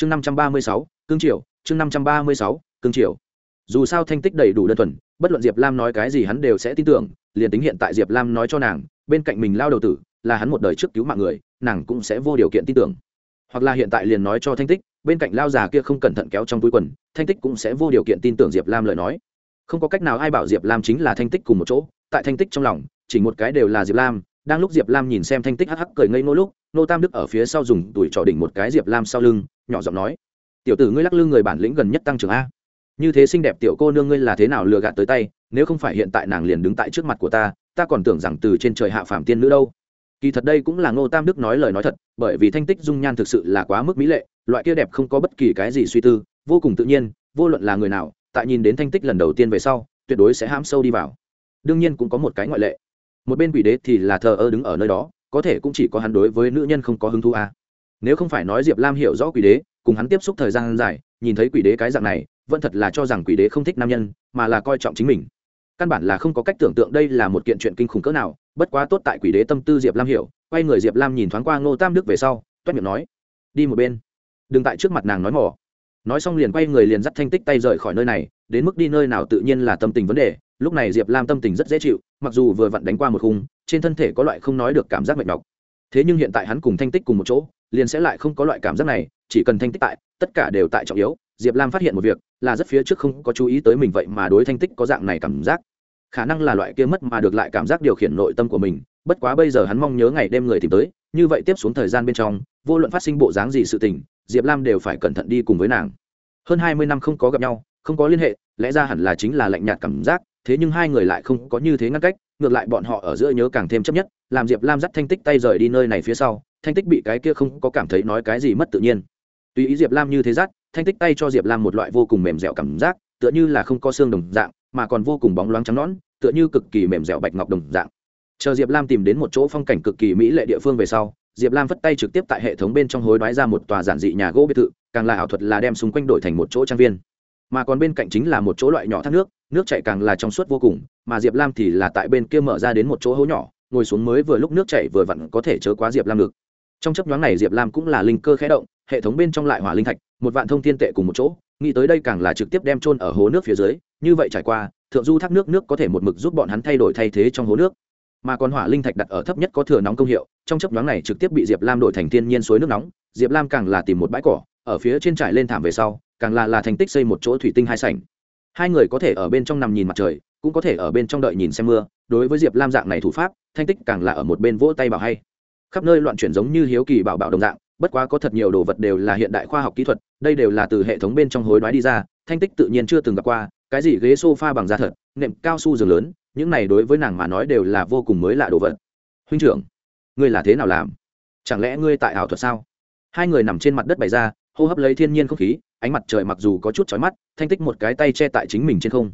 chương năm trăm ba mươi sáu, cương triều, chương năm trăm ba mươi sáu, cương triều. Dù sao thanh tích đầy đủ đơn thuần, bất luận diệp lam nói cái gì hắn đều sẽ tin tưởng, liền tính hiện tại diệp lam nói cho nàng, bên cạnh mình lao đầu tử, là hắn một đời trước cứu mạng người, nàng cũng sẽ vô điều kiện tin tưởng. Hoặc là hiện tại liền nói cho thanh tích, bên cạnh lao già kia không cẩn thận kéo trong túi quần, thanh tích cũng sẽ vô điều kiện tin tưởng diệp lam lời nói. Không có cách nào ai bảo diệp lam chính là thanh tích cùng một chỗ, tại thanh tích trong lòng, chỉ một cái đều là diệp lam đang lúc diệp lam nhìn xem thanh tích hắc hắc cười ngây ngô lúc, nô tam đức ở phía sau dùng tuổi trò đỉnh một cái diệp lam sau lưng, nhỏ giọng nói, tiểu tử ngươi lắc lư người bản lĩnh gần nhất tăng trưởng a. Như thế xinh đẹp tiểu cô nương ngươi là thế nào lừa gạt tới tay, nếu không phải hiện tại nàng liền đứng tại trước mặt của ta ta còn tưởng rằng từ trên trời hạ phàm tiên nữ đâu. Kỳ thật đây cũng là ngô tam đức nói lời nói thật, bởi vì thanh tích dung nhan thực sự là quá mức mỹ lệ, loại kia đẹp không có bất kỳ cái gì suy tư, vô cùng tự nhiên, vô luận là người nào, tại nhìn đến thanh tích lần đầu tiên về sau, tuyệt đối sẽ hãm sâu đi vào. Đương nhiên cũng có một cái ngoại lệ một bên quỷ đế thì là thờ ơ đứng ở nơi đó, có thể cũng chỉ có hắn đối với nữ nhân không có hứng thú à. nếu không phải nói diệp lam hiểu rõ quỷ đế, cùng hắn tiếp xúc thời gian dài, nhìn thấy quỷ đế cái dạng này, vẫn thật là cho rằng quỷ đế không thích nam nhân, mà là coi trọng chính mình. Căn bản là không có cách tưởng tượng đây là một kiện chuyện kinh khủng cỡ nào, bất quá tốt tại quỷ đế tâm tư diệp lam hiểu, quay người diệp lam nhìn thoáng qua ngô tam đức về sau, toét miệng nói, đi một bên. Đừng tại trước mặt nàng nói mỏ nói xong liền quay người liền dắt thanh tích tay rời khỏi nơi này đến mức đi nơi nào tự nhiên là tâm tình vấn đề, lúc này diệp lam tâm tình rất dễ chịu, mặc dù vừa vặn đánh qua một khung, trên thân thể có loại không nói được cảm giác mệt mọc thế nhưng hiện tại hắn cùng thanh tích cùng một chỗ, liền sẽ lại không có loại cảm giác này, chỉ cần thanh tích tại, tất cả đều tại trọng yếu. Diệp lam phát hiện một việc, là rất phía trước không có chú ý tới mình vậy mà đối thanh tích có dạng này cảm giác. Khả năng là loại kia mất mà được lại cảm giác điều khiển nội tâm của mình, bất quá bây giờ hắn mong nhớ ngày đêm người tìm tới, như vậy tiếp xuống thời gian bên trong, vô luận phát sinh bộ dáng gì sự tình, diệp lam đều phải cẩn thận đi cùng với nàng. Hơn hai mươi năm không có gặp nhau không có liên hệ, lẽ ra hẳn là chính là lạnh nhạt cảm giác, thế nhưng hai người lại không có như thế ngăn cách, ngược lại bọn họ ở giữa nhớ càng thêm chấp nhất, làm diệp lam dắt thanh tích tay rời đi nơi này phía sau, thanh tích bị cái kia không có cảm thấy nói cái gì mất tự nhiên. Tùy ý diệp lam như thế dắt, thanh tích tay cho diệp lam một loại vô cùng mềm dẻo cảm giác, tựa như là không có xương đồng dạng, mà còn vô cùng bóng loáng trắng nõn, tựa như cực kỳ mềm dẻo bạch ngọc đồng dạng. Chờ diệp lam tìm đến một chỗ phong cảnh cực kỳ mỹ lệ địa phương về sau, diệp lam vất tay trực tiếp tại hệ thống bên trong hối đoái ra một tòa giản dị nhà gỗ biệt thự, càng là ảo thuật là đem xung quanh đổi thành một chỗ trang viên mà còn bên cạnh chính là một chỗ loại nhỏ thác nước nước chảy càng là trong suốt vô cùng, mà diệp lam thì là tại bên kia mở ra đến một chỗ hố nhỏ, ngồi xuống mới vừa lúc nước chảy vừa vặn có thể chớ quá diệp lam được. Trong chấp nhoáng này diệp lam cũng là linh cơ khẽ động, hệ thống bên trong lại hỏa linh thạch, một vạn thông thiên tệ cùng một chỗ, nghĩ tới đây càng là trực tiếp đem trôn ở hố nước phía dưới, như vậy trải qua, thượng du thác nước nước có thể một mực giúp bọn hắn thay đổi thay thế trong hố nước. Mà còn hỏa linh thạch đặt ở thấp nhất có thừa nóng công hiệu, trong chấp nhoáng này trực tiếp bị diệp lam đổi thành thiên nhiên suối nước nóng, diệp lam càng là tìm một bãi cỏ ở phía trên trải lên thảm về sau, càng là là thành tích xây một chỗ thủy tinh hai sảnh. Hai người có thể ở bên trong nằm nhìn mặt trời, cũng có thể ở bên trong đợi nhìn xem mưa. Đối với diệp lam dạng này thủ pháp, thanh tích càng là ở một bên vỗ tay bảo hay. Khắp nơi loạn chuyển giống như hiếu kỳ bảo bảo đồng dạng, bất quá có thật nhiều đồ vật đều là hiện đại khoa học kỹ thuật, đây đều là từ hệ thống bên trong hối đoái đi ra, thanh tích tự nhiên chưa từng gặp qua, cái gì ghế sofa bằng da thật, nệm cao su giường lớn, những này đối với nàng mà nói đều là vô cùng mới lạ đồ vật. Huynh trưởng, ngươi là thế nào làm? Chẳng lẽ ngươi tại ảo thuật sao? Hai người nằm trên mặt đất bày ra hô hấp lấy thiên nhiên không khí, ánh mặt trời mặc dù có chút chói mắt, thanh tích một cái tay che tại chính mình trên không.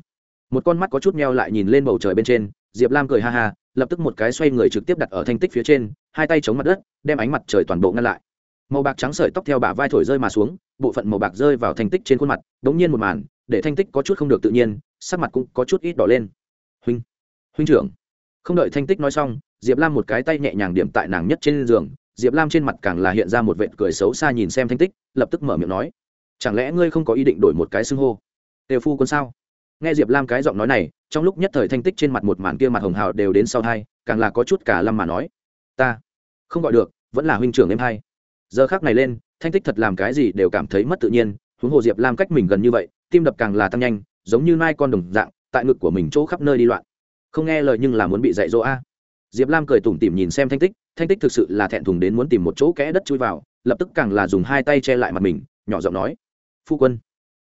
Một con mắt có chút meo lại nhìn lên bầu trời bên trên, diệp lam cười ha ha, lập tức một cái xoay người trực tiếp đặt ở thanh tích phía trên, hai tay chống mặt đất, đem ánh mặt trời toàn bộ ngăn lại. Màu bạc trắng sợi tóc theo bả vai thổi rơi mà xuống, bộ phận màu bạc rơi vào thanh tích trên khuôn mặt đ ố n g nhiên một màn, để thanh tích có chút không được tự nhiên, sắc mặt cũng có chút ít đỏ lên. Huynh huynh trưởng. Không đợi thanh tích nói xong, diệp lam một cái tay nhẹ nhàng điểm tại nàng nhất trên giường, diệp lam trên mặt càng là hiện ra một vệt cười xấu xa nhìn xem thanh tích lập tức mở miệng nói, chẳng lẽ ngươi không có ý định đổi một cái xưng hô? Tề phu quân sao? Nghe diệp lam cái giọng nói này, trong lúc nhất thời thanh tích trên mặt một màn kia mặt hồng hào đều đến sau hai càng là có chút cả lâm mà nói, ta không gọi được, vẫn là huynh trưởng em hai. Giờ khác này lên, thanh tích thật làm cái gì đều cảm thấy mất tự nhiên, huống hồ diệp lam cách mình gần như vậy, tim đập càng là tăng nhanh, giống như nai con đồng dạng, tại ngực của mình chỗ khắp nơi đi loạn. Không nghe lời nhưng là muốn bị dạy dỗ a. Diệp lam cười tủm tỉm nhìn xem thanh tích thanh tích thực sự là thẹn thùng đến muốn tìm một chỗ kẽ đất chui vào lập tức càng là dùng hai tay che lại mặt mình, nhỏ giọng nói, phu quân.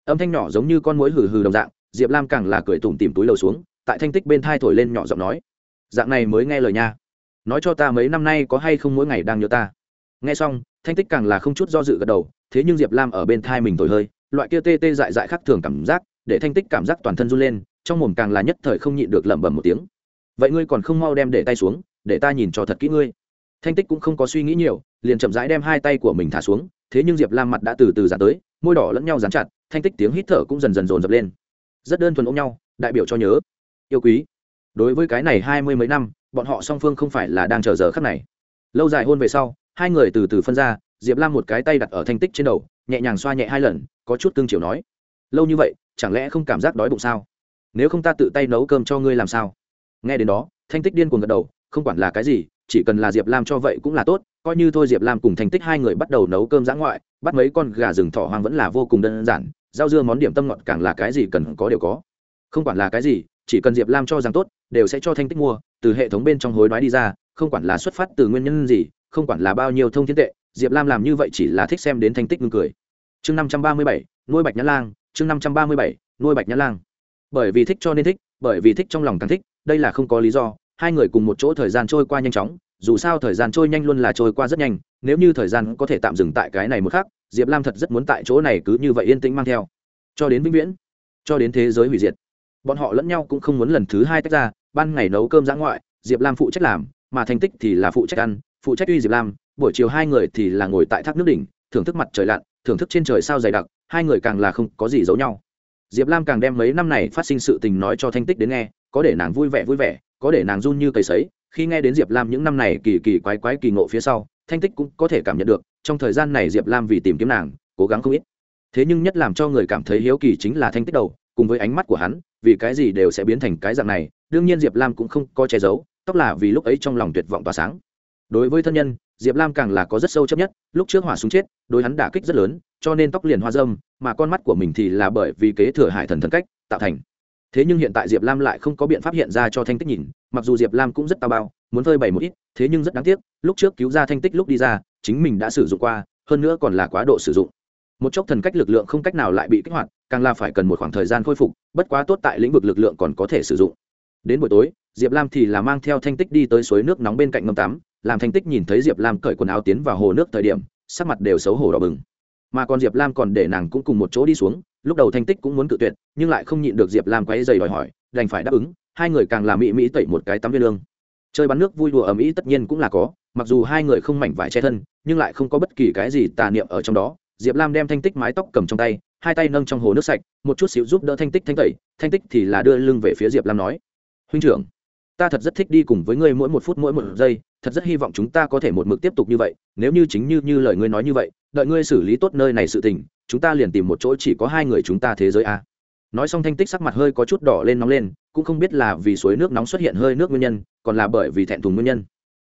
Âm thanh nhỏ giống như con mối hừ hừ đồng dạng, diệp lam càng là cười tủm tìm túi lầu xuống, tại thanh tích bên thai thổi lên nhỏ giọng nói, dạng này mới nghe lời nha. Nói cho ta mấy năm nay có hay không mỗi ngày đang nhớ ta. Nghe xong, thanh tích càng là không chút do dự gật đầu, thế nhưng diệp lam ở bên thai mình thổi hơi, loại kia tê tê dại dại khác thường cảm giác, để thanh tích cảm giác toàn thân run lên, trong mồm càng là nhất thời không nhịn được lẩm bẩm một tiếng, vậy ngươi còn không mau đem để tay xuống, để ta nhìn cho thật kỹ ngươi thanh tích cũng không có suy nghĩ nhiều, liền chậm rãi đem hai tay của mình thả xuống, thế nhưng diệp lam mặt đã từ từ dán tới, môi đỏ lẫn nhau dán chặt, thanh tích tiếng hít thở cũng dần dần dồn dập lên. Rất đơn thuần ôm nhau, đại biểu cho nhớ, yêu quý. Đối với cái này hai mươi mấy năm, bọn họ song phương không phải là đang chờ giờ khắc này. Lâu dài hôn về sau, hai người từ từ phân ra, diệp lam một cái tay đặt ở thanh tích trên đầu, nhẹ nhàng xoa nhẹ hai lần, có chút tương chiều nói, lâu như vậy, chẳng lẽ không cảm giác đói bụng sao? Nếu không ta tự tay nấu cơm cho ngươi làm sao? Nghe đến đó, thanh tích điên cuồng gật đầu, không quản là cái gì chỉ cần là diệp lam cho vậy cũng là tốt, coi như thôi diệp lam cùng thành tích hai người bắt đầu nấu cơm giã ngoại, bắt mấy con gà rừng thỏ hoang vẫn là vô cùng đơn giản, rau dưa món điểm tâm ngọt càng là cái gì cần có đều có. Không quản là cái gì, chỉ cần diệp lam cho rằng tốt, đều sẽ cho thanh tích mua, từ hệ thống bên trong hối đoái đi ra, không quản là xuất phát từ nguyên nhân gì, không quản là bao nhiêu thông thiên tệ, diệp lam làm như vậy chỉ là thích xem đến thanh tích ngưng cười. Chương năm trăm ba mươi bảy, nuôi bạch nhã lang, chương năm trăm ba mươi bảy, nuôi bạch nhã lang. Bởi vì thích cho nên thích, bởi vì thích trong lòng càng thích, đây là không có lý do hai người cùng một chỗ thời gian trôi qua nhanh chóng, dù sao thời gian trôi nhanh luôn là trôi qua rất nhanh, nếu như thời gian có thể tạm dừng tại cái này một khắc, diệp lam thật rất muốn tại chỗ này cứ như vậy yên tĩnh mang theo. Cho đến vĩnh viễn, cho đến thế giới hủy diệt, bọn họ lẫn nhau cũng không muốn lần thứ hai tách ra, ban ngày nấu cơm giã ngoại, diệp lam phụ trách làm, mà thành tích thì là phụ trách ăn, phụ trách uy diệp lam, buổi chiều hai người thì là ngồi tại thác nước đỉnh, thưởng thức mặt trời lặn, thưởng thức trên trời sao dày đặc, hai người càng là không có gì giấu nhau. Diệp lam càng đem mấy năm này phát sinh sự tình nói cho thanh tích đến nghe, có để nàng vui vẻ vui vẻ có để nàng run như cây sấy, khi nghe đến diệp lam những năm này kỳ kỳ quái quái kỳ ngộ phía sau, thanh tích cũng có thể cảm nhận được, trong thời gian này diệp lam vì tìm kiếm nàng, cố gắng không ít. Thế nhưng nhất làm cho người cảm thấy hiếu kỳ chính là thanh tích đầu, cùng với ánh mắt của hắn, vì cái gì đều sẽ biến thành cái dạng này, đương nhiên diệp lam cũng không có che giấu, tóc là vì lúc ấy trong lòng tuyệt vọng tỏa sáng. Đối với thân nhân, diệp lam càng là có rất sâu chấp nhất, lúc trước hỏa súng chết, đối hắn đả kích rất lớn, cho nên tóc liền hoa dâm mà con mắt của mình thì là bởi vì kế thừa hải thần thần cách, tạo thành thế nhưng hiện tại diệp lam lại không có biện pháp hiện ra cho thanh tích nhìn, mặc dù diệp lam cũng rất tao bao, muốn phơi bày một ít, thế nhưng rất đáng tiếc, lúc trước cứu ra thanh tích lúc đi ra, chính mình đã sử dụng qua, hơn nữa còn là quá độ sử dụng. Một chốc thần cách lực lượng không cách nào lại bị kích hoạt, càng là phải cần một khoảng thời gian khôi phục, bất quá tốt tại lĩnh vực lực lượng còn có thể sử dụng. Đến buổi tối, diệp lam thì là mang theo thanh tích đi tới suối nước nóng bên cạnh ngâm tắm, làm thanh tích nhìn thấy diệp lam cởi quần áo tiến vào hồ nước thời điểm, sắc mặt đều xấu hổ đỏ bừng. Mà còn diệp lam còn để nàng cũng cùng một chỗ đi xuống lúc đầu thanh tích cũng muốn cự tuyệt, nhưng lại không nhịn được diệp lam quấy dày đòi hỏi, đành phải đáp ứng, hai người càng làm mỹ mỹ tẩy một cái tắm viên lương. Chơi bắn nước vui đùa ở mỹ tất nhiên cũng là có, mặc dù hai người không mảnh vải che thân, nhưng lại không có bất kỳ cái gì tà niệm ở trong đó. Diệp lam đem thanh tích mái tóc cầm trong tay, hai tay nâng trong hồ nước sạch, một chút xíu giúp đỡ thanh tích thanh tẩy, thanh tích thì là đưa lưng về phía diệp lam nói, huynh trưởng, ta thật rất thích đi cùng với ngươi mỗi một phút mỗi một giây, thật rất hy vọng chúng ta có thể một mực tiếp tục như vậy, nếu như chính như như lời ngươi nói như vậy, đợi ngươi xử lý tốt nơi này sự tình chúng ta liền tìm một chỗ chỉ có hai người chúng ta thế giới a. Nói xong thanh tích sắc mặt hơi có chút đỏ lên nóng lên, cũng không biết là vì suối nước nóng xuất hiện hơi nước nguyên nhân, còn là bởi vì thẹn thùng nguyên nhân.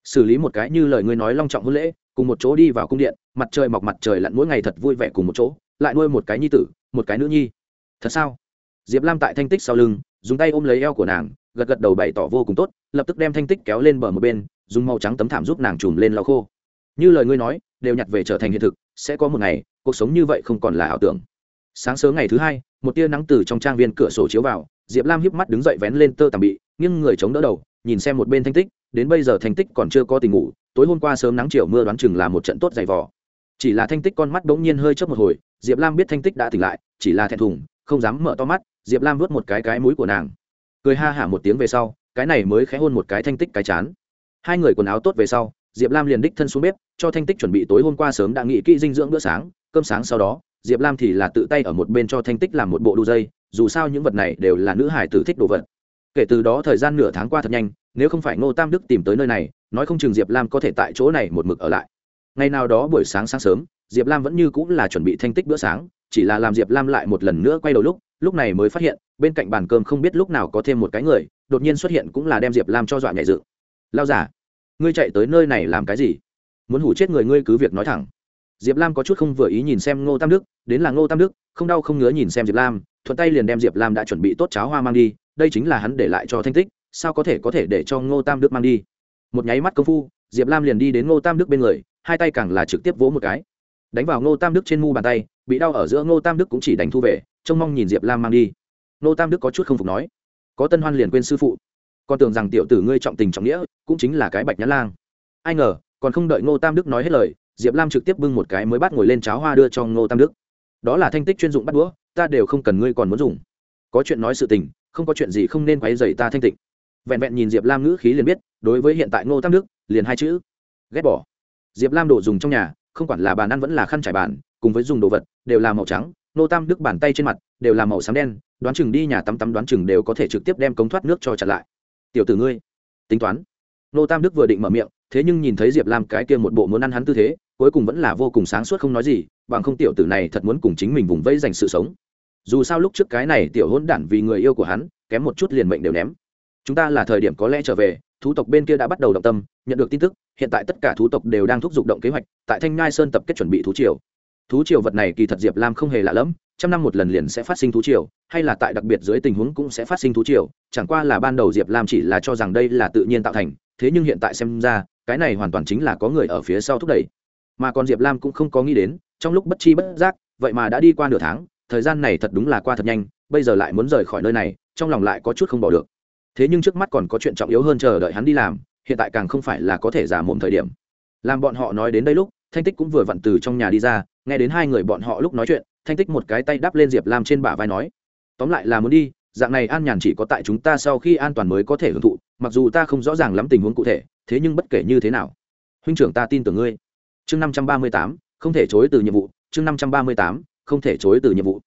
Xử lý một cái như lời ngươi nói long trọng hôn lễ, cùng một chỗ đi vào cung điện, mặt trời mọc mặt trời lặn mỗi ngày thật vui vẻ cùng một chỗ, lại nuôi một cái nhi tử, một cái nữ nhi. Thật sao? Diệp lam tại thanh tích sau lưng, dùng tay ôm lấy eo của nàng, gật gật đầu bày tỏ vô cùng tốt, lập tức đem thanh tích kéo lên bờ một bên, dùng màu trắng tấm thảm giúp nàng trùm lên lau khô như lời ngươi nói, đều nhặt về trở thành hiện thực, sẽ có một ngày, cuộc sống như vậy không còn là ảo tưởng. Sáng sớm ngày thứ hai, một tia nắng từ trong trang viên cửa sổ chiếu vào, diệp lam híp mắt đứng dậy vén lên tơ tằm bị, nghiêng người chống đỡ đầu, nhìn xem một bên thanh tích, đến bây giờ thanh tích còn chưa có tình ngủ, tối hôm qua sớm nắng chiều mưa đoán chừng là một trận tốt dày vò. Chỉ là thanh tích con mắt bỗng nhiên hơi chớp một hồi, diệp lam biết thanh tích đã tỉnh lại, chỉ là thẹn thùng, không dám mở to mắt, diệp lam vớt một cái cái mũi của nàng. Cười ha hả một tiếng về sau, cái này mới khẽ hôn một cái thanh tích cái chán. Hai người quần áo tốt về sau diệp lam liền đích thân xuống bếp, cho thanh tích chuẩn bị tối hôm qua sớm đã nghị kỹ dinh dưỡng bữa sáng, cơm sáng sau đó, diệp lam thì là tự tay ở một bên cho thanh tích làm một bộ đu dây, dù sao những vật này đều là nữ hải tử thích đồ vật. Kể từ đó thời gian nửa tháng qua thật nhanh, nếu không phải ngô tam đức tìm tới nơi này, nói không chừng diệp lam có thể tại chỗ này một mực ở lại. Ngày nào đó buổi sáng sáng sớm, diệp lam vẫn như cũng là chuẩn bị thanh tích bữa sáng, chỉ là làm diệp lam lại một lần nữa quay đầu lúc lúc này mới phát hiện, bên cạnh bàn cơm không biết lúc nào có thêm một cái người, đột nhiên xuất hiện cũng là đem diệp lam cho dọa nhảy dựng. Lao giả ngươi chạy tới nơi này làm cái gì? Muốn hủ chết người ngươi cứ việc nói thẳng. Diệp lam có chút không vừa ý nhìn xem ngô tam đức, đến là ngô tam đức, không đau không ngứa nhìn xem diệp lam, thuận tay liền đem diệp lam đã chuẩn bị tốt cháo hoa mang đi, đây chính là hắn để lại cho thanh tích, sao có thể có thể để cho ngô tam đức mang đi? Một nháy mắt công phu, diệp lam liền đi đến ngô tam đức bên người, hai tay càng là trực tiếp vỗ một cái. Đánh vào ngô tam đức trên mu bàn tay, bị đau ở giữa ngô tam đức cũng chỉ đánh thu về, trông mong nhìn diệp lam mang đi. Ngô tam đức có chút không phục nói, có tân hoan liền quên sư phụ con tưởng rằng tiểu tử ngươi trọng tình trọng nghĩa, cũng chính là cái bạch nhã lang. Ai ngờ, còn không đợi ngô tam đức nói hết lời, diệp lam trực tiếp bưng một cái mới bắt ngồi lên cháo hoa đưa cho ngô tam đức. Đó là thanh tích chuyên dụng bắt đũa, ta đều không cần ngươi còn muốn dùng. Có chuyện nói sự tình, không có chuyện gì không nên quấy dày ta thanh tịnh. Vẹn vẹn nhìn diệp lam ngữ khí liền biết, đối với hiện tại ngô tam đức, liền hai chữ, ghét bỏ. Diệp lam đồ dùng trong nhà, không quản là bàn ăn vẫn là khăn trải bàn, cùng với dùng đồ vật, đều là màu trắng, ngô tam đức bàn tay trên mặt, đều là màu xám đen, đoán chừng đi nhà tắm tắm đoán chừng đều có thể trực tiếp đem cống thoát nước cho chặn lại tiểu tử ngươi. Tính toán. Nô tam đức vừa định mở miệng, thế nhưng nhìn thấy diệp lam cái kia một bộ muốn ăn hắn tư thế, cuối cùng vẫn là vô cùng sáng suốt không nói gì, bằng không tiểu tử này thật muốn cùng chính mình vùng vây dành sự sống. Dù sao lúc trước cái này tiểu hôn đản vì người yêu của hắn, kém một chút liền mệnh đều ném. Chúng ta là thời điểm có lẽ trở về, thú tộc bên kia đã bắt đầu động tâm, nhận được tin tức, hiện tại tất cả thú tộc đều đang thúc giục động kế hoạch, tại thanh ngai sơn tập kết chuẩn bị thú triều. Thú triều vật này kỳ thật diệp lam không hề lạ lẫm trăm năm một lần liền sẽ phát sinh thú triều, hay là tại đặc biệt dưới tình huống cũng sẽ phát sinh thú triều, chẳng qua là ban đầu diệp lam chỉ là cho rằng đây là tự nhiên tạo thành, thế nhưng hiện tại xem ra, cái này hoàn toàn chính là có người ở phía sau thúc đẩy. Mà còn diệp lam cũng không có nghĩ đến, trong lúc bất chi bất giác, vậy mà đã đi qua nửa tháng, thời gian này thật đúng là qua thật nhanh, bây giờ lại muốn rời khỏi nơi này, trong lòng lại có chút không bỏ được. Thế nhưng trước mắt còn có chuyện trọng yếu hơn chờ đợi hắn đi làm, hiện tại càng không phải là có thể giả mồm thời điểm. Làm bọn họ nói đến đây lúc, thanh tích cũng vừa vặn từ trong nhà đi ra, nghe đến hai người bọn họ lúc nói chuyện thanh tích một cái tay đắp lên diệp lam trên bả vai nói, tóm lại là muốn đi, dạng này an nhàn chỉ có tại chúng ta sau khi an toàn mới có thể hưởng thụ, mặc dù ta không rõ ràng lắm tình huống cụ thể, thế nhưng bất kể như thế nào, huynh trưởng ta tin tưởng ngươi. Chương năm trăm ba mươi tám, không thể chối từ nhiệm vụ, chương năm trăm ba mươi tám, không thể chối từ nhiệm vụ.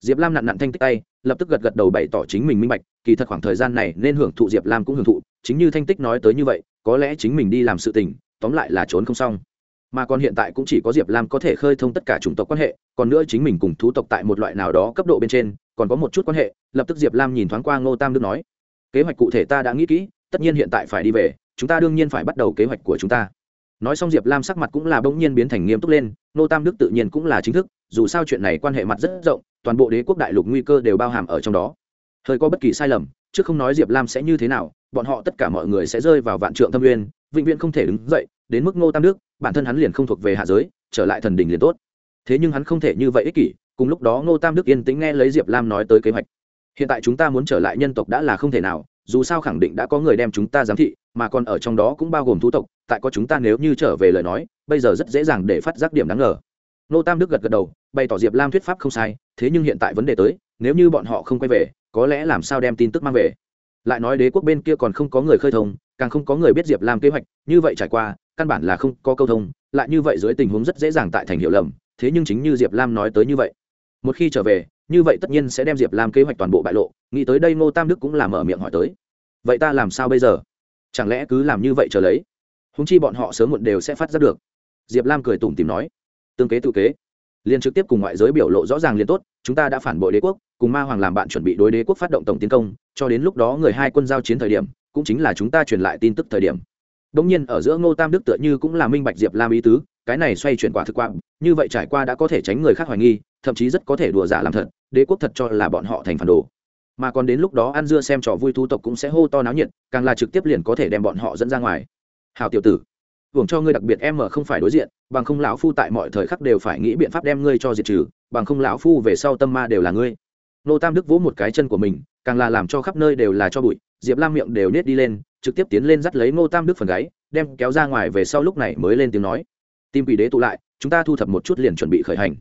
Diệp lam nặn nặn thanh tích tay, lập tức gật gật đầu bày tỏ chính mình minh bạch, kỳ thật khoảng thời gian này nên hưởng thụ diệp lam cũng hưởng thụ, chính như thanh tích nói tới như vậy, có lẽ chính mình đi làm sự tình, tóm lại là trốn không xong mà còn hiện tại cũng chỉ có diệp lam có thể khơi thông tất cả chủng tộc quan hệ, còn nữa chính mình cùng thú tộc tại một loại nào đó cấp độ bên trên, còn có một chút quan hệ, lập tức diệp lam nhìn thoáng qua ngô tam đức nói, kế hoạch cụ thể ta đã nghĩ kỹ, tất nhiên hiện tại phải đi về, chúng ta đương nhiên phải bắt đầu kế hoạch của chúng ta. Nói xong diệp lam sắc mặt cũng là bỗng nhiên biến thành nghiêm túc lên, ngô tam đức tự nhiên cũng là chính thức, dù sao chuyện này quan hệ mặt rất rộng, toàn bộ đế quốc đại lục nguy cơ đều bao hàm ở trong đó. Hơi có bất kỳ sai lầm, chứ không nói diệp lam sẽ như thế nào, bọn họ tất cả mọi người sẽ rơi vào vạn trượng thâm uyên, vĩnh viễn không thể đứng dậy đến mức ngô tam đức, bản thân hắn liền không thuộc về hạ giới, trở lại thần đình liền tốt. Thế nhưng hắn không thể như vậy ích kỷ, cùng lúc đó ngô tam đức yên tĩnh nghe lấy diệp lam nói tới kế hoạch. Hiện tại chúng ta muốn trở lại nhân tộc đã là không thể nào, dù sao khẳng định đã có người đem chúng ta giám thị, mà còn ở trong đó cũng bao gồm thú tộc, tại có chúng ta nếu như trở về lời nói, bây giờ rất dễ dàng để phát giác điểm đáng ngờ. Ngô tam đức gật gật đầu, bày tỏ diệp lam thuyết pháp không sai, thế nhưng hiện tại vấn đề tới, nếu như bọn họ không quay về, có lẽ làm sao đem tin tức mang về? Lại nói đế quốc bên kia còn không có người khơi thông, càng không có người biết diệp lam kế hoạch, như vậy trải qua căn bản là không có câu thông, lại như vậy dưới tình huống rất dễ dàng tại thành hiệu lầm, thế nhưng chính như diệp lam nói tới như vậy. Một khi trở về, như vậy tất nhiên sẽ đem diệp lam kế hoạch toàn bộ bại lộ, nghĩ tới đây ngô tam đức cũng làm mở miệng hỏi tới. Vậy ta làm sao bây giờ? Chẳng lẽ cứ làm như vậy trở lấy? Húng chi bọn họ sớm muộn đều sẽ phát ra được. Diệp lam cười tủm tìm nói. Tương kế tự kế. Liền trực tiếp cùng ngoại giới biểu lộ rõ ràng liền tốt, chúng ta đã phản bội đế quốc, cùng ma hoàng làm bạn chuẩn bị đối đế quốc phát động tổng tiến công, cho đến lúc đó người hai quân giao chiến thời điểm, cũng chính là chúng ta truyền lại tin tức thời điểm. Đống nhiên ở giữa Ngô Tam Đức tựa như cũng là minh bạch Diệp Lam ý tứ, cái này xoay chuyển quả thực quạng, như vậy trải qua đã có thể tránh người khác hoài nghi, thậm chí rất có thể đùa giả làm thật, đế quốc thật cho là bọn họ thành phản đồ. Mà còn đến lúc đó ăn dưa xem trò vui thú tộc cũng sẽ hô to náo nhiệt, càng là trực tiếp liền có thể đem bọn họ dẫn ra ngoài. Hào tiểu tử, hưởng cho ngươi đặc biệt em ở không phải đối diện, bằng không lão phu tại mọi thời khắc đều phải nghĩ biện pháp đem ngươi cho diệt trừ, bằng không lão phu về sau tâm ma đều là ngươi. Nô Tam Đức vỗ một cái chân của mình, càng là làm cho khắp nơi đều là cho bụi, Diệp Lam miệng đều nết đi lên, trực tiếp tiến lên dắt lấy Ngô Tam Đức phần gáy, đem kéo ra ngoài về sau lúc này mới lên tiếng nói. Tim quỷ đế tụ lại chúng ta thu thập một chút liền chuẩn bị khởi hành.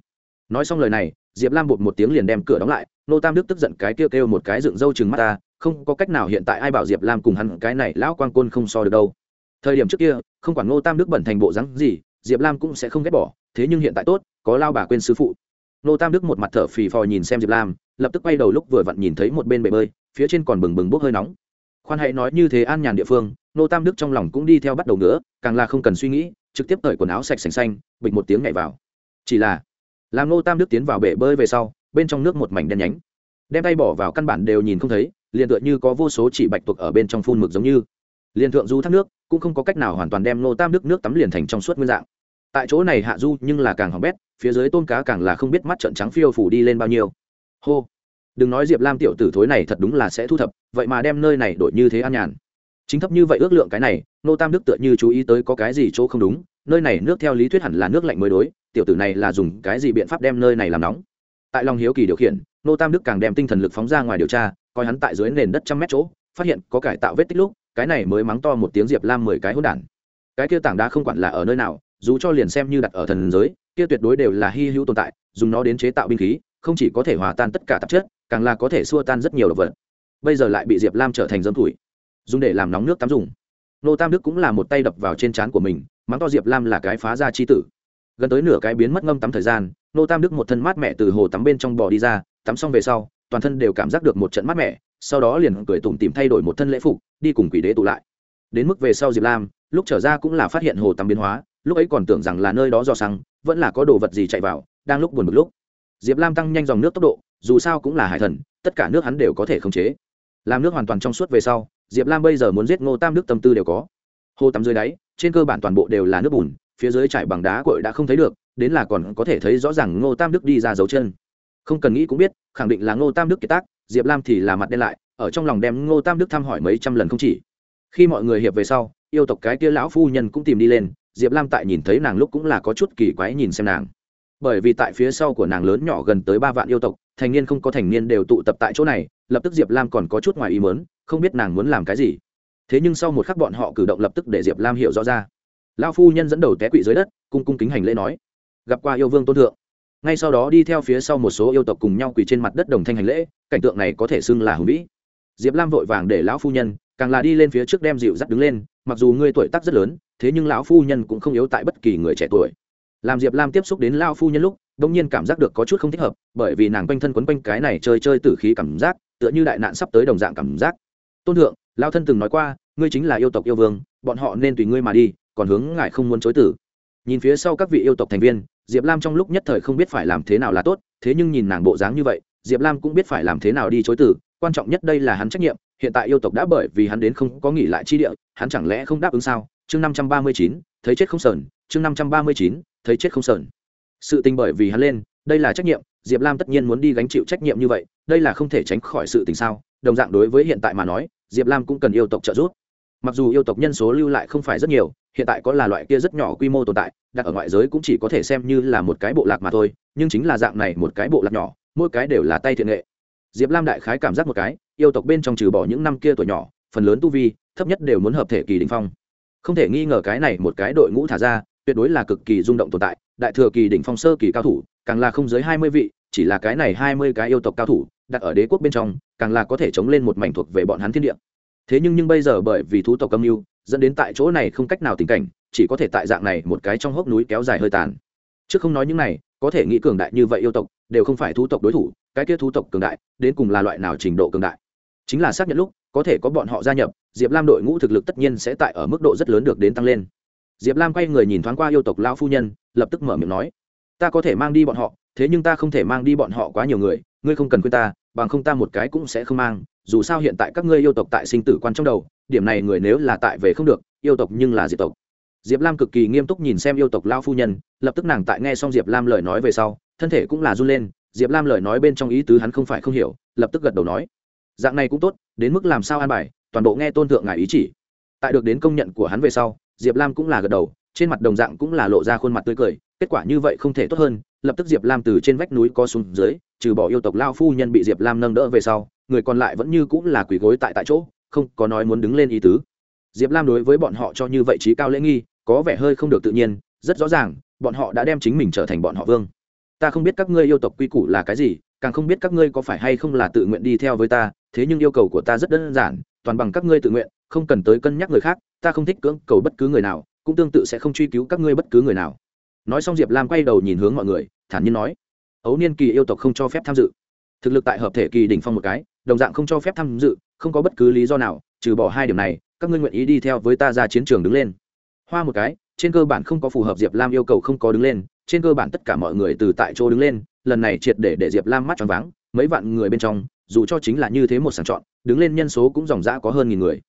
Nói xong lời này diệp lam bột một tiếng liền đem cửa đóng lại Ngô tam đức tức giận cái kêu kêu một cái dựng râu chừng mắt ta không có cách nào hiện tại ai bảo diệp lam cùng hắn cái này lão quang côn không so được đâu. Thời điểm trước kia không quản Ngô tam đức bẩn thành bộ rắn gì diệp lam cũng sẽ không ghét bỏ thế nhưng hiện tại tốt có lao bà quên sư phụ. Ngô tam đức một mặt thở phì phò nhìn xem diệp lam lập tức quay đầu lúc vừa vặn nhìn thấy một bên bể bơi phía trên còn bừng bừng bốc hơi nóng khoan hãy nói như thế an nhàn địa phương, nô tam đức trong lòng cũng đi theo bắt đầu nữa càng là không cần suy nghĩ, trực tiếp cởi quần áo sạch sành xanh, bịch một tiếng nhảy vào. Chỉ là, làm nô tam đức tiến vào bể bơi về sau, bên trong nước một mảnh đen nhánh. Đem tay bỏ vào căn bản đều nhìn không thấy, liền tựa như có vô số chỉ bạch tuộc ở bên trong phun mực giống như. Liền thượng du thác nước, cũng không có cách nào hoàn toàn đem nô tam đức nước tắm liền thành trong suốt nguyên dạng. Tại chỗ này hạ du nhưng là càng hỏng bét, phía dưới tôm cá càng là không biết mắt trận trắng phiêu phủ đi lên bao nhiêu. Hô đừng nói diệp lam tiểu tử thối này thật đúng là sẽ thu thập, vậy mà đem nơi này đổi như thế an nhàn. Chính thấp như vậy ước lượng cái này, nô tam đức tựa như chú ý tới có cái gì chỗ không đúng, nơi này nước theo lý thuyết hẳn là nước lạnh mới đối, tiểu tử này là dùng cái gì biện pháp đem nơi này làm nóng? Tại lòng hiếu kỳ điều khiển, nô tam đức càng đem tinh thần lực phóng ra ngoài điều tra, coi hắn tại dưới nền đất trăm mét chỗ, phát hiện có cải tạo vết tích lúc, cái này mới mắng to một tiếng diệp lam mười cái hỗn đản. Cái kia tảng đá không quản là ở nơi nào, dù cho liền xem như đặt ở thần giới, kia tuyệt đối đều là hy hữu tồn tại, dùng nó đến chế tạo binh khí, không chỉ có thể hòa tan tất cả tạp chất càng là có thể xua tan rất nhiều đồ vật. Bây giờ lại bị diệp lam trở thành dâm thủi, dùng để làm nóng nước tắm dùng. Nô tam đức cũng là một tay đập vào trên trán của mình, mắng to diệp lam là cái phá ra chi tử. Gần tới nửa cái biến mất ngâm tắm thời gian, nô tam đức một thân mát mẻ từ hồ tắm bên trong bò đi ra, tắm xong về sau, toàn thân đều cảm giác được một trận mát mẻ, sau đó liền cười tủm tìm thay đổi một thân lễ phục, đi cùng quỷ đế tụ lại. Đến mức về sau diệp lam, lúc trở ra cũng là phát hiện hồ tắm biến hóa, lúc ấy còn tưởng rằng là nơi đó do xăng, vẫn là có đồ vật gì chạy vào, đang lúc buồn một lúc, diệp lam tăng nhanh dòng nước tốc độ dù sao cũng là hải thần, tất cả nước hắn đều có thể khống chế. Làm nước hoàn toàn trong suốt về sau, diệp lam bây giờ muốn giết ngô tam nước tâm tư đều có. Hồ tắm dưới đáy, trên cơ bản toàn bộ đều là nước bùn, phía dưới trải bằng đá cội đã không thấy được, đến là còn có thể thấy rõ ràng ngô tam đức đi ra dấu chân. Không cần nghĩ cũng biết, khẳng định là ngô tam đức kiệt tác, diệp lam thì là mặt đen lại, ở trong lòng đem ngô tam đức thăm hỏi mấy trăm lần không chỉ. Khi mọi người hiệp về sau, yêu tộc cái kia lão phu nhân cũng tìm đi lên, diệp lam tại nhìn thấy nàng lúc cũng là có chút kỳ quái nhìn xem nàng. Bởi vì tại phía sau của nàng lớn nhỏ gần tới ba vạn yêu tộc thành niên không có thành niên đều tụ tập tại chỗ này, lập tức diệp lam còn có chút ngoài ý mớn không biết nàng muốn làm cái gì. Thế nhưng sau một khắc bọn họ cử động lập tức để diệp lam hiểu rõ ra. Lão phu nhân dẫn đầu té quỵ dưới đất, cung cung kính hành lễ nói, gặp qua yêu vương tôn thượng. Ngay sau đó đi theo phía sau một số yêu tộc cùng nhau quỳ trên mặt đất đồng thanh hành lễ, cảnh tượng này có thể xưng là hùng vĩ. Diệp lam vội vàng để lão phu nhân, càng là đi lên phía trước đem dịu dắt đứng lên, mặc dù ngươi tuổi tác rất lớn, thế nhưng lão phu nhân cũng không yếu tại bất kỳ người trẻ tuổi làm diệp lam tiếp xúc đến lão phu nhân lúc đông nhiên cảm giác được có chút không thích hợp bởi vì nàng quanh thân quấn quanh cái này chơi chơi tử khí cảm giác tựa như đại nạn sắp tới đồng dạng cảm giác tôn thượng lao thân từng nói qua ngươi chính là yêu tộc yêu vương bọn họ nên tùy ngươi mà đi còn hướng ngài không muốn chối tử nhìn phía sau các vị yêu tộc thành viên diệp lam trong lúc nhất thời không biết phải làm thế nào là tốt thế nhưng nhìn nàng bộ dáng như vậy diệp lam cũng biết phải làm thế nào đi chối tử quan trọng nhất đây là hắn trách nhiệm hiện tại yêu tộc đã bởi vì hắn đến không có nghỉ lại chi địa hắn chẳng lẽ không đáp ứng sao chương năm trăm ba mươi chín thấy chết không sờn chương năm trăm ba mươi chín thấy chết không sờn. Sự tình bởi vì hắn lên, đây là trách nhiệm, diệp lam tất nhiên muốn đi gánh chịu trách nhiệm như vậy, đây là không thể tránh khỏi sự tình sao? Đồng dạng đối với hiện tại mà nói, diệp lam cũng cần yêu tộc trợ giúp. Mặc dù yêu tộc nhân số lưu lại không phải rất nhiều, hiện tại có là loại kia rất nhỏ quy mô tồn tại, đặt ở ngoại giới cũng chỉ có thể xem như là một cái bộ lạc mà thôi, nhưng chính là dạng này một cái bộ lạc nhỏ, mỗi cái đều là tay thiện nghệ. Diệp lam đại khái cảm giác một cái, yêu tộc bên trong trừ bỏ những năm kia tuổi nhỏ, phần lớn tu vi, thấp nhất đều muốn hợp thể kỳ đình phong. Không thể nghi ngờ cái này một cái đội ngũ thả ra tuyệt đối là cực kỳ rung động tồn tại, đại thừa kỳ đỉnh phong sơ kỳ cao thủ, càng là không dưới hai mươi vị, chỉ là cái này hai mươi cái yêu tộc cao thủ, đặt ở đế quốc bên trong, càng là có thể chống lên một mảnh thuộc về bọn hắn thiên địa. Thế nhưng nhưng bây giờ bởi vì thú tộc âm mưu, dẫn đến tại chỗ này không cách nào tình cảnh, chỉ có thể tại dạng này một cái trong hốc núi kéo dài hơi tàn. Chứ không nói những này, có thể nghĩ cường đại như vậy yêu tộc, đều không phải thú tộc đối thủ, cái kia thú tộc cường đại, đến cùng là loại nào trình độ cường đại? Chính là xác nhận lúc, có thể có bọn họ gia nhập, diệp lam đội ngũ thực lực tất nhiên sẽ tại ở mức độ rất lớn được đến tăng lên diệp lam quay người nhìn thoáng qua yêu tộc lao phu nhân, lập tức mở miệng nói, ta có thể mang đi bọn họ, thế nhưng ta không thể mang đi bọn họ quá nhiều người, ngươi không cần khuyên ta, bằng không ta một cái cũng sẽ không mang, dù sao hiện tại các ngươi yêu tộc tại sinh tử quan trong đầu, điểm này người nếu là tại về không được, yêu tộc nhưng là diệp tộc. Diệp lam cực kỳ nghiêm túc nhìn xem yêu tộc lao phu nhân, lập tức nàng tại nghe xong diệp lam lời nói về sau, thân thể cũng là run lên, diệp lam lời nói bên trong ý tứ hắn không phải không hiểu, lập tức gật đầu nói, dạng này cũng tốt, đến mức làm sao an bài, toàn bộ nghe tôn thượng ngài ý chỉ. Tại được đến công nhận của hắn về sau diệp lam cũng là gật đầu, trên mặt đồng dạng cũng là lộ ra khuôn mặt tươi cười, kết quả như vậy không thể tốt hơn, lập tức diệp lam từ trên vách núi co xuống dưới, trừ bỏ yêu tộc lao phu nhân bị diệp lam nâng đỡ về sau, người còn lại vẫn như cũng là quỳ gối tại tại chỗ, không có nói muốn đứng lên ý tứ. Diệp lam đối với bọn họ cho như vậy trí cao lễ nghi, có vẻ hơi không được tự nhiên, rất rõ ràng, bọn họ đã đem chính mình trở thành bọn họ vương. Ta không biết các ngươi yêu tộc quy củ là cái gì, càng không biết các ngươi có phải hay không là tự nguyện đi theo với ta, thế nhưng yêu cầu của ta rất đơn giản, toàn bằng các ngươi tự nguyện không cần tới cân nhắc người khác, ta không thích cưỡng cầu bất cứ người nào, cũng tương tự sẽ không truy cứu các ngươi bất cứ người nào. Nói xong diệp lam quay đầu nhìn hướng mọi người, thản nhiên nói, ấu niên kỳ yêu tộc không cho phép tham dự. Thực lực tại hợp thể kỳ đỉnh phong một cái, đồng dạng không cho phép tham dự, không có bất cứ lý do nào, trừ bỏ hai điểm này, các ngươi nguyện ý đi theo với ta ra chiến trường đứng lên. Hoa một cái, trên cơ bản không có phù hợp diệp lam yêu cầu không có đứng lên, trên cơ bản tất cả mọi người từ tại chỗ đứng lên, lần này triệt để để diệp lam mắt tròn váng, mấy vạn người bên trong, dù cho chính là như thế một sàng chọn, đứng lên nhân số cũng dòng dã có hơn nghìn người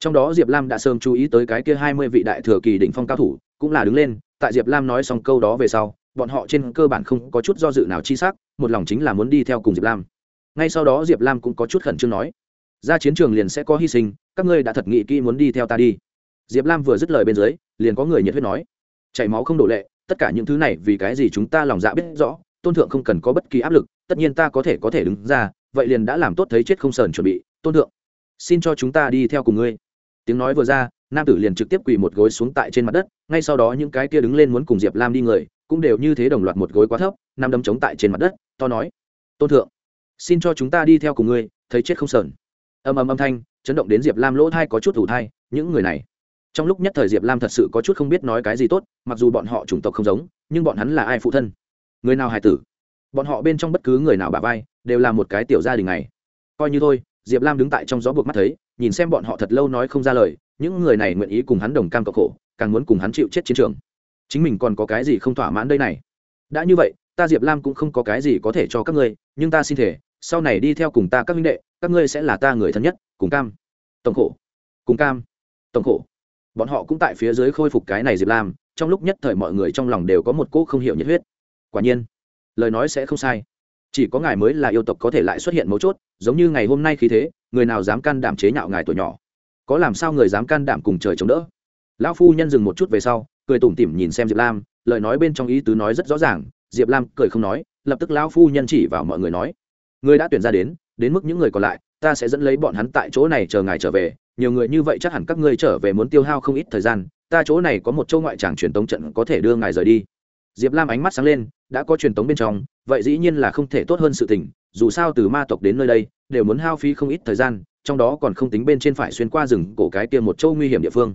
trong đó diệp lam đã sớm chú ý tới cái kia hai mươi vị đại thừa kỳ đỉnh phong cao thủ, cũng là đứng lên, tại diệp lam nói xong câu đó về sau, bọn họ trên cơ bản không có chút do dự nào chi xác một lòng chính là muốn đi theo cùng diệp lam. Ngay sau đó diệp lam cũng có chút khẩn trương nói, ra chiến trường liền sẽ có hy sinh, các ngươi đã thật nghĩ kỹ muốn đi theo ta đi. Diệp lam vừa dứt lời bên dưới, liền có người nhiệt huyết nói, chảy máu không đổ lệ, tất cả những thứ này vì cái gì chúng ta lòng dạ biết rõ, tôn thượng không cần có bất kỳ áp lực, tất nhiên ta có thể có thể đứng ra, vậy liền đã làm tốt thấy chết không sờn chuẩn bị. Tôn thượng, xin cho chúng ta đi theo cùng ngươi tiếng nói vừa ra, nam tử liền trực tiếp quỳ một gối xuống tại trên mặt đất, ngay sau đó những cái kia đứng lên muốn cùng diệp lam đi người, cũng đều như thế đồng loạt một gối quá thấp nam đấm chống tại trên mặt đất, to nói, tôn thượng, xin cho chúng ta đi theo cùng ngươi, thấy chết không sờn. Âm âm âm thanh, chấn động đến diệp lam lỗ thai có chút thủ thai, những người này. Trong lúc nhất thời diệp lam thật sự có chút không biết nói cái gì tốt, mặc dù bọn họ chủng tộc không giống, nhưng bọn hắn là ai phụ thân? Người nào hài tử? Bọn họ bên trong bất cứ người nào bà vai, đều là một cái tiểu gia đình này. Coi như thôi, diệp lam đứng tại trong gió buộc mắt thấy nhìn xem bọn họ thật lâu nói không ra lời, những người này nguyện ý cùng hắn đồng cam cộng khổ, càng muốn cùng hắn chịu chết chiến trường. Chính mình còn có cái gì không thỏa mãn đây này? Đã như vậy, ta diệp lam cũng không có cái gì có thể cho các ngươi, nhưng ta xin thể sau này đi theo cùng ta các minh đệ, các ngươi sẽ là ta người thân nhất, cùng cam. Tổng khổ. Cùng cam. Tổng khổ. Bọn họ cũng tại phía dưới khôi phục cái này diệp lam, trong lúc nhất thời mọi người trong lòng đều có một cỗ không hiểu nhiệt huyết. Quả nhiên, lời nói sẽ không sai. Chỉ có ngài mới là yêu tộc có thể lại xuất hiện mấu chốt, giống như ngày hôm nay khí thế người nào dám can đảm chế nhạo ngài tuổi nhỏ? Có làm sao người dám can đảm cùng trời chống đỡ? Lão phu nhân dừng một chút về sau, cười tủm tỉm nhìn xem diệp lam, lời nói bên trong ý tứ nói rất rõ ràng, diệp lam cười không nói, lập tức lão phu nhân chỉ vào mọi người nói, người đã tuyển ra đến đến mức những người còn lại, ta sẽ dẫn lấy bọn hắn tại chỗ này chờ ngài trở về, nhiều người như vậy chắc hẳn các ngươi trở về muốn tiêu hao không ít thời gian, ta chỗ này có một châu ngoại tràng truyền tống trận có thể đưa ngài rời đi. Diệp lam ánh mắt sáng lên đã có truyền tống bên trong, vậy dĩ nhiên là không thể tốt hơn sự tình, dù sao từ ma tộc đến nơi đây, đều muốn hao phí không ít thời gian, trong đó còn không tính bên trên phải xuyên qua rừng cổ cái kia một châu nguy hiểm địa phương.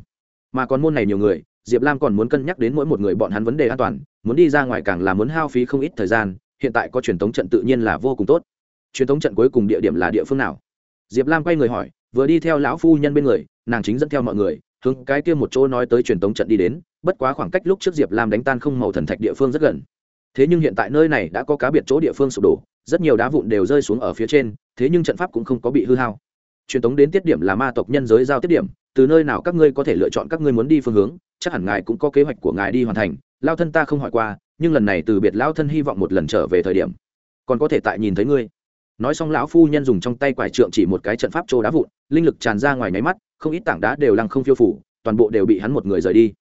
Mà còn môn này nhiều người, diệp lam còn muốn cân nhắc đến mỗi một người bọn hắn vấn đề an toàn, muốn đi ra ngoài càng là muốn hao phí không ít thời gian, hiện tại có truyền thống trận tự nhiên là vô cùng tốt. Truyền thống trận cuối cùng địa điểm là địa phương nào? Diệp lam quay người hỏi, vừa đi theo lão phu nhân bên người, nàng chính dẫn theo mọi người, hướng cái kia một chỗ nói tới truyền thống trận đi đến, bất quá khoảng cách lúc trước diệp lam đánh tan không màu thần thạch địa phương rất gần thế nhưng hiện tại nơi này đã có cá biệt chỗ địa phương sụp đổ, rất nhiều đá vụn đều rơi xuống ở phía trên, thế nhưng trận pháp cũng không có bị hư hao. Truyền thống đến tiết điểm là ma tộc nhân giới giao tiết điểm, từ nơi nào các ngươi có thể lựa chọn các ngươi muốn đi phương hướng, chắc hẳn ngài cũng có kế hoạch của ngài đi hoàn thành, lao thân ta không hỏi qua, nhưng lần này từ biệt lao thân hy vọng một lần trở về thời điểm, còn có thể tại nhìn thấy ngươi. Nói xong lão phu nhân dùng trong tay quải trượng chỉ một cái trận pháp trô đá vụn, linh lực tràn ra ngoài nháy mắt, không ít tảng đá đều lăng không phiêu phủ, toàn bộ đều bị hắn một người rời đi.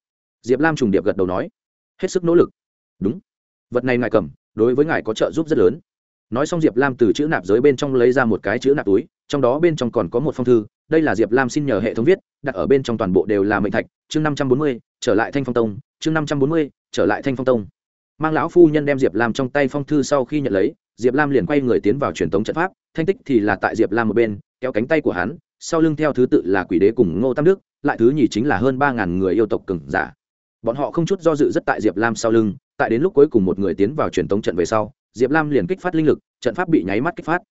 Diệp lam trùng điệp gật đầu nói, hết sức nỗ lực. Đúng vật này ngài cầm, đối với ngài có trợ giúp rất lớn. Nói xong diệp lam từ chữ nạp giới bên trong lấy ra một cái chữ nạp túi, trong đó bên trong còn có một phong thư, đây là diệp lam xin nhờ hệ thống viết, đặt ở bên trong toàn bộ đều là mệnh thạch, chương năm trăm bốn mươi, trở lại thanh phong tông, chương năm trăm bốn mươi, trở lại thanh phong tông. Mang lão phu nhân đem diệp lam trong tay phong thư sau khi nhận lấy, diệp lam liền quay người tiến vào truyền thống trận pháp, thanh tích thì là tại diệp lam một bên, kéo cánh tay của hắn, sau lưng theo thứ tự là quỷ đế cùng ngô tam đức, lại thứ nhì chính là hơn ba ngàn người yêu tộc cừng giả. Bọn họ không chút do dự rất tại diệp lam sau lưng tại đến lúc cuối cùng một người tiến vào truyền thống trận về sau, diệp lam liền kích phát linh lực, trận pháp bị nháy mắt kích phát.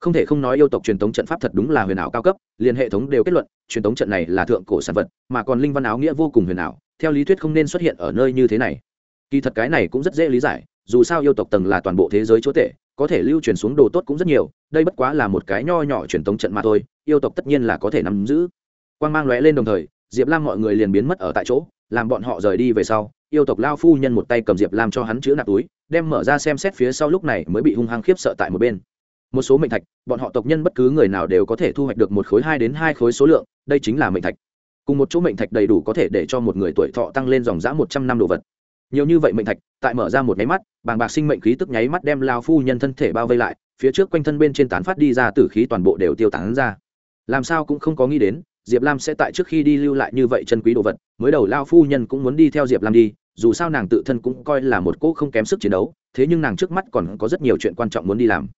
Không thể không nói yêu tộc truyền thống trận pháp thật đúng là huyền ảo cao cấp, liền hệ thống đều kết luận, truyền thống trận này là thượng cổ sản vật, mà còn linh văn áo nghĩa vô cùng huyền ảo, theo lý thuyết không nên xuất hiện ở nơi như thế này. Kỳ thật cái này cũng rất dễ lý giải, dù sao yêu tộc tầng là toàn bộ thế giới chúa tể, có thể lưu truyền xuống đồ tốt cũng rất nhiều, đây bất quá là một cái nho nhỏ truyền thống trận mà thôi, yêu tộc tất nhiên là có thể nắm giữ. Quan g mang lóe lên đồng thời, diệp lam mọi người liền biến mất ở tại chỗ, làm bọn họ rời đi về sau yêu tộc lao phu nhân một tay cầm diệp lam cho hắn chữ nạp túi, đem mở ra xem xét phía sau lúc này mới bị hung hăng khiếp sợ tại một bên. Một số mệnh thạch, bọn họ tộc nhân bất cứ người nào đều có thể thu hoạch được một khối hai đến hai khối số lượng, đây chính là mệnh thạch. Cùng một chỗ mệnh thạch đầy đủ có thể để cho một người tuổi thọ tăng lên dòng giã một trăm năm đồ vật. Nhiều như vậy mệnh thạch, tại mở ra một nháy mắt, bàng bạc sinh mệnh khí tức nháy mắt đem lao phu nhân thân thể bao vây lại, phía trước quanh thân bên trên tán phát đi ra tử khí toàn bộ đều tiêu tán ra. Làm sao cũng không có nghĩ đến diệp lam sẽ tại trước khi đi lưu lại như vậy chân quý đồ vật, mới đầu lao phu nhân cũng muốn đi theo diệp lam đi, dù sao nàng tự thân cũng coi là một cô không kém sức chiến đấu, thế nhưng nàng trước mắt còn có rất nhiều chuyện quan trọng muốn đi làm.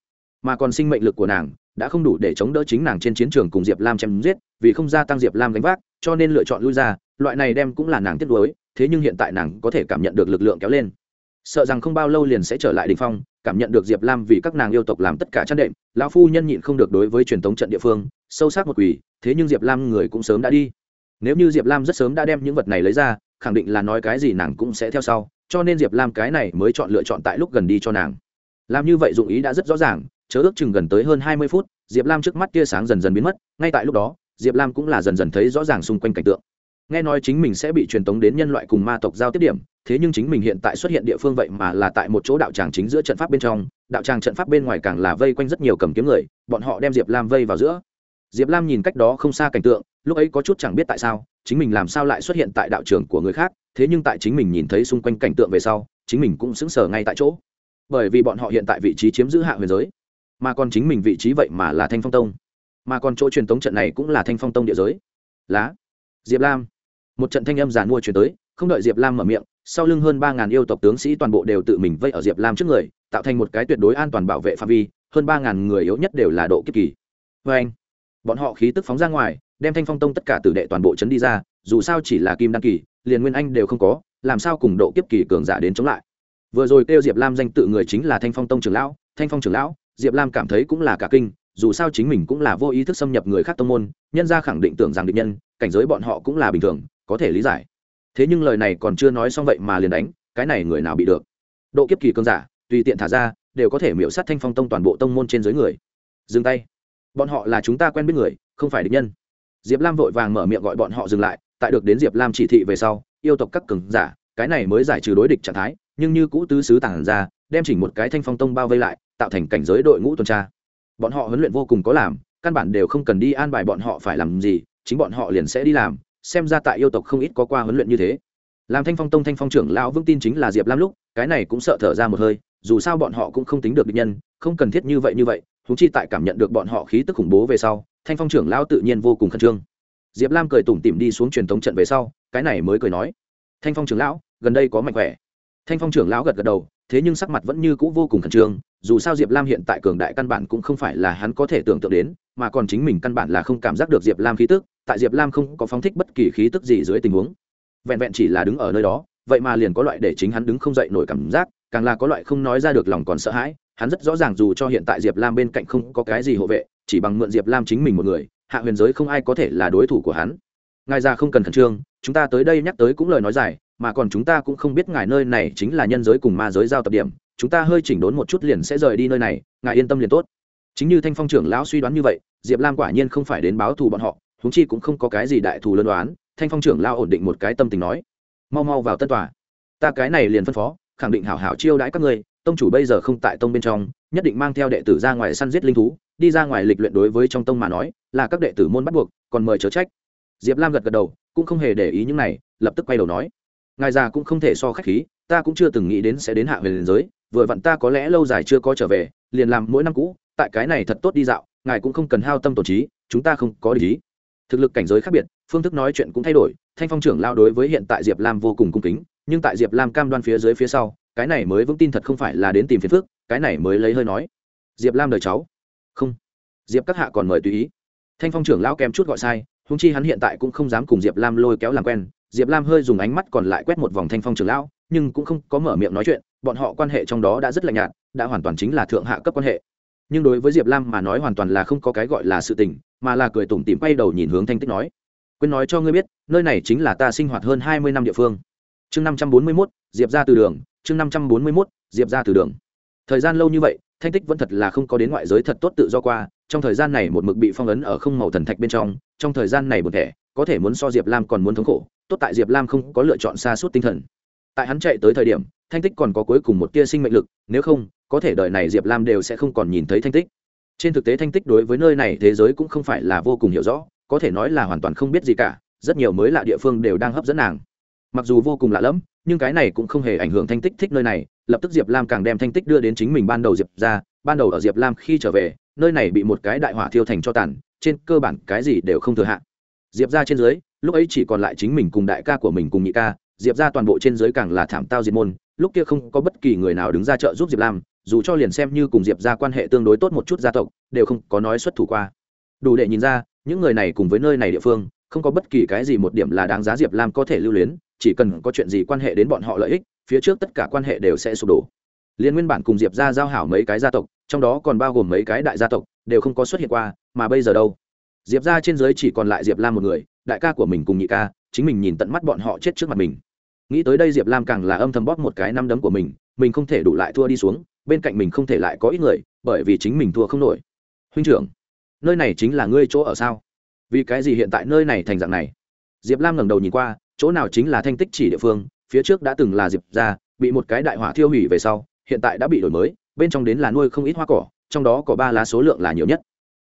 Mà còn sinh mệnh lực của nàng đã không đủ để chống đỡ chính nàng trên chiến trường cùng diệp lam chém giết, vì không gia tăng diệp lam gánh vác, cho nên lựa chọn lui ra, loại này đem cũng là nàng tiếc nuối, thế nhưng hiện tại nàng có thể cảm nhận được lực lượng kéo lên. Sợ rằng không bao lâu liền sẽ trở lại đ ỉ n h phong, cảm nhận được diệp lam vì các nàng yêu tộc làm tất cả chăn đệm, lão phu nhân nhịn không được đối với truyền thống trận địa phương sâu sắc một quỷ thế nhưng diệp lam người cũng sớm đã đi. Nếu như diệp lam rất sớm đã đem những vật này lấy ra, khẳng định là nói cái gì nàng cũng sẽ theo sau, cho nên diệp lam cái này mới chọn lựa chọn tại lúc gần đi cho nàng. Làm như vậy dụng ý đã rất rõ ràng, chớ ước chừng gần tới hơn hai mươi phút, diệp lam trước mắt tia sáng dần dần biến mất, ngay tại lúc đó, diệp lam cũng là dần dần thấy rõ ràng xung quanh cảnh tượng. Nghe nói chính mình sẽ bị truyền tống đến nhân loại cùng ma tộc giao tiếp điểm, thế nhưng chính mình hiện tại xuất hiện địa phương vậy mà là tại một chỗ đạo tràng chính giữa trận pháp bên trong, đạo tràng trận pháp bên ngoài càng là vây quanh rất nhiều cầm kiếm người, bọn họ đem diệp lam vây vào giữa diệp lam nhìn cách đó không xa cảnh tượng, lúc ấy có chút chẳng biết tại sao, chính mình làm sao lại xuất hiện tại đạo trường của người khác, thế nhưng tại chính mình nhìn thấy xung quanh cảnh tượng về sau, chính mình cũng sững sờ ngay tại chỗ. Bởi vì bọn họ hiện tại vị trí chiếm giữ hạ huyền giới, mà còn chính mình vị trí vậy mà là thanh phong tông. Mà còn chỗ truyền tống trận này cũng là thanh phong tông địa giới. Lá, diệp lam. Một trận thanh âm giàn mua chuyển tới, không đợi diệp lam mở miệng, sau lưng hơn ba ngàn yêu tộc tướng sĩ toàn bộ đều tự mình vây ở diệp lam trước người, tạo thành một cái tuyệt đối an toàn bảo vệ phạm vi, hơn ba ngàn người yếu nhất đều là độ kiếp kỳ. Vê anh bọn họ khí tức phóng ra ngoài, đem thanh phong tông tất cả tử đệ toàn bộ chấn đi ra, dù sao chỉ là kim đăng kỳ, liền nguyên anh đều không có, làm sao cùng độ kiếp kỳ cường giả đến chống lại? Vừa rồi kêu diệp lam danh tự người chính là thanh phong tông trưởng lão, thanh phong trưởng lão, diệp lam cảm thấy cũng là cả kinh, dù sao chính mình cũng là vô ý thức xâm nhập người khác tông môn, nhân ra khẳng định tưởng rằng định nhân, cảnh giới bọn họ cũng là bình thường, có thể lý giải. Thế nhưng lời này còn chưa nói xong vậy mà liền đánh, cái này người nào bị được? Độ kiếp kỳ cường giả, tùy tiện thả ra, đều có thể miễu sát thanh phong tông toàn bộ tông môn trên dưới người. Dừng tay bọn họ là chúng ta quen biết người, không phải địch nhân. Diệp lam vội vàng mở miệng gọi bọn họ dừng lại, tại được đến diệp lam chỉ thị về sau, yêu tộc các cường giả, cái này mới giải trừ đối địch trạng thái, nhưng như cũ tứ sứ tản ra, đem chỉnh một cái thanh phong tông bao vây lại, tạo thành cảnh giới đội ngũ tuần tra. Bọn họ huấn luyện vô cùng có làm, căn bản đều không cần đi an bài bọn họ phải làm gì, chính bọn họ liền sẽ đi làm, xem ra tại yêu tộc không ít có qua huấn luyện như thế. Làm thanh phong tông thanh phong trưởng lão vững tin chính là diệp lam lúc, cái này cũng sợ thở ra một hơi dù sao bọn họ cũng không tính được địch nhân, không cần thiết như vậy như vậy thú chi tại cảm nhận được bọn họ khí tức khủng bố về sau, thanh phong trưởng lão tự nhiên vô cùng khẩn trương. Diệp lam cười tủm tỉm đi xuống truyền thống trận về sau, cái này mới cười nói, thanh phong trưởng lão, gần đây có mạnh khỏe. Thanh phong trưởng lão gật gật đầu, thế nhưng sắc mặt vẫn như c ũ vô cùng khẩn trương, dù sao diệp lam hiện tại cường đại căn bản cũng không phải là hắn có thể tưởng tượng đến, mà còn chính mình căn bản là không cảm giác được diệp lam khí tức, tại diệp lam không có phóng thích bất kỳ khí tức gì dưới tình huống. Vẹn vẹn chỉ là đứng ở nơi đó, vậy mà liền có loại để chính hắn đứng không dậy nổi cảm giác càng là có loại không nói ra được lòng còn sợ hãi, hắn rất rõ ràng dù cho hiện tại diệp lam bên cạnh không có cái gì hộ vệ, chỉ bằng mượn diệp lam chính mình một người, hạ huyền giới không ai có thể là đối thủ của hắn. Ngài ra không cần khẩn trương, chúng ta tới đây nhắc tới cũng lời nói dài, mà còn chúng ta cũng không biết ngài nơi này chính là nhân giới cùng ma giới giao tập điểm, chúng ta hơi chỉnh đốn một chút liền sẽ rời đi nơi này, ngài yên tâm liền tốt. Chính như thanh phong trưởng lão suy đoán như vậy, diệp lam quả nhiên không phải đến báo thù bọn họ húng chi cũng không có cái gì đại thù lân đoán, thanh phong trưởng lao ổn định một cái tâm tình nói, mau mau vào tân tòa, ta cái này liền phân phó khẳng định hảo hảo chiêu đãi các ngươi, tông chủ bây giờ không tại tông bên trong, nhất định mang theo đệ tử ra ngoài săn giết linh thú, đi ra ngoài lịch luyện đối với trong tông mà nói, là các đệ tử môn bắt buộc, còn mời chớ trách. Diệp lam gật gật đầu, cũng không hề để ý những này, lập tức quay đầu nói. Ngài già cũng không thể so khách khí, ta cũng chưa từng nghĩ đến sẽ đến hạ về liền giới, vừa vặn ta có lẽ lâu dài chưa có trở về, liền làm mỗi năm cũ, tại cái này thật tốt đi dạo, ngài cũng không cần hao tâm tổn trí, chúng ta không có lý thực lực cảnh giới khác biệt, phương thức nói chuyện cũng thay đổi, thanh phong trưởng lao đối với hiện tại diệp lam vô cùng cung kính nhưng tại diệp lam cam đoan phía dưới phía sau, cái này mới vững tin thật không phải là đến tìm phiền phước cái này mới lấy hơi nói. Diệp lam đời cháu. Không. Diệp các hạ còn mời tùy ý. Thanh phong trưởng lão kém chút gọi sai húng chi hắn hiện tại cũng không dám cùng diệp lam lôi kéo làm quen, diệp lam hơi dùng ánh mắt còn lại quét một vòng thanh phong trưởng lão, nhưng cũng không có mở miệng nói chuyện, bọn họ quan hệ trong đó đã rất lạnh nhạt, đã hoàn toàn chính là thượng hạ cấp quan hệ. Nhưng đối với diệp lam mà nói hoàn toàn là không có cái gọi là sự tình, mà là cười tủm tỉm quay đầu nhìn hướng thanh tích nói. Quên nói cho ngươi biết, nơi này chính là ta sinh hoạt hơn hai mươi năm địa phương chương năm trăm bốn mươi mốt, diệp ra từ đường. Chương năm trăm bốn mươi mốt, diệp ra từ đường. Thời gian lâu như vậy, thanh tích vẫn thật là không có đến ngoại giới thật tốt tự do qua. Trong thời gian này một mực bị phong ấn ở không màu thần thạch bên trong. Trong thời gian này một thẻ, có thể muốn so diệp lam còn muốn thống khổ. Tốt tại diệp lam không có lựa chọn xa suốt tinh thần. Tại hắn chạy tới thời điểm, thanh tích còn có cuối cùng một tia sinh mệnh lực. Nếu không, có thể đời này diệp lam đều sẽ không còn nhìn thấy thanh tích. Trên thực tế thanh tích đối với nơi này thế giới cũng không phải là vô cùng hiểu rõ. Có thể nói là hoàn toàn không biết gì cả. Rất nhiều mới lạ địa phương đều đang hấp dẫn nàng mặc dù vô cùng lạ lẫm, nhưng cái này cũng không hề ảnh hưởng thanh tích thích nơi này, lập tức diệp lam càng đem thanh tích đưa đến chính mình ban đầu diệp ra, ban đầu ở diệp lam khi trở về, nơi này bị một cái đại hỏa thiêu thành cho tàn, trên cơ bản cái gì đều không thừa hạn diệp ra trên dưới, lúc ấy chỉ còn lại chính mình cùng đại ca của mình cùng nhị ca, diệp ra toàn bộ trên dưới càng là thảm tao diệt môn, lúc kia không có bất kỳ người nào đứng ra trợ giúp diệp lam, dù cho liền xem như cùng diệp ra quan hệ tương đối tốt một chút gia tộc, đều không có nói xuất thủ qua. Đủ để nhìn ra, những người này cùng với nơi này địa phương, không có bất kỳ cái gì một điểm là đáng giá diệp lam có thể lưu luyến chỉ cần có chuyện gì quan hệ đến bọn họ lợi ích, phía trước tất cả quan hệ đều sẽ sụp đổ. Liên nguyên bản cùng diệp ra giao hảo mấy cái gia tộc, trong đó còn bao gồm mấy cái đại gia tộc, đều không có xuất hiện qua, mà bây giờ đâu? Diệp ra trên giới chỉ còn lại diệp lam một người, đại ca của mình cùng nhị ca, chính mình nhìn tận mắt bọn họ chết trước mặt mình. Nghĩ tới đây diệp lam càng là âm thầm bóp một cái năm đấm của mình mình không thể đủ lại thua đi xuống, bên cạnh mình không thể lại có ít người, bởi vì chính mình thua không nổi. Huynh trưởng, nơi này chính là ngươi chỗ ở sao? Vì cái gì hiện tại nơi này thành dạng này? Diệp lam ngẩng đầu nhìn qua chỗ nào chính là thanh tích chỉ địa phương, phía trước đã từng là diệp ra bị một cái đại hỏa thiêu hủy về sau, hiện tại đã bị đổi mới, bên trong đến là nuôi không ít hoa cỏ, trong đó có ba lá số lượng là nhiều nhất.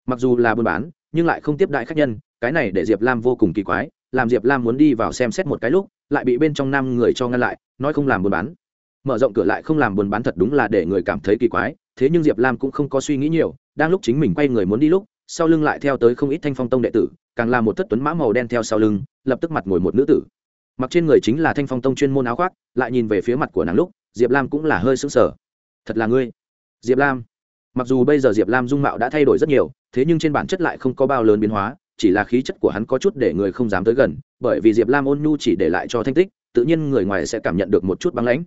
Mặc dù là buôn bán, nhưng lại không tiếp đại khách nhân, cái này để diệp lam vô cùng kỳ quái, làm diệp lam muốn đi vào xem xét một cái lúc, lại bị bên trong năm người cho ngăn lại, nói không làm buôn bán. Mở rộng cửa lại không làm buôn bán thật đúng là để người cảm thấy kỳ quái, thế nhưng diệp lam cũng không có suy nghĩ nhiều, đang lúc chính mình quay người muốn đi lúc, sau lưng lại theo tới không ít thanh phong tông đệ tử, càng là một thất tuấn mã màu đen theo sau lưng, lập tức mặt ngồi một nữ tử mặc trên người chính là thanh phong tông chuyên môn áo khoác, lại nhìn về phía mặt của nàng lúc, diệp lam cũng là hơi sững sờ. Thật là ngươi. Diệp lam. Mặc dù bây giờ diệp lam dung mạo đã thay đổi rất nhiều, thế nhưng trên bản chất lại không có bao lớn biến hóa, chỉ là khí chất của hắn có chút để người không dám tới gần, bởi vì diệp lam ôn nhu chỉ để lại cho thanh tích, tự nhiên người ngoài sẽ cảm nhận được một chút băng lãnh.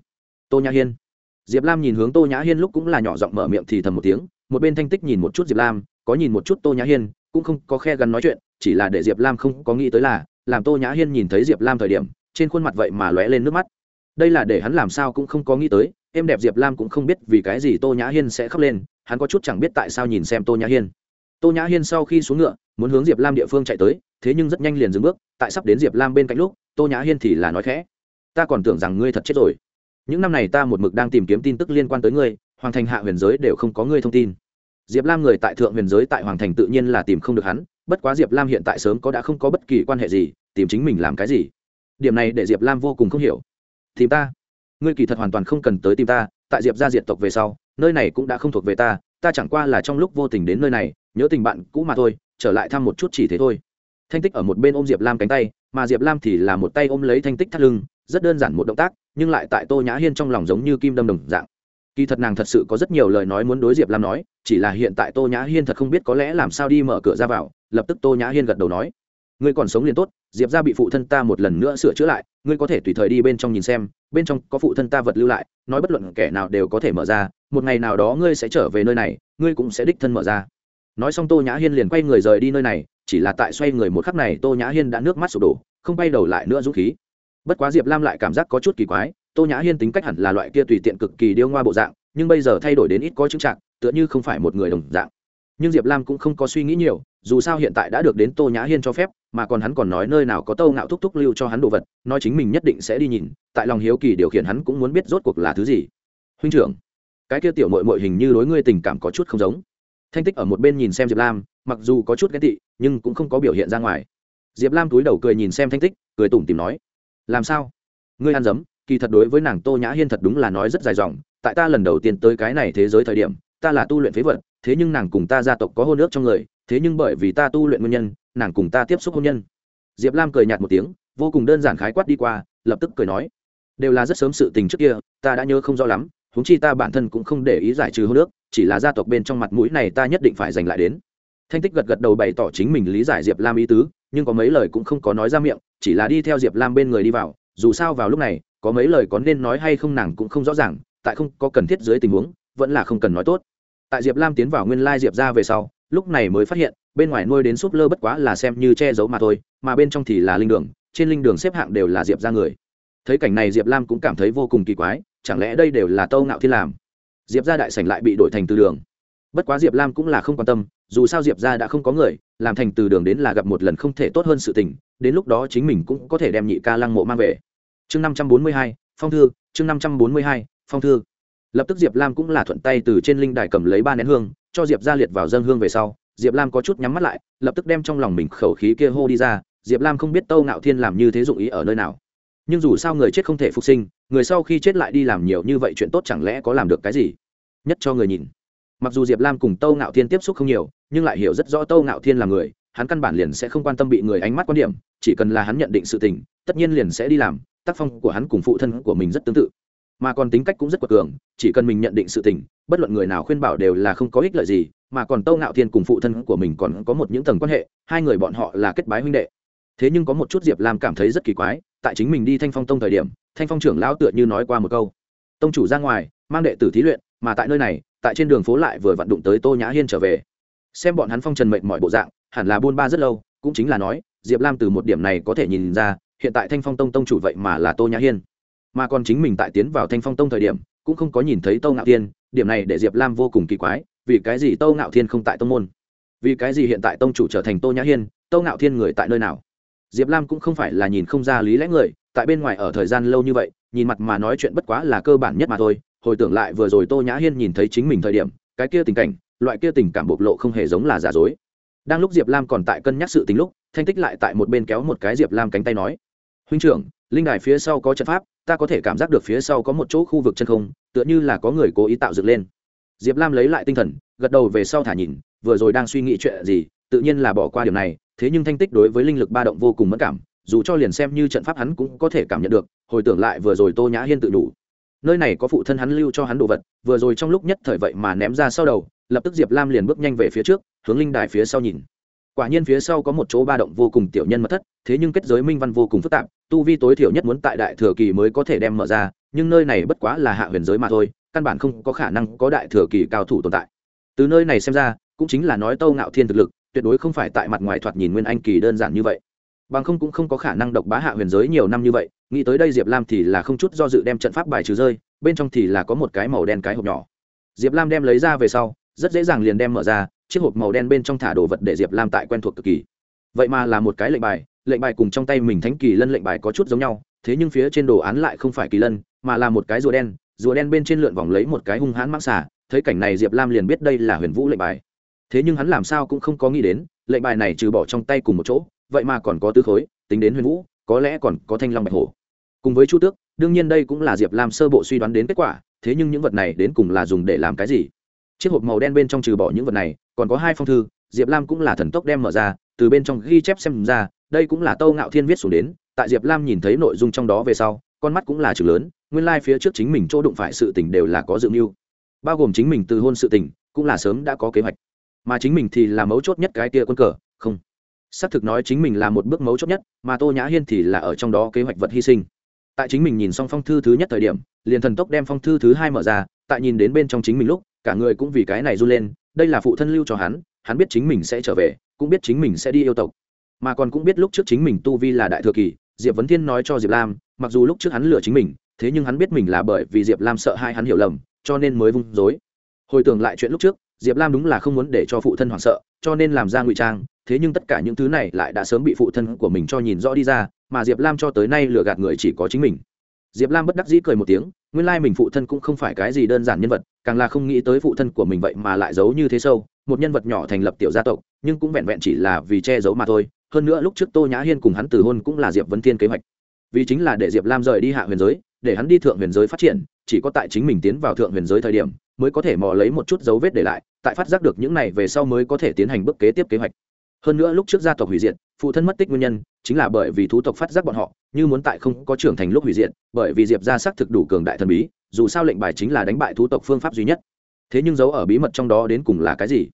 Tô nhã hiên. Diệp lam nhìn hướng tô nhã hiên lúc cũng là nhỏ giọng mở miệng thì thầm một tiếng, một bên thanh tích nhìn một chút diệp lam, có nhìn một chút tô nhã hiên, cũng không có khe gắn nói chuyện, chỉ là để diệp lam không có nghĩ tới là, làm tô nhã hiên nhìn thấy diệp lam thời điểm trên khuôn mặt vậy mà lóe lên nước mắt. Đây là để hắn làm sao cũng không có nghĩ tới, em đẹp diệp lam cũng không biết vì cái gì tô nhã hiên sẽ khóc lên, hắn có chút chẳng biết tại sao nhìn xem tô nhã hiên. Tô nhã hiên sau khi xuống ngựa, muốn hướng diệp lam địa phương chạy tới, thế nhưng rất nhanh liền dừng bước, tại sắp đến diệp lam bên cạnh lúc, tô nhã hiên thì là nói khẽ, ta còn tưởng rằng ngươi thật chết rồi. Những năm này ta một mực đang tìm kiếm tin tức liên quan tới ngươi, hoàng thành hạ huyền giới đều không có ngươi thông tin. Diệp lam người tại thượng huyền giới tại hoàng thành tự nhiên là tìm không được hắn, bất quá diệp lam hiện tại sớm có đã không có bất kỳ quan hệ gì, tìm chính mình làm cái gì điểm này để diệp lam vô cùng không hiểu tìm ta ngươi kỳ thật hoàn toàn không cần tới tìm ta tại diệp ra diệt tộc về sau nơi này cũng đã không thuộc về ta ta chẳng qua là trong lúc vô tình đến nơi này nhớ tình bạn cũ mà thôi trở lại thăm một chút chỉ thế thôi thanh tích ở một bên ôm diệp lam cánh tay mà diệp lam thì là một tay ôm lấy thanh tích thắt lưng rất đơn giản một động tác nhưng lại tại tô nhã hiên trong lòng giống như kim đâm đồng dạng kỳ thật nàng thật sự có rất nhiều lời nói muốn đối diệp lam nói chỉ là hiện tại tô nhã hiên thật không biết có lẽ làm sao đi mở cửa ra vào lập tức tô nhã hiên gật đầu nói ngươi còn sống liền tốt diệp ra bị phụ thân ta một lần nữa sửa chữa lại, ngươi có thể tùy thời đi bên trong nhìn xem, bên trong có phụ thân ta vật lưu lại, nói bất luận kẻ nào đều có thể mở ra, một ngày nào đó ngươi sẽ trở về nơi này, ngươi cũng sẽ đích thân mở ra. Nói xong tô nhã hiên liền quay người rời đi nơi này, chỉ là tại xoay người một khắc này tô nhã hiên đã nước mắt sụp đổ, không bay đầu lại nữa dũng khí. Bất quá diệp lam lại cảm giác có chút kỳ quái, tô nhã hiên tính cách hẳn là loại kia tùy tiện cực kỳ điêu ngoa bộ dạng, nhưng bây giờ thay đổi đến ít có chứng trạng tựa như không phải một người đồng dạng. Nhưng diệp lam cũng không có suy nghĩ nhiều, dù sao hiện tại đã được đến tô nhã hiên cho phép mà còn hắn còn nói nơi nào có tâu ngạo thúc thúc lưu cho hắn đồ vật, nói chính mình nhất định sẽ đi nhìn, tại lòng hiếu kỳ điều khiển hắn cũng muốn biết rốt cuộc là thứ gì. Huynh trưởng, cái kia tiểu mội mội hình như đối ngươi tình cảm có chút không giống. Thanh tích ở một bên nhìn xem diệp lam, mặc dù có chút ghét tị, nhưng cũng không có biểu hiện ra ngoài. Diệp lam túi đầu cười nhìn xem thanh tích, cười tủm tìm nói, làm sao? Ngươi ăn dấm, kỳ thật đối với nàng tô nhã hiên thật đúng là nói rất dài dòng, tại ta lần đầu tiên tới cái này thế giới thời điểm, ta là tu luyện phế vật, thế nhưng nàng cùng ta gia tộc có hôn ước trong người, thế nhưng bởi vì ta tu luyện nguyên nhân nàng cùng ta tiếp xúc hôn nhân. Diệp lam cười nhạt một tiếng vô cùng đơn giản khái quát đi qua lập tức cười nói đều là rất sớm sự tình trước kia ta đã nhớ không rõ lắm húng chi ta bản thân cũng không để ý giải trừ hôn nước, chỉ là gia tộc bên trong mặt mũi này ta nhất định phải giành lại đến. Thanh tích gật gật đầu bày tỏ chính mình lý giải diệp lam ý tứ nhưng có mấy lời cũng không có nói ra miệng chỉ là đi theo diệp lam bên người đi vào dù sao vào lúc này có mấy lời có nên nói hay không nàng cũng không rõ ràng tại không có cần thiết dưới tình huống vẫn là không cần nói tốt. Tại diệp lam tiến vào nguyên lai diệp ra về sau lúc này mới phát hiện, bên ngoài nuôi đến súp lơ bất quá là xem như che giấu mà thôi, mà bên trong thì là linh đường, trên linh đường xếp hạng đều là diệp ra người. Thấy cảnh này diệp lam cũng cảm thấy vô cùng kỳ quái, chẳng lẽ đây đều là tâu ngạo thiên làm? Diệp ra đại sảnh lại bị đổi thành từ đường. Bất quá diệp lam cũng là không quan tâm, dù sao diệp ra đã không có người, làm thành từ đường đến là gặp một lần không thể tốt hơn sự tình, đến lúc đó chính mình cũng có thể đem nhị ca lăng mộ mang về. Chương năm trăm bốn mươi hai, phong thư, chương năm trăm bốn mươi hai, phong thư. Lập tức diệp lam cũng là thuận tay từ trên linh đài cầm lấy ba nén hương cho diệp ra liệt vào dân hương về sau, diệp lam có chút nhắm mắt lại, lập tức đem trong lòng mình khẩu khí kia hô đi ra, diệp lam không biết tâu ngạo thiên làm như thế dụng ý ở nơi nào. Nhưng dù sao người chết không thể phục sinh, người sau khi chết lại đi làm nhiều như vậy chuyện tốt chẳng lẽ có làm được cái gì? Nhất cho người nhìn. Mặc dù diệp lam cùng tâu ngạo thiên tiếp xúc không nhiều, nhưng lại hiểu rất rõ tâu ngạo thiên là người, hắn căn bản liền sẽ không quan tâm bị người ánh mắt quan điểm, chỉ cần là hắn nhận định sự tình, tất nhiên liền sẽ đi làm, tác phong của hắn cùng phụ thân của mình rất tương tự mà còn tính cách cũng rất quật cường, chỉ cần mình nhận định sự tình, bất luận người nào khuyên bảo đều là không có ích lợi gì, mà còn tâu ngạo thiên cùng phụ thân của mình còn có một những tầng quan hệ, hai người bọn họ là kết bái huynh đệ. Thế nhưng có một chút diệp lam cảm thấy rất kỳ quái, tại chính mình đi thanh phong tông thời điểm, thanh phong trưởng lão tựa như nói qua một câu, tông chủ ra ngoài, mang đệ tử thí luyện, mà tại nơi này, tại trên đường phố lại vừa vặn đụng tới tô nhã hiên trở về. Xem bọn hắn phong trần mệnh mọi bộ dạng, hẳn là buôn ba rất lâu, cũng chính là nói, diệp lam từ một điểm này có thể nhìn ra, hiện tại thanh phong tông tông chủ vậy mà là tô nhã hiên mà còn chính mình tại tiến vào thanh phong tông thời điểm, cũng không có nhìn thấy tâu ngạo thiên. Điểm này để diệp lam vô cùng kỳ quái, vì cái gì tâu ngạo thiên không tại tông môn? Vì cái gì hiện tại tông chủ trở thành tô nhã hiên, tâu ngạo thiên người tại nơi nào? Diệp lam cũng không phải là nhìn không ra lý lẽ người, tại bên ngoài ở thời gian lâu như vậy, nhìn mặt mà nói chuyện bất quá là cơ bản nhất mà thôi. Hồi tưởng lại vừa rồi tô nhã hiên nhìn thấy chính mình thời điểm, cái kia tình cảnh, loại kia tình cảm bộc lộ không hề giống là giả dối. Đang lúc diệp lam còn tại cân nhắc sự tính lúc, thanh tích lại tại một bên kéo một cái diệp lam cánh tay nói, huynh trưởng linh đài phía sau có trận pháp, ta có thể cảm giác được phía sau có một chỗ khu vực chân không, tựa như là có người cố ý tạo dựng lên. Diệp lam lấy lại tinh thần, gật đầu về sau thả nhìn, vừa rồi đang suy nghĩ chuyện gì, tự nhiên là bỏ qua điều này, thế nhưng thanh tích đối với linh lực ba động vô cùng mất cảm, dù cho liền xem như trận pháp hắn cũng có thể cảm nhận được, hồi tưởng lại vừa rồi tô nhã hiên tự đủ. Nơi này có phụ thân hắn lưu cho hắn đồ vật, vừa rồi trong lúc nhất thời vậy mà ném ra sau đầu, lập tức diệp lam liền bước nhanh về phía trước, hướng linh đài phía sau nhìn quả nhiên phía sau có một chỗ ba động vô cùng tiểu nhân mật thất, thế nhưng kết giới minh văn vô cùng phức tạp, tu vi tối thiểu nhất muốn tại đại thừa kỳ mới có thể đem mở ra, nhưng nơi này bất quá là hạ huyền giới mà thôi, căn bản không có khả năng có đại thừa kỳ cao thủ tồn tại. Từ nơi này xem ra, cũng chính là nói tâu ngạo thiên thực lực, tuyệt đối không phải tại mặt ngoài thoạt nhìn nguyên anh kỳ đơn giản như vậy. Bằng không cũng không có khả năng độc bá hạ huyền giới nhiều năm như vậy, nghĩ tới đây diệp lam thì là không chút do dự đem trận pháp bài trừ rơi, bên trong thì là có một cái màu đen cái hộp nhỏ. Diệp lam đem lấy ra về sau, rất dễ dàng liền đem mở ra chiếc hộp màu đen bên trong thả đồ vật để diệp lam tại quen thuộc cực kỳ. Vậy mà là một cái lệnh bài lệnh bài cùng trong tay mình thánh kỳ lân lệnh bài có chút giống nhau, thế nhưng phía trên đồ án lại không phải kỳ lân, mà là một cái rùa đen rùa đen bên trên lượn vòng lấy một cái hung hãn mãng xả thấy cảnh này diệp lam liền biết đây là huyền vũ lệnh bài. Thế nhưng hắn làm sao cũng không có nghĩ đến, lệnh bài này trừ bỏ trong tay cùng một chỗ, vậy mà còn có tứ khối, tính đến huyền vũ, có lẽ còn có thanh long bạch hổ. Cùng với chu tước, đương nhiên đây cũng là diệp lam sơ bộ suy đoán đến kết quả, thế nhưng những vật này đến cùng là dùng để làm cái gì? Chiếc hộp màu đen bên trong trừ bỏ những vật này còn có hai phong thư, diệp lam cũng là thần tốc đem mở ra, từ bên trong ghi chép xem ra, đây cũng là tâu ngạo thiên viết xuống đến, tại diệp lam nhìn thấy nội dung trong đó về sau, con mắt cũng là chữ lớn, nguyên lai、like、phía trước chính mình chỗ đụng phải sự tình đều là có dự mưu. Bao gồm chính mình từ hôn sự tình, cũng là sớm đã có kế hoạch. Mà chính mình thì là mấu chốt nhất cái tia quân cờ, không. Xác thực nói chính mình là một bước mấu chốt nhất, mà tô nhã hiên thì là ở trong đó kế hoạch vật hy sinh. Tại chính mình nhìn xong phong thư thứ nhất thời điểm, liền thần tốc đem phong thư thứ hai mở ra, tại nhìn đến bên trong chính mình lúc, cả người cũng vì cái này run lên đây là phụ thân lưu cho hắn hắn biết chính mình sẽ trở về, cũng biết chính mình sẽ đi yêu tộc. Mà còn cũng biết lúc trước chính mình tu vi là đại thừa kỳ, diệp vấn thiên nói cho diệp lam, mặc dù lúc trước hắn lừa chính mình, thế nhưng hắn biết mình là bởi vì diệp lam sợ hai hắn hiểu lầm, cho nên mới vung dối hồi tưởng lại chuyện lúc trước, diệp lam đúng là không muốn để cho phụ thân hoảng sợ, cho nên làm ra ngụy trang, thế nhưng tất cả những thứ này lại đã sớm bị phụ thân của mình cho nhìn rõ đi ra, mà diệp lam cho tới nay lừa gạt người chỉ có chính mình. Diệp lam bất đắc dĩ cười một tiếng nguyên lai mình phụ thân cũng không phải cái gì đơn giản nhân vật, càng là không nghĩ tới phụ thân của mình vậy mà lại giấu như thế sâu. Một nhân vật nhỏ thành lập tiểu gia tộc, nhưng cũng vẹn vẹn chỉ là vì che giấu mà thôi. Hơn nữa lúc trước tô nhã hiên cùng hắn từ hôn cũng là diệp vấn thiên kế hoạch. Vì chính là để diệp lam rời đi hạ huyền giới, để hắn đi thượng huyền giới phát triển, chỉ có tại chính mình tiến vào thượng huyền giới thời điểm mới có thể mò lấy một chút dấu vết để lại, tại phát giác được những này về sau mới có thể tiến hành bước kế tiếp kế hoạch. Hơn nữa lúc trước gia tộc hủy diệt, phụ thân mất tích nguyên nhân chính là bởi vì thú tộc phát giác bọn họ như muốn tại không có trưởng thành lúc hủy diệt, bởi vì diệp ra xác thực đủ cường đại thần bí, dù sao lệnh bài chính là đánh bại thú tộc phương pháp duy nhất. Thế nhưng dấu ở bí mật trong đó đến cùng là cái gì?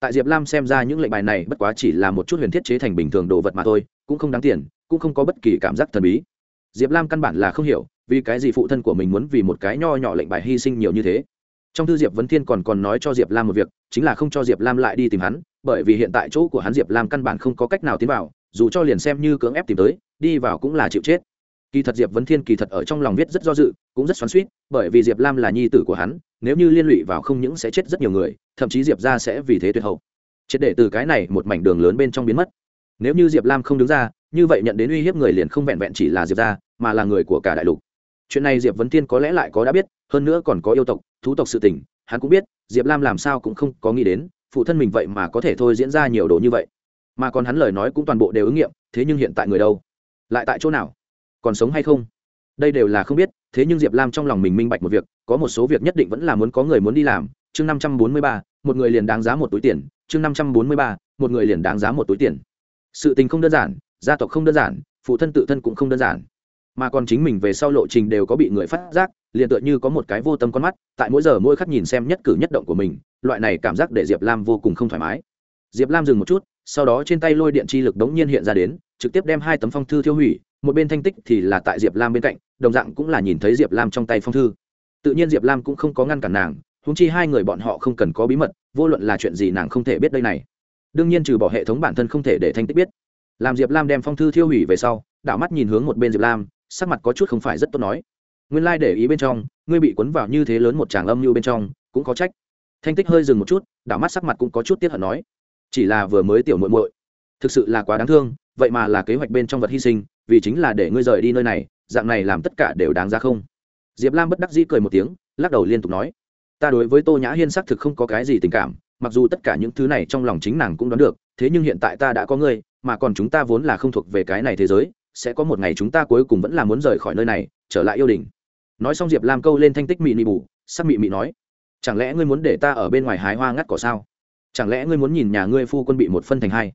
Tại diệp lam xem ra những lệnh bài này bất quá chỉ là một chút huyền thiết chế thành bình thường đồ vật mà thôi, cũng không đáng tiền, cũng không có bất kỳ cảm giác thần bí. Diệp lam căn bản là không hiểu, vì cái gì phụ thân của mình muốn vì một cái nho nhỏ lệnh bài hy sinh nhiều như thế. Trong thư diệp vấn thiên còn còn nói cho diệp lam một việc, chính là không cho diệp lam lại đi tìm hắn, bởi vì hiện tại chỗ của hắn diệp lam căn bản không có cách nào tiến vào, dù cho liền xem như cưỡng ép tìm tới đi vào cũng là chịu chết. Kỳ thật diệp vấn thiên kỳ thật ở trong lòng viết rất do dự, cũng rất xoắn suýt bởi vì diệp lam là nhi tử của hắn, nếu như liên lụy vào không những sẽ chết rất nhiều người, thậm chí diệp ra sẽ vì thế tuyệt hậu. Triệt để từ cái này một mảnh đường lớn bên trong biến mất. Nếu như diệp lam không đứng ra, như vậy nhận đến uy hiếp người liền không vẹn vẹn chỉ là diệp ra mà là người của cả đại lục. Chuyện này diệp vấn thiên có lẽ lại có đã biết, hơn nữa còn có yêu tộc, thú tộc sự tình, hắn cũng biết, diệp lam làm sao cũng không có nghĩ đến, phụ thân mình vậy mà có thể thôi diễn ra nhiều đồ như vậy. Mà còn hắn lời nói cũng toàn bộ đều ứng nghiệm, thế nhưng hiện tại người đâu? Lại tại chỗ nào? Còn sống hay không? Đây đều là không biết, thế nhưng diệp lam trong lòng mình minh bạch một việc, có một số việc nhất định vẫn là muốn có người muốn đi làm. Chương năm trăm bốn mươi ba, một người liền đáng giá một túi tiền. Chương năm trăm bốn mươi ba, một người liền đáng giá một túi tiền. Sự tình không đơn giản, gia tộc không đơn giản, phụ thân tự thân cũng không đơn giản. Mà còn chính mình về sau lộ trình đều có bị người phát giác, liền tựa như có một cái vô tâm con mắt, tại mỗi giờ mỗi khắc nhìn xem nhất cử nhất động của mình, loại này cảm giác để diệp lam vô cùng không thoải mái diệp lam dừng một chút, sau đó trên tay lôi điện chi lực đống nhiên hiện ra đến, trực tiếp đem hai tấm phong thư thiêu hủy, một bên thanh tích thì là tại diệp lam bên cạnh, đồng dạng cũng là nhìn thấy diệp lam trong tay phong thư. Tự nhiên diệp lam cũng không có ngăn cản nàng húng chi hai người bọn họ không cần có bí mật, vô luận là chuyện gì nàng không thể biết đây này. Đương nhiên trừ bỏ hệ thống bản thân không thể để thanh tích biết. Làm diệp lam đem phong thư thiêu hủy về sau, đảo mắt nhìn hướng một bên diệp lam, sắc mặt có chút không phải rất tốt nói. Nguyên lai、like、để ý bên trong, ngươi bị cuốn vào như thế lớn một tràng âm mưu bên trong, cũng có trách. Thanh tích hơi dừng một chút, đảo mắt sắc mặt cũng có chút tiếc hận nói chỉ là vừa mới tiểu muội muội. Thực sự là quá đáng thương, vậy mà là kế hoạch bên trong vật hy sinh, vì chính là để ngươi rời đi nơi này, dạng này làm tất cả đều đáng ra không? Diệp lam bất đắc dĩ cười một tiếng, lắc đầu liên tục nói, ta đối với tô nhã hiên xác thực không có cái gì tình cảm, mặc dù tất cả những thứ này trong lòng chính nàng cũng đoán được, thế nhưng hiện tại ta đã có ngươi, mà còn chúng ta vốn là không thuộc về cái này thế giới, sẽ có một ngày chúng ta cuối cùng vẫn là muốn rời khỏi nơi này, trở lại yêu đình. Nói xong diệp lam câu lên thanh tích mị mị bù, sắc mị mị nói, chẳng lẽ ngươi muốn để ta ở bên ngoài hái hoa ngắt cỏ sao? Chẳng lẽ ngươi muốn nhìn nhà ngươi phu quân bị một phân thành hai?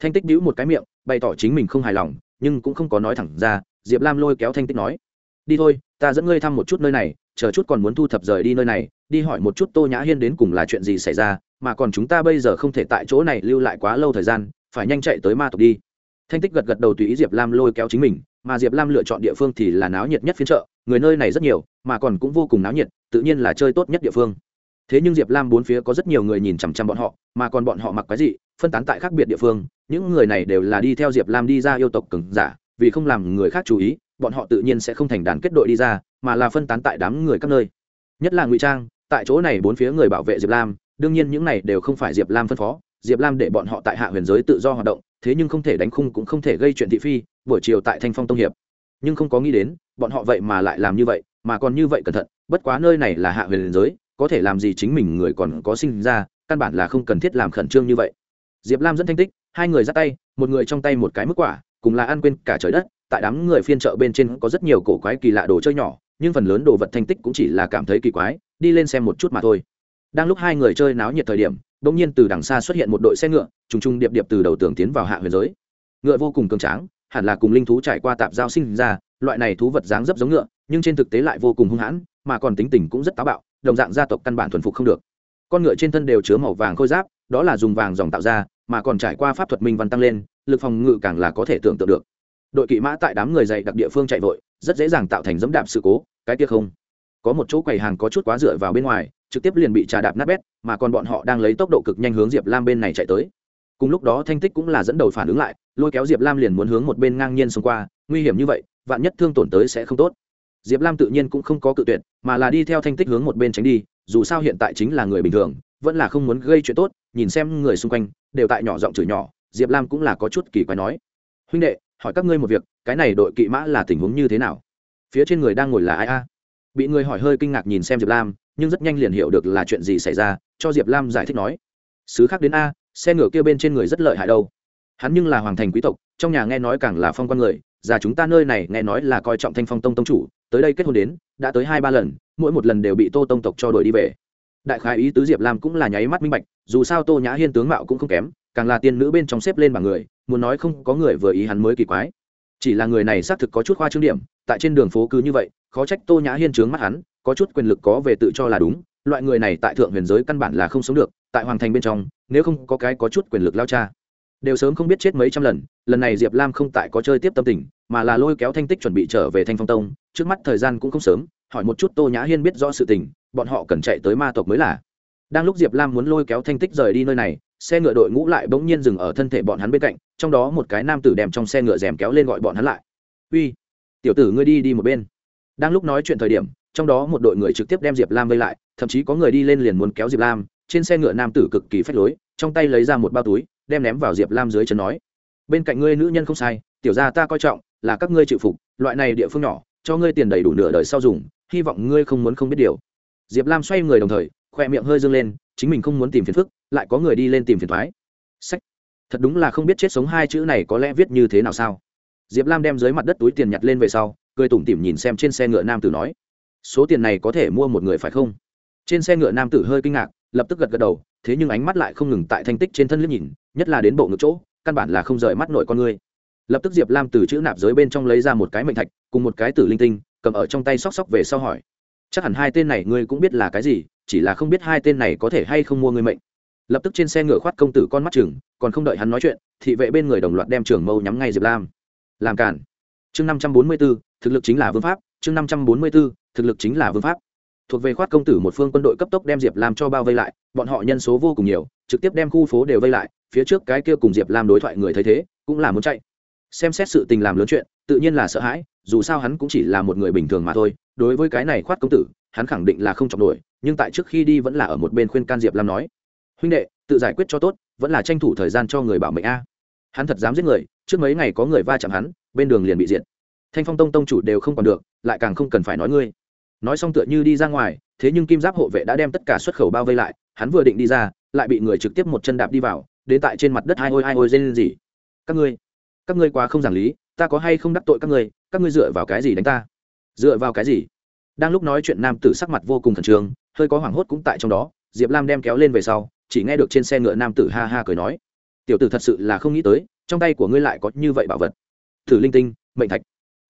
Thanh tích đĩu một cái miệng, bày tỏ chính mình không hài lòng, nhưng cũng không có nói thẳng ra, diệp lam lôi kéo thanh tích nói, đi thôi, ta dẫn ngươi thăm một chút nơi này, chờ chút còn muốn thu thập rời đi nơi này, đi hỏi một chút tô nhã hiên đến cùng là chuyện gì xảy ra, mà còn chúng ta bây giờ không thể tại chỗ này lưu lại quá lâu thời gian, phải nhanh chạy tới ma tộc đi. Thanh tích gật gật đầu tùy ý diệp lam lôi kéo chính mình, mà diệp lam lựa chọn địa phương thì là náo nhiệt nhất phiên chợ, người nơi này rất nhiều, mà còn cũng vô cùng náo nhiệt, tự nhiên là chơi tốt nhất địa phương thế nhưng diệp lam bốn phía có rất nhiều người nhìn chằm chằm bọn họ, mà còn bọn họ mặc cái gì phân tán tại khác biệt địa phương. Những người này đều là đi theo diệp lam đi ra yêu tộc cứng giả, vì không làm người khác chú ý, bọn họ tự nhiên sẽ không thành đàn kết đội đi ra, mà là phân tán tại đám người các nơi. Nhất là ngụy trang, tại chỗ này bốn phía người bảo vệ diệp lam, đương nhiên những này đều không phải diệp lam phân phó. Diệp lam để bọn họ tại hạ huyền giới tự do hoạt động, thế nhưng không thể đánh khung cũng không thể gây chuyện thị phi, buổi chiều tại thanh phong tông hiệp. Nhưng không có nghĩ đến, bọn họ vậy mà lại làm như vậy, mà còn như vậy cẩn thận. Bất quá nơi này là hạ huyền giới có thể làm gì chính mình người còn có sinh ra, căn bản là không cần thiết làm khẩn trương như vậy. Diệp lam dẫn thanh tích, hai người ra tay, một người trong tay một cái mức quả, cùng là ăn quên cả trời đất, tại đám người phiên chợ bên trên có rất nhiều cổ quái kỳ lạ đồ chơi nhỏ, nhưng phần lớn đồ vật thanh tích cũng chỉ là cảm thấy kỳ quái, đi lên xem một chút mà thôi. Đang lúc hai người chơi náo nhiệt thời điểm đ ỗ n g nhiên từ đằng xa xuất hiện một đội xe ngựa, trùng trùng điệp điệp từ đầu tường tiến vào hạ huyền giới. Ngựa vô cùng cường tráng, hẳn là cùng linh thú trải qua tạp giao sinh ra, loại này thú vật dáng dấp giống ngựa, nhưng trên thực tế lại vô cùng hung hãn, mà còn tính tình cũng rất táo bạo đồng dạng gia tộc căn bản thuần phục không được. Con ngựa trên thân đều chứa màu vàng khôi giáp, đó là dùng vàng dòng tạo ra, mà còn trải qua pháp thuật minh văn tăng lên, lực phòng ngự càng là có thể tưởng tượng được. Đội kỵ mã tại đám người dày đặc địa phương chạy vội, rất dễ dàng tạo thành dẫm đạp sự cố, cái kia không. Có một chỗ quầy hàng có chút quá dựa vào bên ngoài, trực tiếp liền bị trà đạp nát bét, mà còn bọn họ đang lấy tốc độ cực nhanh hướng diệp lam bên này chạy tới. Cùng lúc đó thanh tích cũng là dẫn đầu phản ứng lại, lôi kéo diệp lam liền muốn hướng một bên ngang nhiên xông qua, nguy hiểm như vậy, vạn nhất thương tổn tới sẽ không tốt diệp lam tự nhiên cũng không có cự tuyệt, mà là đi theo thanh tích hướng một bên tránh đi, dù sao hiện tại chính là người bình thường, vẫn là không muốn gây chuyện tốt, nhìn xem người xung quanh, đều tại nhỏ giọng chửi nhỏ, diệp lam cũng là có chút kỳ quái nói. Huynh đệ, hỏi các ngươi một việc, cái này đội kỵ mã là tình huống như thế nào? Phía trên người đang ngồi là ai a? Bị người hỏi hơi kinh ngạc nhìn xem diệp lam, nhưng rất nhanh liền hiểu được là chuyện gì xảy ra, cho diệp lam giải thích nói. Sứ khác đến a, xe ngựa kia bên trên người rất lợi hại đâu. Hắn nhưng là hoàng thành quý tộc, trong nhà nghe nói càng là phong quan người già chúng ta nơi này nghe nói là coi trọng thanh phong tông tông chủ, tới đây kết hôn đến, đã tới hai ba lần, mỗi một lần đều bị tô tông tộc cho đuổi đi về. Đại khái ý tứ diệp lam cũng là nháy mắt minh bạch, dù sao tô nhã hiên tướng mạo cũng không kém, càng là tiên nữ bên trong xếp lên bằng người, muốn nói không có người vừa ý hắn mới kỳ quái. Chỉ là người này xác thực có chút khoa trương điểm, tại trên đường phố cứ như vậy, khó trách tô nhã hiên trướng mắt hắn, có chút quyền lực có về tự cho là đúng, loại người này tại thượng huyền giới căn bản là không sống được, tại hoàng thành bên trong, nếu không có cái có chút quyền lực lao cha đều sớm không biết chết mấy trăm lần lần này diệp lam không tại có chơi tiếp tâm tình, mà là lôi kéo thanh tích chuẩn bị trở về thanh phong tông, trước mắt thời gian cũng không sớm, hỏi một chút tô nhã hiên biết rõ sự tình, bọn họ cần chạy tới ma tộc mới là. Đang lúc diệp lam muốn lôi kéo thanh tích rời đi nơi này, xe ngựa đội ngũ lại bỗng nhiên dừng ở thân thể bọn hắn bên cạnh, trong đó một cái nam tử đem trong xe ngựa rèm kéo lên gọi bọn hắn lại. Uy, tiểu tử ngươi đi đi một bên. Đang lúc nói chuyện thời điểm, trong đó một đội người trực tiếp đem diệp lam vây lại, thậm chí có người đi lên liền muốn kéo diệp lam, trên xe ngựa nam tử cực kỳ phách lối, trong tay lấy ra một bao túi đem ném vào diệp lam dưới chân nói, bên cạnh ngươi nữ nhân không sai, tiểu ra ta coi trọng, là các ngươi chịu phục, loại này địa phương nhỏ, cho ngươi tiền đầy đủ nửa đời sau dùng, hy vọng ngươi không muốn không biết điều. Diệp lam xoay người đồng thời, khoe miệng hơi dâng lên, chính mình không muốn tìm phiền phức, lại có người đi lên tìm phiền thoái. Sách. Thật đúng là không biết chết sống hai chữ này có lẽ viết như thế nào sao? Diệp lam đem dưới mặt đất túi tiền nhặt lên về sau, cười tủm tỉm nhìn xem trên xe ngựa nam tử nói, số tiền này có thể mua một người phải không? Trên xe ngựa nam tử hơi kinh ngạc, lập tức gật gật đầu thế nhưng ánh mắt lại không ngừng tại thanh tích trên thân liếc nhìn, nhất là đến bộ ngực chỗ, căn bản là không rời mắt nội con người. lập tức diệp lam từ chữ nạp giới bên trong lấy ra một cái mệnh thạch, cùng một cái tử linh tinh, cầm ở trong tay sóc sóc về sau hỏi. Chắc hẳn hai tên này ngươi cũng biết là cái gì, chỉ là không biết hai tên này có thể hay không mua ngươi mệnh. Lập tức trên xe ngựa khoát công tử con mắt chừng, còn không đợi hắn nói chuyện, thị vệ bên người đồng loạt đem trường mâu nhắm ngay diệp lam. Làm cản chương năm trăm bốn mươi b ố thực lực chính là vương pháp. Chương năm trăm bốn mươi b ố thực lực chính là vương pháp thuộc về khoát công tử một phương quân đội cấp tốc đem diệp lam cho bao vây lại, bọn họ nhân số vô cùng nhiều, trực tiếp đem khu phố đều vây lại, phía trước cái kia cùng diệp lam đối thoại người thấy thế, cũng là muốn chạy. Xem xét sự tình làm lớn chuyện, tự nhiên là sợ hãi, dù sao hắn cũng chỉ là một người bình thường mà thôi, đối với cái này khoát công tử, hắn khẳng định là không chọc nổi, nhưng tại trước khi đi vẫn là ở một bên khuyên can diệp lam nói, huynh đệ, tự giải quyết cho tốt, vẫn là tranh thủ thời gian cho người bảo mệnh a. Hắn thật dám giết người, trước mấy ngày có người va chạm hắn, bên đường liền bị diệt. Thanh phong tông tông chủ đều không còn được, lại càng không cần phải nói ngươi nói xong tựa như đi ra ngoài, thế nhưng kim giáp hộ vệ đã đem tất cả xuất khẩu bao vây lại, hắn vừa định đi ra, lại bị người trực tiếp một chân đạp đi vào, đến tại trên mặt đất hai ôi hai ôi dê lên gì các ngươi các ngươi quá không giảng lý, ta có hay không đắc tội các ngươi các ngươi dựa vào cái gì đánh ta? Dựa vào cái gì? Đang lúc nói chuyện nam tử sắc mặt vô cùng khẩn trương, hơi có hoảng hốt cũng tại trong đó, diệp lam đem kéo lên về sau, chỉ nghe được trên xe ngựa nam tử ha ha cười nói. Tiểu tử thật sự là không nghĩ tới, trong tay của ngươi lại có như vậy bảo vật. Thử linh tinh, mệnh thạch.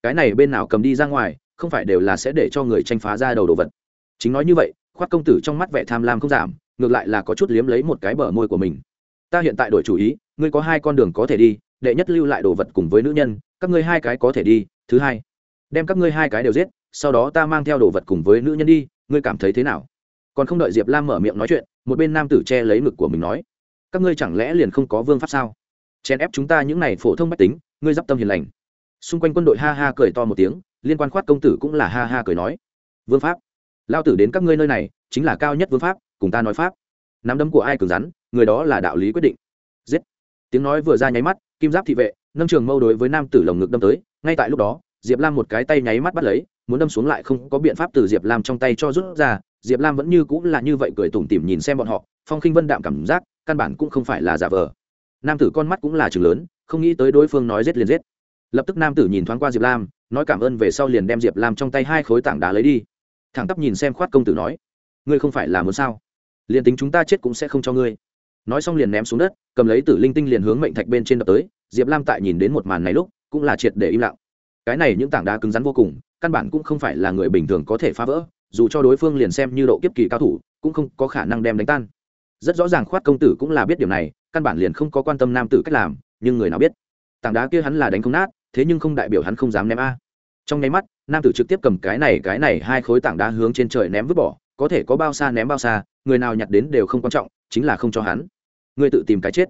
Cái này bên nào cầm đi ra ngoài không phải đều là sẽ để cho người tranh phá ra đầu đồ vật. Chính nói như vậy, khoác công tử trong mắt vẻ tham lam không giảm, ngược lại là có chút liếm lấy một cái bờ môi của mình. Ta hiện tại đổi chủ ý, ngươi có hai con đường có thể đi, đệ nhất lưu lại đồ vật cùng với nữ nhân, các ngươi hai cái có thể đi, thứ hai, đem các ngươi hai cái đều giết, sau đó ta mang theo đồ vật cùng với nữ nhân đi, ngươi cảm thấy thế nào? Còn không đợi diệp lam mở miệng nói chuyện, một bên nam tử che lấy ngực của mình nói, các ngươi chẳng lẽ liền không có vương pháp sao? Chèn ép chúng ta những này phổ thông mách tính, ngươi d i p tâm hiền lành xung quanh quân đội ha ha cười to một tiếng, liên quan khoát công tử cũng là ha ha cười nói. Vương pháp, lao tử đến các ngươi nơi này, chính là cao nhất vương pháp, cùng ta nói pháp. Nắm đấm của ai cứng rắn, người đó là đạo lý quyết định. Giết. Tiếng nói vừa ra nháy mắt, kim giáp thị vệ, nâng trường mâu đối với nam tử lồng ngực đâm tới, ngay tại lúc đó, diệp lam một cái tay nháy mắt bắt lấy, muốn đâm xuống lại không có biện pháp từ diệp lam trong tay cho rút ra, diệp lam vẫn như cũng là như vậy cười tủm tỉm nhìn xem bọn họ, phong khinh vân đạm cảm giác, căn bản cũng không phải là giả vờ. Nam tử con mắt cũng là chừng lớn, không nghĩ tới đối phương nói giết liền giết lập tức nam tử nhìn thoáng qua diệp lam, nói cảm ơn về sau liền đem diệp lam trong tay hai khối tảng đá lấy đi. Thẳng tắp nhìn xem khoát công tử nói, ngươi không phải là muốn sao? Liền tính chúng ta chết cũng sẽ không cho ngươi. Nói xong liền ném xuống đất, cầm lấy tử linh tinh liền hướng mệnh thạch bên trên đập tới, diệp lam tại nhìn đến một màn này lúc, cũng là triệt để im lặng. Cái này những tảng đá cứng rắn vô cùng, căn bản cũng không phải là người bình thường có thể phá vỡ, dù cho đối phương liền xem như độ kiếp kỳ cao thủ, cũng không có khả năng đem đánh tan. Rất rõ ràng khoát công tử cũng là biết điều này, căn bản liền không có quan tâm nam tử cách làm, nhưng người nào biết? Tảng đá kia hắn là đánh không nát thế nhưng không đại biểu hắn không dám ném a. Trong nháy mắt, nam tử trực tiếp cầm cái này cái này hai khối tảng đá hướng trên trời ném vứt bỏ, có thể có bao xa ném bao xa, người nào nhặt đến đều không quan trọng, chính là không cho hắn. Người tự tìm cái chết.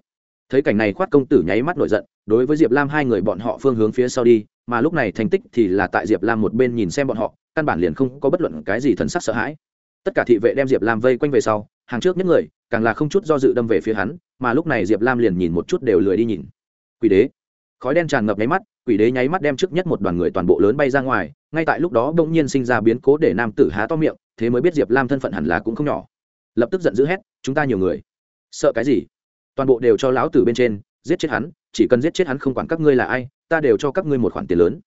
Thấy cảnh này khoát công tử nháy mắt nổi giận, đối với diệp lam hai người bọn họ phương hướng phía sau đi, mà lúc này thành tích thì là tại diệp lam một bên nhìn xem bọn họ, căn bản liền không có bất luận cái gì thần sắc sợ hãi. Tất cả thị vệ đem diệp lam vây quanh về sau, hàng trước những người, càng là không chút do dự đâm về phía hắn, mà lúc này diệp lam liền nhìn một chút đều lười đi nhìn. Quỷ đế. Khói đen tràn ngập nháy mắt quỷ đế nháy mắt đem trước nhất một đoàn người toàn bộ lớn bay ra ngoài, ngay tại lúc đó bỗng nhiên sinh ra biến cố để nam tử há to miệng, thế mới biết diệp lam thân phận hẳn là cũng không nhỏ. Lập tức giận dữ hét, chúng ta nhiều người. Sợ cái gì? Toàn bộ đều cho lão tử bên trên, giết chết hắn, chỉ cần giết chết hắn không quản các ngươi là ai, ta đều cho các ngươi một khoản tiền lớn.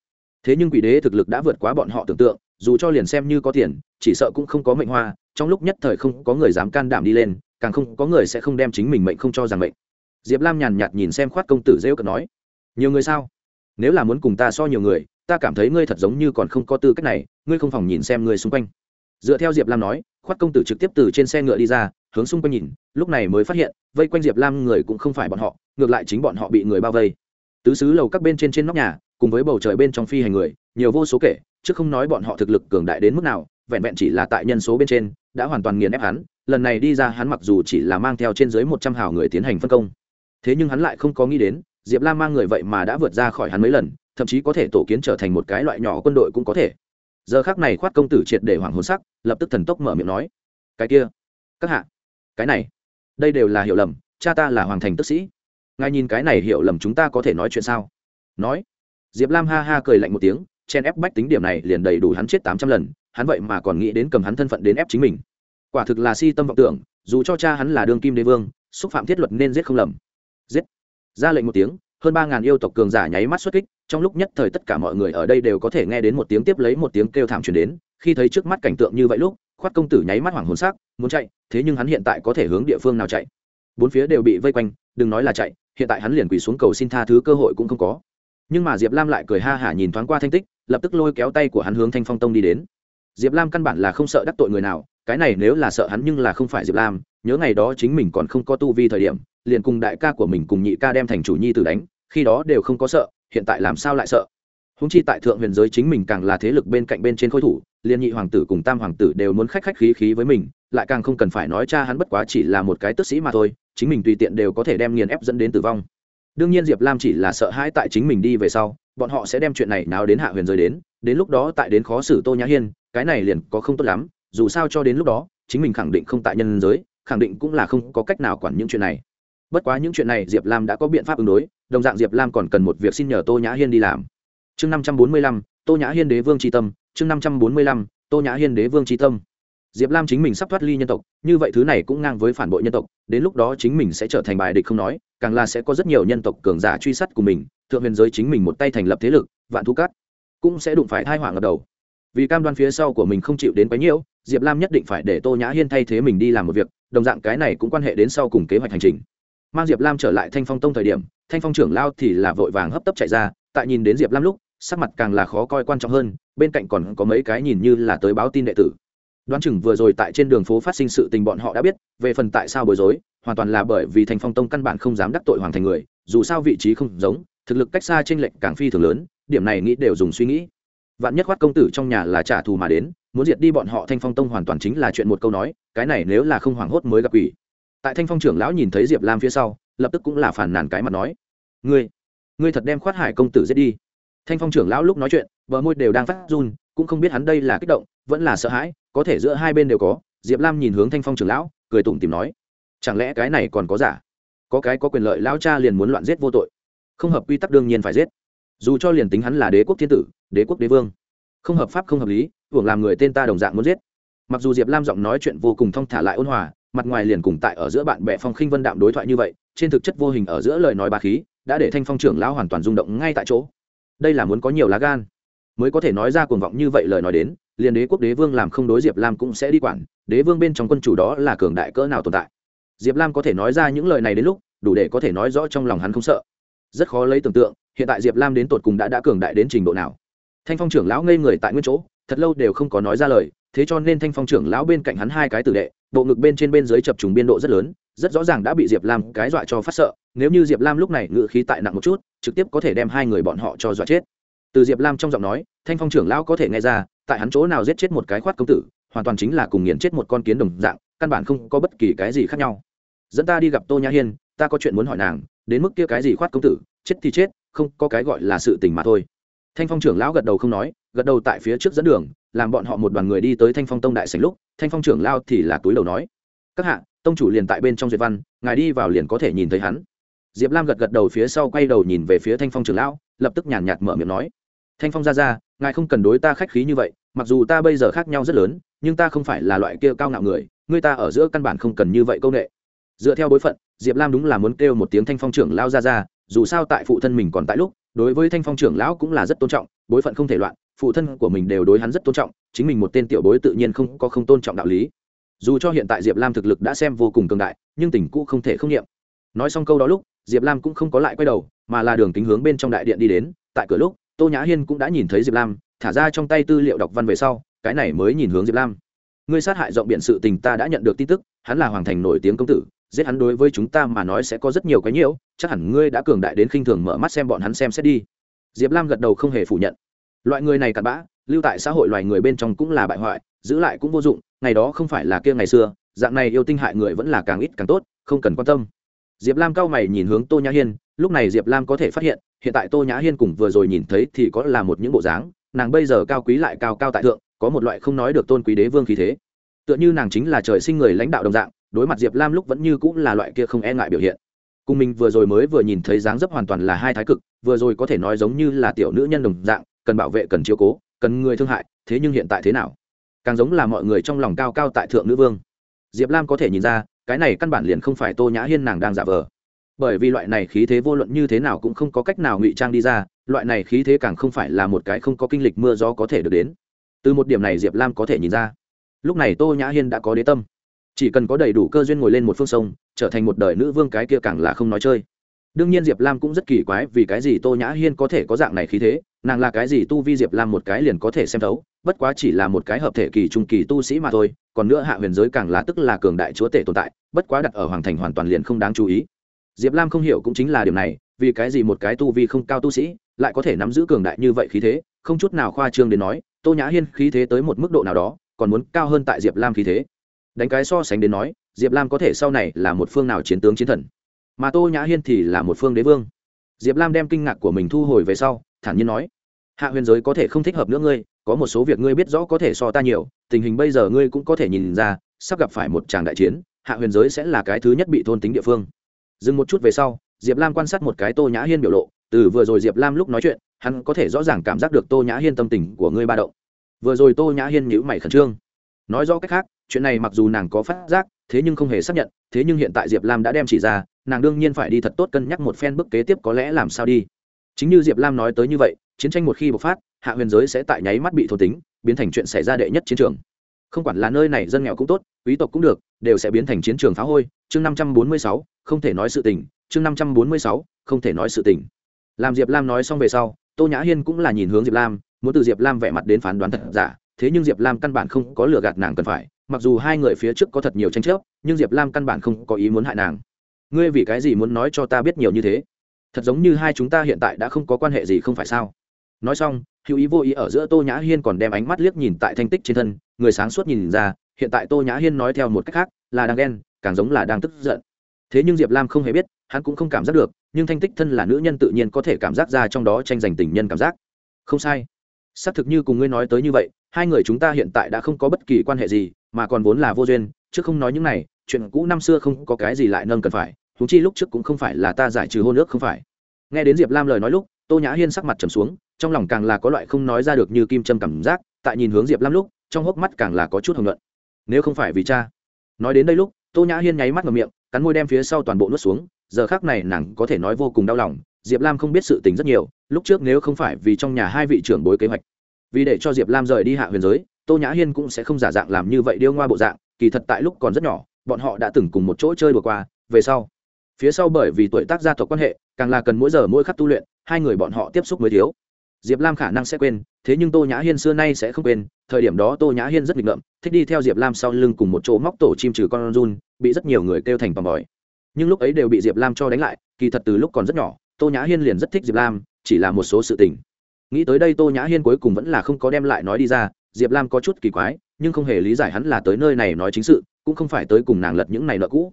Thế nhưng quỷ đế thực lực đã vượt quá bọn họ tưởng tượng, dù cho liền xem như có tiền, chỉ sợ cũng không có mệnh hoa, trong lúc nhất thời không có người dám can đảm đi lên, càng không có người sẽ không đem chính mình mệnh không cho rằng mệnh. Diệp lam nhàn nhạt nhìn xem khoát công tử rêu cợt nói, nhiều người sao? Nếu là muốn cùng ta so nhiều người, ta cảm thấy ngươi thật giống như còn không có tư cách này, ngươi không phòng nhìn xem ngươi xung quanh. Dựa theo diệp lam nói, khoát công tử trực tiếp từ trên xe ngựa đi ra, hướng xung quanh nhìn, lúc này mới phát hiện, vây quanh diệp lam người cũng không phải bọn họ, ngược lại chính bọn họ bị người bao vây. Tứ xứ lầu các bên trên trên nóc nhà, cùng với bầu trời bên trong phi hành người, nhiều vô số kể, chứ không nói bọn họ thực lực cường đại đến mức nào, vẹn vẹn chỉ là tại nhân số bên trên, đã hoàn toàn nghiền ép hắn, lần này đi ra hắn mặc dù chỉ là mang theo trên dưới một trăm hào người tiến hành phân công. Thế nhưng hắn lại không có nghĩ đến diệp lam mang người vậy mà đã vượt ra khỏi hắn mấy lần, thậm chí có thể tổ kiến trở thành một cái loại nhỏ quân đội cũng có thể. Giờ khác này khoát công tử triệt để hoàng hồn sắc, lập tức thần tốc mở miệng nói, cái kia, các hạ, cái này, đây đều là hiểu lầm, cha ta là hoàng thành tức sĩ. Ngài nhìn cái này hiểu lầm chúng ta có thể nói chuyện sao? Nói, diệp lam ha ha cười lạnh một tiếng, chen ép bách tính điểm này liền đầy đủ hắn chết tám trăm lần, hắn vậy mà còn nghĩ đến cầm hắn thân phận đến ép chính mình. Quả thực là si tâm vọng tưởng, dù cho cha hắn là đương kim đế vương, xúc phạm thiết luật nên giết không lầm. Giết ra lệnh một tiếng, hơn ba ngàn yêu tộc cường giả nháy mắt xuất kích, trong lúc nhất thời tất cả mọi người ở đây đều có thể nghe đến một tiếng tiếp lấy một tiếng kêu thảm truyền đến, khi thấy trước mắt cảnh tượng như vậy lúc, khoát công tử nháy mắt hoảng hồn sắc, muốn chạy, thế nhưng hắn hiện tại có thể hướng địa phương nào chạy? Bốn phía đều bị vây quanh, đừng nói là chạy, hiện tại hắn liền quỳ xuống cầu xin tha thứ cơ hội cũng không có. Nhưng mà diệp lam lại cười ha hả nhìn thoáng qua thanh tích, lập tức lôi kéo tay của hắn hướng thanh phong tông đi đến. Diệp lam căn bản là không sợ đắc tội người nào, cái này nếu là sợ hắn nhưng là không phải diệp lam nhớ ngày đó chính mình còn không có tu vi thời điểm, liền cùng đại ca của mình cùng nhị ca đem thành chủ nhi tử đánh, khi đó đều không có sợ, hiện tại làm sao lại sợ? Húng chi tại thượng huyền giới chính mình càng là thế lực bên cạnh bên trên khối thủ, liền nhị hoàng tử cùng tam hoàng tử đều muốn khách khách khí khí với mình, lại càng không cần phải nói cha hắn bất quá chỉ là một cái tức sĩ mà thôi, chính mình tùy tiện đều có thể đem nghiền ép dẫn đến tử vong. Đương nhiên diệp lam chỉ là sợ hãi tại chính mình đi về sau, bọn họ sẽ đem chuyện này nào đến hạ huyền giới đến đến lúc đó tại đến khó xử tô nhã hiên, cái này liền có không tốt lắm, dù sao cho đến lúc đó, chính mình khẳng định không tại nhân giới khẳng định cũng là không có cách nào quản những chuyện này. Bất quá những chuyện này diệp lam đã có biện pháp ứng đối, đồng dạng diệp lam còn cần một việc xin nhờ tô nhã hiên đi làm. Chương năm trăm bốn mươi lăm, tô nhã hiên đế vương tri tâm, chương năm trăm bốn mươi lăm, tô nhã hiên đế vương tri tâm. Diệp lam chính mình sắp thoát ly nhân tộc, như vậy thứ này cũng ngang với phản bội nhân tộc, đến lúc đó chính mình sẽ trở thành bài địch không nói, càng là sẽ có rất nhiều nhân tộc cường giả truy sát của mình, thượng huyền giới chính mình một tay thành lập thế lực, vạn thu cát cũng sẽ đụng phải thai hoàng ngập đầu. Vì cam đoan phía sau của mình không chịu đến quấy nhiễu diệp lam nhất định phải để tô nhã hiên thay thế mình đi làm một việc, đồng dạng cái này cũng quan hệ đến sau cùng kế hoạch hành trình. Mang diệp lam trở lại thanh phong tông thời điểm, thanh phong trưởng lao thì là vội vàng hấp tấp chạy ra, tại nhìn đến diệp lam lúc, sắc mặt càng là khó coi quan trọng hơn, bên cạnh còn có mấy cái nhìn như là tới báo tin đệ tử. Đoán chừng vừa rồi tại trên đường phố phát sinh sự tình bọn họ đã biết, về phần tại sao bối rối, hoàn toàn là bởi vì thanh phong tông căn bản không dám đắc tội hoàng thành người, dù sao vị trí không giống, thực lực cách xa t r ê n lệch càng phi thường lớn, điểm này nghĩ đều dùng suy nghĩ vạn nhất khoát công tử trong nhà là trả thù mà đến, muốn diệt đi bọn họ thanh phong tông hoàn toàn chính là chuyện một câu nói, cái này nếu là không hoảng hốt mới gặp quỷ. Tại thanh phong trưởng lão nhìn thấy diệp lam phía sau, lập tức cũng là phản nàn cái mặt nói, ngươi ngươi thật đem khoát hải công tử giết đi. Thanh phong trưởng lão lúc nói chuyện, bờ môi đều đang phát run, cũng không biết hắn đây là kích động, vẫn là sợ hãi, có thể giữa hai bên đều có. Diệp lam nhìn hướng thanh phong trưởng lão, cười tủm tìm nói, chẳng lẽ cái này còn có giả? Có cái có quyền lợi lão cha liền muốn loạn giết vô tội. Không hợp quy tắc đương nhiên phải giết dù cho liền tính hắn là đế quốc thiên tử, đế quốc đế vương, không hợp pháp không hợp lý, hưởng làm người tên ta đồng dạng muốn giết. Mặc dù diệp lam giọng nói chuyện vô cùng thong thả lại ôn hòa, mặt ngoài liền cùng tại ở giữa bạn bè phong khinh vân đạm đối thoại như vậy, trên thực chất vô hình ở giữa lời nói bà khí, đã để thanh phong trưởng lão hoàn toàn rung động ngay tại chỗ. Đây là muốn có nhiều lá gan. Mới có thể nói ra cuồng vọng như vậy lời nói đến, liền đế quốc đế vương làm không đối diệp lam cũng sẽ đi quản, đế vương bên trong quân chủ đó là cường đại cỡ nào tồn tại. Diệp lam có thể nói ra những lời này đến lúc, đủ để có thể nói rõ trong lòng hắn không sợ. Rất khó lấy tưởng tượng hiện tại diệp lam đến tột cùng đã đã cường đại đến trình độ nào? Thanh phong trưởng lão ngây người tại nguyên chỗ, thật lâu đều không có nói ra lời, thế cho nên thanh phong trưởng lão bên cạnh hắn hai cái tử đệ, bộ ngực bên trên bên dưới chập trùng biên độ rất lớn, rất rõ ràng đã bị diệp lam cái dọa cho phát sợ, nếu như diệp lam lúc này ngự khí tại nặng một chút, trực tiếp có thể đem hai người bọn họ cho dọa chết. Từ diệp lam trong giọng nói, thanh phong trưởng lão có thể nghe ra, tại hắn chỗ nào giết chết một cái khoát công tử, hoàn toàn chính là cùng nghiền chết một con kiến đồng dạng, căn bản không có bất kỳ cái gì khác nhau. Dẫn ta đi gặp tô nhã hiên, ta có chuyện muốn hỏi nàng, đến mức kia cái gì khoát công tử, chết thì chết không có cái gọi là sự tình mà thôi. Thanh phong trưởng lão gật đầu không nói, gật đầu tại phía trước dẫn đường, làm bọn họ một đoàn người đi tới thanh phong tông đại sảnh lúc, thanh phong trưởng lao thì là túi đầu nói, các hạ, tông chủ liền tại bên trong duyệt văn, ngài đi vào liền có thể nhìn thấy hắn. Diệp lam gật gật đầu phía sau quay đầu nhìn về phía thanh phong trưởng lão, lập tức nhàn nhạt mở miệng nói, thanh phong ra ra, ngài không cần đối ta khách khí như vậy, mặc dù ta bây giờ khác nhau rất lớn, nhưng ta không phải là loại kia cao ngạo người người ta ở giữa căn bản không cần như vậy công nghệ dựa theo bối phận, diệp lam đúng là muốn kêu một tiếng thanh phong trưởng lao ra ra dù sao tại phụ thân mình còn tại lúc, đối với thanh phong trưởng lão cũng là rất tôn trọng, bối phận không thể loạn, phụ thân của mình đều đối hắn rất tôn trọng, chính mình một tên tiểu bối tự nhiên không có không tôn trọng đạo lý. Dù cho hiện tại diệp lam thực lực đã xem vô cùng cường đại, nhưng tình cũ không thể không nghiệm. Nói xong câu đó lúc, diệp lam cũng không có lại quay đầu, mà là đường kính hướng bên trong đại điện đi đến, tại cửa lúc, tô nhã hiên cũng đã nhìn thấy diệp lam, thả ra trong tay tư liệu đọc văn về sau, cái này mới nhìn hướng diệp lam. Ngươi sát hại rộng biện sự tình ta đã nhận được tin tức, hắn là hoàng thành nổi tiếng công tử giết hắn đối với chúng ta mà nói sẽ có rất nhiều cái nhiễu, chắc hẳn ngươi đã cường đại đến khinh thường mở mắt xem bọn hắn xem xét đi. Diệp lam gật đầu không hề phủ nhận. Loại người này cặn bã, lưu tại xã hội loài người bên trong cũng là bại hoại, giữ lại cũng vô dụng, ngày đó không phải là kia ngày xưa, dạng này yêu tinh hại người vẫn là càng ít càng tốt, không cần quan tâm. Diệp lam cao mày nhìn hướng tô nhã hiên, lúc này diệp lam có thể phát hiện hiện tại tô nhã hiên cùng vừa rồi nhìn thấy thì có là một những bộ dáng, nàng bây giờ cao quý lại cao cao tại thượng, có một loại không nói được tôn quý đế vương khí thế. Tựa như nàng chính là trời sinh người lãnh đạo đồng dạng đối mặt diệp lam lúc vẫn như cũng là loại kia không e ngại biểu hiện. Cùng mình vừa rồi mới vừa nhìn thấy dáng dấp hoàn toàn là hai thái cực, vừa rồi có thể nói giống như là tiểu nữ nhân đồng dạng, cần bảo vệ, cần chiếu cố, cần người thương hại, thế nhưng hiện tại thế nào? Càng giống là mọi người trong lòng cao cao tại thượng nữ vương. Diệp lam có thể nhìn ra, cái này căn bản liền không phải tô nhã hiên nàng đang giả vờ. Bởi vì loại này khí thế vô luận như thế nào cũng không có cách nào ngụy trang đi ra, loại này khí thế càng không phải là một cái không có kinh lịch mưa gió có thể được đến. Từ một điểm này diệp lam có thể nhìn ra. Lúc này tô nhã hiên đã có đế tâm chỉ cần có đầy đủ cơ duyên ngồi lên một phương sông, trở thành một đời nữ vương cái kia càng là không nói chơi. Đương nhiên diệp lam cũng rất kỳ quái vì cái gì tô nhã hiên có thể có dạng này khí thế, nàng là cái gì tu vi diệp lam một cái liền có thể xem thấu, bất quá chỉ là một cái hợp thể kỳ trung kỳ tu sĩ mà thôi, còn nữa hạ huyền giới càng là tức là cường đại chúa tể tồn tại, bất quá đặt ở hoàng thành hoàn toàn liền không đáng chú ý. Diệp lam không hiểu cũng chính là điểm này, vì cái gì một cái tu vi không cao tu sĩ lại có thể nắm giữ cường đại như vậy khí thế, không chút nào khoa trương đến nói, tô nhã hiên khí thế tới một mức độ nào đó, còn muốn cao hơn tại diệp lam khí thế đánh cái so sánh đến nói, diệp lam có thể sau này là một phương nào chiến tướng chiến thần. Mà tô nhã hiên thì là một phương đế vương. Diệp lam đem kinh ngạc của mình thu hồi về sau, thản nhiên nói, hạ huyền giới có thể không thích hợp nữa ngươi, có một số việc ngươi biết rõ có thể so ta nhiều, tình hình bây giờ ngươi cũng có thể nhìn ra, sắp gặp phải một tràng đại chiến, hạ huyền giới sẽ là cái thứ nhất bị thôn tính địa phương. Dừng một chút về sau, diệp lam quan sát một cái tô nhã hiên biểu lộ, từ vừa rồi diệp lam lúc nói chuyện, hắn có thể rõ ràng cảm giác được tô nhã hiên tâm tình của ngươi ba động. Vừa rồi tô nhã hiên nhữ mày khẩn trương, nói rõ cách khác chuyện này mặc dù nàng có phát giác, thế nhưng không hề xác nhận, thế nhưng hiện tại diệp lam đã đem chỉ ra, nàng đương nhiên phải đi thật tốt cân nhắc một phen bước kế tiếp có lẽ làm sao đi. Chính như diệp lam nói tới như vậy, chiến tranh một khi bộc phát, hạ huyền giới sẽ tại nháy mắt bị thô tính, biến thành chuyện xảy ra đệ nhất chiến trường. Không quản là nơi này dân nghèo cũng tốt, quý tộc cũng được, đều sẽ biến thành chiến trường phá hôi. Chương năm trăm bốn mươi sáu, không thể nói sự tình. Chương năm trăm bốn mươi sáu, không thể nói sự tình. Làm diệp lam nói xong về sau, tô nhã hiên cũng là nhìn hướng diệp lam, muốn từ diệp lam vẻ mặt đến phán đoán thật giả, thế nhưng diệp lam căn bản không có lừa gạt nàng cần phải mặc dù hai người phía trước có thật nhiều tranh chấp, nhưng diệp lam căn bản không có ý muốn hại nàng. Ngươi vì cái gì muốn nói cho ta biết nhiều như thế? Thật giống như hai chúng ta hiện tại đã không có quan hệ gì không phải sao? Nói xong, hữu ý vô ý ở giữa tô nhã hiên còn đem ánh mắt liếc nhìn tại thanh tích trên thân, người sáng suốt nhìn ra, hiện tại tô nhã hiên nói theo một cách khác, là đang ghen, càng giống là đang tức giận. Thế nhưng diệp lam không hề biết, hắn cũng không cảm giác được, nhưng thanh tích thân là nữ nhân tự nhiên có thể cảm giác ra trong đó tranh giành tình nhân cảm giác. Không sai. Xác thực như cùng ngươi nói tới như vậy, hai người chúng ta hiện tại đã không có bất kỳ quan hệ gì mà còn vốn là vô duyên chứ không nói những này, chuyện cũ năm xưa không có cái gì lại nâng cần phải thú chi lúc trước cũng không phải là ta giải trừ hôn ước không phải. Nghe đến diệp lam lời nói lúc, tô nhã hiên sắc mặt trầm xuống, trong lòng càng là có loại không nói ra được như kim châm cảm giác, tại nhìn hướng diệp lam lúc, trong hốc mắt càng là có chút hồng luận nếu không phải vì cha. Nói đến đây lúc, tô nhã hiên nháy mắt ngầm miệng, cắn môi đem phía sau toàn bộ nuốt xuống, giờ khác này nàng có thể nói vô cùng đau lòng, diệp lam không biết sự tình rất nhiều, lúc trước nếu không phải vì trong nhà hai vị trưởng bối kế hoạch, vì để cho diệp lam rời đi hạ huyền giới tô nhã hiên cũng sẽ không giả dạng làm như vậy điêu ngoa bộ dạng, kỳ thật tại lúc còn rất nhỏ, bọn họ đã từng cùng một chỗ chơi đùa qua, về sau. Phía sau bởi vì tuổi tác gia tộc quan hệ, càng là cần mỗi giờ mỗi khắc tu luyện, hai người bọn họ tiếp xúc mới thiếu. Diệp lam khả năng sẽ quên, thế nhưng tô nhã hiên xưa nay sẽ không quên, thời điểm đó tô nhã hiên rất nghịch ngợm, thích đi theo diệp lam sau lưng cùng một chỗ móc tổ chim trừ con run, bị rất nhiều người kêu thành tòm bòi nhưng lúc ấy đều bị diệp lam cho đánh lại, kỳ thật từ lúc còn rất nhỏ, tô nhã hiên liền rất thích diệp lam, chỉ là một số sự tình. Nghĩ tới đây tô nhã hiên cuối cùng vẫn là không có đem lại nói đi ra diệp lam có chút kỳ quái, nhưng không hề lý giải hắn là tới nơi này nói chính sự, cũng không phải tới cùng nàng lật những này nợ cũ.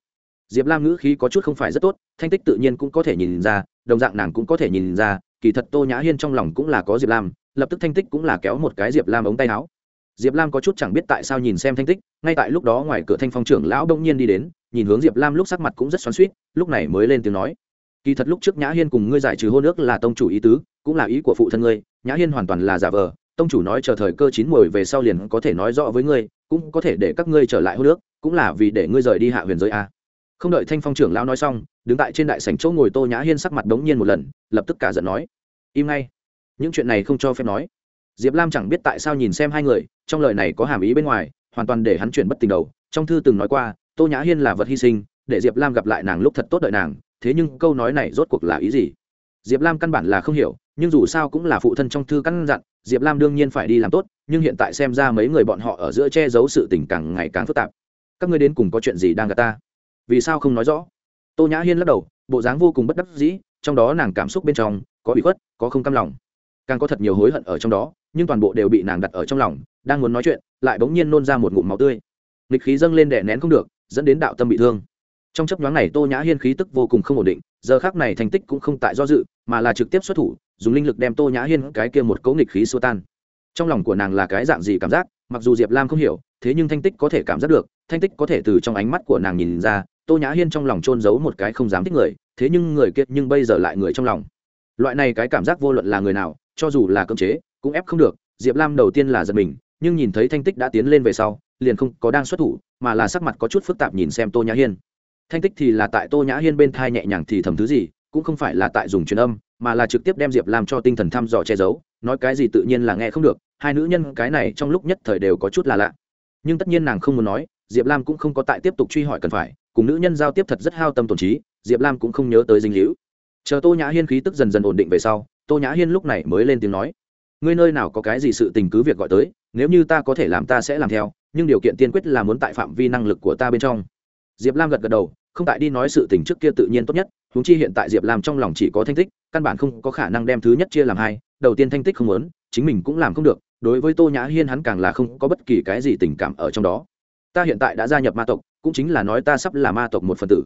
Diệp lam ngữ khí có chút không phải rất tốt, thanh tích tự nhiên cũng có thể nhìn ra, đồng dạng nàng cũng có thể nhìn ra, kỳ thật tô nhã hiên trong lòng cũng là có diệp lam, lập tức thanh tích cũng là kéo một cái diệp lam ống tay áo. Diệp lam có chút chẳng biết tại sao nhìn xem thanh tích, ngay tại lúc đó ngoài cửa thanh phong trưởng lão đông nhiên đi đến, nhìn hướng diệp lam lúc sắc mặt cũng rất xoắn suýt lúc này mới lên tiếng nói. Kỳ thật lúc trước nhã hiên cùng ngươi giải trừ hôn ước là tông chủ ý tứ, cũng là ý của phụ thân ngươi, nhã hiên hoàn toàn là giả vờ tông chủ nói chờ thời cơ chín mùi về sau liền có thể nói rõ với ngươi, cũng có thể để các ngươi trở lại hô nước, cũng là vì để ngươi rời đi hạ huyền giới a. Không đợi thanh phong trưởng lão nói xong, đứng tại trên đại sảnh chỗ ngồi tô nhã hiên sắc mặt đống nhiên một lần, lập tức cả giận nói, im ngay, những chuyện này không cho phép nói. Diệp lam chẳng biết tại sao nhìn xem hai người, trong lời này có hàm ý bên ngoài, hoàn toàn để hắn chuyển bất tình đầu. Trong thư từng nói qua, tô nhã hiên là vật hy sinh, để diệp lam gặp lại nàng lúc thật tốt đợi nàng, thế nhưng câu nói này rốt cuộc là ý gì? Diệp lam căn bản là không hiểu, nhưng dù sao cũng là phụ thân trong thư căn dặn, diệp lam đương nhiên phải đi làm tốt, nhưng hiện tại xem ra mấy người bọn họ ở giữa che giấu sự tình càng ngày càng phức tạp. Các ngươi đến cùng có chuyện gì đang gặp ta? Vì sao không nói rõ? Tô nhã hiên lắc đầu, bộ dáng vô cùng bất đắc dĩ, trong đó nàng cảm xúc bên trong có bị khuất, có không cam lòng. Càng có thật nhiều hối hận ở trong đó, nhưng toàn bộ đều bị nàng đặt ở trong lòng, đang muốn nói chuyện, lại bỗng nhiên nôn ra một ngụm máu tươi. Nghịch khí dâng lên đè nén không được, dẫn đến đạo tâm bị thương trong chấp nhoáng này tô nhã hiên khí tức vô cùng không ổn định, giờ khác này thành tích cũng không tại do dự, mà là trực tiếp xuất thủ, dùng linh lực đem tô nhã hiên cái kia một cấu nghịch khí xua tan. Trong lòng của nàng là cái dạng gì cảm giác, mặc dù diệp lam không hiểu, thế nhưng thanh tích có thể cảm giác được thanh tích có thể từ trong ánh mắt của nàng nhìn ra, tô nhã hiên trong lòng trôn giấu một cái không dám thích người, thế nhưng người kiệt nhưng bây giờ lại người trong lòng. Loại này cái cảm giác vô luận là người nào, cho dù là cơm chế, cũng ép không được, diệp lam đầu tiên là giật mình, nhưng nhìn thấy thanh tích đã tiến lên về sau, liền không có đang xuất thủ, mà là sắc mặt có chút phức tạp nhìn xem tô nhã hiên thanh tích thì là tại tô nhã hiên bên thai nhẹ nhàng thì thầm thứ gì, cũng không phải là tại dùng truyền âm, mà là trực tiếp đem diệp lam cho tinh thần thăm dò che giấu, nói cái gì tự nhiên là nghe không được, hai nữ nhân cái này trong lúc nhất thời đều có chút là lạ. Nhưng tất nhiên nàng không muốn nói, diệp lam cũng không có tại tiếp tục truy hỏi cần phải, cùng nữ nhân giao tiếp thật rất hao tâm tổn trí, diệp lam cũng không nhớ tới dinh hữu chờ tô nhã hiên khí tức dần dần ổn định về sau, tô nhã hiên lúc này mới lên tiếng nói, ngươi nơi nào có cái gì sự tình cứ việc gọi tới, nếu như ta có thể làm ta sẽ làm theo, nhưng điều kiện tiên quyết là muốn tại phạm vi năng lực của ta bên trong diệp lam gật gật đầu, không tại đi nói sự tình trước kia tự nhiên tốt nhất, huống chi hiện tại diệp lam trong lòng chỉ có thanh tích, căn bản không có khả năng đem thứ nhất chia làm hai, đầu tiên thanh tích không muốn, chính mình cũng làm không được, đối với tô nhã hiên hắn càng là không có bất kỳ cái gì tình cảm ở trong đó. Ta hiện tại đã gia nhập ma tộc, cũng chính là nói ta sắp là ma tộc một phần tử.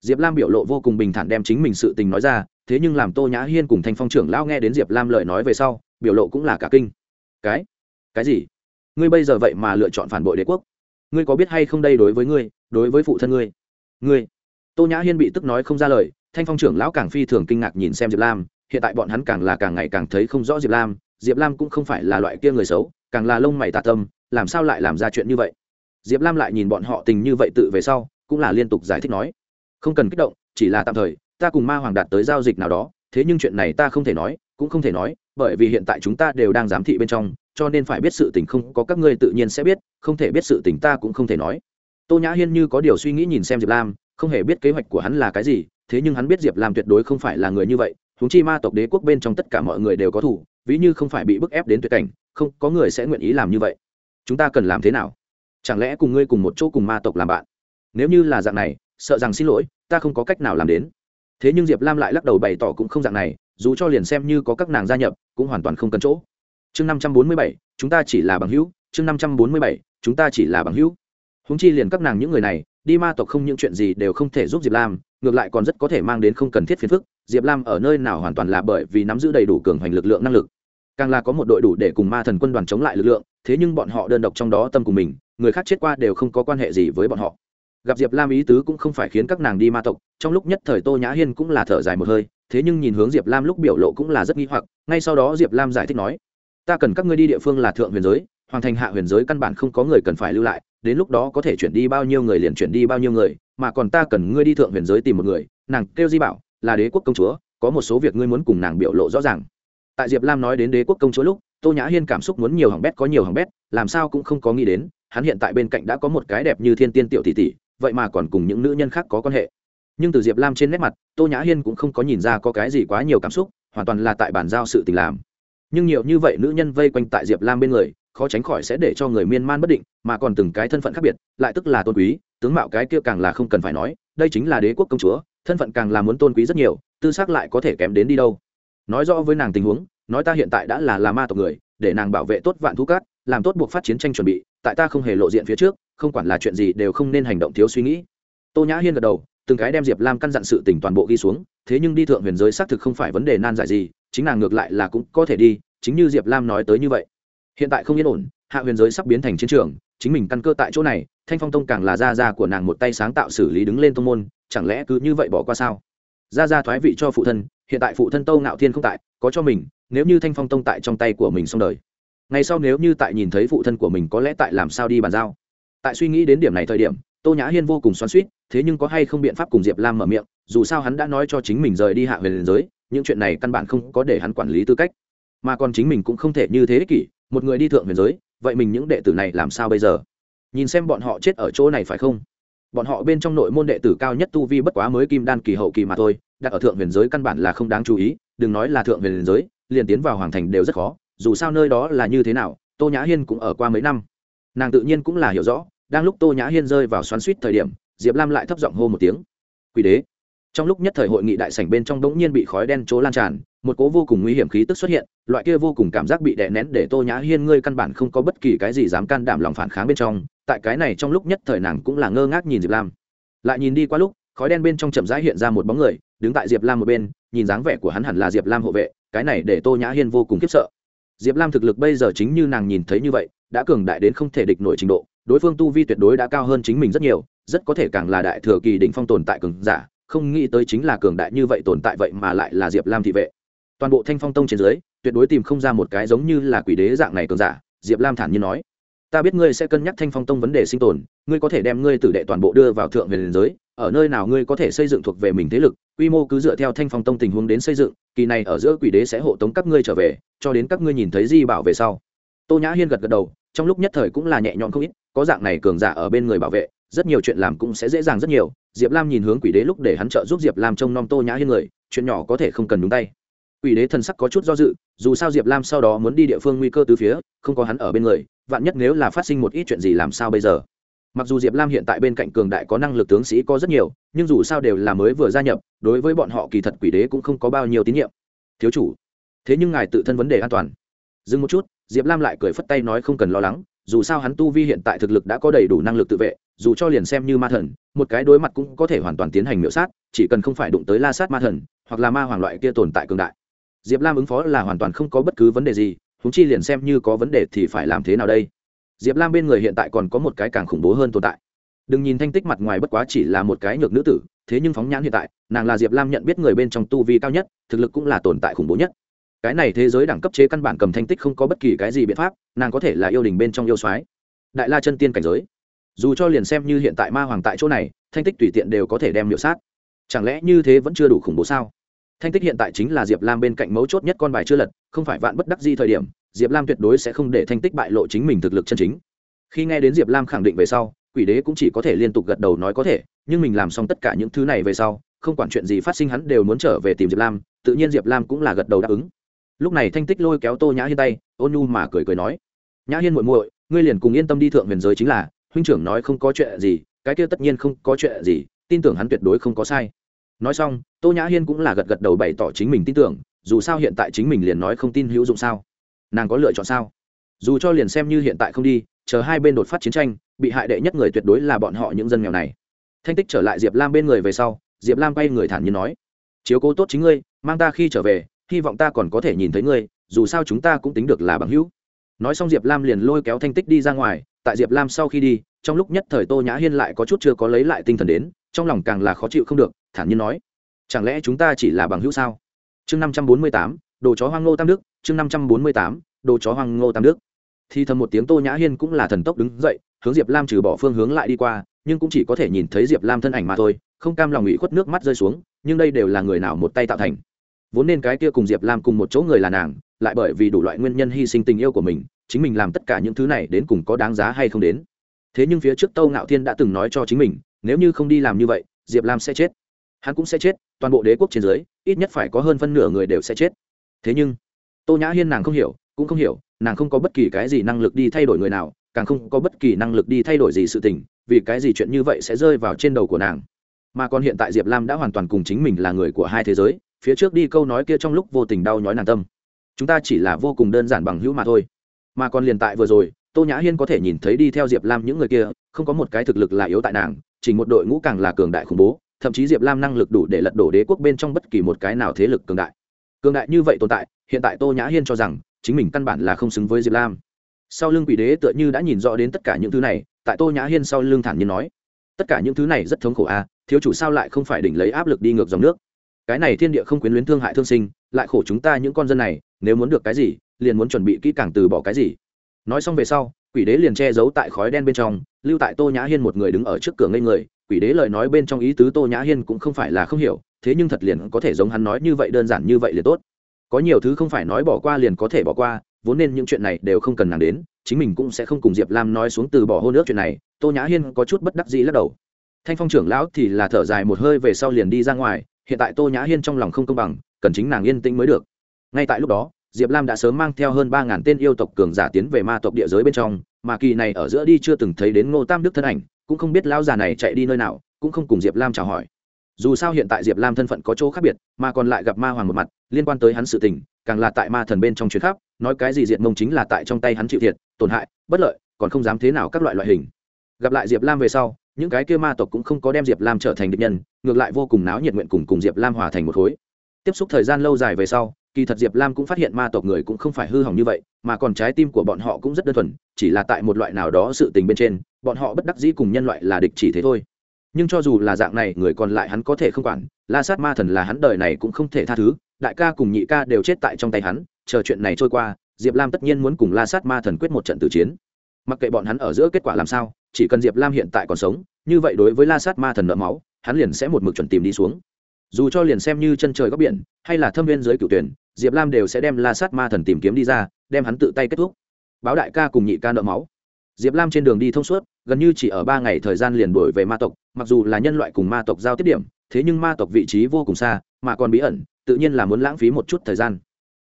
Diệp lam biểu lộ vô cùng bình thản đem chính mình sự tình nói ra, thế nhưng làm tô nhã hiên cùng thanh phong trưởng lao nghe đến diệp lam lời nói về sau, biểu lộ cũng là cả kinh. Cái? Cái gì? Ngươi bây giờ vậy mà lựa chọn phản bội đế quốc. Ngươi có biết hay không đây đối với ngươi? Đối với phụ thân ngươi. Ngươi. Tô nhã hiên bị tức nói không ra lời, thanh phong trưởng lão càng phi thường kinh ngạc nhìn xem diệp lam, hiện tại bọn hắn càng là càng ngày càng thấy không rõ diệp lam diệp lam cũng không phải là loại kia người xấu, càng là lông mày tà tâm, làm sao lại làm ra chuyện như vậy? Diệp lam lại nhìn bọn họ tình như vậy tự về sau, cũng là liên tục giải thích nói, không cần kích động, chỉ là tạm thời, ta cùng ma hoàng đạt tới giao dịch nào đó, thế nhưng chuyện này ta không thể nói, cũng không thể nói, bởi vì hiện tại chúng ta đều đang giám thị bên trong, cho nên phải biết sự tình không có các ngươi tự nhiên sẽ biết, không thể biết sự tình ta cũng không thể nói tô nhã hiên như có điều suy nghĩ nhìn xem diệp lam, không hề biết kế hoạch của hắn là cái gì, thế nhưng hắn biết diệp lam tuyệt đối không phải là người như vậy húng chi ma tộc đế quốc bên trong tất cả mọi người đều có thủ, ví như không phải bị bức ép đến tuyệt cảnh, không, có người sẽ nguyện ý làm như vậy. Chúng ta cần làm thế nào? Chẳng lẽ cùng ngươi cùng một chỗ cùng ma tộc làm bạn? Nếu như là dạng này, sợ rằng xin lỗi, ta không có cách nào làm đến. Thế nhưng diệp lam lại lắc đầu bày tỏ cũng không dạng này, dù cho liền xem như có các nàng gia nhập, cũng hoàn toàn không cần chỗ. Chương năm trăm bốn mươi bảy, chúng ta chỉ là bằng hữu. Chương năm trăm bốn mươi bảy, chúng ta chỉ là bằng hữu húng chi liền các nàng những người này, đi ma tộc không những chuyện gì đều không thể giúp diệp lam, ngược lại còn rất có thể mang đến không cần thiết phiền phức, diệp lam ở nơi nào hoàn toàn là bởi vì nắm giữ đầy đủ cường hoành lực lượng năng lực. Càng là có một đội đủ để cùng ma thần quân đoàn chống lại lực lượng, thế nhưng bọn họ đơn độc trong đó tâm cùng mình, người khác chết qua đều không có quan hệ gì với bọn họ. Gặp diệp lam ý tứ cũng không phải khiến các nàng đi ma tộc, trong lúc nhất thời tô nhã hiên cũng là thở dài một hơi, thế nhưng nhìn hướng diệp lam lúc biểu lộ cũng là rất nghi hoặc, ngay sau đó diệp lam giải thích nói, ta cần các ngươi đi địa phương là thượng huyền giới hoàng thành hạ huyền giới căn bản không có người cần phải lưu lại đến lúc đó có thể chuyển đi bao nhiêu người liền chuyển đi bao nhiêu người, mà còn ta cần ngươi đi thượng huyền giới tìm một người, nàng kêu di bảo, là đế quốc công chúa, có một số việc ngươi muốn cùng nàng biểu lộ rõ ràng. Tại diệp lam nói đến đế quốc công chúa lúc, tô nhã hiên cảm xúc muốn nhiều hỏng bét có nhiều hỏng bét, làm sao cũng không có nghĩ đến, hắn hiện tại bên cạnh đã có một cái đẹp như thiên tiên tiểu tỷ tỷ, vậy mà còn cùng những nữ nhân khác có quan hệ. Nhưng từ diệp lam trên nét mặt, tô nhã hiên cũng không có nhìn ra có cái gì quá nhiều cảm xúc, hoàn toàn là tại bản giao sự tình làm nhưng nhiều như vậy nữ nhân vây quanh tại diệp lam bên người, khó tránh khỏi sẽ để cho người miên man bất định, mà còn từng cái thân phận khác biệt, lại tức là tôn quý, tướng mạo cái kia càng là không cần phải nói, đây chính là đế quốc công chúa, thân phận càng là muốn tôn quý rất nhiều, tư xác lại có thể kém đến đi đâu. Nói rõ với nàng tình huống, nói ta hiện tại đã là là ma tộc người, để nàng bảo vệ tốt vạn thú cát, làm tốt buộc phát chiến tranh chuẩn bị, tại ta không hề lộ diện phía trước, không quản là chuyện gì đều không nên hành động thiếu suy nghĩ. Tô nhã hiên gật đầu, từng cái đem diệp lam căn dặn sự tỉnh toàn bộ ghi xuống, thế nhưng đi thượng huyền giới xác thực không phải vấn đề nan giải gì chính nàng ngược lại là cũng có thể đi, chính như diệp lam nói tới như vậy. Hiện tại không yên ổn, hạ huyền giới sắp biến thành chiến trường, chính mình căn cơ tại chỗ này, thanh phong tông càng là gia gia của nàng một tay sáng tạo xử lý đứng lên tông môn, chẳng lẽ cứ như vậy bỏ qua sao? Gia gia thoái vị cho phụ thân, hiện tại phụ thân tâu ngạo thiên không tại, có cho mình, nếu như thanh phong tông tại trong tay của mình xong đời. Ngày sau nếu như tại nhìn thấy phụ thân của mình có lẽ tại làm sao đi bàn giao? Tại suy nghĩ đến điểm này thời điểm, tô nhã hiên vô cùng xoắn suýt thế nhưng có hay không biện pháp cùng diệp lam mở miệng, dù sao hắn đã nói cho chính mình rời đi hạ huyền giới những chuyện này căn bản không có để hắn quản lý tư cách. Mà còn chính mình cũng không thể như thế ích kỷ, một người đi thượng huyền giới, vậy mình những đệ tử này làm sao bây giờ? Nhìn xem bọn họ chết ở chỗ này phải không? Bọn họ bên trong nội môn đệ tử cao nhất tu vi bất quá mới kim đan kỳ hậu kỳ mà thôi, đặt ở thượng huyền giới căn bản là không đáng chú ý, đừng nói là thượng huyền giới, liền tiến vào hoàng thành đều rất khó, dù sao nơi đó là như thế nào, tô nhã hiên cũng ở qua mấy năm. Nàng tự nhiên cũng là hiểu rõ, đang lúc tô nhã hiên rơi vào xoắn suýt thời điểm, diệp lam lại thấp giọng hô một tiếng. Quỷ đế trong lúc nhất thời hội nghị đại sảnh bên trong đống nhiên bị khói đen chỗ lan tràn, một cố vô cùng nguy hiểm khí tức xuất hiện, loại kia vô cùng cảm giác bị đè nén để tô nhã hiên ngươi căn bản không có bất kỳ cái gì dám can đảm lòng phản kháng bên trong, tại cái này trong lúc nhất thời nàng cũng là ngơ ngác nhìn diệp lam. Lại nhìn đi qua lúc, khói đen bên trong chậm rãi hiện ra một bóng người, đứng tại diệp lam một bên, nhìn dáng vẻ của hắn hẳn là diệp lam hộ vệ, cái này để tô nhã hiên vô cùng khiếp sợ. Diệp lam thực lực bây giờ chính như nàng nhìn thấy như vậy, đã cường đại đến không thể địch nổi trình độ, đối phương tu vi tuyệt đối đã cao hơn chính mình rất nhiều, rất có thể càng là đại thừa kỳ đỉnh phong tồn tại cường giả không nghĩ tới chính là cường đại như vậy tồn tại vậy mà lại là diệp lam thị vệ. Toàn bộ thanh phong tông trên dưới, tuyệt đối tìm không ra một cái giống như là quỷ đế dạng này cường giả, diệp lam thản nhiên nói. Ta biết ngươi sẽ cân nhắc thanh phong tông vấn đề sinh tồn, ngươi có thể đem ngươi tử đệ toàn bộ đưa vào thượng huyền giới, ở nơi nào ngươi có thể xây dựng thuộc về mình thế lực, quy mô cứ dựa theo thanh phong tông tình huống đến xây dựng, kỳ này ở giữa quỷ đế sẽ hộ tống các ngươi trở về, cho đến các ngươi nhìn thấy di bảo về sau. Tô nhã hiên gật gật đầu, trong lúc nhất thời cũng là nhẹ nhõm không ít, có dạng này cường giả ở bên người bảo vệ rất nhiều chuyện làm cũng sẽ dễ dàng rất nhiều. Diệp lam nhìn hướng quỷ đế lúc để hắn trợ giúp diệp lam trông nom tô nhã hiên người, chuyện nhỏ có thể không cần đúng tay. Quỷ đế thần sắc có chút do dự, dù sao diệp lam sau đó muốn đi địa phương nguy cơ từ phía, không có hắn ở bên người, vạn nhất nếu là phát sinh một ít chuyện gì làm sao bây giờ? Mặc dù diệp lam hiện tại bên cạnh cường đại có năng lực tướng sĩ có rất nhiều, nhưng dù sao đều là mới vừa gia nhập, đối với bọn họ kỳ thật quỷ đế cũng không có bao nhiêu tín nhiệm. Thiếu chủ, thế nhưng ngài tự thân vấn đề an toàn. Dừng một chút, diệp lam lại cười phất tay nói không cần lo lắng, dù sao hắn tu vi hiện tại thực lực đã có đầy đủ năng lực tự vệ dù cho liền xem như ma thần, một cái đối mặt cũng có thể hoàn toàn tiến hành miễu sát, chỉ cần không phải đụng tới la sát ma thần, hoặc là ma hoàng loại kia tồn tại cường đại. Diệp lam ứng phó là hoàn toàn không có bất cứ vấn đề gì húng chi liền xem như có vấn đề thì phải làm thế nào đây? Diệp lam bên người hiện tại còn có một cái càng khủng bố hơn tồn tại. Đừng nhìn thanh tích mặt ngoài bất quá chỉ là một cái nhược nữ tử, thế nhưng phóng nhãn hiện tại, nàng là diệp lam nhận biết người bên trong tu vi cao nhất, thực lực cũng là tồn tại khủng bố nhất. Cái này thế giới đẳng cấp chế căn bản cầm thanh tích không có bất kỳ cái gì biện pháp, nàng có thể là yêu đình bên trong yêu soái. Đại la chân tiên cảnh giới dù cho liền xem như hiện tại ma hoàng tại chỗ này, thanh tích tùy tiện đều có thể đem miểu sát. Chẳng lẽ như thế vẫn chưa đủ khủng bố sao? Thanh tích hiện tại chính là diệp lam bên cạnh mấu chốt nhất con bài chưa lật, không phải vạn bất đắc di thời điểm, diệp lam tuyệt đối sẽ không để thanh tích bại lộ chính mình thực lực chân chính. Khi nghe đến diệp lam khẳng định về sau, quỷ đế cũng chỉ có thể liên tục gật đầu nói có thể, nhưng mình làm xong tất cả những thứ này về sau, không quản chuyện gì phát sinh hắn đều muốn trở về tìm diệp lam, tự nhiên diệp lam cũng là gật đầu đáp ứng. Lúc này thanh tích lôi kéo tô nhã hiên tay, ôn nhu mà cười cười nói, nhã hiên muội muội, ngươi liền cùng yên tâm đi thượng huyền giới chính là huynh trưởng nói không có chuyện gì, cái kia tất nhiên không có chuyện gì, tin tưởng hắn tuyệt đối không có sai. Nói xong, tô nhã hiên cũng là gật gật đầu bày tỏ chính mình tin tưởng, dù sao hiện tại chính mình liền nói không tin hữu dụng sao? Nàng có lựa chọn sao? Dù cho liền xem như hiện tại không đi, chờ hai bên đột phát chiến tranh, bị hại đệ nhất người tuyệt đối là bọn họ những dân nghèo này. Thanh tích trở lại diệp lam bên người về sau, diệp lam quay người thản nhiên nói, chiếu cố tốt chính ngươi, mang ta khi trở về, hy vọng ta còn có thể nhìn thấy ngươi, dù sao chúng ta cũng tính được là bằng hữu. Nói xong diệp lam liền lôi kéo thanh tích đi ra ngoài tại diệp lam sau khi đi, trong lúc nhất thời tô nhã hiên lại có chút chưa có lấy lại tinh thần đến, trong lòng càng là khó chịu không được, thản nhiên nói, chẳng lẽ chúng ta chỉ là bằng hữu sao? Chương năm trăm bốn mươi tám, đồ chó hoang ngô tam đức, chương năm trăm bốn mươi tám, đồ chó hoang ngô tam đức. Thì thầm một tiếng tô nhã hiên cũng là thần tốc đứng dậy, hướng diệp lam trừ bỏ phương hướng lại đi qua, nhưng cũng chỉ có thể nhìn thấy diệp lam thân ảnh mà thôi, không cam lòng ủy khuất nước mắt rơi xuống, nhưng đây đều là người nào một tay tạo thành. Vốn nên cái kia cùng diệp lam cùng một chỗ người là nàng, lại bởi vì đủ loại nguyên nhân hy sinh tình yêu của mình chính mình làm tất cả những thứ này đến cùng có đáng giá hay không đến. Thế nhưng phía trước tâu ngạo thiên đã từng nói cho chính mình, nếu như không đi làm như vậy, diệp lam sẽ chết. Hắn cũng sẽ chết, toàn bộ đế quốc trên dưới, ít nhất phải có hơn phân nửa người đều sẽ chết. Thế nhưng, tô nhã hiên nàng không hiểu, cũng không hiểu, nàng không có bất kỳ cái gì năng lực đi thay đổi người nào, càng không có bất kỳ năng lực đi thay đổi gì sự tình, vì cái gì chuyện như vậy sẽ rơi vào trên đầu của nàng. Mà còn hiện tại diệp lam đã hoàn toàn cùng chính mình là người của hai thế giới, phía trước đi câu nói kia trong lúc vô tình đau nhói nàng tâm. Chúng ta chỉ là vô cùng đơn giản bằng hữu mà thôi mà còn liền tại vừa rồi tô nhã hiên có thể nhìn thấy đi theo diệp lam những người kia không có một cái thực lực là yếu tại nàng chỉ một đội ngũ càng là cường đại khủng bố thậm chí diệp lam năng lực đủ để lật đổ đế quốc bên trong bất kỳ một cái nào thế lực cường đại. Cường đại như vậy tồn tại hiện tại tô nhã hiên cho rằng chính mình căn bản là không xứng với diệp lam. Sau lưng quỷ đế tựa như đã nhìn rõ đến tất cả những thứ này tại tô nhã hiên sau lưng thản nhiên nói tất cả những thứ này rất thống khổ a à, thiếu chủ sao lại không phải đỉnh lấy áp lực đi ngược dòng nước? Cái này thiên địa không quyến luyến thương hại thương sinh lại khổ chúng ta những con dân này nếu muốn được cái gì liền muốn chuẩn bị kỹ càng từ bỏ cái gì. Nói xong về sau, quỷ đế liền che giấu tại khói đen bên trong, lưu tại tô nhã hiên một người đứng ở trước cửa ngây người. Quỷ đế lời nói bên trong ý tứ tô nhã hiên cũng không phải là không hiểu, thế nhưng thật liền có thể giống hắn nói như vậy đơn giản như vậy liền tốt. Có nhiều thứ không phải nói bỏ qua liền có thể bỏ qua, vốn nên những chuyện này đều không cần nàng đến, chính mình cũng sẽ không cùng diệp lam nói xuống từ bỏ hôn ước chuyện này, tô nhã hiên có chút bất đắc dĩ lắc đầu. Thanh phong trưởng lão thì là thở dài một hơi về sau liền đi ra ngoài, hiện tại tô nhã hiên trong lòng không công bằng, cần chính nàng yên tĩnh mới được. Ngay tại lúc đó diệp lam đã sớm mang theo hơn ba ngàn tên yêu tộc cường giả tiến về ma tộc địa giới bên trong, mà kỳ này ở giữa đi chưa từng thấy đến ngô tam đức thân ảnh, cũng không biết lão già này chạy đi nơi nào, cũng không cùng diệp lam chào hỏi. Dù sao hiện tại diệp lam thân phận có chỗ khác biệt, mà còn lại gặp ma hoàng một mặt, liên quan tới hắn sự tình, càng là tại ma thần bên trong chuyến khắp, nói cái gì diệt mông chính là tại trong tay hắn chịu thiệt, tổn hại, bất lợi, còn không dám thế nào các loại loại hình. Gặp lại diệp lam về sau, những cái kia ma tộc cũng không có đem diệp lam trở thành địch nhân, ngược lại vô cùng náo nhiệt nguyện cùng cùng diệp lam hòa thành một khối. Tiếp xúc thời gian lâu dài về sau kỳ thật diệp lam cũng phát hiện ma tộc người cũng không phải hư hỏng như vậy, mà còn trái tim của bọn họ cũng rất đơn thuần, chỉ là tại một loại nào đó sự tình bên trên, bọn họ bất đắc dĩ cùng nhân loại là địch chỉ thế thôi. Nhưng cho dù là dạng này, người còn lại hắn có thể không quản, la sát ma thần là hắn đời này cũng không thể tha thứ, đại ca cùng nhị ca đều chết tại trong tay hắn, chờ chuyện này trôi qua, diệp lam tất nhiên muốn cùng la sát ma thần quyết một trận tử chiến. Mặc kệ bọn hắn ở giữa kết quả làm sao, chỉ cần diệp lam hiện tại còn sống, như vậy đối với la sát ma thần nợ máu, hắn liền sẽ một mực chuẩn tìm đi xuống. Dù cho liền xem như chân trời góc biển, hay là thâm viên giới cựu tuyển diệp lam đều sẽ đem la sát ma thần tìm kiếm đi ra, đem hắn tự tay kết thúc. Báo đại ca cùng nhị ca nợ máu. Diệp lam trên đường đi thông suốt, gần như chỉ ở ba ngày thời gian liền đổi về ma tộc, mặc dù là nhân loại cùng ma tộc giao tiếp điểm, thế nhưng ma tộc vị trí vô cùng xa, mà còn bí ẩn, tự nhiên là muốn lãng phí một chút thời gian.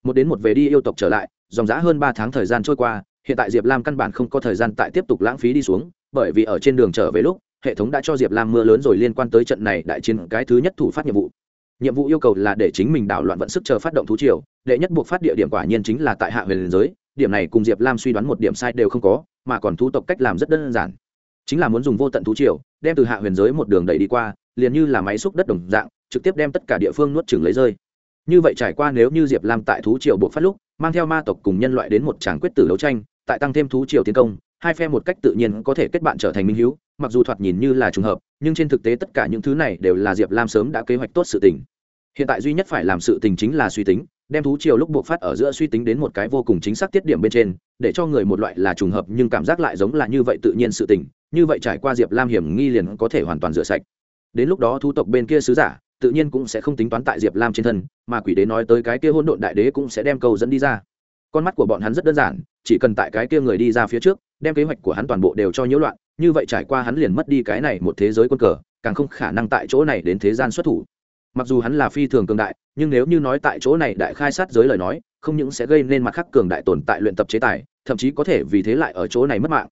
Một đến một về đi yêu tộc trở lại, dòng g hơn ba tháng thời gian trôi qua, hiện tại diệp lam căn bản không có thời gian tại tiếp tục lãng phí đi xuống, bởi vì ở trên đường trở về lúc, hệ thống đã cho diệp lam mưa lớn rồi liên quan tới trận này đại chiến, cái thứ nhất thủ phát nhiệm vụ nhiệm vụ yêu cầu là để chính mình đảo loạn vận sức chờ phát động thú triều, đệ nhất buộc phát địa điểm quả nhiên chính là tại hạ huyền giới, điểm này cùng diệp lam suy đoán một điểm sai đều không có, mà còn thú tộc cách làm rất đơn giản. Chính là muốn dùng vô tận thú triều, đem từ hạ huyền giới một đường đẩy đi qua, liền như là máy xúc đất đồng dạng, trực tiếp đem tất cả địa phương nuốt chừng lấy rơi. Như vậy trải qua nếu như diệp lam tại thú triều buộc phát lúc, mang theo ma tộc cùng nhân loại đến một tràng quyết tử đấu tranh, tại tăng thêm thú triều tiến công hai phe một cách tự nhiên có thể kết bạn trở thành minh hữu mặc dù thoạt nhìn như là trùng hợp, nhưng trên thực tế tất cả những thứ này đều là diệp lam sớm đã kế hoạch tốt sự tình. Hiện tại duy nhất phải làm sự tình chính là suy tính, đem thú triều lúc buộc phát ở giữa suy tính đến một cái vô cùng chính xác tiết điểm bên trên, để cho người một loại là trùng hợp nhưng cảm giác lại giống là như vậy tự nhiên sự tình, như vậy trải qua diệp lam hiểm nghi liền có thể hoàn toàn rửa sạch. Đến lúc đó thu tộc bên kia sứ giả, tự nhiên cũng sẽ không tính toán tại diệp lam trên thân, mà quỷ đế nói tới cái kia hôn độn đại đế cũng sẽ đem câu dẫn đi ra. Con mắt của bọn hắn rất đơn giản chỉ cần tại cái kia người đi ra phía trước, đem kế hoạch của hắn toàn bộ đều cho nhiễu loạn, như vậy trải qua hắn liền mất đi cái này một thế giới quân cờ, càng không khả năng tại chỗ này đến thế gian xuất thủ. Mặc dù hắn là phi thường cường đại, nhưng nếu như nói tại chỗ này đại khai sát giới lời nói, không những sẽ gây nên mặt khắc cường đại tồn tại luyện tập chế tài, thậm chí có thể vì thế lại ở chỗ này mất mạng.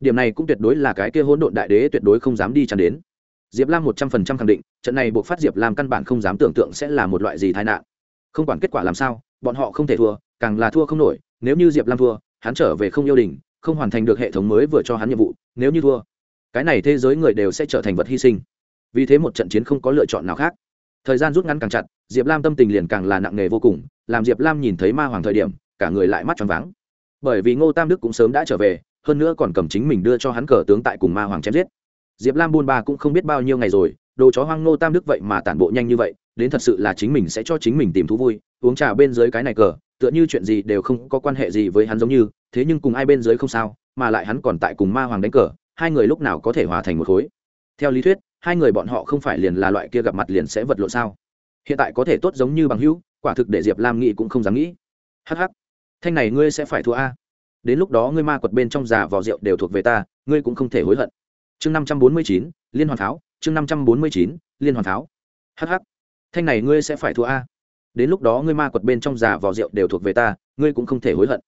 Điểm này cũng tuyệt đối là cái kia hỗn độn đại đế tuyệt đối không dám đi chắn đến. Diệp lam một trăm phần trăm khẳng định, trận này buộc phát diệp lam căn bản không dám tưởng tượng sẽ là một loại gì tai nạn. Không quản kết quả làm sao, bọn họ không thể thua, càng là thua không nổi, nếu như diệp lam thua hắn trở về không yêu đình, không hoàn thành được hệ thống mới vừa cho hắn nhiệm vụ, nếu như thua, cái này thế giới người đều sẽ trở thành vật hy sinh. Vì thế một trận chiến không có lựa chọn nào khác. Thời gian rút ngắn càng chặt, diệp lam tâm tình liền càng là nặng nề vô cùng, làm diệp lam nhìn thấy ma hoàng thời điểm, cả người lại mắt tròn váng. Bởi vì ngô tam đức cũng sớm đã trở về, hơn nữa còn cầm chính mình đưa cho hắn cờ tướng tại cùng ma hoàng chém giết. Diệp lam buôn ba cũng không biết bao nhiêu ngày rồi, đồ chó hoang ngô tam đức vậy mà tản bộ nhanh như vậy đến thật sự là chính mình sẽ cho chính mình tìm thú vui, uống trà bên dưới cái này cờ, tựa như chuyện gì đều không có quan hệ gì với hắn giống như, thế nhưng cùng ai bên dưới không sao, mà lại hắn còn tại cùng ma hoàng đánh cờ, hai người lúc nào có thể hòa thành một khối. Theo lý thuyết, hai người bọn họ không phải liền là loại kia gặp mặt liền sẽ vật lộn sao? Hiện tại có thể tốt giống như bằng hữu, quả thực để diệp lam nghĩ cũng không dám nghĩ. Hh thanh này ngươi sẽ phải thua a. Đến lúc đó ngươi ma quật bên trong già vò rượu đều thuộc về ta, ngươi cũng không thể hối hận. Chương năm trăm bốn mươi chín, liên hoàn pháo chương năm trăm bốn mươi chín, liên hoàn pháo hh thanh này ngươi sẽ phải thua a. Đến lúc đó ngươi ma quật bên trong già vò rượu đều thuộc về ta, ngươi cũng không thể hối hận.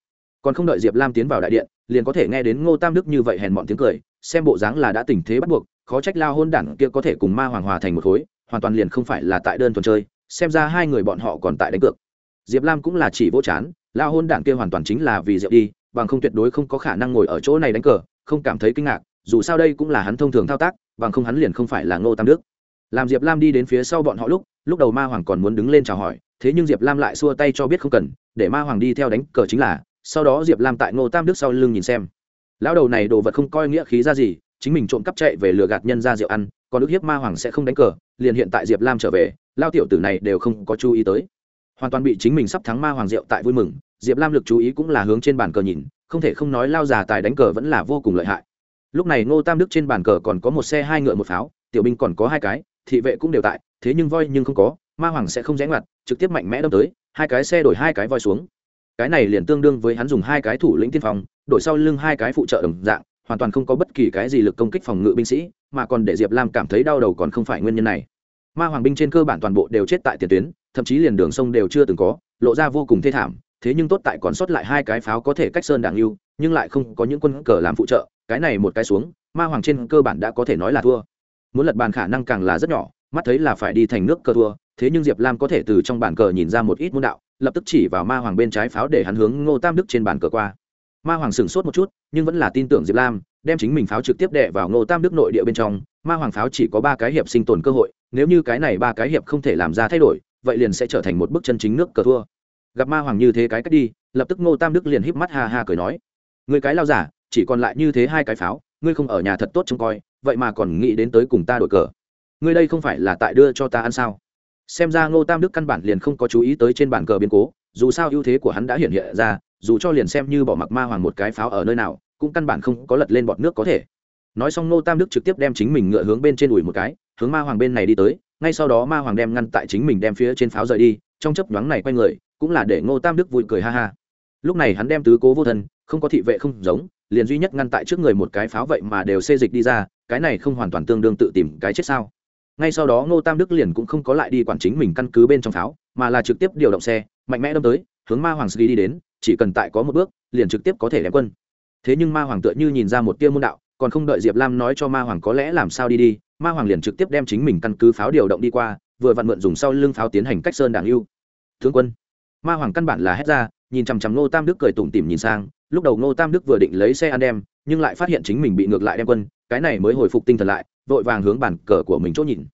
Còn không đợi diệp lam tiến vào đại điện, liền có thể nghe đến ngô tam đức như vậy hèn mọn tiếng cười, xem bộ dáng là đã tình thế bắt buộc, khó trách lao hôn đản kia có thể cùng ma hoàng hòa thành một khối, hoàn toàn liền không phải là tại đơn thuần chơi, xem ra hai người bọn họ còn tại đánh cược. Diệp lam cũng là chỉ vỗ chán, lao hôn đản kia hoàn toàn chính là vì rượu đi, bằng không tuyệt đối không có khả năng ngồi ở chỗ này đánh cờ, không cảm thấy kinh ngạc, dù sao đây cũng là hắn thông thường thao tác, bằng không hắn liền không phải là ngô tam đức làm diệp lam đi đến phía sau bọn họ lúc lúc đầu ma hoàng còn muốn đứng lên chào hỏi, thế nhưng diệp lam lại xua tay cho biết không cần, để ma hoàng đi theo đánh cờ chính là, sau đó diệp lam tại ngô tam đức sau lưng nhìn xem. Lão đầu này đồ vật không coi nghĩa khí ra gì, chính mình trộm cắp chạy về lừa gạt nhân ra rượu ăn, còn ức hiếp ma hoàng sẽ không đánh cờ, liền hiện tại diệp lam trở về lao tiểu tử này đều không có chú ý tới. Hoàn toàn bị chính mình sắp thắng ma hoàng rượu tại vui mừng, diệp lam lực chú ý cũng là hướng trên bàn cờ nhìn, không thể không nói lao già tài đánh cờ vẫn là vô cùng lợi hại. Lúc này ngô tam đức trên bàn cờ còn có một xe, hai ngựa, một pháo, tiểu binh còn có hai cái thị vệ cũng đều tại, thế nhưng voi nhưng không có, ma hoàng sẽ không rẽ ngoặt, trực tiếp mạnh mẽ đâm tới, hai cái xe đổi hai cái voi xuống. Cái này liền tương đương với hắn dùng hai cái thủ lĩnh tiên phòng đổi sau lưng hai cái phụ trợ đồng dạng, hoàn toàn không có bất kỳ cái gì lực công kích phòng ngự binh sĩ, mà còn để diệp lam cảm thấy đau đầu còn không phải nguyên nhân này. Ma hoàng binh trên cơ bản toàn bộ đều chết tại tiền tuyến, thậm chí liền đường sông đều chưa từng có, lộ ra vô cùng thê thảm, thế nhưng tốt tại còn sót lại hai cái pháo có thể cách sơn đảng yêu nhưng lại không có những quân cờ làm phụ trợ, cái này một cái xuống, ma hoàng trên cơ bản đã có thể nói là thua muốn lật bàn khả năng càng là rất nhỏ, mắt thấy là phải đi thành nước cờ thua, thế nhưng diệp lam có thể từ trong bàn cờ nhìn ra một ít môn đạo, lập tức chỉ vào ma hoàng bên trái pháo để hắn hướng ngô tam đức trên bàn cờ qua. Ma hoàng sửng sốt một chút, nhưng vẫn là tin tưởng diệp lam, đem chính mình pháo trực tiếp đệ vào ngô tam đức nội địa bên trong, ma hoàng pháo chỉ có ba cái hiệp sinh tồn cơ hội, nếu như cái này ba cái hiệp không thể làm ra thay đổi, vậy liền sẽ trở thành một bước chân chính nước cờ thua. Gặp ma hoàng như thế cái cách đi, lập tức ngô tam đức liền híp mắt ha ha cười nói người cái lao giả, chỉ còn lại như thế hai cái pháo, ngươi không ở nhà thật tốt trông coi vậy mà còn nghĩ đến tới cùng ta đổi cờ. Ngươi đây không phải là tại đưa cho ta ăn sao? Xem ra ngô tam đức căn bản liền không có chú ý tới trên bàn cờ biến cố, dù sao ưu thế của hắn đã hiện hiện ra, dù cho liền xem như bỏ mặc ma hoàng một cái pháo ở nơi nào, cũng căn bản không có lật lên bọt nước có thể. Nói xong ngô tam đức trực tiếp đem chính mình ngựa hướng bên trên đùi một cái, hướng ma hoàng bên này đi tới, ngay sau đó ma hoàng đem ngăn tại chính mình đem phía trên pháo rời đi, trong chấp nhoáng này quay người, cũng là để ngô tam đức vui cười ha ha. Lúc này hắn đem tứ cố vô thân, không có thị vệ không giống, liền duy nhất ngăn tại trước người một cái pháo vậy mà đều xê dịch đi ra cái này không hoàn toàn tương đương tự tìm cái chết sao? Ngay sau đó ngô tam đức liền cũng không có lại đi quản chính mình căn cứ bên trong pháo, mà là trực tiếp điều động xe, mạnh mẽ đâm tới, hướng ma hoàng sĩ đi đến, chỉ cần tại có một bước, liền trực tiếp có thể đem quân. Thế nhưng ma hoàng tựa như nhìn ra một tia môn đạo, còn không đợi diệp lam nói cho ma hoàng có lẽ làm sao đi đi, ma hoàng liền trực tiếp đem chính mình căn cứ pháo điều động đi qua, vừa vặn mượn dùng sau lưng pháo tiến hành cách sơn đảng yêu thương quân. Ma hoàng căn bản là hét ra, nhìn chằm chằm ngô tam đức cười tủm tỉm nhìn sang, lúc đầu ngô tam đức vừa định lấy xe ăn đem, nhưng lại phát hiện chính mình bị ngược lại đem quân cái này mới hồi phục tinh thần lại, vội vàng hướng bản cờ của mình chỗ nhìn.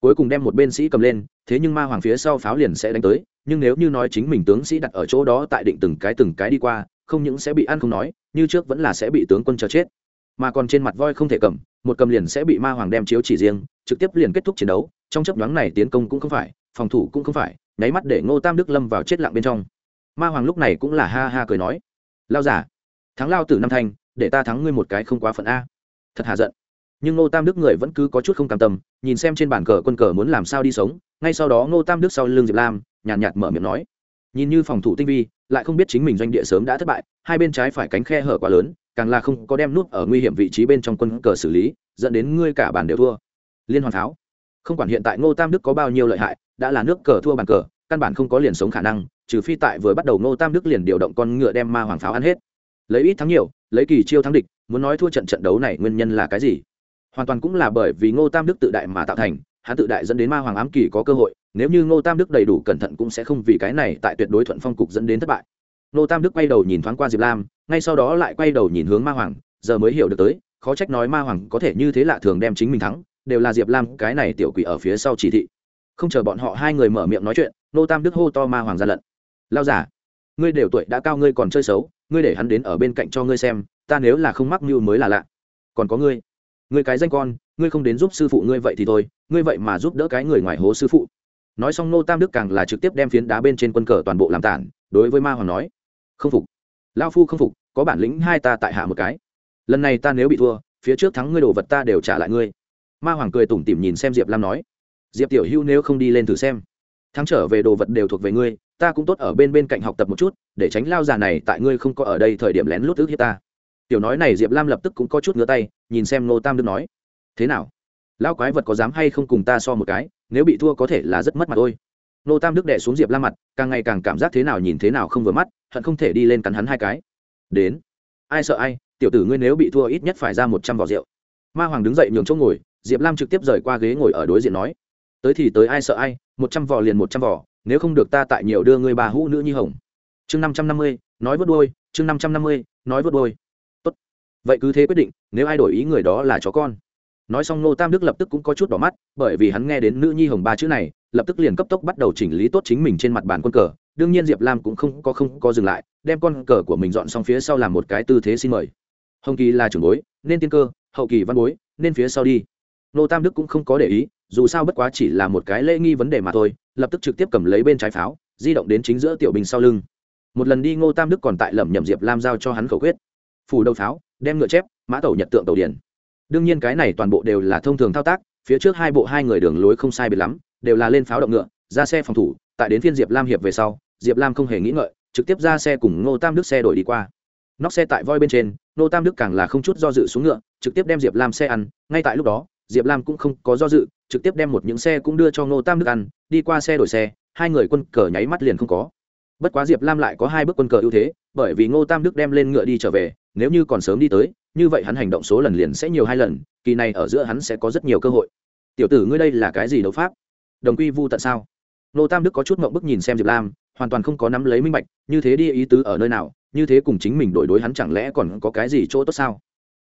Cuối cùng đem một bên sĩ cầm lên, thế nhưng ma hoàng phía sau pháo liền sẽ đánh tới, nhưng nếu như nói chính mình tướng sĩ đặt ở chỗ đó tại định từng cái từng cái đi qua, không những sẽ bị ăn không nói, như trước vẫn là sẽ bị tướng quân chờ chết. Mà còn trên mặt voi không thể cầm, một cầm liền sẽ bị ma hoàng đem chiếu chỉ riêng, trực tiếp liền kết thúc chiến đấu, trong chấp nhoáng này tiến công cũng không phải, phòng thủ cũng không phải, nháy mắt để ngô tam đức lâm vào chết lặng bên trong. Ma hoàng lúc này cũng là ha ha cười nói, lao giả, thắng lao tử năm thanh để ta thắng ngươi một cái không quá phận a thật hạ giận. Nhưng ngô tam đức người vẫn cứ có chút không cam tâm nhìn xem trên bàn cờ quân cờ muốn làm sao đi sống ngay sau đó ngô tam đức sau l ư n g diệp lam nhàn nhạt, nhạt mở miệng nói nhìn như phòng thủ tinh vi lại không biết chính mình doanh địa sớm đã thất bại hai bên trái phải cánh khe hở quá lớn càng là không có đem nút ở nguy hiểm vị trí bên trong quân cờ xử lý dẫn đến ngươi cả bàn đều thua. Liên hoàn tháo không quản hiện tại ngô tam đức có bao nhiêu lợi hại đã là nước cờ thua bàn cờ căn bản không có liền sống khả năng trừ phi tại vừa bắt đầu ngô tam đức liền điều động con ngựa đem ma hoàng pháo ăn hết. Lấy ít thắng nhiều lấy kỳ chiêu thắng địch muốn nói thua trận trận đấu này nguyên nhân là cái gì? Hoàn toàn cũng là bởi vì ngô tam đức tự đại mà tạo thành, hắn tự đại dẫn đến ma hoàng ám kỳ có cơ hội, nếu như ngô tam đức đầy đủ cẩn thận cũng sẽ không vì cái này tại tuyệt đối thuận phong cục dẫn đến thất bại. Ngô tam đức quay đầu nhìn thoáng qua diệp lam, ngay sau đó lại quay đầu nhìn hướng ma hoàng, giờ mới hiểu được tới, khó trách nói ma hoàng có thể như thế lạ thường đem chính mình thắng, đều là diệp lam cái này tiểu quỷ ở phía sau chỉ thị. Không chờ bọn họ hai người mở miệng nói chuyện, Ngô tam đức hô to ma hoàng ra lận lao giả ngươi đều tuổi đã cao, ngươi còn chơi xấu, ngươi để hắn đến ở bên cạnh cho ngươi xem ta nếu là không mắc mưu mới là lạ. Còn có ngươi. Ngươi cái danh con, ngươi không đến giúp sư phụ ngươi vậy thì thôi, ngươi vậy mà giúp đỡ cái người ngoài hố sư phụ. Nói xong nô tam đức càng là trực tiếp đem phiến đá bên trên quân cờ toàn bộ làm tản, đối với ma hoàng nói, không phục. Lao phu không phục, có bản lĩnh hai ta tại hạ một cái. Lần này ta nếu bị thua, phía trước thắng ngươi đồ vật ta đều trả lại ngươi. Ma hoàng cười tủm tỉm nhìn xem diệp lam nói, diệp tiểu hữu nếu không đi lên thử xem. Thắng trở về đồ vật đều thuộc về ngươi, ta cũng tốt ở bên bên cạnh học tập một chút, để tránh lao già này tại ngươi không có ở đây thời điểm lén lút ước hiếp ta tiểu nói này diệp lam lập tức cũng có chút ngứa tay, nhìn xem nô tam đức nói, thế nào? Lão quái vật có dám hay không cùng ta so một cái, nếu bị thua có thể là rất mất mặt thôi. nô tam đức đè xuống diệp lam mặt, càng ngày càng cảm giác thế nào nhìn thế nào không vừa mắt, hận không thể đi lên cắn hắn hai cái. Đến, ai sợ ai, tiểu tử ngươi nếu bị thua ít nhất phải ra một trăm vỏ rượu. Ma hoàng đứng dậy nhường chỗ ngồi, diệp lam trực tiếp rời qua ghế ngồi ở đối diện nói, tới thì tới ai sợ ai, một trăm vỏ liền một trăm vỏ, nếu không được ta tại nhiều đưa ngươi bà hũ nữ nhi hồng. Chương năm trăm năm mươi, nói vớt đôi chương năm trăm năm mươi, nói vớt đôi vậy cứ thế quyết định, nếu ai đổi ý người đó là chó con. Nói xong nô tam đức lập tức cũng có chút đỏ mắt, bởi vì hắn nghe đến nữ nhi hồng ba chữ này, lập tức liền cấp tốc bắt đầu chỉnh lý tốt chính mình trên mặt bàn quân cờ. Đương nhiên diệp lam cũng không có không có dừng lại, đem con cờ của mình dọn xong phía sau làm một cái tư thế xin mời. Hồng kỳ là trưởng bối, nên tiên cơ, hậu kỳ văn bối, nên phía sau đi. Nô tam đức cũng không có để ý, dù sao bất quá chỉ là một cái lễ nghi vấn đề mà thôi, lập tức trực tiếp cầm lấy bên trái pháo, di động đến chính giữa tiểu binh sau lưng. Một lần đi, ngô tam đức còn tại lẩm nhẩm diệp lam giao cho hắn khẩu quyết. Phủ đầu pháo đem ngựa chép, mã tẩu nhật tượng tàu điển đương nhiên cái này toàn bộ đều là thông thường thao tác, phía trước hai bộ hai người đường lối không sai biệt lắm, đều là lên pháo động ngựa, ra xe phòng thủ, tại đến phiên diệp lam hiệp về sau, diệp lam không hề nghĩ ngợi, trực tiếp ra xe cùng ngô tam đức xe đổi đi qua. Nóc xe tại voi bên trên, ngô tam đức càng là không chút do dự xuống ngựa, trực tiếp đem diệp lam xe ăn, ngay tại lúc đó, diệp lam cũng không có do dự, trực tiếp đem một những xe cũng đưa cho ngô tam đức ăn, đi qua xe đổi xe, hai người quân cờ nháy mắt liền không có. Bất quá diệp lam lại có hai bước quân cờ ưu thế, bởi vì ngô tam đức đem lên ngựa đi trở về nếu như còn sớm đi tới, như vậy hắn hành động số lần liền sẽ nhiều hai lần, kỳ này ở giữa hắn sẽ có rất nhiều cơ hội. Tiểu tử ngươi đây là cái gì đấu pháp? Đồng quy vu tận sao? Ngô tam đức có chút mộng bức nhìn xem diệp lam, hoàn toàn không có nắm lấy minh bạch, như thế đi ý tứ ở nơi nào, như thế cùng chính mình đổi đối hắn chẳng lẽ còn có cái gì chỗ tốt sao?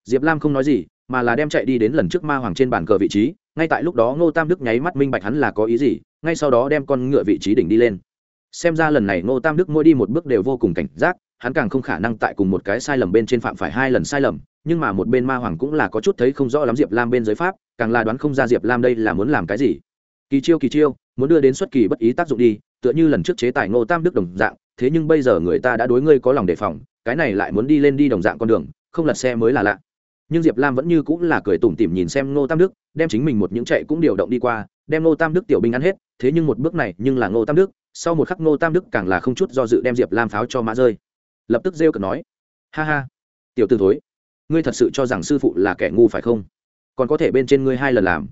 Diệp lam không nói gì, mà là đem chạy đi đến lần trước ma hoàng trên bàn cờ vị trí, ngay tại lúc đó ngô tam đức nháy mắt minh bạch hắn là có ý gì, ngay sau đó đem con ngựa vị trí đỉnh đi lên. Xem ra lần này ngô tam đức mỗi đi một bước đều vô cùng cảnh giác hắn càng không khả năng tại cùng một cái sai lầm bên trên phạm phải hai lần sai lầm, nhưng mà một bên ma hoàng cũng là có chút thấy không rõ lắm diệp lam bên giới pháp, càng là đoán không ra diệp lam đây là muốn làm cái gì. Kỳ chiêu kỳ chiêu, muốn đưa đến xuất kỳ bất ý tác dụng đi, tựa như lần trước chế tài ngô tam đức đồng dạng, thế nhưng bây giờ người ta đã đối ngươi có lòng đề phòng, cái này lại muốn đi lên đi đồng dạng con đường, không lật xe mới là lạ. Nhưng diệp lam vẫn như cũng là cười tủm tỉm nhìn xem ngô tam đức, đem chính mình một những chạy cũng điều động đi qua, đem ngô tam đức tiểu binh ăn hết, thế nhưng một bước này nhưng là ngô tam đức, sau một khắc ngô tam đức càng là không chút do dự đem diệp lam pháo cho mã rơi lập tức rêu cực nói, ha ha, tiểu t ử thối, ngươi thật sự cho rằng sư phụ là kẻ ngu phải không? Còn có thể bên trên ngươi hai lần làm.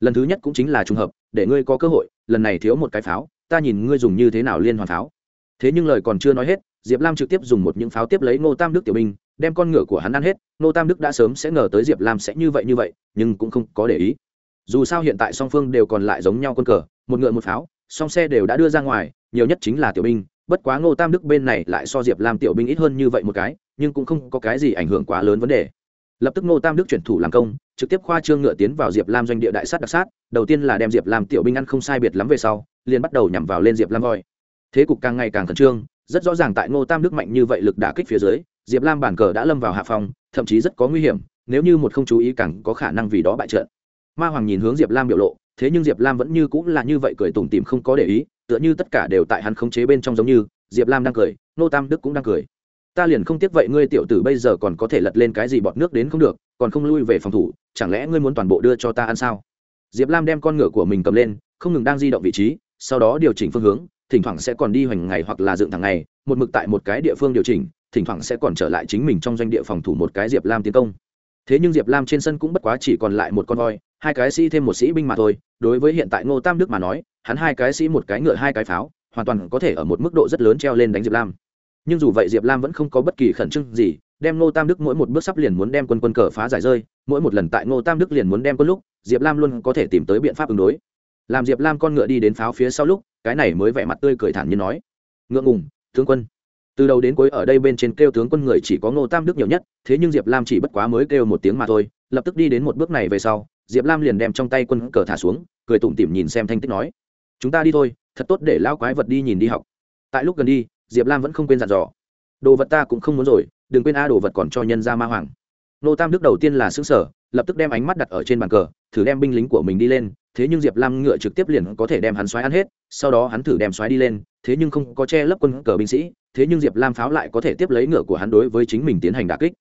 Lần thứ nhất cũng chính là trùng hợp, để ngươi có cơ hội, lần này thiếu một cái pháo, ta nhìn ngươi dùng như thế nào liên hoàn pháo. Thế nhưng lời còn chưa nói hết, diệp lam trực tiếp dùng một những pháo tiếp lấy ngô tam đức tiểu binh, đem con ngựa của hắn ăn hết. Ngô tam đức đã sớm sẽ ngờ tới diệp lam sẽ như vậy như vậy, nhưng cũng không có để ý. Dù sao hiện tại song phương đều còn lại giống nhau con cờ, một ngựa một pháo, song xe đều đã đưa ra ngoài, nhiều nhất chính là tiểu binh bất quá ngô tam đức bên này lại so diệp lam tiểu binh ít hơn như vậy một cái, nhưng cũng không có cái gì ảnh hưởng quá lớn vấn đề. Lập tức ngô tam đức chuyển thủ làm công, trực tiếp khoa trương ngựa tiến vào diệp lam doanh địa đại sát đặc sát, đầu tiên là đem diệp lam tiểu binh ăn không sai biệt lắm về sau, liền bắt đầu nhằm vào lên diệp lam voi. Thế cục càng ngày càng khẩn trương, rất rõ ràng tại ngô tam đức mạnh như vậy lực đả kích phía dưới, diệp lam bản cờ đã lâm vào hạ phòng thậm chí rất có nguy hiểm, nếu như một không chú ý càng có khả năng vì đó bại trận. Ma hoàng nhìn hướng diệp lam biểu lộ, thế nhưng diệp lam vẫn như cũng là như vậy cười tủm tìm không có để ý tựa như tất cả đều tại hắn khống chế bên trong giống như, diệp lam đang cười, nô tam đức cũng đang cười. Ta liền không tiếc vậy ngươi tiểu tử bây giờ còn có thể lật lên cái gì bọt nước đến không được, còn không lui về phòng thủ, chẳng lẽ ngươi muốn toàn bộ đưa cho ta ăn sao? Diệp lam đem con ngựa của mình cầm lên, không ngừng đang di động vị trí, sau đó điều chỉnh phương hướng, thỉnh thoảng sẽ còn đi hoành ngày hoặc là dựng thẳng ngày, một mực tại một cái địa phương điều chỉnh, thỉnh thoảng sẽ còn trở lại chính mình trong doanh địa phòng thủ một cái diệp lam tiến công. Thế nhưng diệp lam trên sân cũng bất quá chỉ còn lại một con voi, hai cái sĩ thêm một sĩ binh mà thôi, đối với hiện tại ngô tam đức mà nói hắn hai cái sĩ một cái ngựa hai cái pháo, hoàn toàn có thể ở một mức độ rất lớn treo lên đánh diệp lam. Nhưng dù vậy diệp lam vẫn không có bất kỳ khẩn trương gì, đem ngô tam đức mỗi một bước sắp liền muốn đem quân quân cờ phá giải rơi, mỗi một lần tại ngô tam đức liền muốn đem quân lúc, diệp lam luôn có thể tìm tới biện pháp ứng đối. Làm diệp lam con ngựa đi đến pháo phía sau lúc, cái này mới vẻ mặt tươi cười thản nhiên nói. Ngượng ngùng, tướng quân. Từ đầu đến cuối ở đây bên trên kêu tướng quân người chỉ có ngô tam đức nhiều nhất, thế nhưng diệp lam chỉ bất quá mới kêu một tiếng mà thôi, lập tức đi đến một bước này về sau, diệp lam liền đem trong tay quân cờ thả xuống, cười tủm tỉm nhìn xem thanh tích nói chúng ta đi thôi, thật tốt để lao quái vật đi nhìn đi học. Tại lúc gần đi, diệp lam vẫn không quên dặn dò. Đồ vật ta cũng không muốn rồi, đừng quên a, đồ vật còn cho nhân ra ma hoàng. Nô tam đức đầu tiên là xứng sở lập tức đem ánh mắt đặt ở trên bàn cờ, thử đem binh lính của mình đi lên, thế nhưng diệp lam ngựa trực tiếp liền có thể đem hắn xoáy ăn hết, sau đó hắn thử đem xoáy đi lên, thế nhưng không có che lấp quân cờ binh sĩ, thế nhưng diệp lam pháo lại có thể tiếp lấy ngựa của hắn đối với chính mình tiến hành đà kích.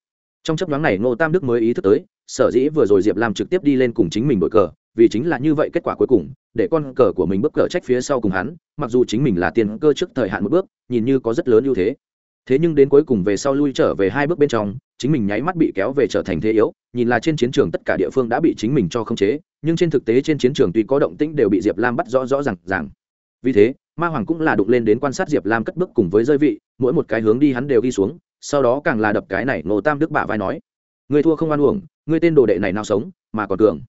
Trong chấp nhoáng này ngô tam đức mới ý thức tới, sở dĩ vừa rồi diệp lam trực tiếp đi lên cùng chính mình đội cờ vì chính là như vậy kết quả cuối cùng, để con cờ của mình bước cờ trách phía sau cùng hắn, mặc dù chính mình là tiền cơ trước thời hạn một bước, nhìn như có rất lớn ưu thế. Thế nhưng đến cuối cùng về sau lui trở về hai bước bên trong, chính mình nháy mắt bị kéo về trở thành thế yếu, nhìn là trên chiến trường tất cả địa phương đã bị chính mình cho khống chế, nhưng trên thực tế trên chiến trường tuy có động tĩnh đều bị diệp lam bắt rõ rõ r à n g rằng vì thế, ma hoàng cũng là đụng lên đến quan sát diệp lam cất bước cùng với rơi vị, mỗi một cái hướng đi hắn đều ghi xuống, sau đó càng là đập cái này nổ tam đức bả vai nói người thua không oan uổng người tên đồ đệ này nào sống, mà còn cường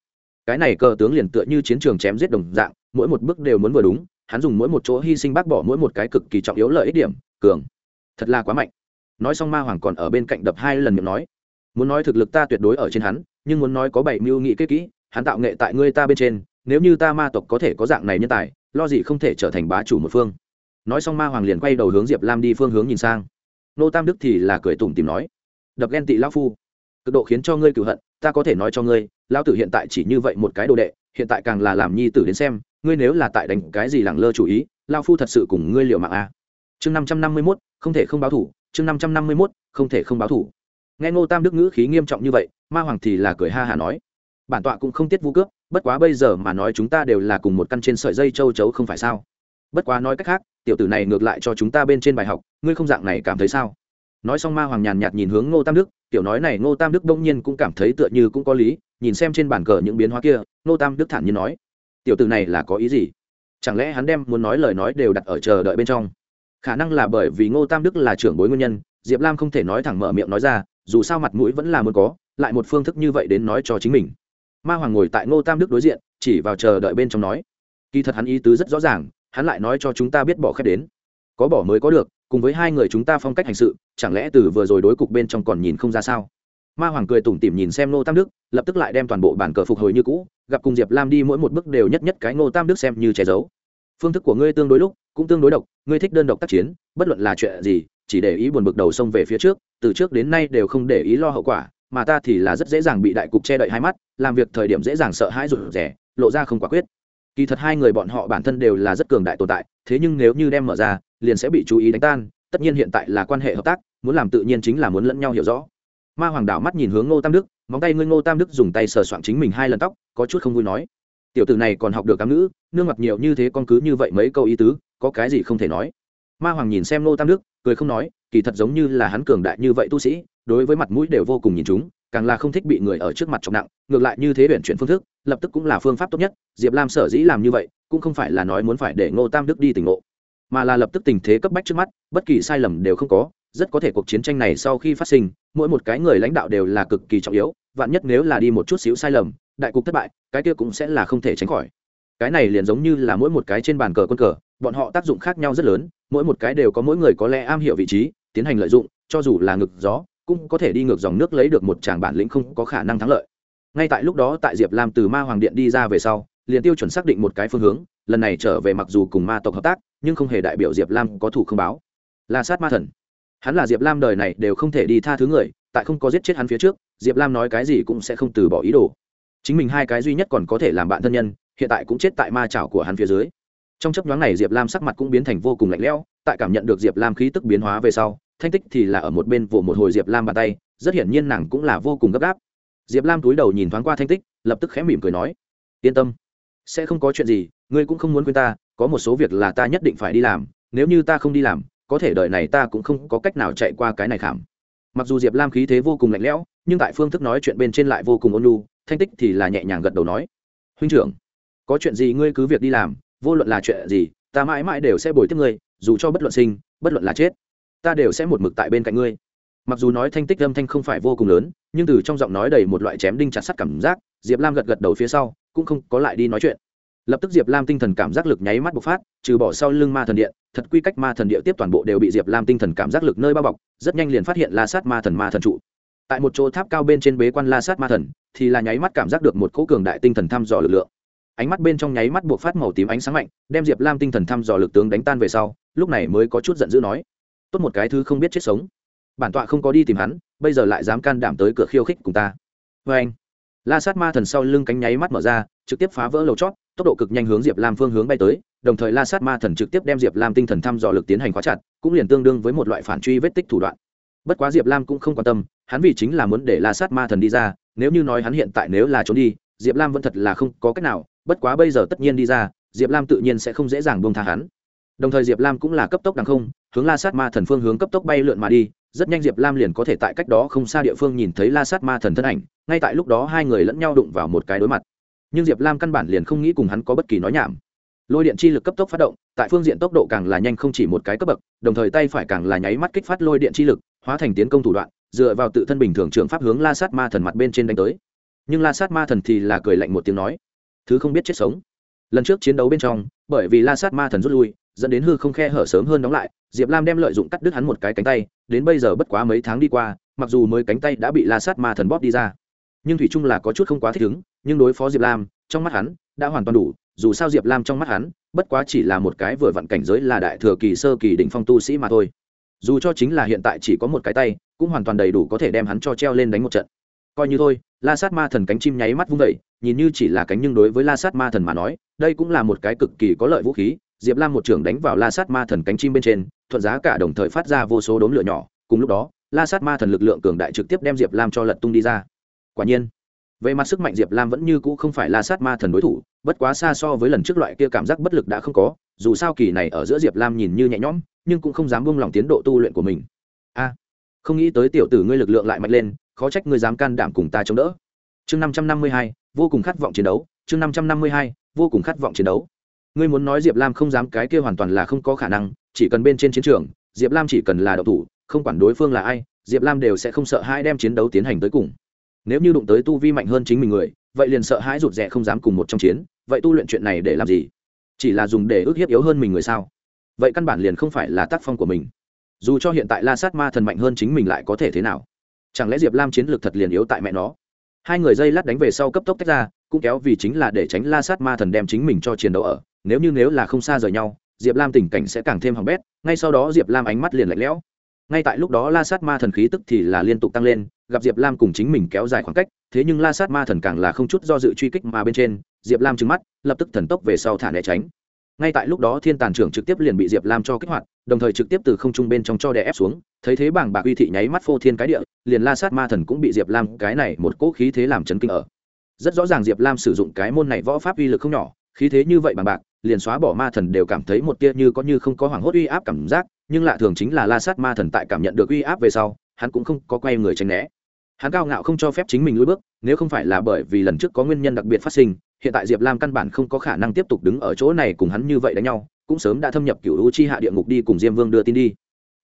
cái này cờ tướng liền tựa như chiến trường chém giết đồng dạng, mỗi một bước đều muốn vừa đúng, hắn dùng mỗi một chỗ hy sinh bác bỏ mỗi một cái cực kỳ trọng yếu lợi ích điểm, cường. Thật là quá mạnh. Nói xong ma hoàng còn ở bên cạnh đập hai lần miệng nói. Muốn nói thực lực ta tuyệt đối ở trên hắn, nhưng muốn nói có bảy mưu nghị kết kỹ, hắn tạo nghệ tại ngươi ta bên trên, nếu như ta ma tộc có thể có dạng này nhân tài, lo gì không thể trở thành bá chủ một phương. Nói xong ma hoàng liền quay đầu hướng diệp lam đi phương hướng nhìn sang. Nô tam đức thì là cười tủm tìm nói. Đập ghen tị lão phu. Cực độ khiến cho ngươi cựu hận ta có thể nói cho ngươi, lão tử hiện tại chỉ như vậy một cái đồ đệ, hiện tại càng là làm nhi tử đến xem, ngươi nếu là tại đánh cái gì lẳng lơ chủ ý lao phu thật sự cùng ngươi liệu mạng a à. chương năm trăm năm mươi mốt, không thể không báo thủ, chương năm trăm năm mươi mốt, không thể không báo thủ. Nghe ngô tam đức ngữ khí nghiêm trọng như vậy, ma hoàng thì là cười ha hả nói, bản tọa cũng không tiết vũ cướp bất quá bây giờ mà nói chúng ta đều là cùng một căn trên sợi dây châu chấu không phải sao? Bất quá nói cách khác, tiểu tử này ngược lại cho chúng ta bên trên bài học, ngươi không dạng này cảm thấy sao? Nói xong ma hoàng nhàn nhạt nhìn hướng ngô tam đức, tiểu nói này, ngô tam đức đông nhiên cũng cảm thấy tựa như cũng có lý, nhìn xem trên bàn cờ những biến hóa kia, ngô tam đức thản nhiên nói, tiểu tử này là có ý gì? Chẳng lẽ hắn đem muốn nói lời nói đều đặt ở chờ đợi bên trong? Khả năng là bởi vì ngô tam đức là trưởng bối nguyên nhân, diệp lam không thể nói thẳng mở miệng nói ra, dù sao mặt mũi vẫn là muốn có, lại một phương thức như vậy đến nói cho chính mình. Ma hoàng ngồi tại ngô tam đức đối diện, chỉ vào chờ đợi bên trong nói, kỳ thật hắn ý tứ rất rõ ràng, hắn lại nói cho chúng ta biết bỏ khép đến. Có bỏ mới có được cùng với hai người chúng ta phong cách hành sự, chẳng lẽ từ vừa rồi đối cục bên trong còn nhìn không ra sao? Ma hoàng cười tủm tỉm nhìn xem ngô tam đức, lập tức lại đem toàn bộ bản cờ phục hồi như cũ, gặp cùng diệp lam đi mỗi một bước đều nhất nhất cái ngô tam đức xem như che giấu. Phương thức của ngươi tương đối lúc, cũng tương đối độc, ngươi thích đơn độc tác chiến, bất luận là chuyện gì, chỉ để ý buồn bực đầu sông về phía trước, từ trước đến nay đều không để ý lo hậu quả, mà ta thì là rất dễ dàng bị đại cục che đậy hai mắt, làm việc thời điểm dễ dàng sợ hãi rụt rẻ lộ ra không quả quyết kỳ thật hai người bọn họ bản thân đều là rất cường đại tồn tại, thế nhưng nếu như đem mở ra, liền sẽ bị chú ý đánh tan, tất nhiên hiện tại là quan hệ hợp tác, muốn làm tự nhiên chính là muốn lẫn nhau hiểu rõ. Ma hoàng đảo mắt nhìn hướng ngô tam đức, móng tay ngươi ngô tam đức dùng tay sờ soạn chính mình hai lần tóc, có chút không vui nói. Tiểu tử này còn học được cám nữ nương mặt nhiều như thế con cứ như vậy mấy câu ý tứ, có cái gì không thể nói. Ma hoàng nhìn xem ngô tam đức, cười không nói, kỳ thật giống như là hắn cường đại như vậy tu sĩ, đối với mặt mũi đều vô cùng nhìn chúng càng là không thích bị người ở trước mặt trọng nặng, ngược lại như thế huyện chuyển phương thức, lập tức cũng là phương pháp tốt nhất, diệp lam sở dĩ làm như vậy, cũng không phải là nói muốn phải để ngô tam đức đi tỉnh ngộ, mà là lập tức tình thế cấp bách trước mắt, bất kỳ sai lầm đều không có, rất có thể cuộc chiến tranh này sau khi phát sinh, mỗi một cái người lãnh đạo đều là cực kỳ trọng yếu, vạn nhất nếu là đi một chút xíu sai lầm, đại cục thất bại, cái kia cũng sẽ là không thể tránh khỏi. Cái này liền giống như là mỗi một cái trên bàn cờ quân cờ, bọn họ tác dụng khác nhau rất lớn, mỗi một cái đều có mỗi người có lẽ am hiểu vị trí, tiến hành lợi dụng, cho dù là ngược gió cũng có thể đi ngược dòng nước lấy được một tràng bản lĩnh không có khả năng thắng lợi. Ngay tại lúc đó tại diệp lam từ ma hoàng điện đi ra về sau, liền tiêu chuẩn xác định một cái phương hướng, lần này trở về mặc dù cùng ma tộc hợp tác, nhưng không hề đại biểu diệp lam có thủ không báo. La sát ma thần. Hắn là diệp lam đời này đều không thể đi tha thứ người, tại không có giết chết hắn phía trước, diệp lam nói cái gì cũng sẽ không từ bỏ ý đồ. Chính mình hai cái duy nhất còn có thể làm bạn thân nhân, hiện tại cũng chết tại ma chảo của hắn phía dưới trong chấp nhoáng này diệp lam sắc mặt cũng biến thành vô cùng lạnh lẽo, tại cảm nhận được diệp lam khí tức biến hóa về sau, thanh tích thì là ở một bên vỗ một hồi diệp lam bàn tay, rất hiển nhiên nàng cũng là vô cùng gấp gáp. Diệp lam túi đầu nhìn thoáng qua thanh tích, lập tức khẽ mỉm cười nói, yên tâm, sẽ không có chuyện gì, ngươi cũng không muốn quên ta, có một số việc là ta nhất định phải đi làm, nếu như ta không đi làm, có thể đợi này ta cũng không có cách nào chạy qua cái này khảm. Mặc dù diệp lam khí thế vô cùng lạnh lẽo, nhưng tại phương thức nói chuyện bên trên lại vô cùng ôn lu thanh tích thì là nhẹ nhàng gật đầu nói, huynh trưởng, có chuyện gì ngươi cứ việc đi làm vô luận là chuyện gì, ta mãi mãi đều sẽ bồi tiếp ngươi, dù cho bất luận sinh, bất luận là chết, ta đều sẽ một mực tại bên cạnh ngươi. Mặc dù nói thanh tích âm thanh không phải vô cùng lớn, nhưng từ trong giọng nói đầy một loại chém đinh chặt sắt cảm giác, diệp lam gật gật đầu phía sau, cũng không có lại đi nói chuyện. Lập tức diệp lam tinh thần cảm giác lực nháy mắt bộc phát, trừ bỏ sau lưng ma thần điện, thật quy cách ma thần Điện tiếp toàn bộ đều bị diệp lam tinh thần cảm giác lực nơi bao bọc, rất nhanh liền phát hiện la sát ma thần ma thần trụ. Tại một chỗ tháp cao bên trên bế quan la sát ma thần, thì là nháy mắt cảm giác được một cỗ cường đại tinh thần thăm dò lực lượng ánh mắt bên trong nháy mắt buộc phát màu tím ánh sáng mạnh, đem diệp lam tinh thần thăm dò lực tướng đánh tan về sau, lúc này mới có chút giận dữ nói, tốt một cái thứ không biết chết sống. Bản tọa không có đi tìm hắn, bây giờ lại dám can đảm tới cửa khiêu khích cùng ta. Vê anh, la sát ma thần sau lưng cánh nháy mắt mở ra, trực tiếp phá vỡ lầu chót, tốc độ cực nhanh hướng diệp lam phương hướng bay tới, đồng thời la sát ma thần trực tiếp đem diệp lam tinh thần thăm dò lực tiến hành khóa chặt, cũng liền tương đương với một loại phản truy vết tích thủ đoạn. Bất quá diệp lam cũng không quan tâm, hắn vì chính là muốn để la sát ma thần đi ra, nếu như nói hắn hiện tại nếu là trốn đi, diệp lam vẫn thật là không có cách nào bất quá bây giờ tất nhiên đi ra, diệp lam tự nhiên sẽ không dễ dàng buông tha hắn. Đồng thời diệp lam cũng là cấp tốc đằng không, hướng la sát ma thần phương hướng cấp tốc bay lượn mà đi, rất nhanh diệp lam liền có thể tại cách đó không xa địa phương nhìn thấy la sát ma thần thân ảnh, ngay tại lúc đó hai người lẫn nhau đụng vào một cái đối mặt. Nhưng diệp lam căn bản liền không nghĩ cùng hắn có bất kỳ nói nhảm. Lôi điện chi lực cấp tốc phát động, tại phương diện tốc độ càng là nhanh không chỉ một cái cấp bậc, đồng thời tay phải càng là nháy mắt kích phát lôi điện chi lực, hóa thành tiến công thủ đoạn, dựa vào tự thân bình thường trường pháp hướng la sát ma thần mặt bên trên đánh tới. Nhưng la sát ma thần thì là cười lạnh một tiếng nói thứ không biết chết sống. Lần trước chiến đấu bên trong, bởi vì la sát ma thần rút lui, dẫn đến hư không khe hở sớm hơn đóng lại, diệp lam đem lợi dụng cắt đứt hắn một cái cánh tay, đến bây giờ bất quá mấy tháng đi qua, mặc dù mới cánh tay đã bị la sát ma thần bóp đi ra. Nhưng thủy trung là có chút không quá thích ứng, nhưng đối phó diệp lam, trong mắt hắn đã hoàn toàn đủ, dù sao diệp lam trong mắt hắn, bất quá chỉ là một cái vừa vặn cảnh giới là đại thừa kỳ sơ kỳ đỉnh phong tu sĩ mà thôi. Dù cho chính là hiện tại chỉ có một cái tay, cũng hoàn toàn đầy đủ có thể đem hắn cho treo lên đánh một trận coi như thôi, la sát ma thần cánh chim nháy mắt vung vẩy nhìn như chỉ là cánh nhưng đối với la sát ma thần mà nói, đây cũng là một cái cực kỳ có lợi vũ khí. Diệp lam một trưởng đánh vào la sát ma thần cánh chim bên trên, thuận giá cả đồng thời phát ra vô số đốm lửa nhỏ. Cùng lúc đó, la sát ma thần lực lượng cường đại trực tiếp đem diệp lam cho lật tung đi ra. Quả nhiên, về mặt sức mạnh diệp lam vẫn như cũ không phải la sát ma thần đối thủ, bất quá xa so với lần trước loại kia cảm giác bất lực đã không có, dù sao kỳ này ở giữa diệp lam nhìn như nhẹ nhõm, nhưng cũng không dám buông lỏng tiến độ tu luyện của mình. A, không nghĩ tới tiểu tử ngươi lực lượng lại mạnh lên khó trách ngươi dám can đảm cùng ta chống đỡ. Chương năm trăm năm mươi hai, vô cùng khát vọng chiến đấu. Chương năm trăm năm mươi hai, vô cùng khát vọng chiến đấu. Ngươi muốn nói diệp lam không dám, cái kia hoàn toàn là không có khả năng. Chỉ cần bên trên chiến trường, diệp lam chỉ cần là đậu thủ, không quản đối phương là ai, diệp lam đều sẽ không sợ hai đem chiến đấu tiến hành tới cùng. Nếu như đụng tới tu vi mạnh hơn chính mình người, vậy liền sợ hãi rụt rè không dám cùng một trong chiến. Vậy tu luyện chuyện này để làm gì? Chỉ là dùng để ước hiếp yếu hơn mình người sao? Vậy căn bản liền không phải là tác phong của mình. Dù cho hiện tại la sát ma thần mạnh hơn chính mình lại có thể thế nào? Chẳng lẽ diệp lam chiến lược thật liền yếu tại mẹ nó? Hai người dây lát đánh về sau cấp tốc tách ra, cũng kéo vì chính là để tránh la sát ma thần đem chính mình cho chiến đấu ở. Nếu như nếu là không xa rời nhau, diệp lam tình cảnh sẽ càng thêm hỏng bét, ngay sau đó diệp lam ánh mắt liền lạnh lẽo. Ngay tại lúc đó la sát ma thần khí tức thì là liên tục tăng lên, gặp diệp lam cùng chính mình kéo dài khoảng cách, thế nhưng la sát ma thần càng là không chút do dự truy kích mà bên trên, diệp lam trừng mắt, lập tức thần tốc về sau thả né tránh ngay tại lúc đó thiên tàn trưởng trực tiếp liền bị diệp lam cho kích hoạt, đồng thời trực tiếp từ không trung bên trong cho đè ép xuống, thấy thế bảng bạc uy thị nháy mắt phô thiên cái địa, liền la sát ma thần cũng bị diệp lam, cái này một cỗ khí thế làm chấn kinh ở. Rất rõ ràng diệp lam sử dụng cái môn này võ pháp uy lực không nhỏ, khí thế như vậy bằng bạc, liền xóa bỏ ma thần đều cảm thấy một tia như có như không có hoảng hốt uy áp cảm giác, nhưng lạ thường chính là la sát ma thần tại cảm nhận được uy áp về sau, hắn cũng không có quay người tránh né. Hắn cao ngạo không cho phép chính mình lùi bước, nếu không phải là bởi vì lần trước có nguyên nhân đặc biệt phát sinh hiện tại diệp lam căn bản không có khả năng tiếp tục đứng ở chỗ này cùng hắn như vậy đánh nhau, cũng sớm đã thâm nhập cựu u chi hạ địa ngục đi cùng diêm vương đưa tin đi.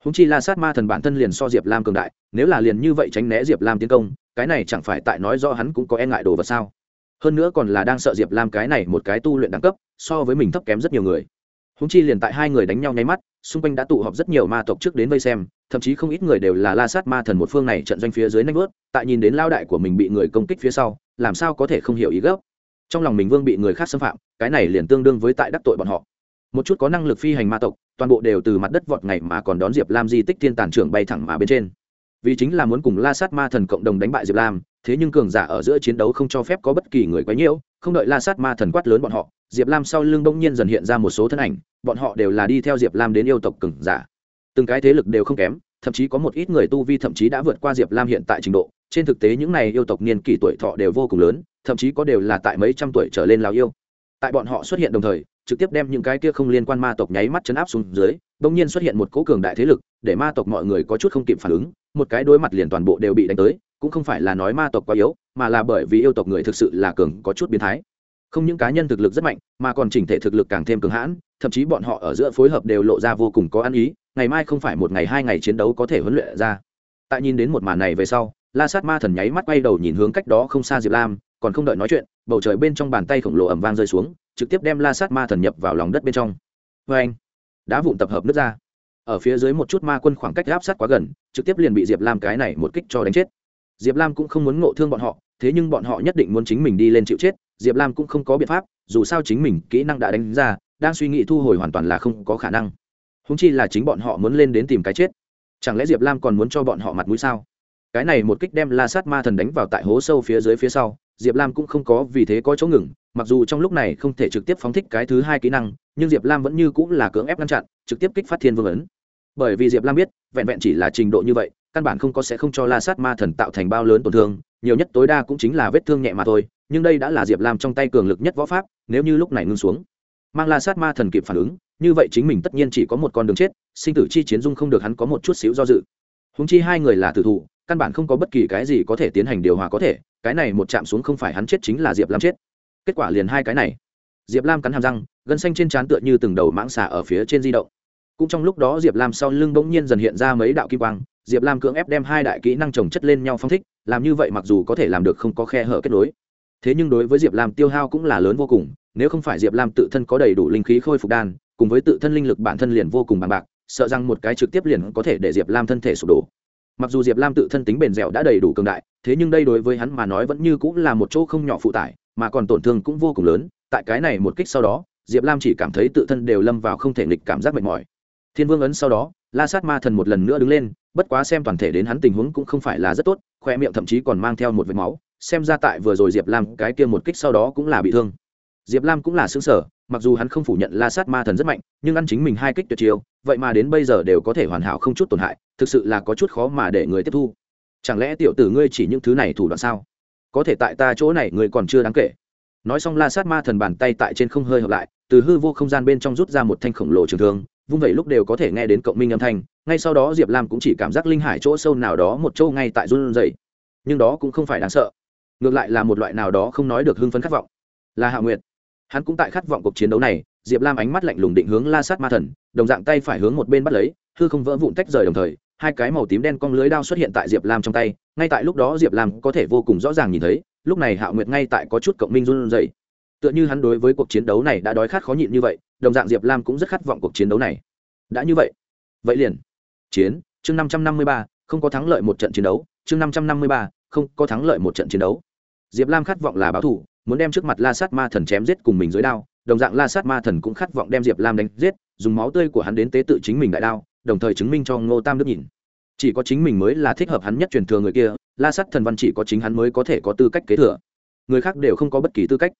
Húng chi la sát ma thần bản thân liền so diệp lam cường đại, nếu là liền như vậy tránh né diệp lam tiến công, cái này chẳng phải tại nói do hắn cũng có e ngại đồ vật sao? Hơn nữa còn là đang sợ diệp lam cái này một cái tu luyện đẳng cấp, so với mình thấp kém rất nhiều người. Húng chi liền tại hai người đánh nhau nháy mắt, xung quanh đã tụ họp rất nhiều ma tộc trước đến vây xem, thậm chí không ít người đều là la sát ma thần một phương này trận doanh phía dưới nanh vớt tại nhìn đến lao đại của mình bị người công kích phía sau, làm sao có thể không hiểu ý gấp trong lòng mình vương bị người khác xâm phạm, cái này liền tương đương với tại đắc tội bọn họ. Một chút có năng lực phi hành ma tộc, toàn bộ đều từ mặt đất vọt ngày mà còn đón diệp lam di tích thiên tàn trưởng bay thẳng mà bên trên. Vì chính là muốn cùng la sát ma thần cộng đồng đánh bại diệp lam, thế nhưng cường giả ở giữa chiến đấu không cho phép có bất kỳ người quấy nhiễu, không đợi la sát ma thần quát lớn bọn họ, diệp lam sau lưng bỗng nhiên dần hiện ra một số thân ảnh, bọn họ đều là đi theo diệp lam đến yêu tộc cường giả. Từng cái thế lực đều không kém thậm chí có một ít người tu vi thậm chí đã vượt qua diệp lam hiện tại trình độ. Trên thực tế những này yêu tộc niên kỷ tuổi thọ đều vô cùng lớn, thậm chí có đều là tại mấy trăm tuổi trở lên lào yêu. Tại bọn họ xuất hiện đồng thời, trực tiếp đem những cái kia không liên quan ma tộc nháy mắt chấn áp xuống dưới bỗng nhiên xuất hiện một cỗ cường đại thế lực, để ma tộc mọi người có chút không kịp phản ứng, một cái đối mặt liền toàn bộ đều bị đánh tới, cũng không phải là nói ma tộc quá yếu, mà là bởi vì yêu tộc người thực sự là cường có chút biến thái không những cá nhân thực lực rất mạnh, mà còn chỉnh thể thực lực càng thêm cường hãn, thậm chí bọn họ ở giữa phối hợp đều lộ ra vô cùng có ăn ý, ngày mai không phải một ngày hai ngày chiến đấu có thể huấn luyện ra. Tại nhìn đến một màn này về sau, la sát ma thần nháy mắt quay đầu nhìn hướng cách đó không xa diệp lam, còn không đợi nói chuyện, bầu trời bên trong bàn tay khổng lồ ẩm vang rơi xuống, trực tiếp đem la sát ma thần nhập vào lòng đất bên trong. Vê anh, đá vụn tập hợp nước ra. Ở phía dưới một chút ma quân khoảng cách áp sát quá gần, trực tiếp liền bị diệp lam cái này một kích cho đánh chết. Diệp lam cũng không muốn ngộ thương bọn họ, thế nhưng bọn họ nhất định muốn chính mình đi lên chịu chết diệp lam cũng không có biện pháp, dù sao chính mình kỹ năng đã đánh ra, đang suy nghĩ thu hồi hoàn toàn là không có khả năng. Húng chi là chính bọn họ muốn lên đến tìm cái chết. Chẳng lẽ diệp lam còn muốn cho bọn họ mặt mũi sao? Cái này một kích đem la sát ma thần đánh vào tại hố sâu phía dưới phía sau, diệp lam cũng không có vì thế có chỗ ngừng, mặc dù trong lúc này không thể trực tiếp phóng thích cái thứ hai kỹ năng, nhưng diệp lam vẫn như cũng là cưỡng ép ngăn chặn, trực tiếp kích phát thiên vương ấn. Bởi vì diệp lam biết, vẹn vẹn chỉ là trình độ như vậy, căn bản không có sẽ không cho la sát ma thần tạo thành bao lớn tổn thương nhiều nhất tối đa cũng chính là vết thương nhẹ mà thôi, nhưng đây đã là diệp lam trong tay cường lực nhất võ pháp, nếu như lúc này ngưng xuống. Mang la sát ma thần kịp phản ứng, như vậy chính mình tất nhiên chỉ có một con đường chết, sinh tử chi chiến dung không được hắn có một chút xíu do dự. Húng chi hai người là tử thủ, căn bản không có bất kỳ cái gì có thể tiến hành điều hòa có thể, cái này một chạm xuống không phải hắn chết chính là diệp lam chết. Kết quả liền hai cái này. Diệp lam cắn hàm răng, gân xanh trên trán tựa như từng đầu mãng xà ở phía trên di động. Cũng trong lúc đó diệp lam sau lưng bỗng nhiên dần hiện ra mấy đạo kim quang diệp lam cưỡng ép đem hai đại kỹ năng trồng chất lên nhau phong thích, làm như vậy mặc dù có thể làm được không có khe hở kết nối. Thế nhưng đối với diệp lam tiêu hao cũng là lớn vô cùng, nếu không phải diệp lam tự thân có đầy đủ linh khí khôi phục đan, cùng với tự thân linh lực bản thân liền vô cùng bằng bạc, sợ rằng một cái trực tiếp liền có thể để diệp lam thân thể sụp đổ. Mặc dù diệp lam tự thân tính bền dẻo đã đầy đủ cường đại, thế nhưng đây đối với hắn mà nói vẫn như cũng là một chỗ không nhỏ phụ tải, mà còn tổn thương cũng vô cùng lớn. Tại cái này một kích sau đó, diệp lam chỉ cảm thấy tự thân đều lâm vào không thể nghịch cảm giác mệt mỏi. Thiên vương ấn sau đó, la sát ma thần một lần nữa đứng lên bất quá xem toàn thể đến hắn tình huống cũng không phải là rất tốt, khoe miệng thậm chí còn mang theo một vệt máu, xem ra tại vừa rồi diệp lam cái kia một kích sau đó cũng là bị thương. Diệp lam cũng là xứng sở, mặc dù hắn không phủ nhận la sát ma thần rất mạnh, nhưng ăn chính mình hai kích tuyệt chiêu, vậy mà đến bây giờ đều có thể hoàn hảo không chút tổn hại, thực sự là có chút khó mà để người tiếp thu. Chẳng lẽ tiểu tử ngươi chỉ những thứ này thủ đoạn sao? Có thể tại ta chỗ này ngươi còn chưa đáng kể. Nói xong la sát ma thần bàn tay tại trên không hơi hợp lại, từ hư vô không gian bên trong rút ra một thanh khổng lồ trường thương vung vẩy lúc đều có thể nghe đến cộng minh âm thanh, ngay sau đó diệp lam cũng chỉ cảm giác linh hải chỗ sâu nào đó một chỗ ngay tại run dày nhưng đó cũng không phải đáng sợ. Ngược lại là một loại nào đó không nói được hưng phấn khát vọng. Là hạ nguyệt. Hắn cũng tại khát vọng cuộc chiến đấu này, diệp lam ánh mắt lạnh lùng định hướng la sát ma thần, đồng dạng tay phải hướng một bên bắt lấy, hư không vỡ vụn tách rời đồng thời, hai cái màu tím đen cong lưới đao xuất hiện tại diệp lam trong tay, ngay tại lúc đó diệp lam có thể vô cùng rõ ràng nhìn thấy, lúc này hạ nguyệt ngay tại có chút cộng minh run dày tựa như hắn đối với cuộc chiến đấu này đã đói khát khó nhịn như vậy, đồng dạng diệp lam cũng rất khát vọng cuộc chiến đấu này. Đã như vậy vậy liền. Chiến, chương năm trăm năm mươi ba, không có thắng lợi một trận chiến đấu, chương năm trăm năm mươi ba, không có thắng lợi một trận chiến đấu. Diệp lam khát vọng là báo thủ muốn đem trước mặt la sát ma thần chém giết cùng mình dưới đao, đồng dạng la sát ma thần cũng khát vọng đem diệp lam đánh giết, dùng máu tươi của hắn đến tế tự chính mình đại đao, đồng thời chứng minh cho ngô tam đức nhìn. Chỉ có chính mình mới là thích hợp hắn nhất truyền thừa người kia, la sát thần văn chỉ có chính hắn mới có thể có tư cách kế thừa. Người khác đều không có bất kỳ tư cách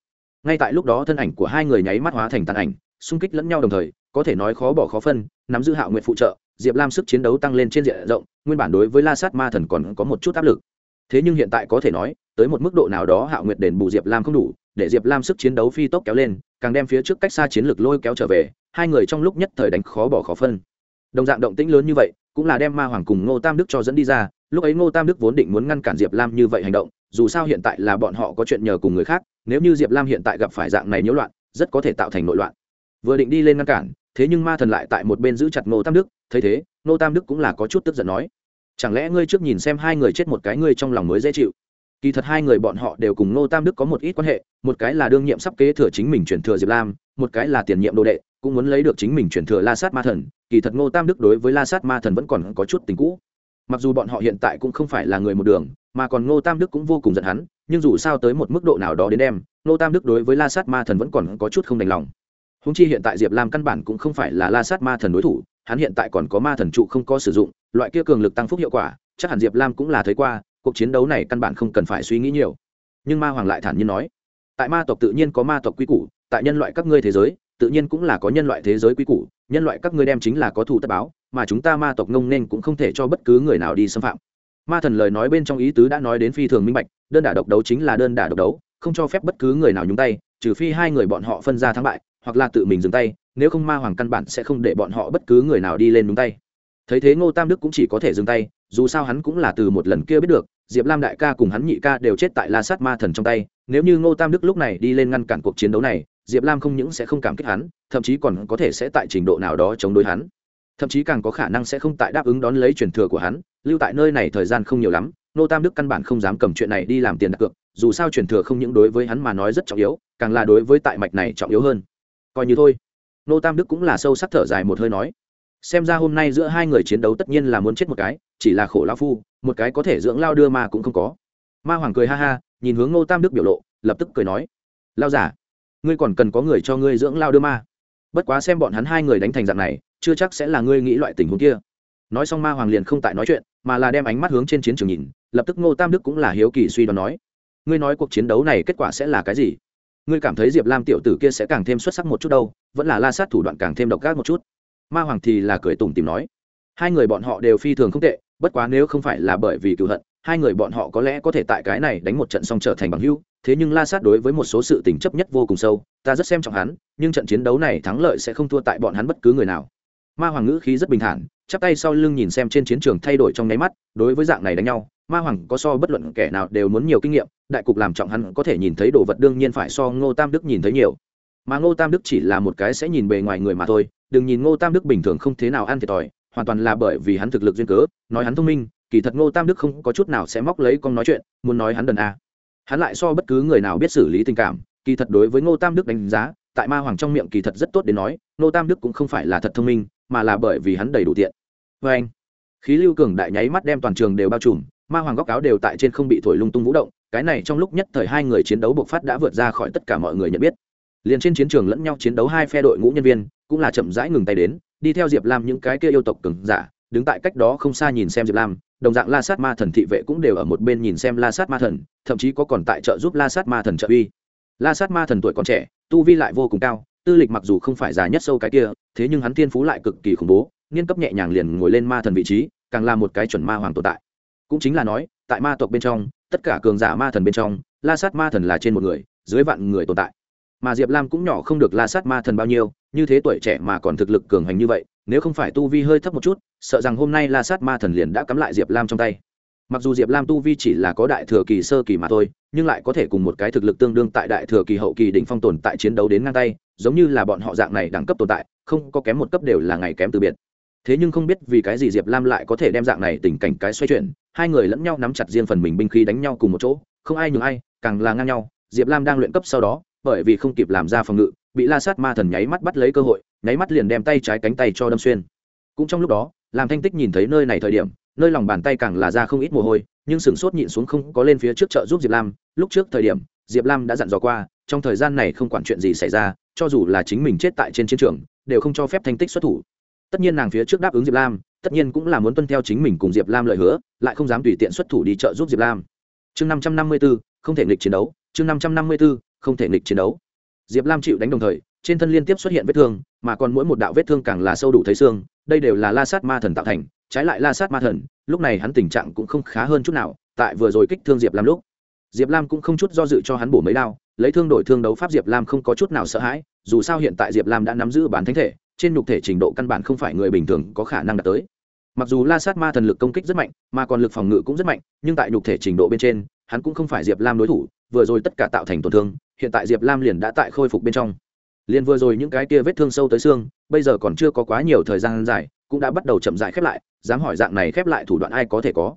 ngay tại lúc đó thân ảnh của hai người nháy mắt hóa thành tàn ảnh, xung kích lẫn nhau đồng thời, có thể nói khó bỏ khó phân, nắm giữ hạo nguyện phụ trợ, diệp lam sức chiến đấu tăng lên trên diện rộng, nguyên bản đối với la sát ma thần còn có một chút áp lực. Thế nhưng hiện tại có thể nói, tới một mức độ nào đó hạo nguyệt đền bù diệp lam không đủ, để diệp lam sức chiến đấu phi tốc kéo lên, càng đem phía trước cách xa chiến lược lôi kéo trở về, hai người trong lúc nhất thời đánh khó bỏ khó phân. Đồng dạng động tĩnh lớn như vậy, cũng là đem ma hoàng cùng ngô tam đức cho dẫn đi ra, lúc ấy ngô tam đức vốn định muốn ngăn cản diệp lam như vậy hành động, dù sao hiện tại là bọn họ có chuyện nhờ cùng người khác nếu như diệp lam hiện tại gặp phải dạng này nhiễu loạn, rất có thể tạo thành nội loạn. Vừa định đi lên ngăn cản, thế nhưng ma thần lại tại một bên giữ chặt ngô tam đức, thấy thế, ngô tam đức cũng là có chút tức giận nói, chẳng lẽ ngươi trước nhìn xem hai người chết một cái ngươi trong lòng mới dễ chịu? Kỳ thật hai người bọn họ đều cùng ngô tam đức có một ít quan hệ, một cái là đương nhiệm sắp kế thừa chính mình chuyển thừa diệp lam, một cái là tiền nhiệm đồ đệ, cũng muốn lấy được chính mình chuyển thừa la sát ma thần. Kỳ thật ngô tam đức đối với la sát ma thần vẫn còn có chút tình cũ. Mặc dù bọn họ hiện tại cũng không phải là người một đường, mà còn ngô tam đức cũng vô cùng giận hắn nhưng dù sao tới một mức độ nào đó đến đem nô tam đức đối với la sát ma thần vẫn còn có chút không đành lòng. Húng chi hiện tại diệp lam căn bản cũng không phải là la sát ma thần đối thủ, hắn hiện tại còn có ma thần trụ không có sử dụng, loại kia cường lực tăng phúc hiệu quả, chắc hẳn diệp lam cũng là thấy qua, cuộc chiến đấu này căn bản không cần phải suy nghĩ nhiều. Nhưng ma hoàng lại thản nhiên nói, tại ma tộc tự nhiên có ma tộc quy củ, tại nhân loại các ngươi thế giới, tự nhiên cũng là có nhân loại thế giới quy củ, nhân loại các ngươi đem chính là có thủ tất báo, mà chúng ta ma tộc ngông nên cũng không thể cho bất cứ người nào đi xâm phạm ma thần lời nói bên trong ý tứ đã nói đến phi thường minh bạch, đơn đả độc đấu chính là đơn đả độc đấu, không cho phép bất cứ người nào nhúng tay, trừ phi hai người bọn họ phân ra thắng bại, hoặc là tự mình dừng tay, nếu không ma hoàng căn bản sẽ không để bọn họ bất cứ người nào đi lên nhúng tay. Thấy thế ngô tam đức cũng chỉ có thể dừng tay, dù sao hắn cũng là từ một lần kia biết được, diệp lam đại ca cùng hắn nhị ca đều chết tại la sát ma thần trong tay, nếu như ngô tam đức lúc này đi lên ngăn cản cuộc chiến đấu này, diệp lam không những sẽ không cảm kích hắn, thậm chí còn có thể sẽ tại trình độ nào đó chống đối hắn thậm chí càng có khả năng sẽ không tại đáp ứng đón lấy truyền thừa của hắn, lưu tại nơi này thời gian không nhiều lắm, nô tam đức căn bản không dám cầm chuyện này đi làm tiền đặt cược, dù sao truyền thừa không những đối với hắn mà nói rất trọng yếu, càng là đối với tại mạch này trọng yếu hơn. Coi như thôi. Nô tam đức cũng là sâu sắc thở dài một hơi nói. Xem ra hôm nay giữa hai người chiến đấu tất nhiên là muốn chết một cái, chỉ là khổ lao phu, một cái có thể dưỡng lao đưa mà cũng không có. Ma hoàng cười ha ha, nhìn hướng nô tam đức biểu lộ, lập tức cười nói. Lao giả, ngươi còn cần có người cho ngươi dưỡng lao đưa ma. Bất quá xem bọn hắn hai người đánh thành dạng này chưa chắc sẽ là ngươi nghĩ loại tình huống kia. Nói xong ma hoàng liền không tại nói chuyện, mà là đem ánh mắt hướng trên chiến trường nhìn, lập tức ngô tam đức cũng là hiếu kỳ suy đoán nói, ngươi nói cuộc chiến đấu này kết quả sẽ là cái gì? Ngươi cảm thấy diệp lam tiểu tử kia sẽ càng thêm xuất sắc một chút đâu, vẫn là la sát thủ đoạn càng thêm độc ác một chút? Ma hoàng thì là cười tủm tìm nói, hai người bọn họ đều phi thường không tệ, bất quá nếu không phải là bởi vì cựu hận, hai người bọn họ có lẽ có thể tại cái này đánh một trận xong trở thành bằng hữu, thế nhưng la sát đối với một số sự tình chấp nhất vô cùng sâu, ta rất xem trọng hắn, nhưng trận chiến đấu này thắng lợi sẽ không thua tại bọn hắn bất cứ người nào ma hoàng ngữ khí rất bình thản, chắp tay sau lưng nhìn xem trên chiến trường thay đổi trong nháy mắt, đối với dạng này đánh nhau, ma hoàng có so bất luận kẻ nào đều muốn nhiều kinh nghiệm, đại cục làm trọng hắn có thể nhìn thấy đồ vật đương nhiên phải so ngô tam đức nhìn thấy nhiều. Mà ngô tam đức chỉ là một cái sẽ nhìn bề ngoài người mà thôi, đừng nhìn ngô tam đức bình thường không thế nào ăn thiệt thòi, hoàn toàn là bởi vì hắn thực lực duyên cớ, nói hắn thông minh, kỳ thật ngô tam đức không có chút nào sẽ móc lấy con nói chuyện, muốn nói hắn đần a. Hắn lại so bất cứ người nào biết xử lý tình cảm, kỳ thật đối với ngô tam đức đánh giá, tại ma hoàng trong miệng kỳ thật rất tốt để nói, ngô tam đức cũng không phải là thật thông minh mà là bởi vì hắn đầy đủ tiện. Vê anh, khí lưu cường đại nháy mắt đem toàn trường đều bao trùm, ma hoàng góc áo đều tại trên không bị thổi lung tung vũ động, cái này trong lúc nhất thời hai người chiến đấu bộc phát đã vượt ra khỏi tất cả mọi người nhận biết. Liền trên chiến trường lẫn nhau chiến đấu hai phe đội ngũ nhân viên, cũng là chậm rãi ngừng tay đến, đi theo diệp lam những cái kia yêu tộc cường giả, đứng tại cách đó không xa nhìn xem diệp lam, đồng dạng la sát ma thần thị vệ cũng đều ở một bên nhìn xem la sát ma thần, thậm chí có còn tại trợ giúp la sát ma thần trợ uy. La sát ma thần tuổi còn trẻ, tu vi lại vô cùng cao tư lịch mặc dù không phải già nhất sâu cái kia, thế nhưng hắn thiên phú lại cực kỳ khủng bố, nghiên cấp nhẹ nhàng liền ngồi lên ma thần vị trí, càng là một cái chuẩn ma hoàng tồn tại. Cũng chính là nói, tại ma tộc bên trong, tất cả cường giả ma thần bên trong, la sát ma thần là trên một người, dưới vạn người tồn tại. Mà diệp lam cũng nhỏ không được la sát ma thần bao nhiêu, như thế tuổi trẻ mà còn thực lực cường hành như vậy, nếu không phải tu vi hơi thấp một chút, sợ rằng hôm nay la sát ma thần liền đã cắm lại diệp lam trong tay mặc dù diệp lam tu vi chỉ là có đại thừa kỳ sơ kỳ mà thôi, nhưng lại có thể cùng một cái thực lực tương đương tại đại thừa kỳ hậu kỳ đỉnh phong tồn tại chiến đấu đến ngang tay, giống như là bọn họ dạng này đẳng cấp tồn tại, không có kém một cấp đều là ngày kém từ biệt. Thế nhưng không biết vì cái gì diệp lam lại có thể đem dạng này tình cảnh cái xoay chuyển, hai người lẫn nhau nắm chặt riêng phần mình binh khí đánh nhau cùng một chỗ, không ai nhường ai, càng là ngang nhau, diệp lam đang luyện cấp sau đó, bởi vì không kịp làm ra phòng ngự, bị la sát ma thần nháy mắt bắt lấy cơ hội, nháy mắt liền đem tay trái cánh tay cho đâm xuyên. Cũng trong lúc đó làm thanh tích nhìn thấy nơi này thời điểm nơi lòng bàn tay càng là ra không ít mồ hôi, nhưng sửng sốt nhịn xuống không có lên phía trước chợ giúp diệp lam. Lúc trước thời điểm, diệp lam đã dặn dò qua, trong thời gian này không quản chuyện gì xảy ra, cho dù là chính mình chết tại trên chiến trường, đều không cho phép thanh tích xuất thủ. Tất nhiên nàng phía trước đáp ứng diệp lam, tất nhiên cũng là muốn tuân theo chính mình cùng diệp lam lời hứa, lại không dám tùy tiện xuất thủ đi chợ giúp diệp lam. Chương năm trăm năm mươi b ố không thể nghịch chiến đấu. Chương năm trăm năm mươi b ố không thể nghịch chiến đấu. Diệp lam chịu đánh đồng thời, trên thân liên tiếp xuất hiện vết thương, mà còn mỗi một đạo vết thương càng là sâu đủ thấy xương, đây đều là la sát ma thần tạo thành trái lại la sát ma thần, lúc này hắn tình trạng cũng không khá hơn chút nào, tại vừa rồi kích thương diệp lam lúc. Diệp lam cũng không chút do dự cho hắn bổ mấy đao, lấy thương đổi thương đấu pháp diệp lam không có chút nào sợ hãi, dù sao hiện tại diệp lam đã nắm giữ bản thánh thể, trên nhục thể trình độ căn bản không phải người bình thường có khả năng đạt tới. Mặc dù la sát ma thần lực công kích rất mạnh, mà còn lực phòng ngự cũng rất mạnh, nhưng tại nhục thể trình độ bên trên, hắn cũng không phải diệp lam đối thủ, vừa rồi tất cả tạo thành tổn thương, hiện tại diệp lam liền đã tại khôi phục bên trong. Liền vừa rồi những cái kia vết thương sâu tới xương, bây giờ còn chưa có quá nhiều thời gian dài cũng đã bắt đầu chậm dại khép lại, dám hỏi dạng này khép lại thủ đoạn ai có thể có.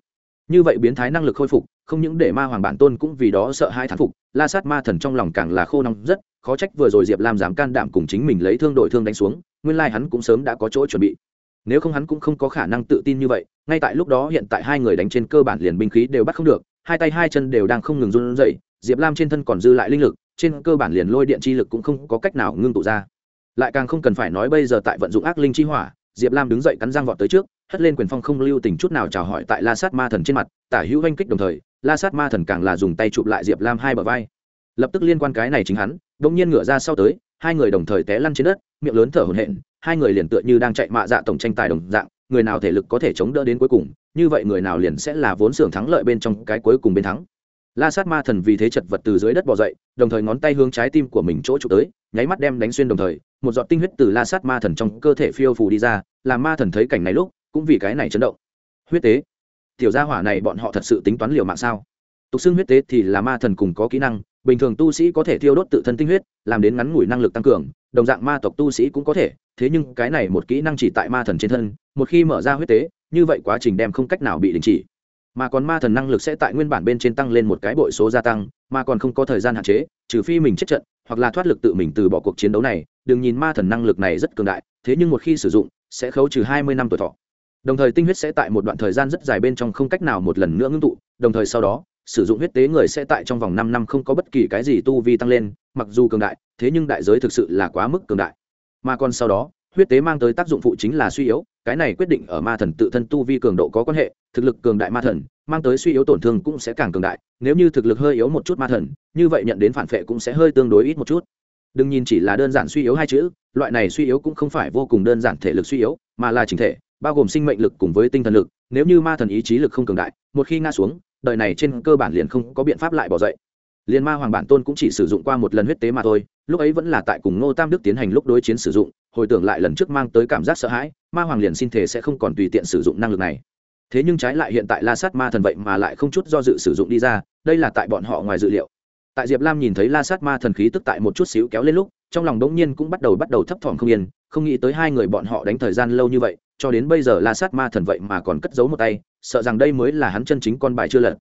Như vậy biến thái năng lực khôi phục, không những để ma hoàng bản tôn cũng vì đó sợ hai thán phục, la sát ma thần trong lòng càng là khô nóng rất, khó trách vừa rồi diệp lam dám can đảm cùng chính mình lấy thương đội thương đánh xuống, nguyên lai hắn cũng sớm đã có chỗ chuẩn bị. Nếu không hắn cũng không có khả năng tự tin như vậy, ngay tại lúc đó hiện tại hai người đánh trên cơ bản liền binh khí đều bắt không được, hai tay hai chân đều đang không ngừng run rẩy, diệp lam trên thân còn dư lại linh lực, trên cơ bản liền lôi điện chi lực cũng không có cách nào ngưng tụ ra. Lại càng không cần phải nói bây giờ tại vận dụng ác linh chi hỏa diệp lam đứng dậy cắn răng vọt tới trước hất lên quyền phong không lưu tình chút nào chào hỏi tại la sát ma thần trên mặt tả hữu oanh kích đồng thời la sát ma thần càng là dùng tay chụp lại diệp lam hai bờ vai. Lập tức liên quan cái này chính hắn đ ỗ n g nhiên ngửa ra sau tới hai người đồng thời té lăn trên đất miệng lớn thở hổn hển, hai người liền tựa như đang chạy mạ dạ tổng tranh tài đồng dạng người nào thể lực có thể chống đỡ đến cuối cùng như vậy người nào liền sẽ là vốn xưởng thắng lợi bên trong cái cuối cùng bên thắng. La sát ma thần vì thế chật vật từ dưới đất bỏ dậy đồng thời ngón tay hướng trái tim của mình chỗ chụp tới nháy mắt đem đánh xuyên đồng thời, một giọt tinh huyết từ la sát ma thần trong cơ thể phiêu phù đi ra, làm ma thần thấy cảnh này lúc, cũng vì cái này chấn động. Huyết tế. Tiểu gia hỏa này bọn họ thật sự tính toán liều mạng sao? Tục xưng huyết tế thì là ma thần cùng có kỹ năng, bình thường tu sĩ có thể thiêu đốt tự thân tinh huyết, làm đến ngắn ngủi năng lực tăng cường, đồng dạng ma tộc tu sĩ cũng có thể, thế nhưng cái này một kỹ năng chỉ tại ma thần trên thân, một khi mở ra huyết tế, như vậy quá trình đem không cách nào bị đình chỉ. Mà còn ma thần năng lực sẽ tại nguyên bản bên trên tăng lên một cái bội số gia tăng, mà còn không có thời gian hạn chế, trừ phi mình chết trận hoặc là thoát lực tự mình từ bỏ cuộc chiến đấu này, đừng nhìn ma thần năng lực này rất cường đại, thế nhưng một khi sử dụng, sẽ khấu trừ hai mươi năm tuổi thọ. Đồng thời tinh huyết sẽ tại một đoạn thời gian rất dài bên trong không cách nào một lần nữa ngưng tụ, đồng thời sau đó, sử dụng huyết tế người sẽ tại trong vòng năm năm không có bất kỳ cái gì tu vi tăng lên, mặc dù cường đại, thế nhưng đại giới thực sự là quá mức cường đại. Mà còn sau đó, huyết tế mang tới tác dụng phụ chính là suy yếu, cái này quyết định ở ma thần tự thân tu vi cường độ có quan hệ, thực lực cường đại ma thần mang tới suy yếu tổn thương cũng sẽ càng cường đại, nếu như thực lực hơi yếu một chút ma thần, như vậy nhận đến phản vệ cũng sẽ hơi tương đối ít một chút. Đừng nhìn chỉ là đơn giản suy yếu hai chữ, loại này suy yếu cũng không phải vô cùng đơn giản thể lực suy yếu, mà là chính thể, bao gồm sinh mệnh lực cùng với tinh thần lực, nếu như ma thần ý chí lực không cường đại, một khi ngã xuống, đời này trên cơ bản liền không có biện pháp lại bỏ dậy. Liền ma hoàng bản tôn cũng chỉ sử dụng qua một lần huyết tế mà thôi, lúc ấy vẫn là tại cùng ngô tam đức tiến hành lúc đối chiến sử dụng, hồi tưởng lại lần trước mang tới cảm giác sợ hãi, ma hoàng liền xin thể sẽ không còn tùy tiện sử dụng năng lực này thế nhưng trái lại hiện tại la sát ma thần vậy mà lại không chút do dự sử dụng đi ra, đây là tại bọn họ ngoài dự liệu. Tại diệp lam nhìn thấy la sát ma thần khí tức tại một chút xíu kéo lên lúc, trong lòng đống nhiên cũng bắt đầu bắt đầu thấp thỏm không yên, không nghĩ tới hai người bọn họ đánh thời gian lâu như vậy, cho đến bây giờ la sát ma thần vậy mà còn cất giấu một tay, sợ rằng đây mới là hắn chân chính con bài chưa lật.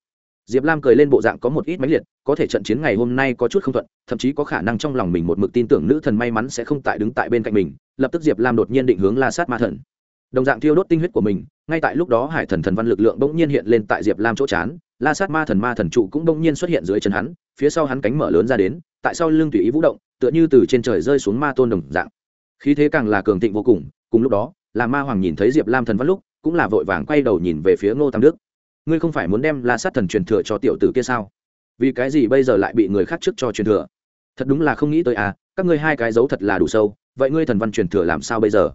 Diệp lam cười lên bộ dạng có một ít mãnh liệt, có thể trận chiến ngày hôm nay có chút không thuận, thậm chí có khả năng trong lòng mình một mực tin tưởng nữ thần may mắn sẽ không tại đứng tại bên cạnh mình, lập tức diệp lam đột nhiên định hướng la sát ma thần đồng dạng thiêu đốt tinh huyết của mình, ngay tại lúc đó hải thần thần văn lực lượng bỗng nhiên hiện lên tại diệp lam chỗ chán, la sát ma thần ma thần trụ cũng bỗng nhiên xuất hiện dưới chân hắn, phía sau hắn cánh mở lớn ra đến, tại sau lưng tùy ý vũ động, tựa như từ trên trời rơi xuống ma tôn đồng dạng. Khí thế càng là cường thịnh vô cùng cùng lúc đó, là ma hoàng nhìn thấy diệp lam thần văn lúc, cũng là vội vàng quay đầu nhìn về phía ngô tam đức. Ngươi không phải muốn đem la sát thần truyền thừa cho tiểu tử kia sao? Vì cái gì bây giờ lại bị người khác trước cho truyền thừa? Thật đúng là không nghĩ tới à các ngươi hai cái giấu thật là đủ sâu, vậy ngươi thần văn truyền thừa làm sao bây giờ?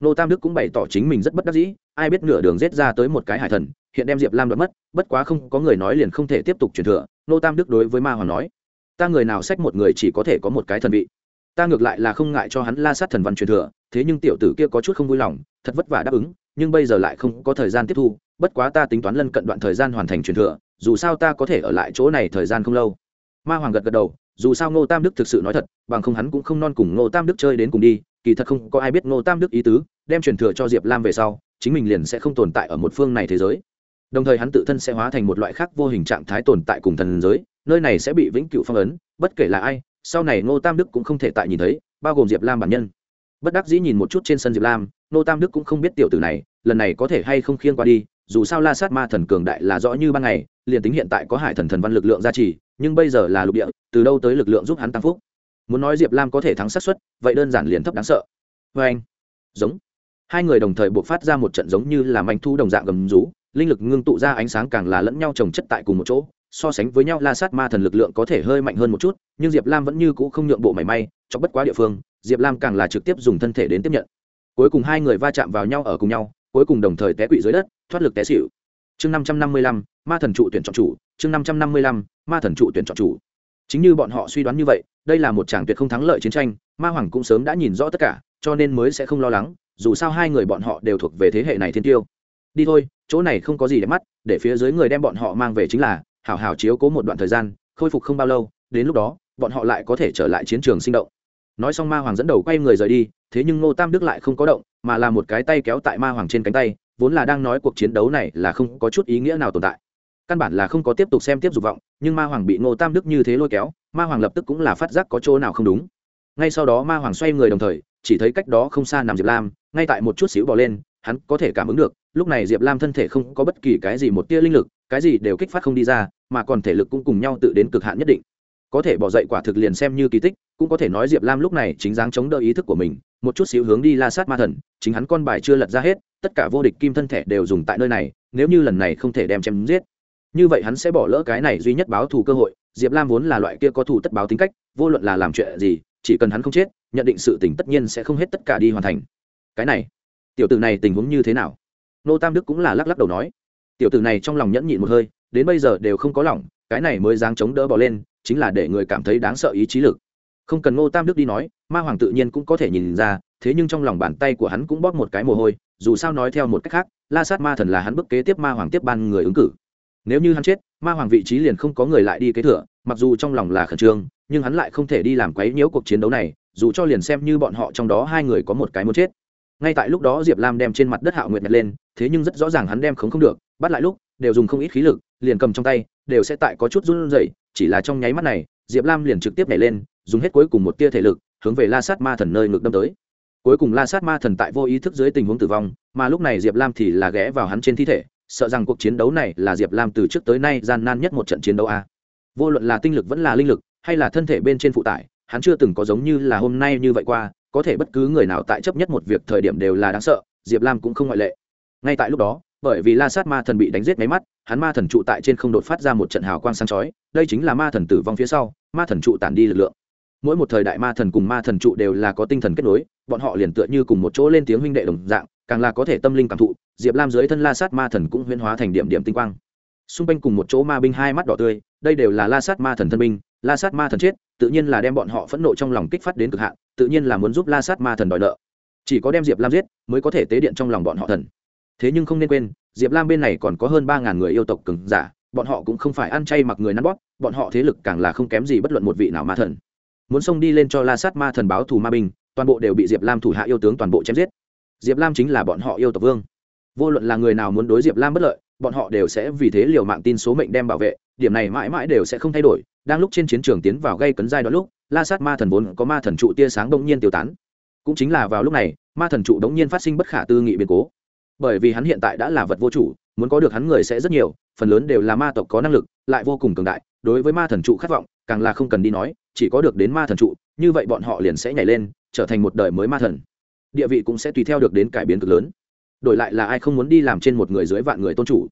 Nô tam đức cũng bày tỏ chính mình rất bất đắc dĩ, ai biết nửa đường rết ra tới một cái hải thần, hiện đem diệp lam đoạt mất, bất quá không, có người nói liền không thể tiếp tục truyền thừa, nô tam đức đối với ma hoàng nói, ta người nào sách một người chỉ có thể có một cái thần vị. Ta ngược lại là không ngại cho hắn la sát thần văn truyền thừa, thế nhưng tiểu tử kia có chút không vui lòng, thật vất vả đáp ứng, nhưng bây giờ lại không có thời gian tiếp thu, bất quá ta tính toán lân cận đoạn thời gian hoàn thành truyền thừa, dù sao ta có thể ở lại chỗ này thời gian không lâu. Ma hoàng gật gật đầu, dù sao ngô tam đức thực sự nói thật, bằng không hắn cũng không non cùng ngô tam đức chơi đến cùng đi kỳ thật không có ai biết ngô tam đức ý tứ, đem truyền thừa cho diệp lam về sau, chính mình liền sẽ không tồn tại ở một phương này thế giới. Đồng thời hắn tự thân sẽ hóa thành một loại khác vô hình trạng thái tồn tại cùng thần giới, nơi này sẽ bị vĩnh cửu phong ấn, bất kể là ai, sau này ngô tam đức cũng không thể tại nhìn thấy, bao gồm diệp lam bản nhân. Bất đắc dĩ nhìn một chút trên sân diệp lam, ngô tam đức cũng không biết tiểu tử này, lần này có thể hay không khiêng qua đi, dù sao la sát ma thần cường đại là rõ như ban ngày, liền tính hiện tại có hải thần thần văn lực lượng gia trì, nhưng bây giờ là lục địa, từ đâu tới lực lượng giúp hắn tăng phúc? Muốn nói diệp lam có thể thắng sát xuất vậy đơn giản liền thấp đáng sợ. Vê anh, giống. Hai người đồng thời buộc phát ra một trận giống như là manh thu đồng dạng gầm rú, linh lực ngưng tụ ra ánh sáng càng là lẫn nhau trồng chất tại cùng một chỗ, so sánh với nhau la sát ma thần lực lượng có thể hơi mạnh hơn một chút, nhưng diệp lam vẫn như cũ không nhượng bộ mảy may, cho bất quá địa phương, diệp lam càng là trực tiếp dùng thân thể đến tiếp nhận. Cuối cùng hai người va chạm vào nhau ở cùng nhau, cuối cùng đồng thời té quỵ dưới đất, thoát lực té xịu chương năm trăm năm mươi lăm, ma thần trụ tuyển chọn chủ, chương năm trăm năm mươi lăm, ma thần trụ tuyển chọn chủ chính như bọn họ suy đoán như vậy, đây là một tràng tuyệt không thắng lợi chiến tranh, ma hoàng cũng sớm đã nhìn rõ tất cả, cho nên mới sẽ không lo lắng, dù sao hai người bọn họ đều thuộc về thế hệ này thiên tiêu. Đi thôi, chỗ này không có gì để mắt, để phía dưới người đem bọn họ mang về chính là, hảo hảo chiếu cố một đoạn thời gian, khôi phục không bao lâu, đến lúc đó, bọn họ lại có thể trở lại chiến trường sinh động. Nói xong ma hoàng dẫn đầu quay người rời đi, thế nhưng ngô tam đức lại không có động, mà là một cái tay kéo tại ma hoàng trên cánh tay, vốn là đang nói cuộc chiến đấu này là không có chút ý nghĩa nào tồn tại căn bản là không có tiếp tục xem tiếp dục vọng, nhưng ma hoàng bị ngô tam đức như thế lôi kéo, ma hoàng lập tức cũng là phát giác có chỗ nào không đúng. Ngay sau đó ma hoàng xoay người đồng thời, chỉ thấy cách đó không xa nằm diệp lam, ngay tại một chút xíu bỏ lên, hắn có thể cảm ứng được, lúc này diệp lam thân thể không có bất kỳ cái gì một tia linh lực, cái gì đều kích phát không đi ra, mà còn thể lực cũng cùng nhau tự đến cực hạn nhất định. Có thể bỏ dậy quả thực liền xem như kỳ tích, cũng có thể nói diệp lam lúc này chính dáng chống đỡ ý thức của mình, một chút xíu hướng đi la sát ma thần, chính hắn con bài chưa lật ra hết, tất cả vô địch kim thân thể đều dùng tại nơi này, nếu như lần này không thể đem chém giết như vậy hắn sẽ bỏ lỡ cái này duy nhất báo thù cơ hội, diệp lam vốn là loại kia có thù tất báo tính cách, vô luận là làm chuyện gì, chỉ cần hắn không chết, nhận định sự tình tất nhiên sẽ không hết tất cả đi hoàn thành. Cái này, tiểu tử này tình huống như thế nào? Nô tam đức cũng là lắc lắc đầu nói. Tiểu tử này trong lòng nhẫn nhịn một hơi, đến bây giờ đều không có lòng, cái này mới dáng chống đỡ bỏ lên, chính là để người cảm thấy đáng sợ ý chí lực. Không cần ngô tam đức đi nói, ma hoàng tự nhiên cũng có thể nhìn ra, thế nhưng trong lòng bàn tay của hắn cũng bóp một cái mồ hôi, dù sao nói theo một cách khác, la sát ma thần là hắn bức kế tiếp ma hoàng tiếp ban người ứng cử nếu như hắn chết, ma hoàng vị trí liền không có người lại đi kế thừa, mặc dù trong lòng là khẩn trương, nhưng hắn lại không thể đi làm quấy nhiễu cuộc chiến đấu này, dù cho liền xem như bọn họ trong đó hai người có một cái muốn chết. Ngay tại lúc đó diệp lam đem trên mặt đất hạo nguyệt nhặt lên, thế nhưng rất rõ ràng hắn đem khống không được, bắt lại lúc, đều dùng không ít khí lực, liền cầm trong tay, đều sẽ tại có chút run rẩy, chỉ là trong nháy mắt này, diệp lam liền trực tiếp nhảy lên, dùng hết cuối cùng một tia thể lực, hướng về la sát ma thần nơi ngực đâm tới. Cuối cùng la sát ma thần tại vô ý thức dưới tình huống tử vong, mà lúc này diệp lam thì là ghé vào hắn trên thi thể sợ rằng cuộc chiến đấu này là diệp lam từ trước tới nay gian nan nhất một trận chiến đấu a. Vô luận là tinh lực vẫn là linh lực, hay là thân thể bên trên phụ tải, hắn chưa từng có giống như là hôm nay như vậy qua, có thể bất cứ người nào tại chấp nhất một việc thời điểm đều là đáng sợ, diệp lam cũng không ngoại lệ. Ngay tại lúc đó, bởi vì la sát ma thần bị đánh giết máy mắt, hắn ma thần trụ tại trên không đột phát ra một trận hào quang sáng chói, đây chính là ma thần tử vong phía sau, ma thần trụ tản đi lực lượng. Mỗi một thời đại ma thần cùng ma thần trụ đều là có tinh thần kết nối, bọn họ liền tựa như cùng một chỗ lên tiếng huynh đệ đồng dạng càng là có thể tâm linh cảm thụ, diệp lam dưới thân la sát ma thần cũng huyễn hóa thành điểm điểm tinh quang. Xung quanh cùng một chỗ ma binh hai mắt đỏ tươi, đây đều là la sát ma thần thân binh, la sát ma thần chết, tự nhiên là đem bọn họ phẫn nộ trong lòng kích phát đến cực hạn, tự nhiên là muốn giúp la sát ma thần đòi nợ. Chỉ có đem diệp lam giết, mới có thể tế điện trong lòng bọn họ thần. Thế nhưng không nên quên, diệp lam bên này còn có hơn ba ngàn người yêu tộc cứng giả, bọn họ cũng không phải ăn chay mặc người nắn bóp, bọn họ thế lực càng là không kém gì bất luận một vị nào ma thần. Muốn xông đi lên cho la sát ma thần báo thù ma binh, toàn bộ đều bị diệp lam thủ hạ yêu tướng toàn bộ chém giết diệp lam chính là bọn họ yêu tộc vương. Vô luận là người nào muốn đối diệp lam bất lợi, bọn họ đều sẽ vì thế liều mạng tin số mệnh đem bảo vệ, điểm này mãi mãi đều sẽ không thay đổi. Đang lúc trên chiến trường tiến vào gây cấn giai đoạn lúc, la sát ma thần vốn có ma thần trụ tia sáng bỗng nhiên tiêu tán. Cũng chính là vào lúc này, ma thần trụ đống nhiên phát sinh bất khả tư nghị biến cố. Bởi vì hắn hiện tại đã là vật vô chủ, muốn có được hắn người sẽ rất nhiều, phần lớn đều là ma tộc có năng lực, lại vô cùng cường đại. Đối với ma thần trụ khát vọng, càng là không cần đi nói, chỉ có được đến ma thần trụ, như vậy bọn họ liền sẽ nhảy lên, trở thành một đời mới ma thần địa vị cũng sẽ tùy theo được đến cải biến cực lớn. Đổi lại là ai không muốn đi làm trên một người dưới vạn người tôn chủ.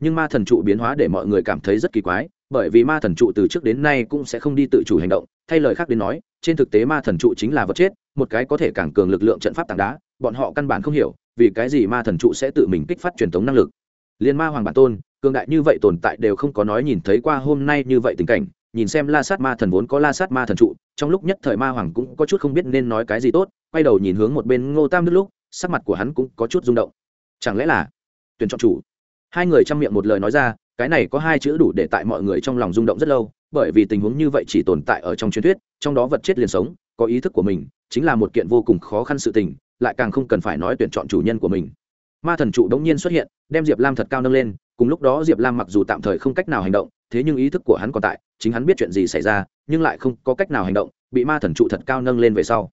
Nhưng ma thần trụ biến hóa để mọi người cảm thấy rất kỳ quái, bởi vì ma thần trụ từ trước đến nay cũng sẽ không đi tự chủ hành động, thay lời khác đến nói, trên thực tế ma thần trụ chính là vật chết, một cái có thể càng cường lực lượng trận pháp tảng đá, bọn họ căn bản không hiểu, vì cái gì ma thần trụ sẽ tự mình kích phát truyền thống năng lực. Liên ma hoàng bản tôn, cường đại như vậy tồn tại đều không có nói nhìn thấy qua hôm nay như vậy tình cảnh, nhìn xem la sát ma thần vốn có la sát ma thần trụ, trong lúc nhất thời ma hoàng cũng có chút không biết nên nói cái gì tốt quay đầu nhìn hướng một bên ngô tam đức lúc, sắc mặt của hắn cũng có chút rung động. Chẳng lẽ là tuyển chọn chủ? Hai người chăm miệng một lời nói ra, cái này có hai chữ đủ để tại mọi người trong lòng rung động rất lâu, bởi vì tình huống như vậy chỉ tồn tại ở trong truyền thuyết, trong đó vật chết liền sống, có ý thức của mình, chính là một kiện vô cùng khó khăn sự tình, lại càng không cần phải nói tuyển chọn chủ nhân của mình. Ma thần trụ đống nhiên xuất hiện, đem diệp lam thật cao nâng lên, cùng lúc đó diệp lam mặc dù tạm thời không cách nào hành động, thế nhưng ý thức của hắn còn tại, chính hắn biết chuyện gì xảy ra, nhưng lại không có cách nào hành động, bị ma thần trụ thật cao nâng lên về sau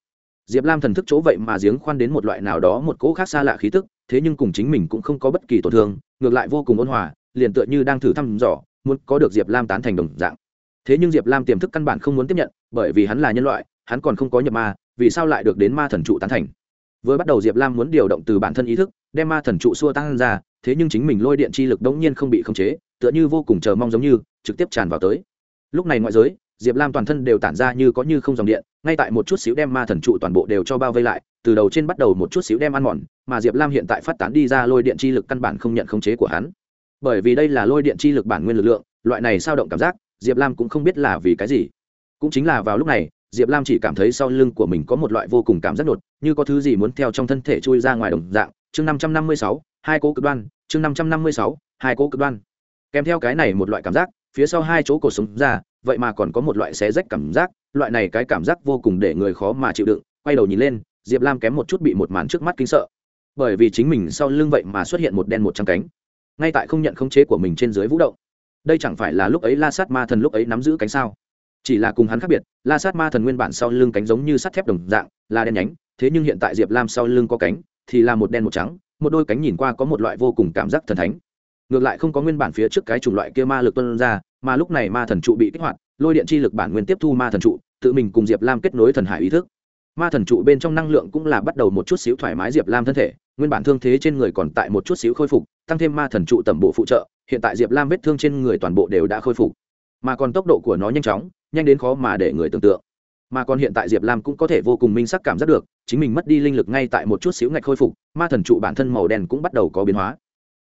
diệp lam thần thức chỗ vậy mà giếng khoan đến một loại nào đó một cỗ khác xa lạ khí tức, thế nhưng cùng chính mình cũng không có bất kỳ tổn thương, ngược lại vô cùng ôn hòa, liền tựa như đang thử thăm dò, muốn có được diệp lam tán thành đồng dạng. Thế nhưng diệp lam tiềm thức căn bản không muốn tiếp nhận, bởi vì hắn là nhân loại, hắn còn không có nhập ma, vì sao lại được đến ma thần trụ tán thành? Vừa bắt đầu diệp lam muốn điều động từ bản thân ý thức, đem ma thần trụ xua tăng ra, thế nhưng chính mình lôi điện chi lực đống nhiên không bị khống chế, tựa như vô cùng chờ mong giống như, trực tiếp tràn vào tới. Lúc này ngoại giới, diệp lam toàn thân đều tản ra như có như không dòng điện ngay tại một chút xíu đem ma thần trụ toàn bộ đều cho bao vây lại, từ đầu trên bắt đầu một chút xíu đem ăn mòn, mà diệp lam hiện tại phát tán đi ra lôi điện chi lực căn bản không nhận khống chế của hắn. Bởi vì đây là lôi điện chi lực bản nguyên lực lượng, loại này sao động cảm giác, diệp lam cũng không biết là vì cái gì. Cũng chính là vào lúc này, diệp lam chỉ cảm thấy sau lưng của mình có một loại vô cùng cảm giác đột, như có thứ gì muốn theo trong thân thể chui ra ngoài đồng dạng. Chương năm trăm năm mươi sáu, hai cố cực đoan, chương năm trăm năm mươi sáu, hai cố cực đoan. Kèm theo cái này một loại cảm giác, phía sau hai chỗ cổ sống ra, vậy mà còn có một loại xé rách cảm giác loại này cái cảm giác vô cùng để người khó mà chịu đựng, quay đầu nhìn lên, diệp lam kém một chút bị một màn trước mắt kinh sợ. Bởi vì chính mình sau lưng vậy mà xuất hiện một đen một trắng cánh. Ngay tại không nhận khống chế của mình trên dưới vũ động. Đây chẳng phải là lúc ấy la sát ma thần lúc ấy nắm giữ cánh sao? Chỉ là cùng hắn khác biệt, la sát ma thần nguyên bản sau lưng cánh giống như sắt thép đồng dạng, là đen nhánh, thế nhưng hiện tại diệp lam sau lưng có cánh, thì là một đen một trắng, một đôi cánh nhìn qua có một loại vô cùng cảm giác thần thánh. Ngược lại không có nguyên bản phía trước cái chủng loại kia ma lực tuân ra, mà lúc này ma thần trụ bị kích hoạt, lôi điện chi lực bản nguyên tiếp thu ma thần trụ tự mình cùng diệp lam kết nối thần hải ý thức. Ma thần trụ bên trong năng lượng cũng là bắt đầu một chút xíu thoải mái diệp lam thân thể, nguyên bản thương thế trên người còn tại một chút xíu khôi phục, tăng thêm ma thần trụ tẩm bộ phụ trợ, hiện tại diệp lam vết thương trên người toàn bộ đều đã khôi phục. Mà còn tốc độ của nó nhanh chóng, nhanh đến khó mà để người tưởng tượng. Mà còn hiện tại diệp lam cũng có thể vô cùng minh sắc cảm giác được, chính mình mất đi linh lực ngay tại một chút xíu ngạch khôi phục, ma thần trụ bản thân màu đen cũng bắt đầu có biến hóa.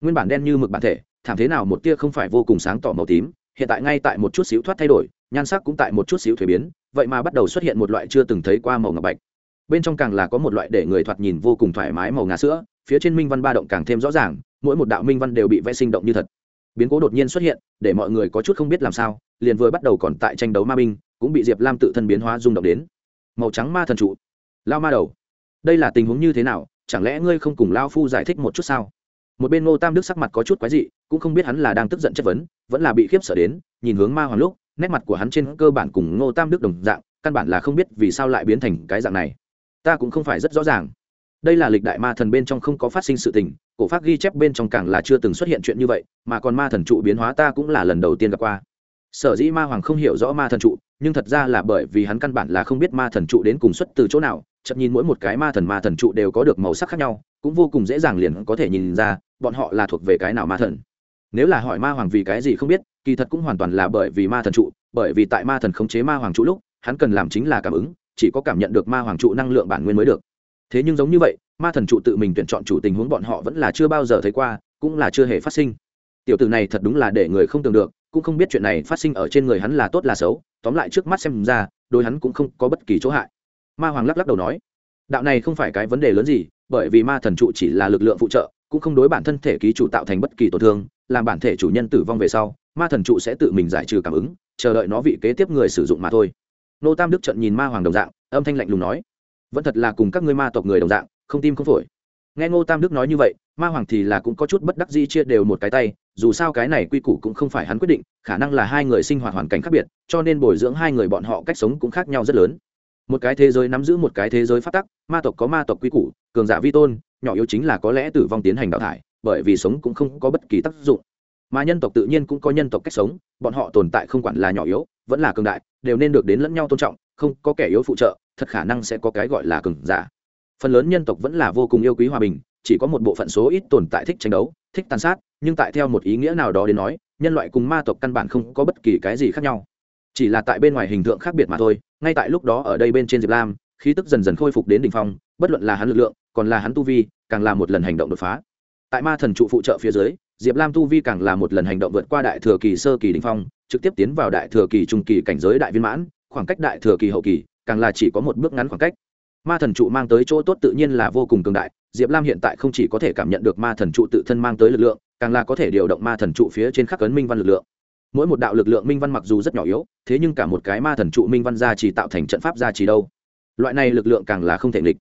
Nguyên bản đen như mực bản thể, thảm thế nào một tia không phải vô cùng sáng tỏ màu tím, hiện tại ngay tại một chút xíu thoát thay đổi, nhan sắc cũng tại một chút xíu thuế biến vậy mà bắt đầu xuất hiện một loại chưa từng thấy qua màu ngọc bạch. Bên trong càng là có một loại để người thoạt nhìn vô cùng thoải mái màu ngà sữa, phía trên minh văn ba động càng thêm rõ ràng, mỗi một đạo minh văn đều bị vẽ sinh động như thật. Biến cố đột nhiên xuất hiện, để mọi người có chút không biết làm sao, liền vừa bắt đầu còn tại tranh đấu ma binh, cũng bị diệp lam tự thân biến hóa rung động đến. Màu trắng ma thần trụ. Lao ma đầu. Đây là tình huống như thế nào, chẳng lẽ ngươi không cùng lao phu giải thích một chút sao? Một bên ngô tam đức sắc mặt có chút quái dị, cũng không biết hắn là đang tức giận chất vấn, vẫn là bị khiếp sợ đến, nhìn hướng ma hoàng lúc nét mặt của hắn trên cơ bản cùng ngô tam đức đồng dạng, căn bản là không biết vì sao lại biến thành cái dạng này. Ta cũng không phải rất rõ ràng. Đây là lịch đại ma thần bên trong không có phát sinh sự tình, cổ pháp ghi chép bên trong càng là chưa từng xuất hiện chuyện như vậy, mà còn ma thần trụ biến hóa ta cũng là lần đầu tiên gặp qua. Sở dĩ ma hoàng không hiểu rõ ma thần trụ, nhưng thật ra là bởi vì hắn căn bản là không biết ma thần trụ đến cùng xuất từ chỗ nào chậm nhìn mỗi một cái ma thần ma thần trụ đều có được màu sắc khác nhau, cũng vô cùng dễ dàng liền có thể nhìn ra, bọn họ là thuộc về cái nào ma thần. Nếu là hỏi ma hoàng vì cái gì không biết kỳ thật cũng hoàn toàn là bởi vì ma thần trụ, bởi vì tại ma thần khống chế ma hoàng trụ lúc, hắn cần làm chính là cảm ứng, chỉ có cảm nhận được ma hoàng trụ năng lượng bản nguyên mới được. Thế nhưng giống như vậy, ma thần trụ tự mình tuyển chọn chủ tình huống bọn họ vẫn là chưa bao giờ thấy qua, cũng là chưa hề phát sinh. Tiểu tử này thật đúng là để người không tưởng được, cũng không biết chuyện này phát sinh ở trên người hắn là tốt là xấu, tóm lại trước mắt xem ra đôi hắn cũng không có bất kỳ chỗ hại. Ma hoàng lắc lắc đầu nói, đạo này không phải cái vấn đề lớn gì, bởi vì ma thần trụ chỉ là lực lượng phụ trợ, cũng không đối bản thân thể ký chủ tạo thành bất kỳ tổn thương, làm bản thể chủ nhân tử vong về sau ma thần trụ sẽ tự mình giải trừ cảm ứng, chờ đợi nó vị kế tiếp người sử dụng mà thôi. Nô tam đức trận nhìn ma hoàng đồng dạng, âm thanh lạnh lùng nói, vẫn thật là cùng các ngươi ma tộc người đồng dạng, không tim không phổi. Nghe ngô tam đức nói như vậy, ma hoàng thì là cũng có chút bất đắc dĩ chia đều một cái tay, dù sao cái này quy củ cũng không phải hắn quyết định, khả năng là hai người sinh hoạt hoàn cảnh khác biệt, cho nên bồi dưỡng hai người bọn họ cách sống cũng khác nhau rất lớn. Một cái thế giới nắm giữ một cái thế giới phát tắc, ma tộc có ma tộc quy củ, cường giả vi tôn, nhỏ yếu chính là có lẽ tử vong tiến hành đào thải, bởi vì sống cũng không có bất kỳ tác dụng mà nhân tộc tự nhiên cũng có nhân tộc cách sống, bọn họ tồn tại không quản là nhỏ yếu, vẫn là cường đại, đều nên được đến lẫn nhau tôn trọng, không có kẻ yếu phụ trợ, thật khả năng sẽ có cái gọi là cường giả. Phần lớn nhân tộc vẫn là vô cùng yêu quý hòa bình, chỉ có một bộ phận số ít tồn tại thích tranh đấu, thích tàn sát, nhưng tại theo một ý nghĩa nào đó đến nói, nhân loại cùng ma tộc căn bản không có bất kỳ cái gì khác nhau. Chỉ là tại bên ngoài hình tượng khác biệt mà thôi, ngay tại lúc đó ở đây bên trên diệp lam, khí tức dần dần khôi phục đến đ ỉ n h phong, bất luận là hắn lực lượng, còn là hắn tu vi, càng là một lần hành động đột phá. Tại ma thần trụ phụ trợ phía dưới diệp lam tu vi càng là một lần hành động vượt qua đại thừa kỳ sơ kỳ đình phong, trực tiếp tiến vào đại thừa kỳ trung kỳ cảnh giới đại viên mãn, khoảng cách đại thừa kỳ hậu kỳ, càng là chỉ có một bước ngắn khoảng cách. Ma thần trụ mang tới chỗ tốt tự nhiên là vô cùng cường đại, diệp lam hiện tại không chỉ có thể cảm nhận được ma thần trụ tự thân mang tới lực lượng, càng là có thể điều động ma thần trụ phía trên khắc ấn minh văn lực lượng. Mỗi một đạo lực lượng minh văn mặc dù rất nhỏ yếu, thế nhưng cả một cái ma thần trụ minh văn gia chỉ tạo thành trận pháp gia chỉ đâu. Loại này lực lượng càng là không thể nghịch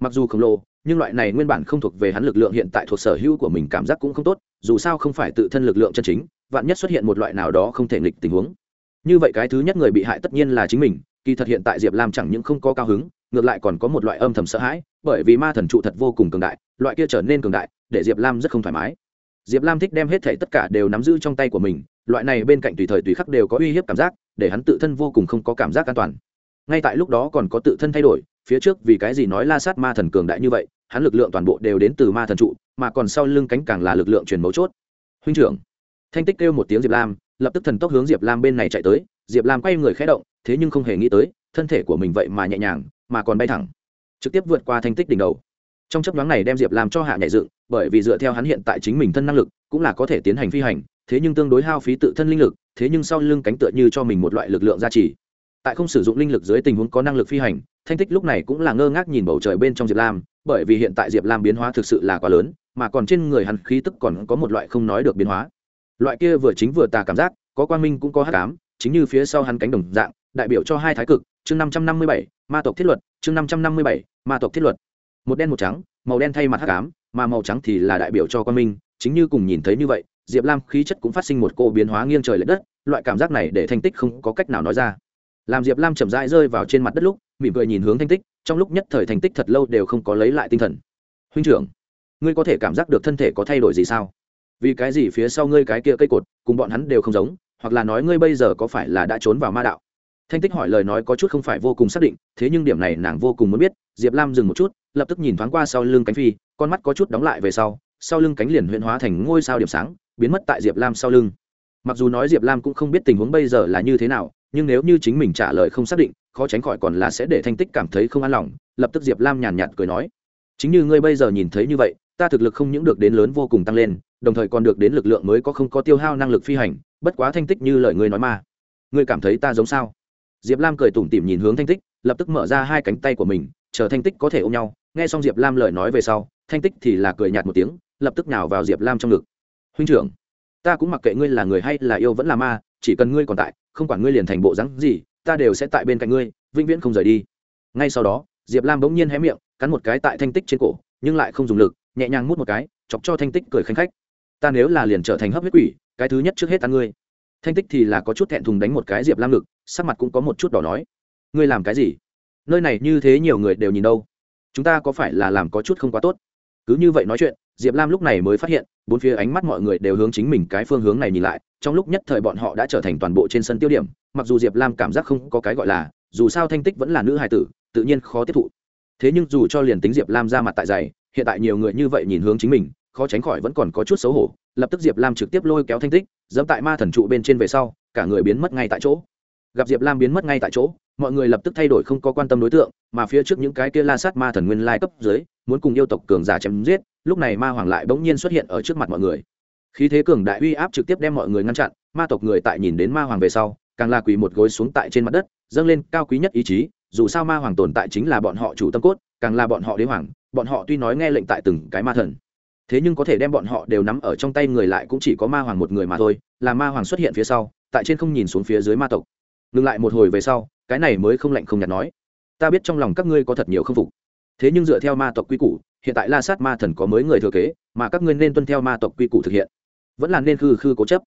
mặc dù khổng lồ, nhưng loại này nguyên bản không thuộc về hắn lực lượng hiện tại thuộc sở hữu của mình cảm giác cũng không tốt, dù sao không phải tự thân lực lượng chân chính, vạn nhất xuất hiện một loại nào đó không thể nghịch tình huống. Như vậy cái thứ nhất người bị hại tất nhiên là chính mình, kỳ thật hiện tại diệp lam chẳng những không có cao hứng, ngược lại còn có một loại âm thầm sợ hãi, bởi vì ma thần trụ thật vô cùng cường đại, loại kia trở nên cường đại, để diệp lam rất không thoải mái. Diệp lam thích đem hết thể tất cả đều nắm giữ trong tay của mình, loại này bên cạnh tùy thời tùy khắc đều có uy hiếp cảm giác, để hắn tự thân vô cùng không có cảm giác an toàn. Ngay tại lúc đó còn có tự thân thay đổi phía trước vì cái gì nói la sát ma thần cường đại như vậy, hắn lực lượng toàn bộ đều đến từ ma thần trụ, mà còn sau lưng cánh càng là lực lượng truyền mấu chốt. Huynh trưởng, thanh tích kêu một tiếng diệp lam, lập tức thần tốc hướng diệp lam bên này chạy tới, diệp lam quay người khé động, thế nhưng không hề nghĩ tới, thân thể của mình vậy mà nhẹ nhàng, mà còn bay thẳng, trực tiếp vượt qua thanh tích đỉnh đầu. Trong chấp nhoáng này đem diệp lam cho hạ nhảy dựng, bởi vì dựa theo hắn hiện tại chính mình thân năng lực, cũng là có thể tiến hành phi hành, thế nhưng tương đối hao phí tự thân linh lực, thế nhưng sau lưng cánh tựa như cho mình một loại lực lượng gia trì tại không sử dụng linh lực dưới tình huống có năng lực phi hành, thanh tích lúc này cũng là ngơ ngác nhìn bầu trời bên trong diệp lam, bởi vì hiện tại diệp lam biến hóa thực sự là quá lớn, mà còn trên người hắn khí tức còn có một loại không nói được biến hóa. Loại kia vừa chính vừa tà cảm giác, có quan minh cũng có hát cám chính như phía sau hắn cánh đồng dạng, đại biểu cho hai thái cực, chương năm trăm năm mươi bảy, ma tộc thiết luật, chương năm trăm năm mươi bảy, ma tộc thiết luật. Một đen một trắng, màu đen thay mặt hắc cám mà màu trắng thì là đại biểu cho quan minh, chính như cùng nhìn thấy như vậy, diệp lam khí chất cũng phát sinh một cô biến hóa nghiêng trời l ệ đất, loại cảm giác này để thanh tích không có cách nào nói ra làm diệp lam chậm rãi rơi vào trên mặt đất lúc, mỉm cười nhìn hướng thanh tích, trong lúc nhất thời thanh tích thật lâu đều không có lấy lại tinh thần. Huynh trưởng, ngươi có thể cảm giác được thân thể có thay đổi gì sao? Vì cái gì phía sau ngươi cái kia cây cột, cùng bọn hắn đều không giống, hoặc là nói ngươi bây giờ có phải là đã trốn vào ma đạo? Thanh tích hỏi lời nói có chút không phải vô cùng xác định, thế nhưng điểm này nàng vô cùng muốn biết, diệp lam dừng một chút, lập tức nhìn thoáng qua sau lưng cánh phi, con mắt có chút đóng lại về sau sau lưng cánh liền huyện hóa thành ngôi sao điểm sáng, biến mất tại diệp lam sau lưng. Mặc dù nói diệp lam cũng không biết tình huống bây giờ là như thế nào nhưng nếu như chính mình trả lời không xác định, khó tránh khỏi còn là sẽ để thanh tích cảm thấy không an lòng, lập tức diệp lam nhàn nhạt cười nói. Chính như ngươi bây giờ nhìn thấy như vậy, ta thực lực không những được đến lớn vô cùng tăng lên, đồng thời còn được đến lực lượng mới có không có tiêu hao năng lực phi hành, bất quá thanh tích như lời ngươi nói mà. Ngươi cảm thấy ta giống sao? Diệp lam cười tủm tỉm nhìn hướng thanh tích, lập tức mở ra hai cánh tay của mình, chờ thanh tích có thể ôm nhau. Nghe xong diệp lam lời nói về sau, thanh tích thì là cười nhạt một tiếng, lập tức nào vào diệp lam trong ngực. Huynh trưởng, ta cũng mặc kệ ngươi là người hay là yêu vẫn là ma chỉ cần ngươi còn tại, không quản ngươi liền thành bộ rắn gì, ta đều sẽ tại bên cạnh ngươi, vĩnh viễn không rời đi. Ngay sau đó, diệp lam bỗng nhiên hé miệng, cắn một cái tại thanh tích trên cổ, nhưng lại không dùng lực, nhẹ nhàng mút một cái, chọc cho thanh tích cười khanh khách. Ta nếu là liền trở thành hấp huyết quỷ, cái thứ nhất trước hết ta ngươi. Thanh tích thì là có chút thẹn thùng đánh một cái diệp lam ngực, sắc mặt cũng có một chút đỏ nói. Ngươi làm cái gì? Nơi này như thế nhiều người đều nhìn đâu. Chúng ta có phải là làm có chút không quá tốt? Cứ như vậy nói chuyện diệp lam lúc này mới phát hiện, bốn phía ánh mắt mọi người đều hướng chính mình cái phương hướng này nhìn lại, trong lúc nhất thời bọn họ đã trở thành toàn bộ trên sân tiêu điểm, mặc dù diệp lam cảm giác không có cái gọi là, dù sao thanh tích vẫn là nữ hài tử, tự nhiên khó tiếp thụ. Thế nhưng dù cho liền tính diệp lam ra mặt tại giày hiện tại nhiều người như vậy nhìn hướng chính mình, khó tránh khỏi vẫn còn có chút xấu hổ, lập tức diệp lam trực tiếp lôi kéo thanh tích, dẫm tại ma thần trụ bên trên về sau, cả người biến mất ngay tại chỗ. Gặp diệp lam biến mất ngay tại chỗ, mọi người lập tức thay đổi không có quan tâm đối tượng, mà phía trước những cái kia la sát ma thần nguyên lai cấp dưới, muốn cùng yêu tộc cường giả chém giết lúc này ma hoàng lại bỗng nhiên xuất hiện ở trước mặt mọi người. Khí thế cường đại uy áp trực tiếp đem mọi người ngăn chặn, ma tộc người tại nhìn đến ma hoàng về sau, càng là quỳ một gối xuống tại trên mặt đất, dâng lên cao quý nhất ý chí, dù sao ma hoàng tồn tại chính là bọn họ chủ tâm cốt, càng là bọn họ đế hoàng, bọn họ tuy nói nghe lệnh tại từng cái ma thần, thế nhưng có thể đem bọn họ đều nắm ở trong tay người lại cũng chỉ có ma hoàng một người mà thôi, là ma hoàng xuất hiện phía sau, tại trên không nhìn xuống phía dưới ma tộc. Ngừng lại một hồi về sau, cái này mới không lạnh không nhạt nói, ta biết trong lòng các ngươi có thật nhiều không phục thế nhưng dựa theo ma tộc quy củ, hiện tại la sát ma thần có mới người thừa kế, mà các ngươi nên tuân theo ma tộc quy củ thực hiện. Vẫn là nên khư khư cố chấp.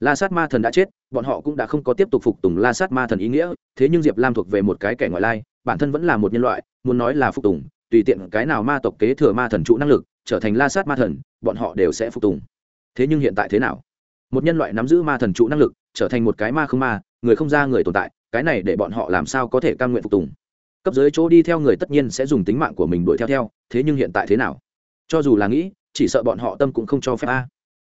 La sát ma thần đã chết, bọn họ cũng đã không có tiếp tục phục tùng la sát ma thần ý nghĩa, thế nhưng diệp lam thuộc về một cái kẻ ngoại lai, bản thân vẫn là một nhân loại, muốn nói là phục tùng, tùy tiện cái nào ma tộc kế thừa ma thần trụ năng lực, trở thành la sát ma thần, bọn họ đều sẽ phục tùng. Thế nhưng hiện tại thế nào? Một nhân loại nắm giữ ma thần trụ năng lực, trở thành một cái ma không ma, người không ra người tồn tại, cái này để bọn họ làm sao có thể cam nguyện phục tùng? Cấp dưới chỗ đi theo người tất nhiên sẽ dùng tính mạng của mình đuổi theo theo, thế nhưng hiện tại thế nào? Cho dù là nghĩ, chỉ sợ bọn họ tâm cũng không cho phép a.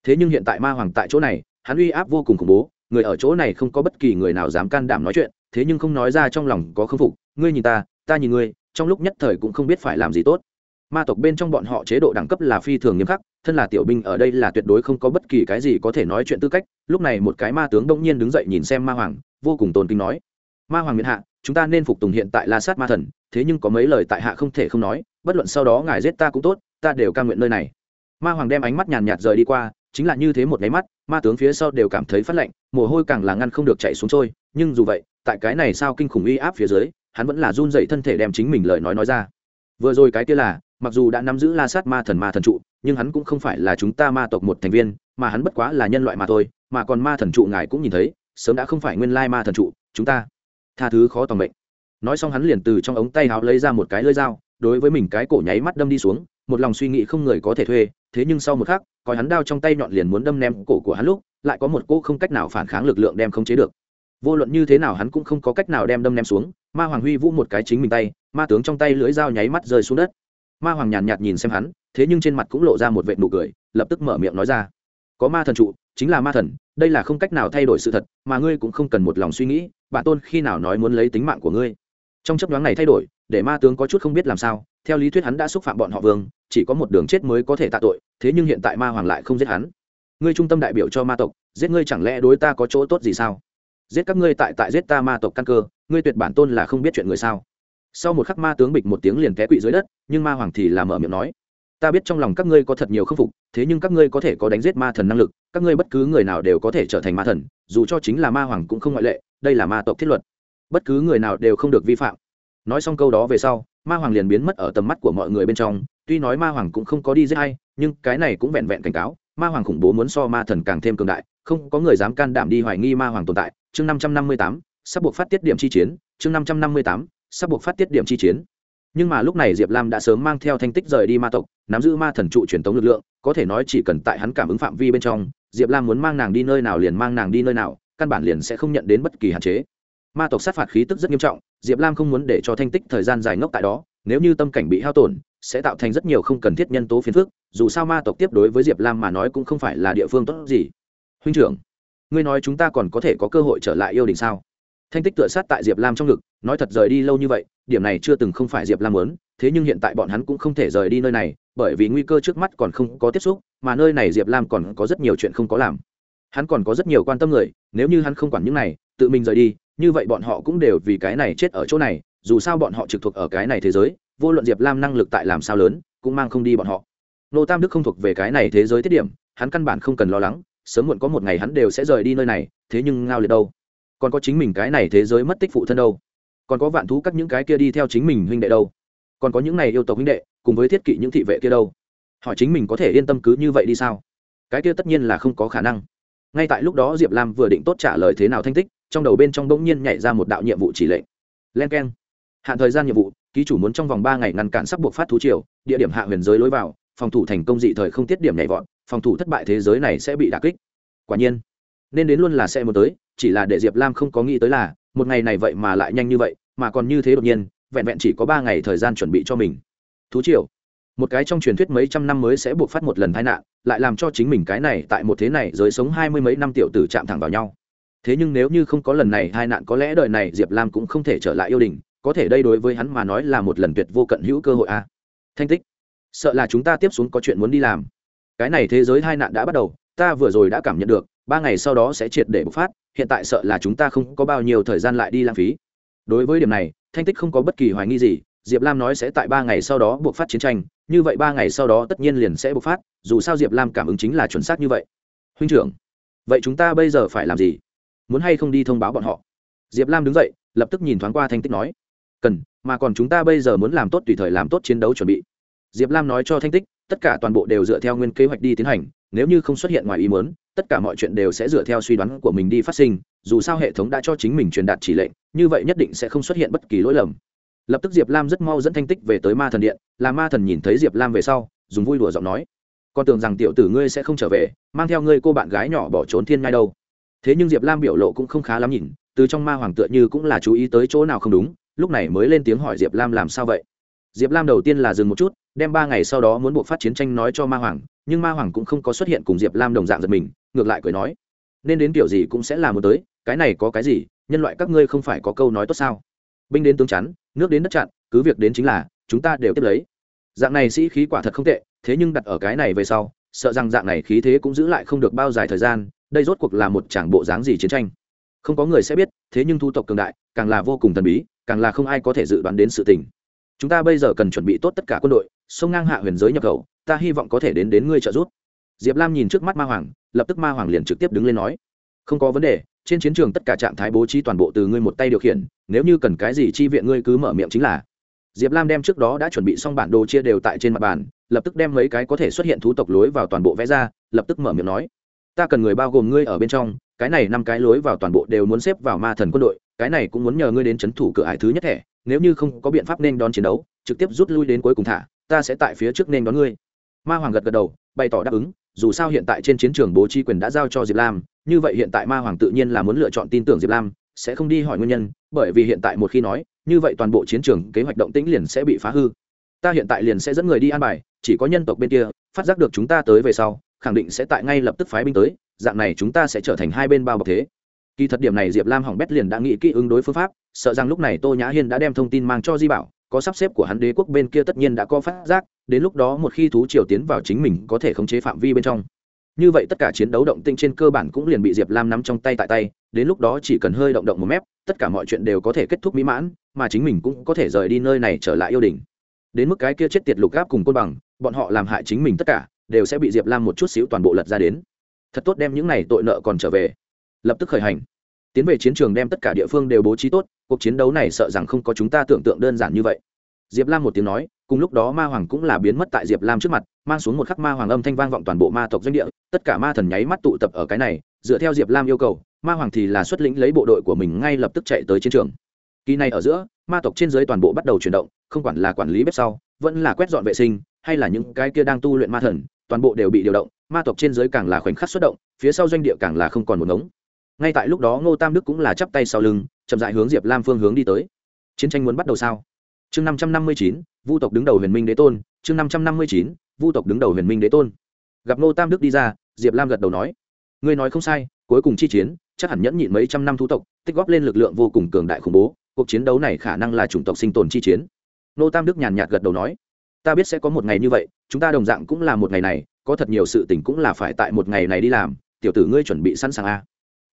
Thế nhưng hiện tại ma hoàng tại chỗ này, hắn uy áp vô cùng khủng bố, người ở chỗ này không có bất kỳ người nào dám can đảm nói chuyện, thế nhưng không nói ra trong lòng có khâm phục, ngươi nhìn ta ta nhìn ngươi, trong lúc nhất thời cũng không biết phải làm gì tốt. Ma tộc bên trong bọn họ chế độ đẳng cấp là phi thường nghiêm khắc, thân là tiểu binh ở đây là tuyệt đối không có bất kỳ cái gì có thể nói chuyện tư cách, lúc này một cái ma tướng đông nhiên đứng dậy nhìn xem ma hoàng, vô cùng tôn kính nói, ma hoàng miền hạ chúng ta nên phục tùng hiện tại la sát ma thần, thế nhưng có mấy lời tại hạ không thể không nói, bất luận sau đó ngài giết ta cũng tốt, ta đều ca nguyện nơi này. Ma hoàng đem ánh mắt nhàn nhạt rời đi qua, chính là như thế một máy mắt, ma tướng phía sau đều cảm thấy phát lạnh, mồ hôi càng là ngăn không được chạy xuống trôi, nhưng dù vậy, tại cái này sao kinh khủng uy áp phía dưới, hắn vẫn là run dậy thân thể đem chính mình lời nói nói ra. Vừa rồi cái kia là, mặc dù đã nắm giữ la sát ma thần ma thần trụ, nhưng hắn cũng không phải là chúng ta ma tộc một thành viên, mà hắn bất quá là nhân loại mà thôi, mà còn ma thần trụ ngài cũng nhìn thấy, sớm đã không phải nguyên lai ma thần trụ, chúng ta tha thứ khó toàn mệnh. Nói xong hắn liền từ trong ống tay áo lấy ra một cái lưỡi dao đối với mình cái cổ nháy mắt đâm đi xuống một lòng suy nghĩ không người có thể thuê thế nhưng sau một khắc coi hắn đao trong tay nhọn liền muốn đâm ném cổ của hắn lúc lại có một cô không cách nào phản kháng lực lượng đem không chế được. Vô luận như thế nào hắn cũng không có cách nào đem đâm ném xuống ma hoàng huy vũ một cái chính mình tay ma tướng trong tay lưỡi dao nháy mắt rơi xuống đất. Ma hoàng nhàn nhạt, nhạt nhìn xem hắn thế nhưng trên mặt cũng lộ ra một vệ nụ cười lập tức mở miệng nói ra. Có ma thần trụ chính là ma thần, đây là không cách nào thay đổi sự thật, mà ngươi cũng không cần một lòng suy nghĩ, bạn tôn khi nào nói muốn lấy tính mạng của ngươi. Trong chấp đoán này thay đổi, để ma tướng có chút không biết làm sao, theo lý thuyết hắn đã xúc phạm bọn họ vương, chỉ có một đường chết mới có thể tạ tội, thế nhưng hiện tại ma hoàng lại không giết hắn. Ngươi trung tâm đại biểu cho ma tộc, giết ngươi chẳng lẽ đối ta có chỗ tốt gì sao? Giết các ngươi tại tại giết ta ma tộc căn cơ, ngươi tuyệt bản tôn là không biết chuyện người sao? Sau một khắc ma tướng bịch một tiếng liền té quỵ dưới đất, nhưng ma hoàng thì là mở miệng nói, ta biết trong lòng các ngươi có thật nhiều k phục, thế nhưng các ngươi có thể có đánh giết ma thần năng lực các ngươi bất cứ người nào đều có thể trở thành ma thần, dù cho chính là ma hoàng cũng không ngoại lệ, đây là ma tộc thiết luật. Bất cứ người nào đều không được vi phạm. Nói xong câu đó về sau, ma hoàng liền biến mất ở tầm mắt của mọi người bên trong, tuy nói ma hoàng cũng không có đi giết hay nhưng cái này cũng vẹn vẹn cảnh cáo, ma hoàng khủng bố muốn so ma thần càng thêm cường đại, không có người dám can đảm đi hoài nghi ma hoàng tồn tại. Chương năm trăm năm mươi tám, sắp buộc phát tiết điểm chi chiến. Chương năm trăm năm mươi tám, sắp buộc phát tiết điểm chi chiến. Nhưng mà lúc này diệp lam đã sớm mang theo thanh tích rời đi ma tộc, nắm giữ ma thần trụ truyền tống lực lượng, có thể nói chỉ cần tại hắn cảm ứng phạm vi bên trong diệp lam muốn mang nàng đi nơi nào liền mang nàng đi nơi nào, căn bản liền sẽ không nhận đến bất kỳ hạn chế. Ma tộc sát phạt khí tức rất nghiêm trọng, diệp lam không muốn để cho thanh tích thời gian dài ngốc tại đó, nếu như tâm cảnh bị hao tổn, sẽ tạo thành rất nhiều không cần thiết nhân tố phiền phức, dù sao ma tộc tiếp đối với diệp lam mà nói cũng không phải là địa phương tốt gì. Huynh trưởng, ngươi nói chúng ta còn có thể có cơ hội trở lại yêu đình sao? Thanh tích tựa sát tại diệp lam trong ngực, nói thật rời đi lâu như vậy, điểm này chưa từng không phải diệp lam muốn, thế nhưng hiện tại bọn hắn cũng không thể rời đi nơi này bởi vì nguy cơ trước mắt còn không có tiếp xúc, mà nơi này diệp lam còn có rất nhiều chuyện không có làm. Hắn còn có rất nhiều quan tâm người, nếu như hắn không quản những này, tự mình rời đi, như vậy bọn họ cũng đều vì cái này chết ở chỗ này, dù sao bọn họ trực thuộc ở cái này thế giới, vô luận diệp lam năng lực tại làm sao lớn, cũng mang không đi bọn họ. Nô tam đức không thuộc về cái này thế giới tiết điểm, hắn căn bản không cần lo lắng, sớm muộn có một ngày hắn đều sẽ rời đi nơi này, thế nhưng ngao liệt đâu? Còn có chính mình cái này thế giới mất tích phụ thân đâu? Còn có vạn thú các những cái kia đi theo chính mình huynh đệ đâu? Còn có những này yêu tộc huynh đệ, cùng với thiết kỵ những thị vệ kia đâu? Hỏi chính mình có thể yên tâm cứ như vậy đi sao? Cái kia tất nhiên là không có khả năng. Ngay tại lúc đó diệp lam vừa định tốt trả lời thế nào thanh tích, trong đầu bên trong bỗng nhiên nhảy ra một đạo nhiệm vụ chỉ lệnh. Len k e n hạn thời gian nhiệm vụ, ký chủ muốn trong vòng ba ngày ngăn cản sắp buộc phát thú triều, địa điểm hạ huyền giới lối vào, phòng thủ thành công dị thời không tiết điểm nhảy vọt, phòng thủ thất bại thế giới này sẽ bị đà kích. Quả nhiên, nên đến luôn là sẽ muốn tới, chỉ là để diệp lam không có nghĩ tới là, một ngày này vậy mà lại nhanh như vậy, mà còn như thế đột nhiên vẹn vẹn chỉ có ba ngày thời gian chuẩn bị cho mình. Thú triều. Một cái trong truyền thuyết mấy trăm năm mới sẽ buộc phát một lần tai nạn, lại làm cho chính mình cái này tại một thế này giới sống hai mươi mấy năm tiểu tử chạm thẳng vào nhau. Thế nhưng nếu như không có lần này tai nạn, có lẽ đời này diệp lam cũng không thể trở lại yêu đình, có thể đây đối với hắn mà nói là một lần tuyệt vô cận hữu cơ hội a. À. thanh tích. Sợ là chúng ta tiếp xuống có chuyện muốn đi làm. Cái này thế giới hai nạn đã bắt đầu, ta vừa rồi đã cảm nhận được, ba ngày sau đó sẽ triệt để bộc phát, hiện tại sợ là chúng ta không có bao nhiêu thời gian lại đi lãng phí. Đối với điểm này thanh tích không có bất kỳ hoài nghi gì, diệp lam nói sẽ tại ba ngày sau đó buộc phát chiến tranh, như vậy ba ngày sau đó tất nhiên liền sẽ bộc phát, dù sao diệp lam cảm ứng chính là chuẩn xác như vậy. Huynh trưởng, vậy chúng ta bây giờ phải làm gì? Muốn hay không đi thông báo bọn họ? Diệp lam đứng dậy, lập tức nhìn thoáng qua thanh tích nói, cần, mà còn chúng ta bây giờ muốn làm tốt tùy thời làm tốt chiến đấu chuẩn bị. Diệp lam nói cho thanh tích, tất cả toàn bộ đều dựa theo nguyên kế hoạch đi tiến hành, nếu như không xuất hiện ngoài ý muốn, tất cả mọi chuyện đều sẽ dựa theo suy đoán của mình đi phát sinh dù sao hệ thống đã cho chính mình truyền đạt chỉ lệnh, như vậy nhất định sẽ không xuất hiện bất kỳ lỗi lầm. Lập tức diệp lam rất mau dẫn thanh tích về tới ma thần điện là ma thần nhìn thấy diệp lam về sau, dùng vui đùa giọng nói, con tưởng rằng tiểu tử ngươi sẽ không trở về, mang theo ngươi cô bạn gái nhỏ bỏ trốn thiên ngay đâu. Thế nhưng diệp lam biểu lộ cũng không khá lắm nhìn, từ trong ma hoàng tựa như cũng là chú ý tới chỗ nào không đúng, lúc này mới lên tiếng hỏi diệp lam làm sao vậy. Diệp lam đầu tiên là dừng một chút, đem ba ngày sau đó muốn buộc phát chiến tranh nói cho ma hoàng, nhưng ma hoàng cũng không có xuất hiện cùng diệp lam đồng dạng giật mình, ngược lại cười nói nên đến kiểu gì cũng sẽ làm một tới, cái này có cái gì, nhân loại các ngươi không phải có câu nói tốt sao? Binh đến tướng chắn, nước đến đất chặn, cứ việc đến chính là, chúng ta đều tiếp lấy. Dạng này sĩ khí quả thật không tệ, thế nhưng đặt ở cái này về sau, sợ rằng dạng này khí thế cũng giữ lại không được bao dài thời gian, đây rốt cuộc là một tràng bộ dáng gì chiến tranh? Không có người sẽ biết, thế nhưng thu tộc cường đại, càng là vô cùng thần bí, càng là không ai có thể dự đoán đến sự tình. Chúng ta bây giờ cần chuẩn bị tốt tất cả quân đội, sông ngang hạ huyền giới nhập khẩu, ta hy vọng có thể đến đến ngươi trợ giúp. Diệp lam nhìn trước mắt ma hoàng lập tức ma hoàng liền trực tiếp đứng lên nói, không có vấn đề, trên chiến trường tất cả trạng thái bố trí toàn bộ từ ngươi một tay điều khiển, nếu như cần cái gì chi viện ngươi cứ mở miệng chính là. Diệp lam đem trước đó đã chuẩn bị xong bản đồ chia đều tại trên mặt bàn, lập tức đem mấy cái có thể xuất hiện thú tộc lối vào toàn bộ vẽ ra, lập tức mở miệng nói, ta cần người bao gồm ngươi ở bên trong, cái này năm cái lối vào toàn bộ đều muốn xếp vào ma thần quân đội, cái này cũng muốn nhờ ngươi đến c h ấ n thủ cửa hải thứ nhất thẻ, nếu như không có biện pháp nên đón chiến đấu, trực tiếp rút lui đến cuối cùng thả, ta sẽ tại phía trước nên đón ngươi. Ma hoàng gật gật đầu, bày tỏ đáp ứng dù sao hiện tại trên chiến trường bố trí quyền đã giao cho diệp lam, như vậy hiện tại ma hoàng tự nhiên là muốn lựa chọn tin tưởng diệp lam, sẽ không đi hỏi nguyên nhân, bởi vì hiện tại một khi nói, như vậy toàn bộ chiến trường kế hoạch động tĩnh liền sẽ bị phá hư. Ta hiện tại liền sẽ dẫn người đi an bài, chỉ có nhân tộc bên kia, phát giác được chúng ta tới về sau, khẳng định sẽ tại ngay lập tức phái binh tới, dạng này chúng ta sẽ trở thành hai bên bao bọc thế. Kỳ thật điểm này diệp lam hỏng bét liền đã nghĩ kỹ ứng đối phương pháp, sợ rằng lúc này tô nhã hiên đã đem thông tin mang cho di bảo có sắp xếp của hắn đế quốc bên kia tất nhiên đã có phát giác, đến lúc đó một khi thú triều tiến vào chính mình có thể khống chế phạm vi bên trong. Như vậy tất cả chiến đấu động tinh trên cơ bản cũng liền bị diệp lam nắm trong tay tại tay, đến lúc đó chỉ cần hơi động động một mép, tất cả mọi chuyện đều có thể kết thúc mỹ mãn, mà chính mình cũng có thể rời đi nơi này trở lại yêu đình. Đến mức cái kia chết tiệt lục gáp cùng côn bằng, bọn họ làm hại chính mình tất cả, đều sẽ bị diệp lam một chút xíu toàn bộ lật ra đến. Thật tốt đem những này tội nợ còn trở về. Lập tức khởi hành. Tiến về chiến trường đem tất cả địa phương đều bố trí tốt cuộc chiến đấu này sợ rằng không có chúng ta tưởng tượng đơn giản như vậy. Diệp lam một tiếng nói, cùng lúc đó ma hoàng cũng là biến mất tại diệp lam trước mặt, mang xuống một khắc ma hoàng âm thanh vang vọng toàn bộ ma tộc doanh địa, tất cả ma thần nháy mắt tụ tập ở cái này, dựa theo diệp lam yêu cầu, ma hoàng thì là xuất lĩnh lấy bộ đội của mình ngay lập tức chạy tới chiến trường. Kỳ này ở giữa, ma tộc trên dưới toàn bộ bắt đầu chuyển động, không quản là quản lý bếp sau, vẫn là quét dọn vệ sinh, hay là những cái kia đang tu luyện ma thần, toàn bộ đều bị điều động, ma tộc trên dưới càng là khoảnh khắc xuất động, phía sau doanh địa càng là không còn một ngống. Ngay tại lúc đó ngô tam đức cũng là chắp tay sau lưng chậm dại hướng diệp lam phương hướng đi tới. Chiến tranh muốn bắt đầu sao? Chương năm trăm năm mươi chín, vu tộc đứng đầu huyền minh đế tôn. Chương năm trăm năm mươi chín, vu tộc đứng đầu huyền minh đế tôn. Gặp ngô tam đức đi ra, diệp lam gật đầu nói, ngươi nói không sai, cuối cùng chi chiến, chắc hẳn nhẫn nhịn mấy trăm năm thu tộc, tích góp lên lực lượng vô cùng cường đại khủng bố, cuộc chiến đấu này khả năng là chủng tộc sinh tồn chi chiến. Ngô tam đức nhàn nhạt gật đầu nói, ta biết sẽ có một ngày như vậy, chúng ta đồng dạng cũng là một ngày này, có thật nhiều sự tình cũng là phải tại một ngày này đi làm, tiểu tử ngươi chuẩn bị sẵn sàng a à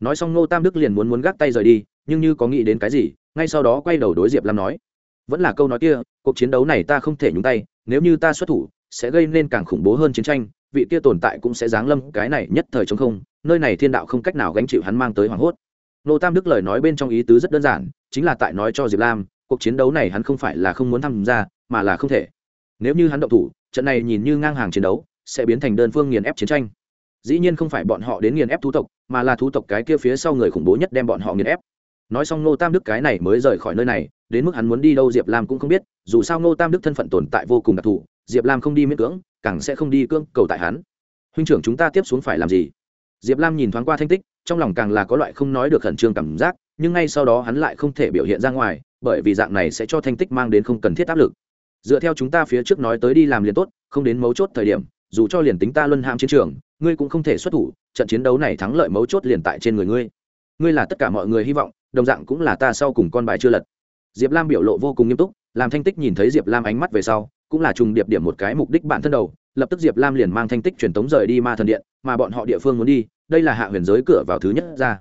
nói xong ngô tam đức liền muốn muốn gác tay rời đi, nhưng như có nghĩ đến cái gì, ngay sau đó quay đầu đối diệp lam nói, vẫn là câu nói kia, cuộc chiến đấu này ta không thể nhúng tay, nếu như ta xuất thủ, sẽ gây nên càng khủng bố hơn chiến tranh, vị kia tồn tại cũng sẽ giáng lâm cái này nhất thời chống không, nơi này thiên đạo không cách nào gánh chịu hắn mang tới hoảng hốt. Nô tam đức lời nói bên trong ý tứ rất đơn giản, chính là tại nói cho diệp lam, cuộc chiến đấu này hắn không phải là không muốn tham gia, mà là không thể. Nếu như hắn động thủ, trận này nhìn như ngang hàng chiến đấu, sẽ biến thành đơn phương nghiền ép chiến tranh. Dĩ nhiên không phải bọn họ đến nghiền ép thú tộc mà là thú tộc cái kia phía sau người khủng bố nhất đem bọn họ nghiền ép. Nói xong ngô tam đức cái này mới rời khỏi nơi này, đến mức hắn muốn đi đâu diệp lam cũng không biết, dù sao ngô tam đức thân phận tồn tại vô cùng đặc thù, diệp lam không đi miễn cưỡng, càng sẽ không đi cưỡng cầu tại hắn. Huynh trưởng chúng ta tiếp xuống phải làm gì? Diệp lam nhìn thoáng qua thanh tích, trong lòng càng là có loại không nói được khẩn trương cảm giác, nhưng ngay sau đó hắn lại không thể biểu hiện ra ngoài, bởi vì dạng này sẽ cho thanh tích mang đến không cần thiết áp lực. Dựa theo chúng ta phía trước nói tới đi làm liền tốt, không đến mấu chốt thời điểm, dù cho liền tính ta luân hãm chiến trường ngươi cũng không thể xuất thủ, trận chiến đấu này thắng lợi mấu chốt liền tại trên người ngươi. Ngươi là tất cả mọi người hy vọng, đồng dạng cũng là ta sau cùng con bài chưa lật. Diệp lam biểu lộ vô cùng nghiêm túc, làm thanh tích nhìn thấy diệp lam ánh mắt về sau, cũng là trùng điệp điểm một cái mục đích bản thân đầu, lập tức diệp lam liền mang thanh tích truyền tống rời đi ma thần điện, mà bọn họ địa phương muốn đi, đây là hạ huyền giới cửa vào thứ nhất ra.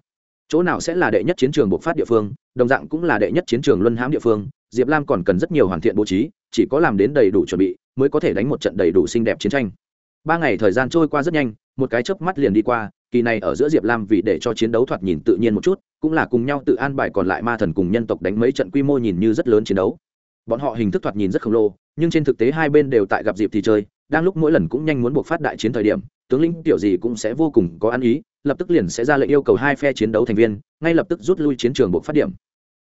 Chỗ nào sẽ là đệ nhất chiến trường bộc phát địa phương, đồng dạng cũng là đệ nhất chiến trường luân hãm địa phương, diệp lam còn cần rất nhiều hoàn thiện bố trí, chỉ có làm đến đầy đủ chuẩn bị, mới có thể đánh một trận đầy đủ xinh đẹp chiến tranh. Ba ngày thời gian trôi qua rất nhanh một cái chớp mắt liền đi qua, kỳ này ở giữa diệp lam vì để cho chiến đấu thoạt nhìn tự nhiên một chút, cũng là cùng nhau tự an bài còn lại ma thần cùng nhân tộc đánh mấy trận quy mô nhìn như rất lớn chiến đấu. Bọn họ hình thức thoạt nhìn rất khổng lồ, nhưng trên thực tế hai bên đều tại gặp dịp thì chơi, đang lúc mỗi lần cũng nhanh muốn buộc phát đại chiến thời điểm, tướng lĩnh tiểu gì cũng sẽ vô cùng có ăn ý, lập tức liền sẽ ra lệnh yêu cầu hai phe chiến đấu thành viên, ngay lập tức rút lui chiến trường buộc phát điểm.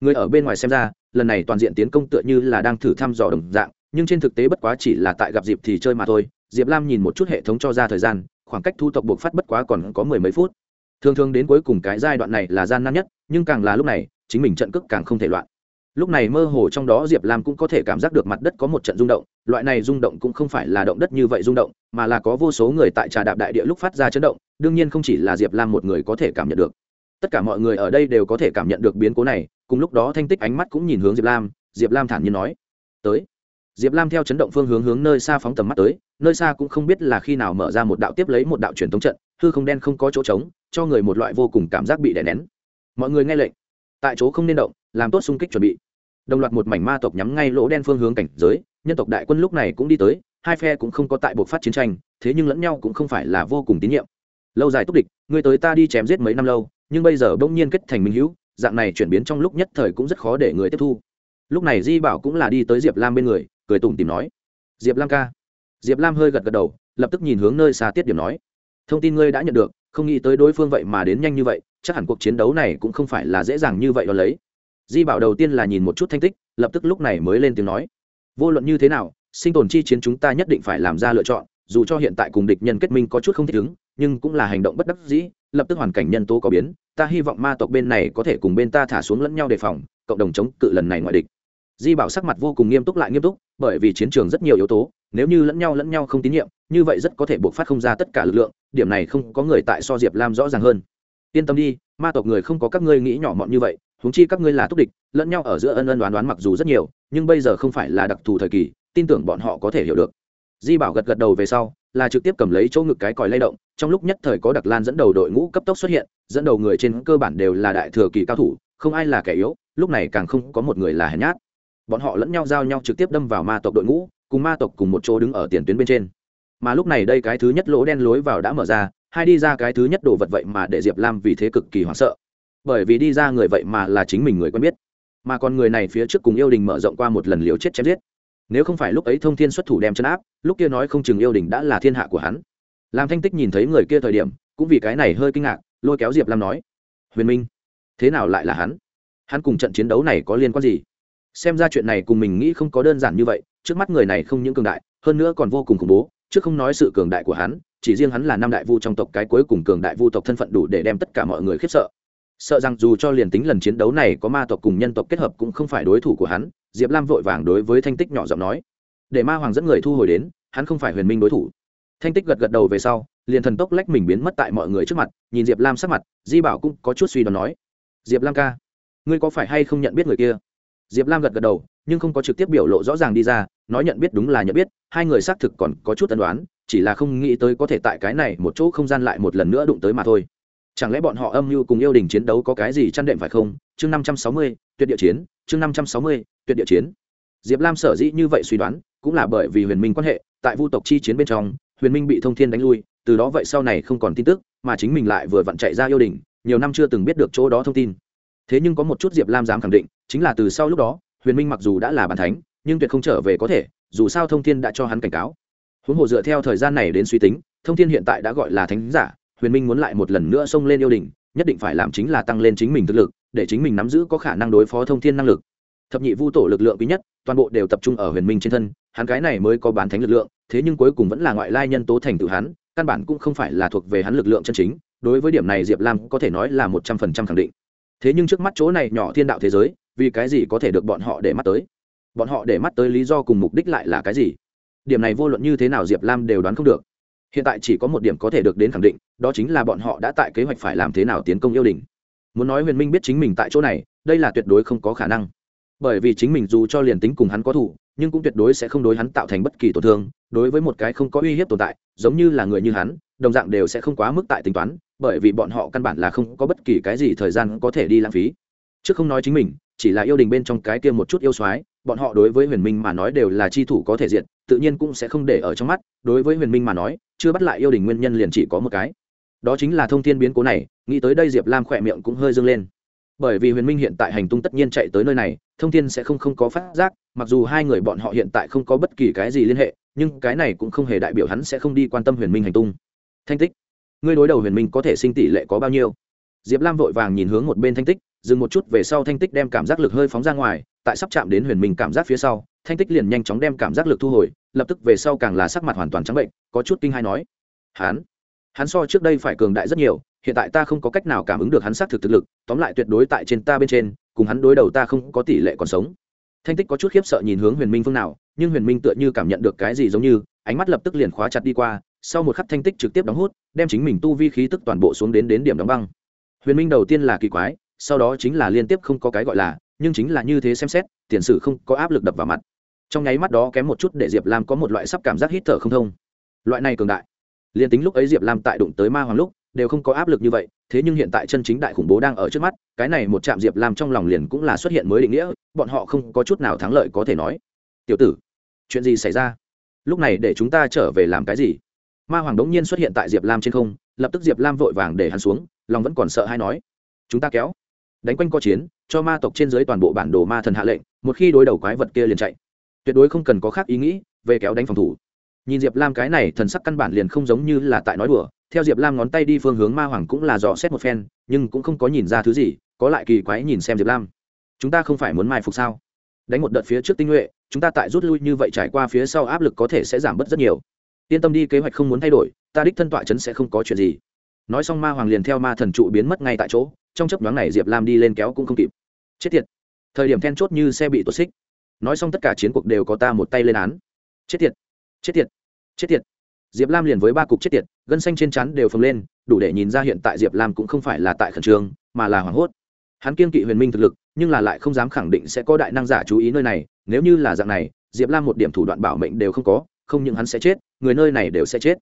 Người ở bên ngoài xem ra, lần này toàn diện tiến công tựa như là đang thử thăm dò đồng dạng, nhưng trên thực tế bất quá chỉ là tại gặp dịp thì chơi mà thôi. Diệp lam nhìn một chút hệ thống cho ra thời gian khoảng cách thu tộc buộc phát bất quá còn có mười mấy phút. Thường thường đến cuối cùng cái giai đoạn này là gian nan nhất, nhưng càng là lúc này, chính mình trận cước càng không thể loạn. Lúc này mơ hồ trong đó diệp lam cũng có thể cảm giác được mặt đất có một trận rung động, loại này rung động cũng không phải là động đất như vậy rung động, mà là có vô số người tại trà đạp đại địa lúc phát ra chấn động, đương nhiên không chỉ là diệp lam một người có thể cảm nhận được. Tất cả mọi người ở đây đều có thể cảm nhận được biến cố này, cùng lúc đó thanh tích ánh mắt cũng nhìn hướng diệp lam diệp lam thản nhiên nói, tới diệp lam theo chấn động phương hướng hướng nơi xa phóng tầm mắt tới, nơi xa cũng không biết là khi nào mở ra một đạo tiếp lấy một đạo truyền thống trận, hư không đen không có chỗ trống, cho người một loại vô cùng cảm giác bị đè nén. Mọi người nghe lệnh. Tại chỗ không nên động, làm tốt xung kích chuẩn bị. Đồng loạt một mảnh ma tộc nhắm ngay lỗ đen phương hướng cảnh giới, nhân tộc đại quân lúc này cũng đi tới, hai phe cũng không có tại buộc phát chiến tranh, thế nhưng lẫn nhau cũng không phải là vô cùng tín nhiệm. Lâu dài túc địch người tới ta đi chém giết mấy năm lâu, nhưng bây giờ bỗng nhiên kết thành minh hữu, dạng này chuyển biến trong lúc nhất thời cũng rất khó để người tiếp thu. Lúc này di bảo cũng là đi tới diệp lam bên người cười tủm tìm nói. Diệp lam ca. Diệp lam hơi gật gật đầu, lập tức nhìn hướng nơi xa tiết điểm nói. Thông tin ngươi đã nhận được, không nghĩ tới đối phương vậy mà đến nhanh như vậy, chắc hẳn cuộc chiến đấu này cũng không phải là dễ dàng như vậy đ ó lấy. Di bảo đầu tiên là nhìn một chút thanh tích, lập tức lúc này mới lên tiếng nói. Vô luận như thế nào, sinh tồn chi chiến chúng ta nhất định phải làm ra lựa chọn, dù cho hiện tại cùng địch nhân kết minh có chút không thích ứng, nhưng cũng là hành động bất đắc dĩ, lập tức hoàn cảnh nhân tố có biến, ta hy vọng ma tộc bên này có thể cùng bên ta thả xuống lẫn nhau đề phòng, cộng đồng chống cự lần này ngoại địch. Di bảo sắc mặt vô cùng nghiêm túc lại nghiêm túc bởi vì chiến trường rất nhiều yếu tố, nếu như lẫn nhau lẫn nhau không tín nhiệm, như vậy rất có thể buộc phát không ra tất cả lực lượng, điểm này không có người tại so diệp lam rõ ràng hơn. Yên tâm đi, ma tộc người không có các ngươi nghĩ nhỏ mọn như vậy, huống chi các ngươi là túc địch, lẫn nhau ở giữa ân ân đoán đoán mặc dù rất nhiều, nhưng bây giờ không phải là đặc thù thời kỳ, tin tưởng bọn họ có thể hiểu được. Di bảo gật gật đầu về sau, là trực tiếp cầm lấy chỗ ngực cái còi lay động, trong lúc nhất thời có đặc lan dẫn đầu đội ngũ cấp tốc xuất hiện, dẫn đầu người trên cơ bản đều là đại thừa kỳ cao thủ, không ai là kẻ yếu, lúc này càng không có một người là hèn nhát bọn họ lẫn nhau giao nhau trực tiếp đâm vào ma tộc đội ngũ, cùng ma tộc cùng một chỗ đứng ở tiền tuyến bên trên. Mà lúc này đây cái thứ nhất lỗ đen lối vào đã mở ra, hai đi ra cái thứ nhất đồ vật vậy mà để diệp lam vì thế cực kỳ hoảng sợ. Bởi vì đi ra người vậy mà là chính mình người quen biết. Mà còn người này phía trước cùng yêu đình mở rộng qua một lần liều chết chém giết. Nếu không phải lúc ấy thông thiên xuất thủ đem chân áp, lúc kia nói không chừng yêu đình đã là thiên hạ của hắn. Làm thanh tích nhìn thấy người kia thời điểm, cũng vì cái này hơi kinh ngạc, lôi kéo diệp lam nói, huyền minh, thế nào lại là hắn? Hắn cùng trận chiến đấu này có liên quan gì? Xem ra chuyện này cùng mình nghĩ không có đơn giản như vậy, trước mắt người này không những cường đại, hơn nữa còn vô cùng khủng bố chứ không nói sự cường đại của hắn, chỉ riêng hắn là năm đại vu trong tộc cái cuối cùng cường đại vu tộc thân phận đủ để đem tất cả mọi người khiếp sợ. Sợ rằng dù cho liền tính lần chiến đấu này có ma tộc cùng nhân tộc kết hợp cũng không phải đối thủ của hắn, diệp lam vội vàng đối với thanh tích nhỏ giọng nói. Để ma hoàng dẫn người thu hồi đến, hắn không phải huyền minh đối thủ. Thanh tích gật gật đầu về sau, liền thần tốc lách mình biến mất tại mọi người trước mặt, nhìn diệp lam sắc mặt, di bảo cũng có chút suy đoán nói. Diệp lam ca, ngươi có phải hay không nhận biết người kia? Diệp lam gật gật đầu, nhưng không có trực tiếp biểu lộ rõ ràng đi ra, nói nhận biết đúng là nhận biết, hai người xác thực còn có chút tân đoán chỉ là không nghĩ tới có thể tại cái này một chỗ không gian lại một lần nữa đụng tới mà thôi. Chẳng lẽ bọn họ âm mưu cùng yêu đình chiến đấu có cái gì chăn đệm phải không? Chương năm trăm sáu mươi, tuyệt địa chiến, chương năm trăm sáu mươi, tuyệt địa chiến. Diệp lam sở dĩ như vậy suy đoán, cũng là bởi vì huyền minh quan hệ, tại vu tộc chi chiến bên trong, huyền minh bị thông thiên đánh lui, từ đó vậy sau này không còn tin tức, mà chính mình lại vừa vặn chạy ra yêu đình, nhiều năm chưa từng biết được chỗ đó thông tin. Thế nhưng có một chút diệp lam dám khẳng định chính là từ sau lúc đó, huyền minh mặc dù đã là bàn thánh, nhưng tuyệt không trở về có thể, dù sao thông thiên đã cho hắn cảnh cáo. Huống hồ dựa theo thời gian này đến suy tính, thông thiên hiện tại đã gọi là thánh giả, huyền minh muốn lại một lần nữa xông lên yêu đình nhất định phải làm chính là tăng lên chính mình thực lực, để chính mình nắm giữ có khả năng đối phó thông thiên năng lực. Thập nhị vu tổ lực lượng quý nhất, toàn bộ đều tập trung ở huyền minh trên thân, hắn cái này mới có bán thánh lực lượng, thế nhưng cuối cùng vẫn là ngoại lai nhân tố thành tự hắn, căn bản cũng không phải là thuộc về hắn lực lượng chân chính, đối với điểm này diệp lam có thể nói là một trăm phần trăm khẳng định. Thế nhưng trước mắt chỗ này nhỏ thiên đạo thế giới vì cái gì có thể được bọn họ để mắt tới? Bọn họ để mắt tới lý do cùng mục đích lại là cái gì? Điểm này vô luận như thế nào diệp lam đều đoán không được. Hiện tại chỉ có một điểm có thể được đến khẳng định, đó chính là bọn họ đã tại kế hoạch phải làm thế nào tiến công yêu đình. Muốn nói huyền minh biết chính mình tại chỗ này, đây là tuyệt đối không có khả năng. Bởi vì chính mình dù cho liền tính cùng hắn có thủ nhưng cũng tuyệt đối sẽ không đối hắn tạo thành bất kỳ tổn thương. Đối với một cái không có uy hiếp tồn tại, giống như là người như hắn, đồng dạng đều sẽ không quá mức tại tính toán, bởi vì bọn họ căn bản là không có bất kỳ cái gì thời gian có thể đi lãng phí. Trước không nói chính mình chỉ là yêu đình bên trong cái kia một chút yêu soái, bọn họ đối với huyền minh mà nói đều là chi thủ có thể diện tự nhiên cũng sẽ không để ở trong mắt, đối với huyền minh mà nói, chưa bắt lại yêu đình nguyên nhân liền chỉ có một cái. Đó chính là thông tin biến cố này, nghĩ tới đây diệp lam khỏe miệng cũng hơi dâng lên. Bởi vì huyền minh hiện tại hành tung tất nhiên chạy tới nơi này, thông tin sẽ không không có phát giác, mặc dù hai người bọn họ hiện tại không có bất kỳ cái gì liên hệ, nhưng cái này cũng không hề đại biểu hắn sẽ không đi quan tâm huyền minh hành tung. Thanh tích, ngươi đối đầu huyền minh có thể sinh tỷ lệ có bao nhiêu? Diệp lam vội vàng nhìn hướng một bên thanh tích dừng một chút về sau thanh tích đem cảm giác lực hơi phóng ra ngoài, tại sắp chạm đến huyền minh cảm giác phía sau, thanh tích liền nhanh chóng đem cảm giác lực thu hồi, lập tức về sau càng là sắc mặt hoàn toàn trắng bệnh, có chút kinh hai nói. Hắn hắn so trước đây phải cường đại rất nhiều, hiện tại ta không có cách nào cảm ứng được hắn xác thực thực lực, tóm lại tuyệt đối tại trên ta bên trên, cùng hắn đối đầu ta không có tỷ lệ còn sống. Thanh tích có chút khiếp sợ nhìn hướng huyền minh phương nào, nhưng huyền minh tựa như cảm nhận được cái gì giống như, ánh mắt lập tức liền khóa chặt đi qua, sau một khắc thanh tích trực tiếp đóng hút, đem chính mình tu vi khí tức toàn bộ xuống đến đến điểm đóng băng. Huyền minh đầu tiên là kỳ quái sau đó chính là liên tiếp không có cái gọi là, nhưng chính là như thế xem xét, tiền sử không có áp lực đập vào mặt. Trong nháy mắt đó kém một chút để diệp lam có một loại sắp cảm giác hít thở không thông. Loại này cường đại. Liền tính lúc ấy diệp lam tại đụng tới ma hoàng lúc, đều không có áp lực như vậy, thế nhưng hiện tại chân chính đại khủng bố đang ở trước mắt, cái này một trạm diệp lam trong lòng liền cũng là xuất hiện mới định nghĩa, bọn họ không có chút nào thắng lợi có thể nói. Tiểu tử, chuyện gì xảy ra? Lúc này để chúng ta trở về làm cái gì? Ma hoàng đống nhiên xuất hiện tại diệp lam trên không, lập tức diệp lam vội vàng để hắn xuống, lòng vẫn còn sợ hay nói. Chúng ta kéo đánh quanh co chiến, cho ma tộc trên dưới toàn bộ bản đồ ma thần hạ lệnh, một khi đối đầu quái vật kia liền chạy. Tuyệt đối không cần có khác ý nghĩ, về kéo đánh phòng thủ. Nhìn diệp lam cái này thần sắc căn bản liền không giống như là tại nói đùa, theo diệp lam ngón tay đi phương hướng ma hoàng cũng là dò xét một phen, nhưng cũng không có nhìn ra thứ gì, có lại kỳ quái nhìn xem diệp lam. Chúng ta không phải muốn mai phục sao? Đánh một đợt phía trước tinh nhuệ, chúng ta tại rút lui như vậy trải qua phía sau áp lực có thể sẽ giảm bớt rất nhiều. Yên tâm đi, kế hoạch không muốn thay đổi, ta đích thân tọa chấn sẽ không có chuyện gì nói xong ma hoàng liền theo ma thần trụ biến mất ngay tại chỗ, trong chấp nhoáng này diệp lam đi lên kéo cũng không kịp. Chết tiệt. Thời điểm then chốt như xe bị tuột xích. Nói xong tất cả chiến cuộc đều có ta một tay lên án. Chết tiệt. Chết tiệt. Chết tiệt. Diệp lam liền với ba cục chết tiệt, gân xanh trên chắn đều phồng lên, đủ để nhìn ra hiện tại diệp lam cũng không phải là tại khẩn trương, mà là hoảng hốt. Hắn kiên kỵ huyền minh thực lực, nhưng là lại không dám khẳng định sẽ có đại năng giả chú ý nơi này, nếu như là dạng này, diệp lam một điểm thủ đoạn bảo mệnh đều không có, không những hắn sẽ chết, người nơi này đều sẽ chết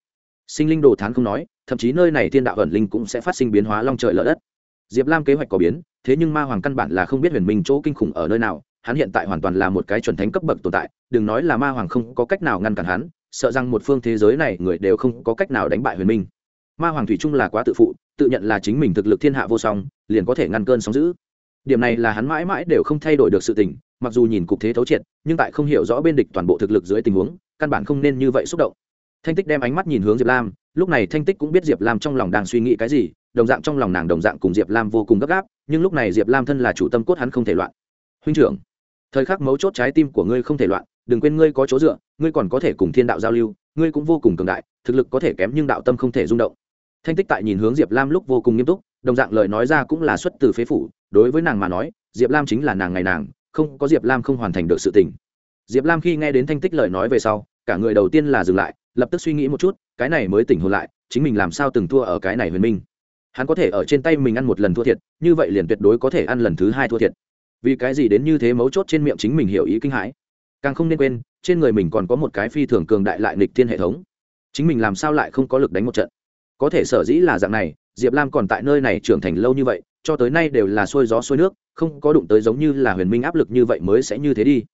sinh linh đồ thán không nói, thậm chí nơi này thiên đạo ẩn linh cũng sẽ phát sinh biến hóa long trời lở đất. Diệp lam kế hoạch có biến, thế nhưng ma hoàng căn bản là không biết huyền minh chỗ kinh khủng ở nơi nào, hắn hiện tại hoàn toàn là một cái chuẩn thánh cấp bậc tồn tại, đừng nói là ma hoàng không có cách nào ngăn cản hắn, sợ rằng một phương thế giới này người đều không có cách nào đánh bại huyền minh. Ma hoàng thủy trung là quá tự phụ, tự nhận là chính mình thực lực thiên hạ vô song, liền có thể ngăn cơn sóng giữ điểm này là hắn mãi mãi đều không thay đổi được sự tình, mặc dù nhìn cục thế thấu triệt, nhưng tại không hiểu rõ bên địch toàn bộ thực lực dưới tình huống, căn bản không nên như vậy xúc động thanh tích đem ánh mắt nhìn hướng diệp lam, lúc này thanh tích cũng biết diệp lam trong lòng đang suy nghĩ cái gì, đồng dạng trong lòng nàng đồng dạng cùng diệp lam vô cùng gấp gáp, nhưng lúc này diệp lam thân là chủ tâm cốt hắn không thể loạn. Huynh trưởng, thời khắc mấu chốt trái tim của ngươi không thể loạn, đừng quên ngươi có chỗ dựa, ngươi còn có thể cùng thiên đạo giao lưu, ngươi cũng vô cùng cường đại, thực lực có thể kém nhưng đạo tâm không thể rung động. Thanh tích tại nhìn hướng diệp lam lúc vô cùng nghiêm túc, đồng dạng lời nói ra cũng là xuất từ phế phủ, đối với nàng mà nói, diệp lam chính là nàng ngày nàng, không có diệp lam không hoàn thành được sự tình. Diệp lam khi nghe đến thanh tích lời nói về sau, cả người đầu tiên là dừng lại lập tức suy nghĩ một chút, cái này mới tỉnh hồn lại, chính mình làm sao từng thua ở cái này huyền minh. Hắn có thể ở trên tay mình ăn một lần thua thiệt, như vậy liền tuyệt đối có thể ăn lần thứ hai thua thiệt. Vì cái gì đến như thế mấu chốt trên miệng chính mình hiểu ý kinh hãi. Càng không nên quên, trên người mình còn có một cái phi thường cường đại lại nịch thiên hệ thống. Chính mình làm sao lại không có lực đánh một trận? Có thể sở dĩ là dạng này, diệp lam còn tại nơi này trưởng thành lâu như vậy, cho tới nay đều là xuôi gió xuôi nước, không có đụng tới giống như là huyền minh áp lực như vậy mới sẽ như thế đi.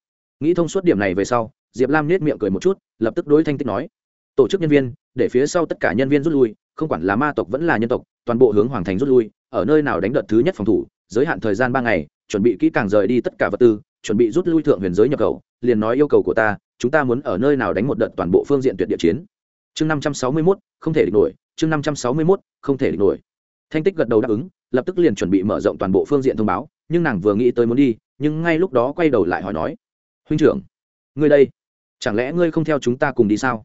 Nghĩ thông suốt điểm này về sau, diệp lam nết miệng cười một chút, lập tức đối thanh tích nói tổ chức nhân viên, để phía sau tất cả nhân viên rút lui, không quản là ma tộc vẫn là nhân tộc, toàn bộ hướng hoàng thành rút lui, ở nơi nào đánh đợt thứ nhất phòng thủ, giới hạn thời gian ba ngày, chuẩn bị kỹ càng rời đi tất cả vật tư, chuẩn bị rút lui thượng huyền giới nhập khẩu, liền nói yêu cầu của ta, chúng ta muốn ở nơi nào đánh một đợt toàn bộ phương diện tuyệt địa chiến. Chương năm trăm sáu mươi mốt, không thể địch nổi, chương năm trăm sáu mươi mốt, không thể địch nổi. Thanh tích gật đầu đáp ứng, lập tức liền chuẩn bị mở rộng toàn bộ phương diện thông báo, nhưng nàng vừa nghĩ tới muốn đi, nhưng ngay lúc đó quay đầu lại hỏi nói, huynh trưởng, ngươi đây, chẳng lẽ ngươi không theo chúng ta cùng đi sao?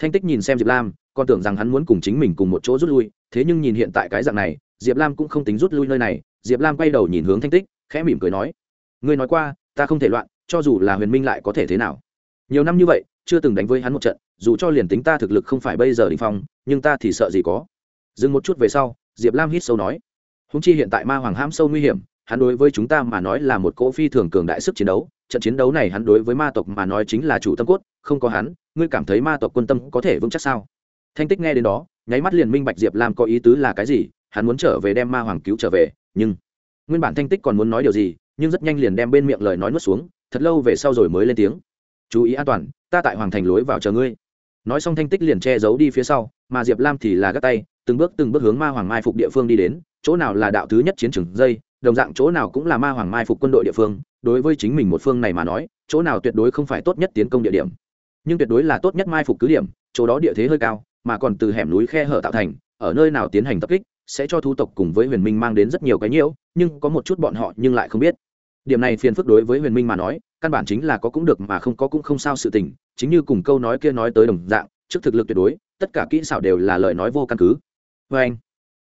Thanh tích nhìn xem diệp lam, còn tưởng rằng hắn muốn cùng chính mình cùng một chỗ rút lui, thế nhưng nhìn hiện tại cái dạng này, diệp lam cũng không tính rút lui nơi này. Diệp lam quay đầu nhìn hướng thanh tích, khẽ mỉm cười nói, ngươi nói qua, ta không thể loạn, cho dù là huyền minh lại có thể thế nào? Nhiều năm như vậy, chưa từng đánh với hắn một trận, dù cho liền tính ta thực lực không phải bây giờ đình phong, nhưng ta thì sợ gì có. Dừng một chút về sau, diệp lam hít sâu nói húng chi hiện tại ma hoàng hãm sâu nguy hiểm hắn đối với chúng ta mà nói là một cỗ phi thường cường đại sức chiến đấu, trận chiến đấu này hắn đối với ma tộc mà nói chính là chủ tâm cốt, không có hắn, ngươi cảm thấy ma tộc quân tâm có thể vững chắc sao? Thanh tích nghe đến đó, nháy mắt liền minh bạch diệp lam có ý tứ là cái gì, hắn muốn trở về đem ma hoàng cứu trở về, nhưng nguyên bản thanh tích còn muốn nói điều gì, nhưng rất nhanh liền đem bên miệng lời nói nuốt xuống, thật lâu về sau rồi mới lên tiếng. Chú ý an toàn, ta tại hoàng thành lối vào chờ ngươi. Nói xong thanh tích liền che giấu đi phía sau, mà diệp lam thì là gắt tay, từng bước từng bước hướng ma hoàng mai phục địa phương đi đến, chỗ nào là đạo thứ nhất chiến trường dây đồng dạng chỗ nào cũng là ma hoàng mai phục quân đội địa phương, đối với chính mình một phương này mà nói, chỗ nào tuyệt đối không phải tốt nhất tiến công địa điểm. Nhưng tuyệt đối là tốt nhất mai phục cứ điểm, chỗ đó địa thế hơi cao, mà còn từ hẻm núi khe hở tạo thành, ở nơi nào tiến hành tập kích, sẽ cho thu tộc cùng với huyền minh mang đến rất nhiều cái nhiễu, nhưng có một chút bọn họ nhưng lại không biết. Điểm này phiền phức đối với huyền minh mà nói, căn bản chính là có cũng được mà không có cũng không sao sự tình, chính như cùng câu nói kia nói tới đồng dạng, trước thực lực tuyệt đối, tất cả kỹ xảo đều là lời nói vô căn cứ. Vê anh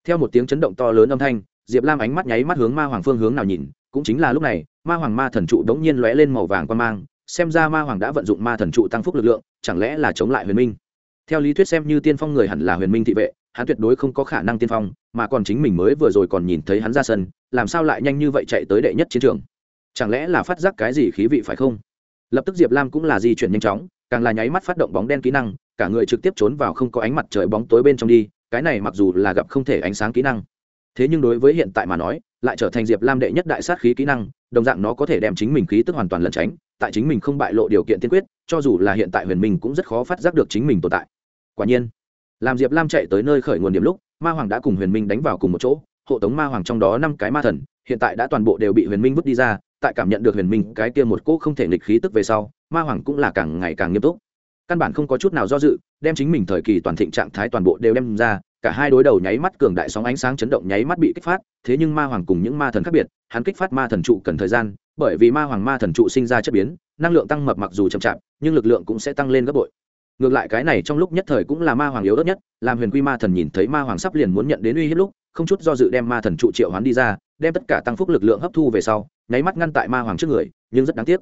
theo một tiếng chấn động to lớn âm thanh diệp lam ánh mắt nháy mắt hướng ma hoàng phương hướng nào nhìn, cũng chính là lúc này, ma hoàng ma thần trụ đống nhiên lóe lên màu vàng quan mang, xem ra ma hoàng đã vận dụng ma thần trụ tăng phúc lực lượng, chẳng lẽ là chống lại huyền minh? Theo lý thuyết xem như tiên phong người hẳn là huyền minh thị vệ, hắn tuyệt đối không có khả năng tiên phong, mà còn chính mình mới vừa rồi còn nhìn thấy hắn ra sân, làm sao lại nhanh như vậy chạy tới đệ nhất chiến trường? Chẳng lẽ là phát giác cái gì khí vị phải không? Lập tức diệp lam cũng là di chuyển nhanh chóng, càng là nháy mắt phát động bóng đen kỹ năng, cả người trực tiếp trốn vào không có ánh mặt trời bóng tối bên trong đi, cái này mặc dù là gặp không thể ánh sáng kỹ năng thế nhưng đối với hiện tại mà nói, lại trở thành diệp lam đệ nhất đại sát khí kỹ năng, đồng dạng nó có thể đem chính mình khí tức hoàn toàn lẩn tránh, tại chính mình không bại lộ điều kiện tiên quyết, cho dù là hiện tại huyền minh cũng rất khó phát giác được chính mình tồn tại. Quả nhiên, làm diệp lam chạy tới nơi khởi nguồn điểm lúc, ma hoàng đã cùng huyền minh đánh vào cùng một chỗ, hộ tống ma hoàng trong đó năm cái ma thần, hiện tại đã toàn bộ đều bị huyền minh vứt đi ra, tại cảm nhận được huyền minh cái kia một cỗ không thể nghịch khí tức về sau, ma hoàng cũng là càng ngày càng nghiêm túc. Căn bản không có chút nào do dự, đem chính mình thời kỳ toàn thịnh trạng thái toàn bộ đều đem ra cả hai đối đầu nháy mắt cường đại sóng ánh sáng chấn động nháy mắt bị kích phát, thế nhưng ma hoàng cùng những ma thần khác biệt, hắn kích phát ma thần trụ cần thời gian, bởi vì ma hoàng ma thần trụ sinh ra chất biến, năng lượng tăng mập mặc dù chậm chạp, nhưng lực lượng cũng sẽ tăng lên gấp bội. Ngược lại cái này trong lúc nhất thời cũng là ma hoàng yếu ớt nhất, làm huyền quy ma thần nhìn thấy ma hoàng sắp liền muốn nhận đến uy hiếp lúc, không chút do dự đem ma thần trụ triệu hoán đi ra, đem tất cả tăng phúc lực lượng hấp thu về sau, nháy mắt ngăn tại ma hoàng trước người, nhưng rất đáng tiếc.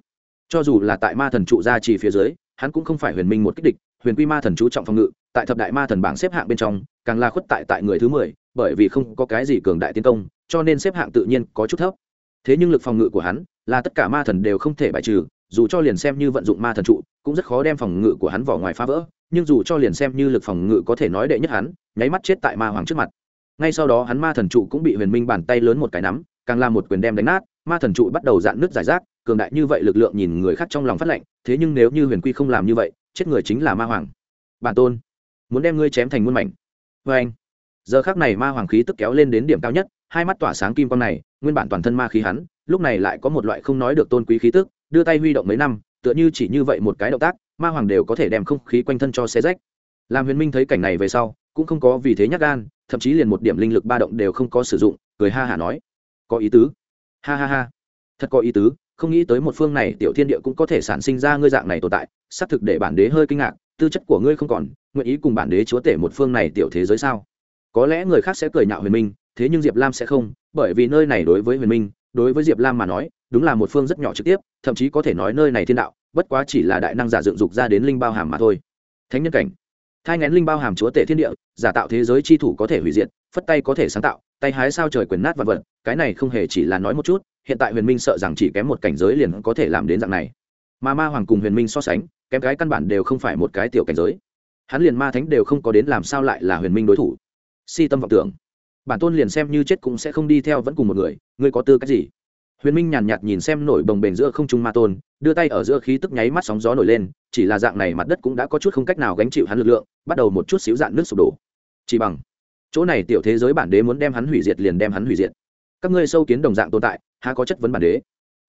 Cho dù là tại ma thần trụ ra chỉ phía dưới, hắn cũng không phải huyền minh một kích địch, huyền quy ma thần chú trọng phòng ngự tại thập đại ma thần bảng xếp hạng bên trong, càng là khuất tại tại người thứ mười, bởi vì không có cái gì cường đại tiến công, cho nên xếp hạng tự nhiên có chút thấp. Thế nhưng lực phòng ngự của hắn, là tất cả ma thần đều không thể bài trừ, dù cho liền xem như vận dụng ma thần trụ, cũng rất khó đem phòng ngự của hắn vỏ ngoài phá vỡ, nhưng dù cho liền xem như lực phòng ngự có thể nói đệ nhất hắn, nháy mắt chết tại ma hoàng trước mặt. Ngay sau đó hắn ma thần trụ cũng bị huyền minh bàn tay lớn một cái nắm, càng làm một quyền đem đánh nát, ma thần trụ bắt đầu dạn nước giải rác, cường đại như vậy lực lượng nhìn người khác trong lòng phát lệnh, thế nhưng nếu như huyền quy không làm như vậy, chết người chính là ma hoàng. Bản tôn muốn đem ngươi chém thành muôn mảnh. Vê anh, giờ khác này ma hoàng khí tức kéo lên đến điểm cao nhất, hai mắt tỏa sáng kim quang này, nguyên bản toàn thân ma khí hắn, lúc này lại có một loại không nói được tôn quý khí tức, đưa tay huy động mấy năm, tựa như chỉ như vậy một cái động tác, ma hoàng đều có thể đem không khí quanh thân cho xe rách. Làm huyền minh thấy cảnh này về sau, cũng không có vì thế nhắc gan, thậm chí liền một điểm linh lực ba động đều không có sử dụng, cười ha hả nói, có ý tứ. Ha ha ha. Thật có ý tứ, không nghĩ tới một phương này tiểu thiên địa cũng có thể sản sinh ra ngươi dạng này tồn tại xác thực để bản đế hơi kinh ngạc tư chất của ngươi không còn, nguyện ý cùng bản đế chúa tể một phương này tiểu thế giới sao? Có lẽ người khác sẽ cười nhạo huyền minh, thế nhưng diệp lam sẽ không, bởi vì nơi này đối với huyền minh, đối với diệp lam mà nói, đúng là một phương rất nhỏ trực tiếp, thậm chí có thể nói nơi này thiên đạo, bất quá chỉ là đại năng giả dựng dục ra đến linh bao hàm mà thôi. Thánh nhân cảnh. Thai ngén linh bao hàm chúa tể thiên địa, giả tạo thế giới chi thủ có thể hủy diệt, phất tay có thể sáng tạo, tay hái sao trời quyền nát vật vật, cái này không hề chỉ là nói một chút, hiện tại huyền minh sợ rằng chỉ kém một cảnh giới liền có thể làm đến dạng này. Mà ma hoàng cùng huyền minh so sánh kém cái căn bản đều không phải một cái tiểu cảnh giới. Hắn liền ma thánh đều không có đến làm sao lại là huyền minh đối thủ. Si tâm vọng tưởng. Bản tôn liền xem như chết cũng sẽ không đi theo vẫn cùng một người, ngươi có tư cách gì? Huyền minh nhàn nhạt nhìn xem nổi bồng bềnh giữa không trung ma tôn, đưa tay ở giữa khí tức nháy mắt sóng gió nổi lên, chỉ là dạng này mặt đất cũng đã có chút không cách nào gánh chịu hắn lực lượng, bắt đầu một chút xíu dạn nước sụp đổ. Chỉ bằng, chỗ này tiểu thế giới bản đế muốn đem hắn hủy diệt liền đem hắn hủy diệt. Các ngươi sâu kiến đồng dạng tồn tại, há có chất vấn bản đế?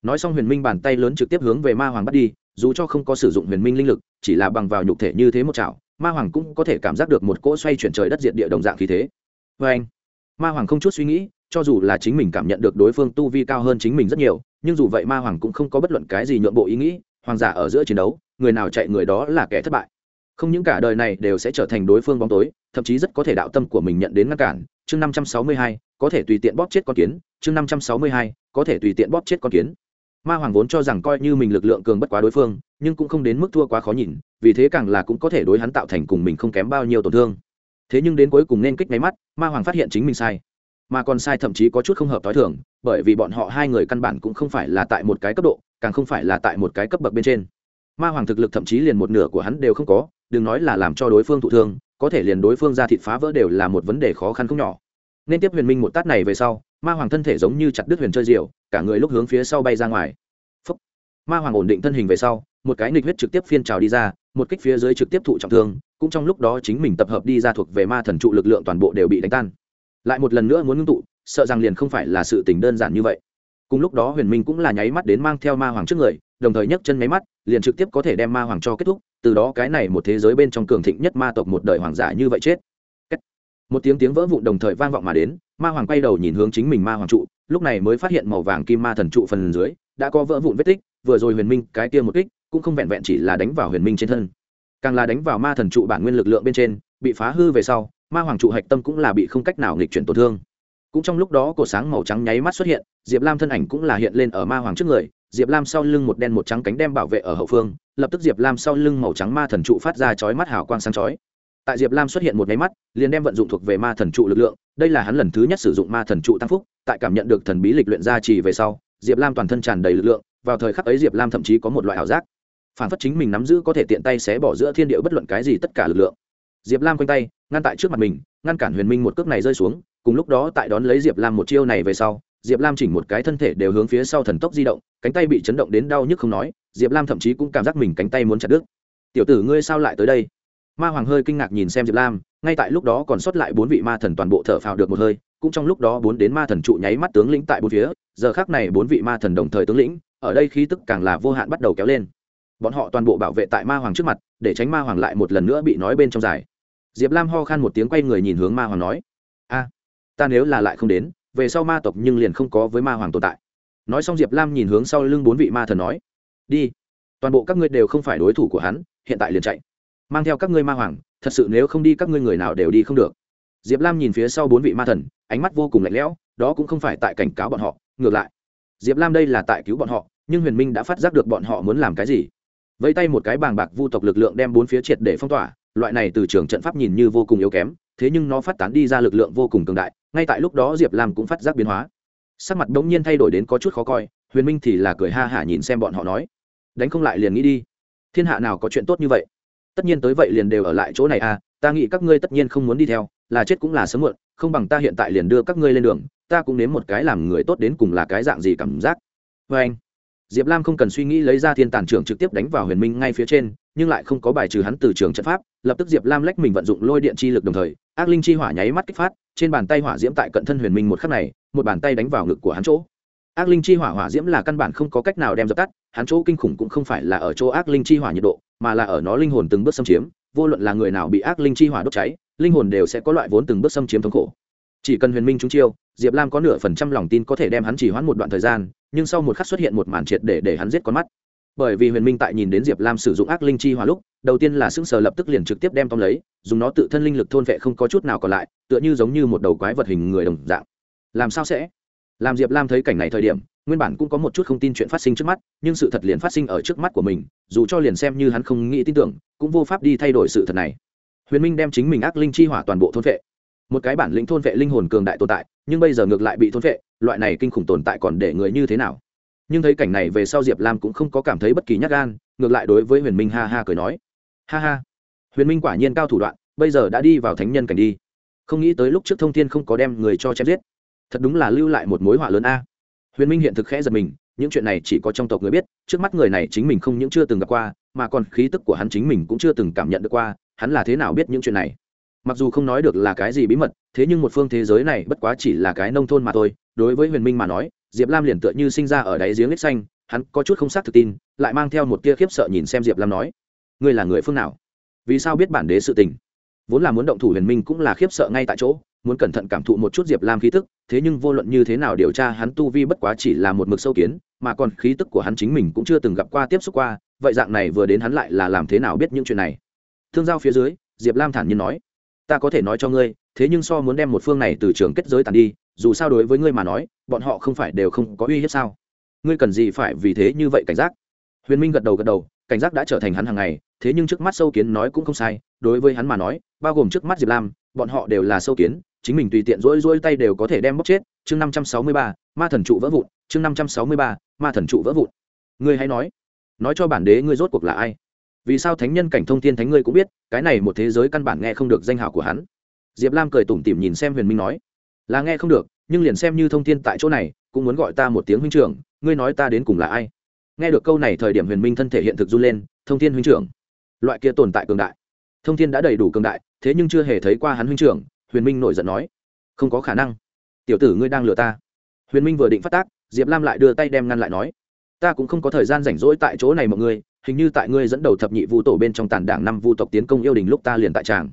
Nói xong huyền minh bàn tay lớn trực tiếp hướng về ma hoàng bắt đi dù cho không có sử dụng huyền minh linh lực, chỉ là bằng vào nhục thể như thế một chảo, ma hoàng cũng có thể cảm giác được một cỗ xoay chuyển trời đất diệt địa đồng dạng khí thế. Vê anh, ma hoàng không chút suy nghĩ, cho dù là chính mình cảm nhận được đối phương tu vi cao hơn chính mình rất nhiều, nhưng dù vậy ma hoàng cũng không có bất luận cái gì nhượng bộ ý nghĩ, hoàng giả ở giữa chiến đấu, người nào chạy người đó là kẻ thất bại. Không những cả đời này đều sẽ trở thành đối phương bóng tối, thậm chí rất có thể đạo tâm của mình nhận đến ngăn cản. Chương năm trăm sáu mươi hai, có thể tùy tiện bóp chết con kiến. Chương năm trăm sáu mươi hai, có thể tùy tiện bóp chết con kiến ma hoàng vốn cho rằng coi như mình lực lượng cường bất quá đối phương, nhưng cũng không đến mức thua quá khó nhìn, vì thế càng là cũng có thể đối hắn tạo thành cùng mình không kém bao nhiêu tổn thương. Thế nhưng đến cuối cùng nên kích máy mắt, ma hoàng phát hiện chính mình sai. Mà còn sai thậm chí có chút không hợp t h i thường, bởi vì bọn họ hai người căn bản cũng không phải là tại một cái cấp độ, càng không phải là tại một cái cấp bậc bên trên. Ma hoàng thực lực thậm chí liền một nửa của hắn đều không có, đừng nói là làm cho đối phương thụ thương, có thể liền đối phương ra thịt phá vỡ đều là một vấn đề khó khăn không nhỏ nên tiếp huyền minh một tát này về sau, ma hoàng thân thể giống như chặt đứt huyền chơi diều, cả người lúc hướng phía sau bay ra ngoài. Phúc. ma hoàng ổn định thân hình về sau, một cái nghịch huyết trực tiếp phiên trào đi ra, một kích phía dưới trực tiếp thụ trọng thương, cũng trong lúc đó chính mình tập hợp đi ra thuộc về ma thần trụ lực lượng toàn bộ đều bị đánh tan. Lại một lần nữa muốn ngưng tụ, sợ rằng liền không phải là sự tình đơn giản như vậy. Cùng lúc đó huyền minh cũng là nháy mắt đến mang theo ma hoàng trước người, đồng thời nhấc chân nháy mắt, liền trực tiếp có thể đem ma hoàng cho kết thúc, từ đó cái này một thế giới bên trong cường thịnh nhất ma tộc một đời hoàng giả như vậy chết một tiếng tiếng vỡ vụn đồng thời vang vọng mà đến, ma hoàng quay đầu nhìn hướng chính mình ma hoàng trụ, lúc này mới phát hiện màu vàng kim ma thần trụ phần dưới đã có vỡ vụn vết tích, vừa rồi huyền minh cái kia một kích cũng không vẹn vẹn chỉ là đánh vào huyền minh trên thân, càng là đánh vào ma thần trụ bản nguyên lực lượng bên trên, bị phá hư về sau, ma hoàng trụ hạch tâm cũng là bị không cách nào nghịch chuyển tổn thương. Cũng trong lúc đó cổ sáng màu trắng nháy mắt xuất hiện, diệp lam thân ảnh cũng là hiện lên ở ma hoàng trước người, diệp lam sau lưng một đen một trắng cánh đem bảo vệ ở hậu phương, lập tức diệp lam sau lưng màu trắng ma thần trụ phát ra chói mắt hào quang sáng chói tại diệp lam xuất hiện một máy mắt, liền đem vận dụng thuộc về ma thần trụ lực lượng, đây là hắn lần thứ nhất sử dụng ma thần trụ tăng phúc, tại cảm nhận được thần bí lịch luyện gia trì về sau, diệp lam toàn thân tràn đầy lực lượng, vào thời khắc ấy diệp lam thậm chí có một loại ảo giác. Phản phất chính mình nắm giữ có thể tiện tay xé bỏ giữa thiên địa bất luận cái gì tất cả lực lượng. Diệp lam quanh tay, ngăn tại trước mặt mình, ngăn cản huyền minh một cước này rơi xuống, cùng lúc đó tại đón lấy diệp lam một chiêu này về sau, diệp lam chỉnh một cái thân thể đều hướng phía sau thần tốc di động, cánh tay bị chấn động đến đau nhức không nói, diệp lam thậm chí cũng cảm giác mình cánh tay muốn chặt đứt. Tiểu tử ngươi sao lại tới đây? Ma hoàng hơi kinh ngạc nhìn xem diệp lam, ngay tại lúc đó còn sót lại bốn vị ma thần toàn bộ thở phào được một hơi, cũng trong lúc đó bốn đến ma thần trụ nháy mắt tướng lĩnh tại bốn phía, giờ khác này bốn vị ma thần đồng thời tướng lĩnh, ở đây khí tức càng là vô hạn bắt đầu kéo lên. Bọn họ toàn bộ bảo vệ tại ma hoàng trước mặt, để tránh ma hoàng lại một lần nữa bị nói bên trong dài diệp lam ho khan một tiếng quay người nhìn hướng ma hoàng nói, a, ta nếu là lại không đến, về sau ma tộc nhưng liền không có với ma hoàng tồn tại. Nói xong diệp lam nhìn hướng sau lưng bốn vị ma thần nói, đi, toàn bộ các ngươi đều không phải đối thủ của hắn, hiện tại liền chạy mang theo các ngươi ma hoàng, thật sự nếu không đi các ngươi người nào đều đi không được. Diệp lam nhìn phía sau bốn vị ma thần, ánh mắt vô cùng lạnh lẽo, đó cũng không phải tại cảnh cáo bọn họ, ngược lại. Diệp lam đây là tại cứu bọn họ, nhưng huyền minh đã phát giác được bọn họ muốn làm cái gì. Vẫy tay một cái bàng bạc vu tộc lực lượng đem bốn phía triệt để phong tỏa, loại này từ trường trận pháp nhìn như vô cùng yếu kém, thế nhưng nó phát tán đi ra lực lượng vô cùng cường đại, ngay tại lúc đó diệp lam cũng phát giác biến hóa. Sắc mặt đ ố n g nhiên thay đổi đến có chút khó coi, huyền minh thì là cười ha hả nhìn xem bọn họ nói. Đánh không lại liền nghĩ đi. Thiên hạ nào có chuyện tốt như vậy? Tất nhiên tới vậy liền đều ở lại chỗ này à ta nghĩ các ngươi tất nhiên không muốn đi theo, là chết cũng là sớm muộn, không bằng ta hiện tại liền đưa các ngươi lên đường, ta cũng nếm một cái làm người tốt đến cùng là cái dạng gì cảm giác. Vê anh, diệp lam không cần suy nghĩ lấy ra thiên tàn trưởng trực tiếp đánh vào huyền minh ngay phía trên, nhưng lại không có bài trừ hắn từ trường trận pháp, lập tức diệp lam lách mình vận dụng lôi điện chi lực đồng thời, ác linh chi hỏa nháy mắt kích phát, trên bàn tay hỏa diễm tại cận thân huyền minh một khắc này, một bàn tay đánh vào ngực của hắn chỗ ác linh chi hỏa hỏa diễm là căn bản không có cách nào đem dập tắt, hắn chỗ kinh khủng cũng không phải là ở chỗ ác linh chi hỏa nhiệt độ, mà là ở nó linh hồn từng bước xâm chiếm, vô luận là người nào bị ác linh chi hỏa đốt cháy, linh hồn đều sẽ có loại vốn từng bước xâm chiếm thống khổ. Chỉ cần huyền minh trúng chiêu, diệp lam có nửa phần trăm lòng tin có thể đem hắn chỉ hoãn một đoạn thời gian, nhưng sau một khắc xuất hiện một màn triệt để để hắn giết con mắt. Bởi vì huyền minh tại nhìn đến diệp lam sử dụng ác linh chi hỏa lúc, đầu tiên là sững sờ lập tức liền trực tiếp đem tóm lấy, dùng nó tự thân linh lực thôn vệ không có chút nào còn lại, tựa như giống như một đầu quái vật hình người đồng dạng. Làm sao sẽ? Làm diệp lam thấy cảnh này thời điểm, nguyên bản cũng có một chút không tin chuyện phát sinh trước mắt, nhưng sự thật liền phát sinh ở trước mắt của mình, dù cho liền xem như hắn không nghĩ tin tưởng, cũng vô pháp đi thay đổi sự thật này. Huyền minh đem chính mình ác linh chi hỏa toàn bộ thôn vệ. Một cái bản lĩnh thôn vệ linh hồn cường đại tồn tại, nhưng bây giờ ngược lại bị thôn vệ, loại này kinh khủng tồn tại còn để người như thế nào? Nhưng thấy cảnh này về sau diệp lam cũng không có cảm thấy bất kỳ nhát gan, ngược lại đối với huyền minh ha ha cười nói. Ha ha. Huyền minh quả nhiên cao thủ đoạn, bây giờ đã đi vào thánh nhân cảnh đi. Không nghĩ tới lúc trước thông thiên không có đem người cho chém giết thật đúng là lưu lại một mối họa lớn a. Huyền minh hiện thực khẽ giật mình, những chuyện này chỉ có trong tộc người biết, trước mắt người này chính mình không những chưa từng gặp qua, mà còn khí tức của hắn chính mình cũng chưa từng cảm nhận được qua, hắn là thế nào biết những chuyện này? Mặc dù không nói được là cái gì bí mật, thế nhưng một phương thế giới này bất quá chỉ là cái nông thôn mà thôi, đối với huyền minh mà nói, diệp lam liền tựa như sinh ra ở đáy giếng lít xanh, hắn có chút không xác thực tin, lại mang theo một tia khiếp sợ nhìn xem diệp lam nói, ngươi là người phương nào? Vì sao biết bản đế sự tình? Vốn là muốn động thủ huyền minh cũng là khiếp sợ ngay tại chỗ muốn cẩn thận cảm thụ một chút diệp lam khí tức, thế nhưng vô luận như thế nào điều tra hắn tu vi bất quá chỉ là một mực sâu kiến, mà còn khí tức của hắn chính mình cũng chưa từng gặp qua tiếp xúc qua, vậy dạng này vừa đến hắn lại là làm thế nào biết những chuyện này? Thương giao phía dưới, diệp lam thản nhiên nói, ta có thể nói cho ngươi, thế nhưng so muốn đem một phương này từ trường kết giới tàn đi, dù sao đối với ngươi mà nói, bọn họ không phải đều không có uy hiếp sao? Ngươi cần gì phải vì thế như vậy cảnh giác? Huyền minh gật đầu gật đầu, cảnh giác đã trở thành hắn hàng ngày, thế nhưng trước mắt sâu kiến nói cũng không sai, đối với hắn mà nói, bao gồm trước mắt diệp lam, bọn họ đều là sâu kiến chính mình tùy tiện rỗi rỗi tay đều có thể đem bóc chết. Chương năm trăm sáu mươi ba, ma thần trụ vỡ vụn. Chương năm trăm sáu mươi ba, ma thần trụ vỡ vụn. Ngươi hãy nói. Nói cho bản đế ngươi rốt cuộc là ai? Vì sao thánh nhân cảnh thông thiên thánh ngươi cũng biết, cái này một thế giới căn bản nghe không được danh hào của hắn? Diệp lam cười tủm tỉm nhìn xem huyền minh nói. Là nghe không được, nhưng liền xem như thông thiên tại chỗ này, cũng muốn gọi ta một tiếng huynh trưởng, ngươi nói ta đến cùng là ai? Nghe được câu này thời điểm huyền minh thân thể hiện thực run lên, thông thiên huynh trưởng. Loại kia tồn tại cường đại. Thông thiên đã đầy đủ cường đại, thế nhưng chưa hề thấy qua hắn huynh trưởng huyền minh nổi giận nói, không có khả năng. Tiểu tử ngươi đang lừa ta. Huyền minh vừa định phát tác, diệp lam lại đưa tay đem ngăn lại nói, ta cũng không có thời gian rảnh rỗi tại chỗ này mọi người, hình như tại ngươi dẫn đầu thập nhị vu tổ bên trong tàn đảng năm vu tộc tiến công yêu đình lúc ta liền tại tràng.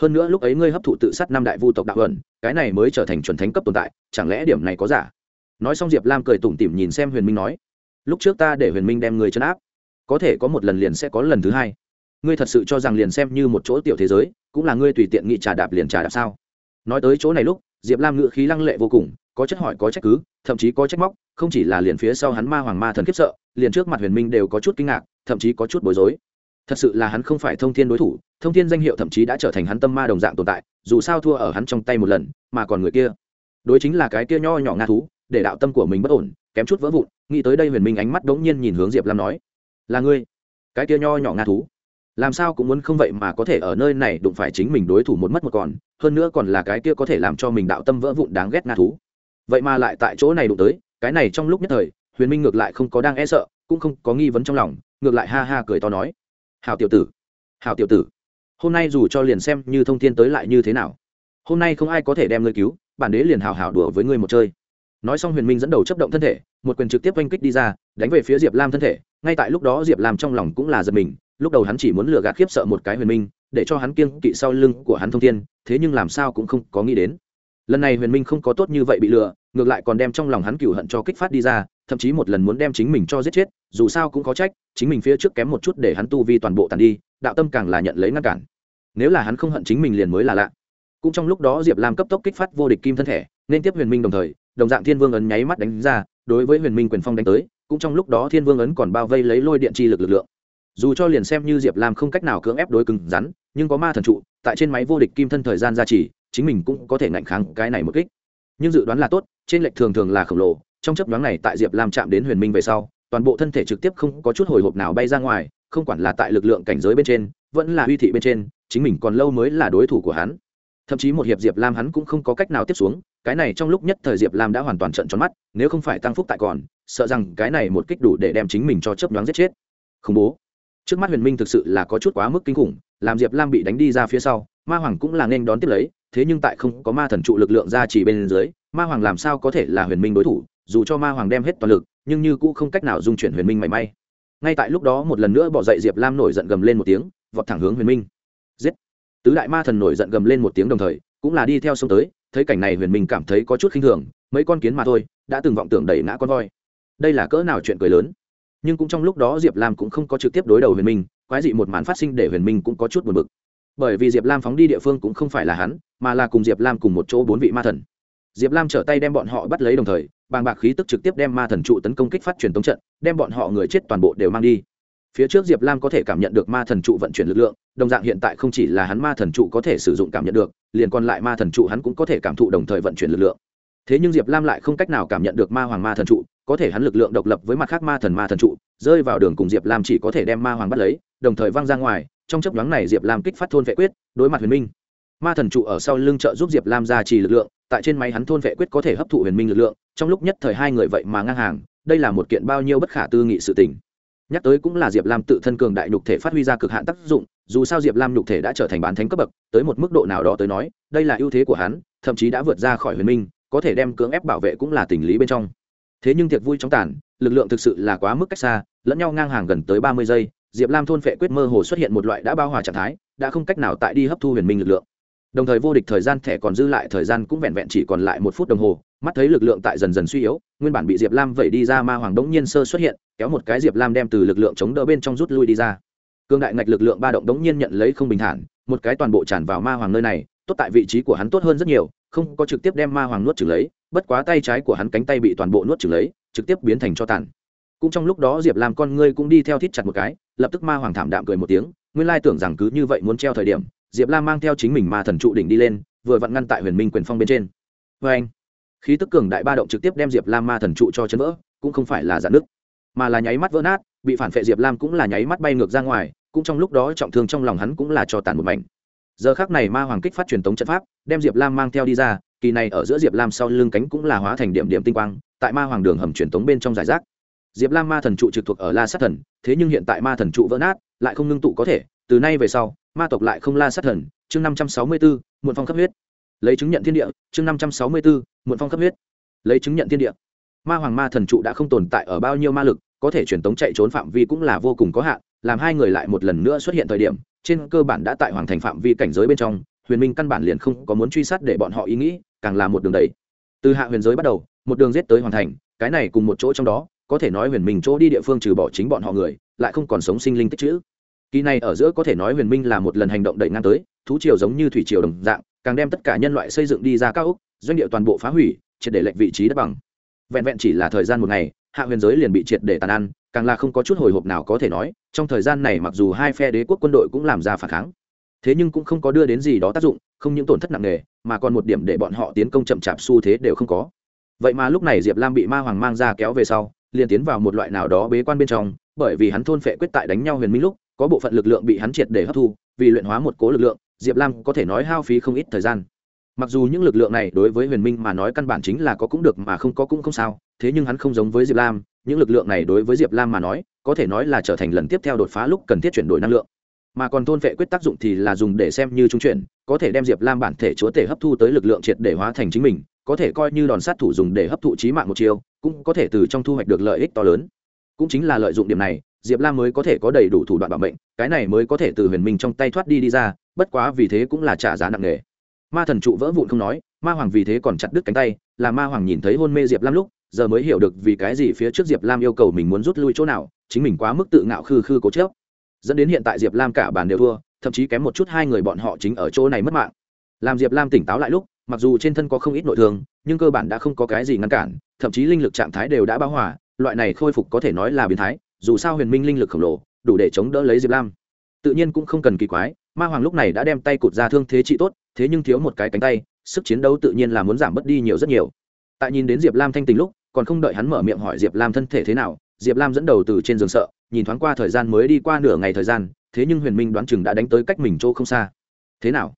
Hơn nữa lúc ấy ngươi hấp thụ tự sát năm đại vu tộc đạo ẩn, cái này mới trở thành chuẩn thánh cấp tồn tại, chẳng lẽ điểm này có giả? Nói xong diệp lam cười tủm tỉm nhìn xem huyền minh nói, lúc trước ta để huyền minh đem người chấn áp, có thể có một lần liền sẽ có lần thứ hai. Ngươi thật sự cho rằng liền xem như một chỗ tiểu thế giới cũng là ngươi tùy tiện nghị trà đạp liền trà đạp sao? Nói tới chỗ này lúc, diệp lam ngự khí lăng lệ vô cùng, có chất hỏi có trách cứ, thậm chí có trách móc, không chỉ là liền phía sau hắn ma hoàng ma thần khiếp sợ, liền trước mặt huyền minh đều có chút kinh ngạc, thậm chí có chút bối rối. Thật sự là hắn không phải thông thiên đối thủ, thông thiên danh hiệu thậm chí đã trở thành hắn tâm ma đồng dạng tồn tại, dù sao thua ở hắn trong tay một lần, mà còn người kia. Đối chính là cái kia nho nhỏ nga thú, để đạo tâm của mình bất ổn, kém chút vỡ vụn, nghĩ tới đây huyền minh ánh mắt đ ố n g nhiên nhìn hướng diệp lam nói, là ngươi, cái kia nho nhỏ nga thú làm sao cũng muốn không vậy mà có thể ở nơi này đụng phải chính mình đối thủ một mất một còn, hơn nữa còn là cái kia có thể làm cho mình đạo tâm vỡ vụn đáng ghét na thú. Vậy mà lại tại chỗ này đụng tới, cái này trong lúc nhất thời, huyền minh ngược lại không có đang e sợ, cũng không có nghi vấn trong lòng, ngược lại ha ha cười to nói. Hào tiểu tử hào tiểu tử, hôm nay dù cho liền xem như thông thiên tới lại như thế nào, hôm nay không ai có thể đem ngươi cứu, bản đế liền hào hào đùa với ngươi một chơi. Nói xong huyền minh dẫn đầu chấp động thân thể, một quyền trực tiếp oanh kích đi ra, đánh về phía diệp lam thân thể, ngay tại lúc đó diệp lam trong lòng cũng là giật mình lúc đầu hắn chỉ muốn lừa gạt khiếp sợ một cái huyền minh, để cho hắn kiêng kỵ sau lưng của hắn thông thiên, thế nhưng làm sao cũng không có nghĩ đến. Lần này huyền minh không có tốt như vậy bị lừa, ngược lại còn đem trong lòng hắn cựu hận cho kích phát đi ra, thậm chí một lần muốn đem chính mình cho giết chết, dù sao cũng có trách, chính mình phía trước kém một chút để hắn tu vi toàn bộ tàn đi, đạo tâm càng là nhận lấy ngăn cản. Nếu là hắn không hận chính mình liền mới là lạ. Cũng trong lúc đó diệp lam cấp tốc kích phát vô địch kim thân thể, nên tiếp huyền minh đồng thời, đồng dạng thiên vương ấn nháy mắt đánh ra, đối với huyền minh quyền phong đánh tới, cũng trong lúc đó thiên vương ấn còn bao vây lấy lôi điện chi lực lực lượng dù cho liền xem như diệp lam không cách nào cưỡng ép đối cứng rắn, nhưng có ma thần trụ, tại trên máy vô địch kim thân thời gian gia trì, chính mình cũng có thể ngạnh kháng cái này một kích. Nhưng dự đoán là tốt, trên lệch thường thường là khổng lồ, trong chấp đoán này tại diệp lam chạm đến huyền minh về sau, toàn bộ thân thể trực tiếp không có chút hồi hộp nào bay ra ngoài, không quản là tại lực lượng cảnh giới bên trên, vẫn là uy thị bên trên, chính mình còn lâu mới là đối thủ của hắn. Thậm chí một hiệp diệp lam hắn cũng không có cách nào tiếp xuống, cái này trong lúc nhất thời diệp lam đã hoàn toàn trận tròn mắt, nếu không phải tăng phúc tại còn, sợ rằng cái này một kích đủ để đem chính mình cho chấp đoán giết chết. Khủng bố trước mắt huyền minh thực sự là có chút quá mức kinh khủng, làm diệp lam bị đánh đi ra phía sau, ma hoàng cũng là nên đón tiếp lấy, thế nhưng tại không có ma thần trụ lực lượng ra chỉ bên dưới, ma hoàng làm sao có thể là huyền minh đối thủ, dù cho ma hoàng đem hết toàn lực, nhưng như cũng không cách nào dung chuyển huyền minh mảy may. Ngay tại lúc đó một lần nữa bỏ dậy diệp lam nổi giận gầm lên một tiếng, vọt thẳng hướng huyền minh. Giết! Tứ đại ma thần nổi giận gầm lên một tiếng đồng thời, cũng là đi theo sông tới, thấy cảnh này huyền minh cảm thấy có chút khinh thường, mấy con kiến mà thôi, đã từng vọng tưởng đẩy ngã con voi. Đây là cỡ nào chuyện cười lớn? Nhưng cũng trong lúc đó diệp lam cũng không có trực tiếp đối đầu huyền minh, quái dị một màn phát sinh để huyền minh cũng có chút buồn bực. Bởi vì diệp lam phóng đi địa phương cũng không phải là hắn, mà là cùng diệp lam cùng một chỗ bốn vị ma thần. Diệp lam trở tay đem bọn họ bắt lấy đồng thời, bàng bạc khí tức trực tiếp đem ma thần trụ tấn công kích phát truyền tống trận, đem bọn họ người chết toàn bộ đều mang đi. Phía trước diệp lam có thể cảm nhận được ma thần trụ vận chuyển lực lượng, đồng dạng hiện tại không chỉ là hắn ma thần trụ có thể sử dụng cảm nhận được, liền còn lại ma thần trụ hắn cũng có thể cảm thụ đồng thời vận chuyển lực lượng. Thế nhưng diệp lam lại không cách nào cảm nhận được ma hoàng ma thần trụ có thể hắn lực lượng độc lập với mặt khác ma thần ma thần trụ, rơi vào đường cùng diệp lam chỉ có thể đem ma hoàng bắt lấy, đồng thời văng ra ngoài, trong chấp nhoáng này diệp lam kích phát thôn vệ quyết, đối mặt huyền minh. Ma thần trụ ở sau lưng trợ giúp diệp lam ra trì lực lượng, tại trên máy hắn thôn vệ quyết có thể hấp thụ huyền minh lực lượng, trong lúc nhất thời hai người vậy mà ngang hàng, đây là một kiện bao nhiêu bất khả tư nghị sự tình. Nhắc tới cũng là diệp lam tự thân cường đại nhục thể phát huy ra cực hạn tác dụng, dù sao diệp lam nhục thể đã trở thành bán thánh cấp bậc, tới một mức độ nào đó tới nói, đây là ưu thế của hắn, thậm chí đã vượt ra khỏi huyền minh, có thể đem cưỡng ép bảo vệ cũng là tình lý bên trong thế nhưng tiệc vui trong tàn, lực lượng thực sự là quá mức cách xa, lẫn nhau ngang hàng gần tới ba mươi giây, diệp lam thôn phệ quyết mơ hồ xuất hiện một loại đã bao hòa trạng thái, đã không cách nào tại đi hấp thu huyền minh lực lượng. Đồng thời vô địch thời gian thẻ còn dư lại thời gian cũng vẹn vẹn chỉ còn lại một phút đồng hồ, mắt thấy lực lượng tại dần dần suy yếu, nguyên bản bị diệp lam vẩy đi ra ma hoàng đống nhiên sơ xuất hiện, kéo một cái diệp lam đem từ lực lượng chống đỡ bên trong rút lui đi ra. Cương đại ngạch lực lượng ba động đống nhiên nhận lấy không bình thản, một cái toàn bộ tràn vào ma hoàng nơi này, tốt tại vị trí của hắn tốt hơn rất nhiều, không có trực tiếp đem ma hoàng nuốt trừng lấy bất quá tay trái của hắn cánh tay bị toàn bộ nuốt trừng lấy, trực tiếp biến thành cho tàn. Cũng trong lúc đó diệp lam con ngươi cũng đi theo thít chặt một cái, lập tức ma hoàng thảm đạm cười một tiếng, nguyên lai tưởng rằng cứ như vậy muốn treo thời điểm, diệp lam mang theo chính mình ma thần trụ đỉnh đi lên, vừa vặn ngăn tại huyền minh quyền phong bên trên. Vê anh, khí tức cường đại ba động trực tiếp đem diệp lam ma thần trụ cho chấn vỡ, cũng không phải là dạn nước mà là nháy mắt vỡ nát, bị phản phệ diệp lam cũng là nháy mắt bay ngược ra ngoài, cũng trong lúc đó trọng thương trong lòng hắn cũng là cho tàn một mảnh. Giờ khác này ma hoàng kích phát truyền tống trận pháp, đem diệp lam mang theo đi ra kỳ này ở giữa diệp lam sau lưng cánh cũng là hóa thành điểm điểm tinh quang, tại ma hoàng đường hầm truyền tống bên trong giải rác. Diệp lam ma thần trụ trực thuộc ở la sát thần, thế nhưng hiện tại ma thần trụ vỡ nát, lại không ngưng tụ có thể, từ nay về sau, ma tộc lại không la sát thần, chương năm trăm sáu mươi bốn muộn phong cấp huyết. Lấy chứng nhận thiên địa, chương năm trăm sáu mươi bốn muộn phong cấp huyết. Lấy chứng nhận thiên địa. Ma hoàng ma thần trụ đã không tồn tại ở bao nhiêu ma lực, có thể truyền tống chạy trốn phạm vi cũng là vô cùng có hạn, làm hai người lại một lần nữa xuất hiện thời điểm, trên cơ bản đã tại hoàng thành phạm vi cảnh giới bên trong huyền minh căn bản liền không có muốn truy sát để bọn họ ý nghĩ, càng là một đường đầy từ hạ huyền giới bắt đầu, một đường giết tới hoàn thành, cái này cùng một chỗ trong đó, có thể nói huyền minh chỗ đi địa phương trừ bỏ chính bọn họ người, lại không còn sống sinh linh tích chữ kỳ này ở giữa có thể nói huyền minh là một lần hành động đẩy ngang tới, thú triều giống như thủy triều đồng dạng, càng đem tất cả nhân loại xây dựng đi ra các ốc, doanh địa toàn bộ phá hủy, triệt để lệnh vị trí đất bằng. Vẹn vẹn chỉ là thời gian một ngày, hạ huyền giới liền bị triệt để tàn ăn, càng là không có chút hồi hộp nào có thể nói, trong thời gian này mặc dù hai phe đế quốc quân đội cũng làm ra phản kháng thế nhưng cũng không có đưa đến gì đó tác dụng, không những tổn thất nặng nề, mà còn một điểm để bọn họ tiến công chậm chạp xu thế đều không có. Vậy mà lúc này diệp lam bị ma hoàng mang ra kéo về sau, liền tiến vào một loại nào đó bế quan bên trong, bởi vì hắn thôn phệ quyết tại đánh nhau huyền minh lúc, có bộ phận lực lượng bị hắn triệt để hấp thu, vì luyện hóa một cố lực lượng, diệp lam có thể nói hao phí không ít thời gian. Mặc dù những lực lượng này đối với huyền minh mà nói căn bản chính là có cũng được mà không có cũng không sao, thế nhưng hắn không giống với diệp lam, những lực lượng này đối với diệp lam mà nói, có thể nói là trở thành lần tiếp theo đột phá lúc cần thiết chuyển đổi năng lượng mà còn thôn vệ quyết tác dụng thì là dùng để xem như trung chuyển, có thể đem diệp lam bản thể chúa thể hấp thu tới lực lượng triệt để hóa thành chính mình, có thể coi như đòn sát thủ dùng để hấp thụ trí mạng một chiều cũng có thể từ trong thu hoạch được lợi ích to lớn. Cũng chính là lợi dụng điểm này, diệp lam mới có thể có đầy đủ thủ đoạn bảo mệnh, cái này mới có thể từ huyền minh trong tay thoát đi đi ra, bất quá vì thế cũng là trả giá nặng nề. Ma thần trụ vỡ vụn không nói, ma hoàng vì thế còn chặt đứt cánh tay, là ma hoàng nhìn thấy hôn mê diệp lam lúc, giờ mới hiểu được vì cái gì phía trước diệp lam yêu cầu mình muốn rút lui chỗ nào, chính mình quá mức tự ngạo khư khư cố chớp dẫn đến hiện tại diệp lam cả bàn đều thua, thậm chí kém một chút hai người bọn họ chính ở chỗ này mất mạng. Làm diệp lam tỉnh táo lại lúc, mặc dù trên thân có không ít nội thương, nhưng cơ bản đã không có cái gì ngăn cản, thậm chí linh lực trạng thái đều đã báo hỏa loại này khôi phục có thể nói là biến thái, dù sao huyền minh linh lực khổng lồ, đủ để chống đỡ lấy diệp lam. Tự nhiên cũng không cần kỳ quái, ma hoàng lúc này đã đem tay cụt ra thương thế trị tốt, thế nhưng thiếu một cái cánh tay, sức chiến đấu tự nhiên là muốn giảm bớt đi nhiều rất nhiều. Tại nhìn đến diệp lam thanh tình lúc, còn không đợi hắn mở miệng hỏi diệp lam thân thể thế nào, diệp lam dẫn đầu từ trên giường sợ nhìn thoáng qua thời gian mới đi qua nửa ngày thời gian, thế nhưng huyền minh đoán chừng đã đánh tới cách mình chỗ không xa. Thế nào?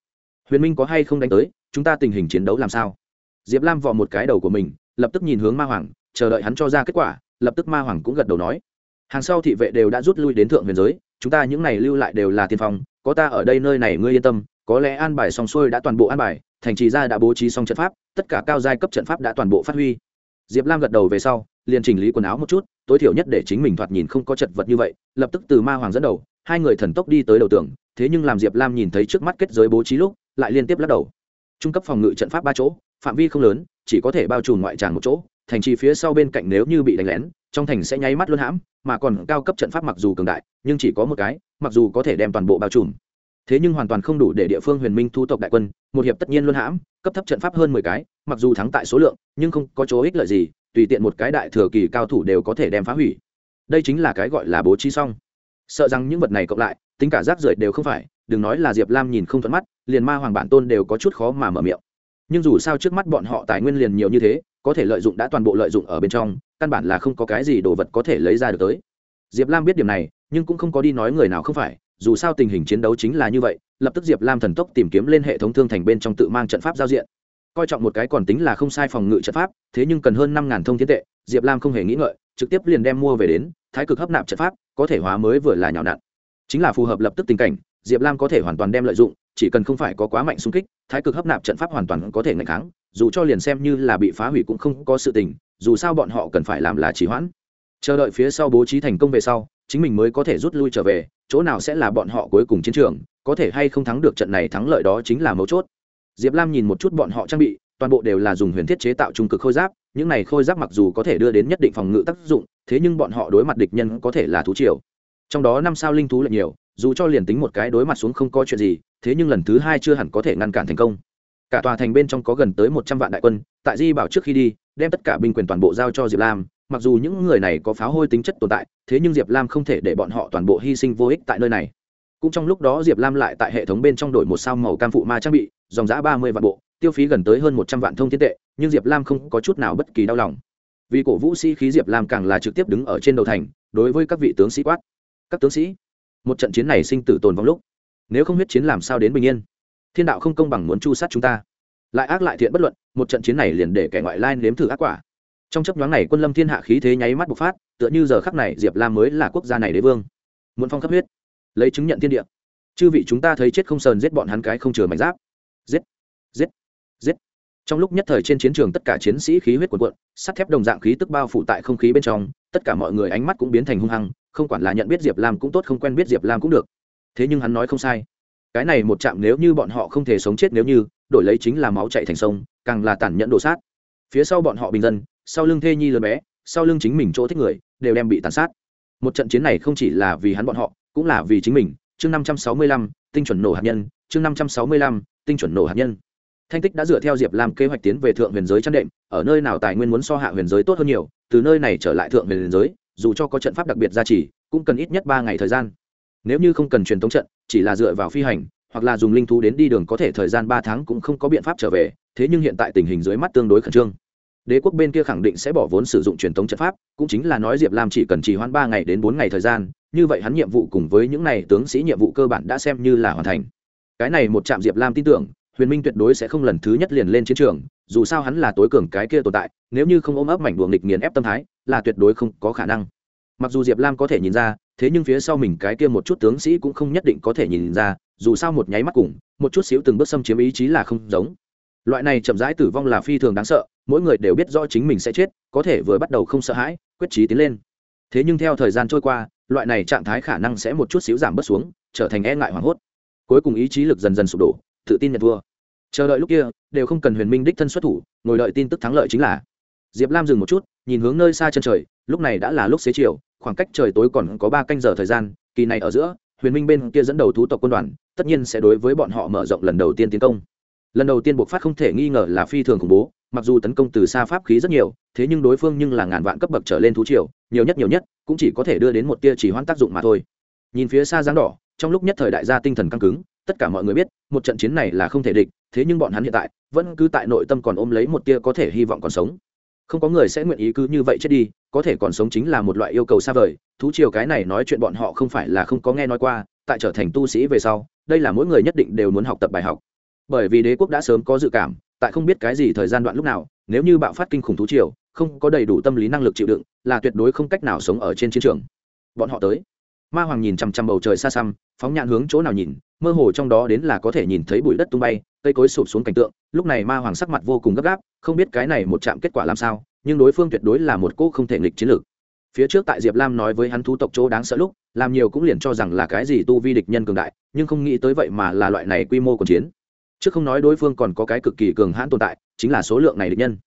Huyền minh có hay không đánh tới? Chúng ta tình hình chiến đấu làm sao? Diệp lam vò một cái đầu của mình, lập tức nhìn hướng ma hoàng, chờ đợi hắn cho ra kết quả, lập tức ma hoàng cũng gật đầu nói. Hàng sau thị vệ đều đã rút lui đến thượng huyền giới, chúng ta những này lưu lại đều là tiên phong, có ta ở đây nơi này ngươi yên tâm, có lẽ an bài xong xuôi đã toàn bộ an bài, thành trì ra đã bố trí xong trận pháp, tất cả cao giai cấp trận pháp đã toàn bộ phát huy diệp lam gật đầu về sau, liền chỉnh lý quần áo một chút, tối thiểu nhất để chính mình thoạt nhìn không có chật vật như vậy, lập tức từ ma hoàng dẫn đầu, hai người thần tốc đi tới đầu tường, thế nhưng làm diệp lam nhìn thấy trước mắt kết giới bố trí lúc, lại liên tiếp lắc đầu. Trung cấp phòng ngự trận pháp ba chỗ, phạm vi không lớn, chỉ có thể bao trùm ngoại tràng một chỗ, thành trì phía sau bên cạnh nếu như bị đánh lén, trong thành sẽ nháy mắt luôn hãm, mà còn cao cấp trận pháp mặc dù cường đại, nhưng chỉ có một cái, mặc dù có thể đem toàn bộ bao trùm thế nhưng hoàn toàn không đủ để địa phương huyền minh thu tộc đại quân, một hiệp tất nhiên luôn hãm, cấp thấp trận pháp hơn mười cái, mặc dù thắng tại số lượng, nhưng không có chỗ ích lợi gì, tùy tiện một cái đại thừa kỳ cao thủ đều có thể đem phá hủy. Đây chính là cái gọi là bố trí xong. Sợ rằng những vật này cộng lại, tính cả rác rưởi đều không phải, đừng nói là diệp lam nhìn không thuận mắt, liền ma hoàng bản tôn đều có chút khó mà mở miệng. Nhưng dù sao trước mắt bọn họ tài nguyên liền nhiều như thế, có thể lợi dụng đã toàn bộ lợi dụng ở bên trong, căn bản là không có cái gì đồ vật có thể lấy ra được tới. Diệp lam biết điểm này, nhưng cũng không có đi nói người nào không phải dù sao tình hình chiến đấu chính là như vậy, lập tức diệp lam thần tốc tìm kiếm lên hệ thống thương thành bên trong tự mang trận pháp giao diện. Coi trọng một cái còn tính là không sai phòng ngự trận pháp, thế nhưng cần hơn năm ngàn thông thiên tệ, diệp lam không hề nghĩ ngợi, trực tiếp liền đem mua về đến, thái cực hấp nạp trận pháp, có thể hóa mới vừa là nhào nặn. Chính là phù hợp lập tức tình cảnh, diệp lam có thể hoàn toàn đem lợi dụng, chỉ cần không phải có quá mạnh xung kích, thái cực hấp nạp trận pháp hoàn toàn có thể ngạch kháng, dù cho liền xem như là bị phá hủy cũng không có sự tình, dù sao bọn họ cần phải làm là trì hoãn. Chờ đợi phía sau bố trí thành công về sau, chính mình mới có thể rút lui trở về chỗ nào sẽ là bọn họ cuối cùng chiến trường, có thể hay không thắng được trận này thắng lợi đó chính là mấu chốt. Diệp lam nhìn một chút bọn họ trang bị, toàn bộ đều là dùng huyền thiết chế tạo trung cực khôi giáp, những này khôi giáp mặc dù có thể đưa đến nhất định phòng ngự tác dụng, thế nhưng bọn họ đối mặt địch nhân có thể là thú triều. Trong đó năm sao linh thú lại nhiều, dù cho liền tính một cái đối mặt xuống không có chuyện gì, thế nhưng lần thứ hai chưa hẳn có thể ngăn cản thành công. Cả tòa thành bên trong có gần tới một trăm vạn đại quân, tại di bảo trước khi đi, đem tất cả binh quyền toàn bộ giao cho diệp lam mặc dù những người này có pháo hôi tính chất tồn tại, thế nhưng diệp lam không thể để bọn họ toàn bộ hy sinh vô ích tại nơi này. Cũng trong lúc đó diệp lam lại tại hệ thống bên trong đổi một sao màu cam phụ ma trang bị, dòng giã ba mươi vạn bộ, tiêu phí gần tới hơn một trăm vạn thông thiên tệ, nhưng diệp lam không có chút nào bất kỳ đau lòng. Vì cổ vũ sĩ khí diệp lam càng là trực tiếp đứng ở trên đầu thành, đối với các vị tướng sĩ quát. Các tướng sĩ, một trận chiến này sinh tử tồn vong lúc, nếu không huyết chiến làm sao đến bình yên? Thiên đạo không công bằng muốn chu sát chúng ta. Lại ác lại thiện bất luận, một trận chiến này liền để kẻ ngoại lai nếm thử ác quả trong chấp nhoáng này quân lâm thiên hạ khí thế nháy mắt bộc phát, tựa như giờ khắc này diệp lam mới là quốc gia này đế vương. Muốn phong cấp huyết. Lấy chứng nhận thiên địa. Chư vị chúng ta thấy chết không sờn giết bọn hắn cái không chừa mảnh giáp. Giết. Giết. Giết. Trong lúc nhất thời trên chiến trường tất cả chiến sĩ khí huyết cuộn cuộn, sắt thép đồng dạng khí tức bao phủ tại không khí bên trong, tất cả mọi người ánh mắt cũng biến thành hung hăng, không quản là nhận biết diệp lam cũng tốt, không quen biết diệp lam cũng được. Thế nhưng hắn nói không sai. Cái này một chạm nếu như bọn họ không thể sống chết nếu như, đổi lấy chính là máu chạy thành sông, càng là tàn nhẫn đổ sát phía sau bọn họ bình dân sau lưng thê nhi lớn bé, sau lưng chính mình chỗ thích người, đều đem bị tàn sát. Một trận chiến này không chỉ là vì hắn bọn họ, cũng là vì chính mình. Chương năm trăm sáu mươi lăm, tinh chuẩn nổ hạt nhân. Chương năm trăm sáu mươi lăm, tinh chuẩn nổ hạt nhân. Thanh tích đã dựa theo diệp làm kế hoạch tiến về thượng huyền giới chăn đệm, ở nơi nào tài nguyên muốn so hạ huyền giới tốt hơn nhiều, từ nơi này trở lại thượng huyền giới, dù cho có trận pháp đặc biệt gia trì, cũng cần ít nhất ba ngày thời gian. Nếu như không cần truyền thống trận, chỉ là dựa vào phi hành, hoặc là dùng linh thú đến đi đường có thể thời gian ba tháng cũng không có biện pháp trở về, thế nhưng hiện tại tình hình dưới mắt tương đối khẩn trương đế quốc bên kia khẳng định sẽ bỏ vốn sử dụng truyền thống trận pháp, cũng chính là nói diệp lam chỉ cần trì hoãn ba ngày đến bốn ngày thời gian, như vậy hắn nhiệm vụ cùng với những này tướng sĩ nhiệm vụ cơ bản đã xem như là hoàn thành. Cái này một trạm diệp lam tin tưởng, huyền minh tuyệt đối sẽ không lần thứ nhất liền lên chiến trường, dù sao hắn là tối cường cái kia tồn tại, nếu như không ôm ấp mảnh đuồng nghịch nghiền ép tâm thái, là tuyệt đối không có khả năng. Mặc dù diệp lam có thể nhìn ra, thế nhưng phía sau mình cái kia một chút tướng sĩ cũng không nhất định có thể nhìn ra, dù sao một nháy mắt cùng, một chút xíu từng bước xâm chiếm ý chí là không giống loại này chậm rãi tử vong là phi thường đáng sợ, mỗi người đều biết rõ chính mình sẽ chết, có thể vừa bắt đầu không sợ hãi, quyết trí tiến lên. Thế nhưng theo thời gian trôi qua, loại này trạng thái khả năng sẽ một chút xíu giảm bớt xuống, trở thành e ngại hoảng hốt. Cuối cùng ý chí lực dần dần sụp đổ, tự tin nhận thua. Chờ đợi lúc kia, đều không cần huyền minh đích thân xuất thủ, ngồi đợi tin tức thắng lợi chính là. Diệp lam dừng một chút, nhìn hướng nơi xa chân trời, lúc này đã là lúc xế chiều, khoảng cách trời tối còn có ba canh giờ thời gian, kỳ này ở giữa, huyền minh bên kia dẫn đầu thú tộc quân đoàn, tất nhiên sẽ đối với bọn họ mở rộng lần đầu tiên tiến công lần đầu tiên buộc phát không thể nghi ngờ là phi thường khủng bố, mặc dù tấn công từ xa pháp khí rất nhiều, thế nhưng đối phương nhưng là ngàn vạn cấp bậc trở lên thú triều, nhiều nhất nhiều nhất, cũng chỉ có thể đưa đến một tia chỉ hoãn tác dụng mà thôi. Nhìn phía xa dáng đỏ, trong lúc nhất thời đại gia tinh thần căng cứng, tất cả mọi người biết, một trận chiến này là không thể địch, thế nhưng bọn hắn hiện tại, vẫn cứ tại nội tâm còn ôm lấy một tia có thể hy vọng còn sống. Không có người sẽ nguyện ý cứ như vậy chết đi, có thể còn sống chính là một loại yêu cầu xa vời. Thú triều cái này nói chuyện bọn họ không phải là không có nghe nói qua, tại trở thành tu sĩ về sau, đây là mỗi người nhất định đều muốn học tập bài học bởi vì đế quốc đã sớm có dự cảm, tại không biết cái gì thời gian đoạn lúc nào, nếu như bạo phát kinh khủng thú triều, không có đầy đủ tâm lý năng lực chịu đựng, là tuyệt đối không cách nào sống ở trên chiến trường. Bọn họ tới. Ma hoàng nhìn chằm chằm bầu trời xa xăm, phóng nhạn hướng chỗ nào nhìn, mơ hồ trong đó đến là có thể nhìn thấy bụi đất tung bay, cây cối sụp xuống cảnh tượng, lúc này ma hoàng sắc mặt vô cùng gấp gáp, không biết cái này một chạm kết quả làm sao, nhưng đối phương tuyệt đối là một cô không thể nghịch chiến lược. Phía trước tại diệp lam nói với hắn thú tộc chỗ đáng sợ lúc, làm nhiều cũng liền cho rằng là cái gì tu vi địch nhân cường đại, nhưng không nghĩ tới vậy mà là loại này quy mô của chiến chứ không nói đối phương còn có cái cực kỳ cường hãn tồn tại, chính là số lượng này địch nhân.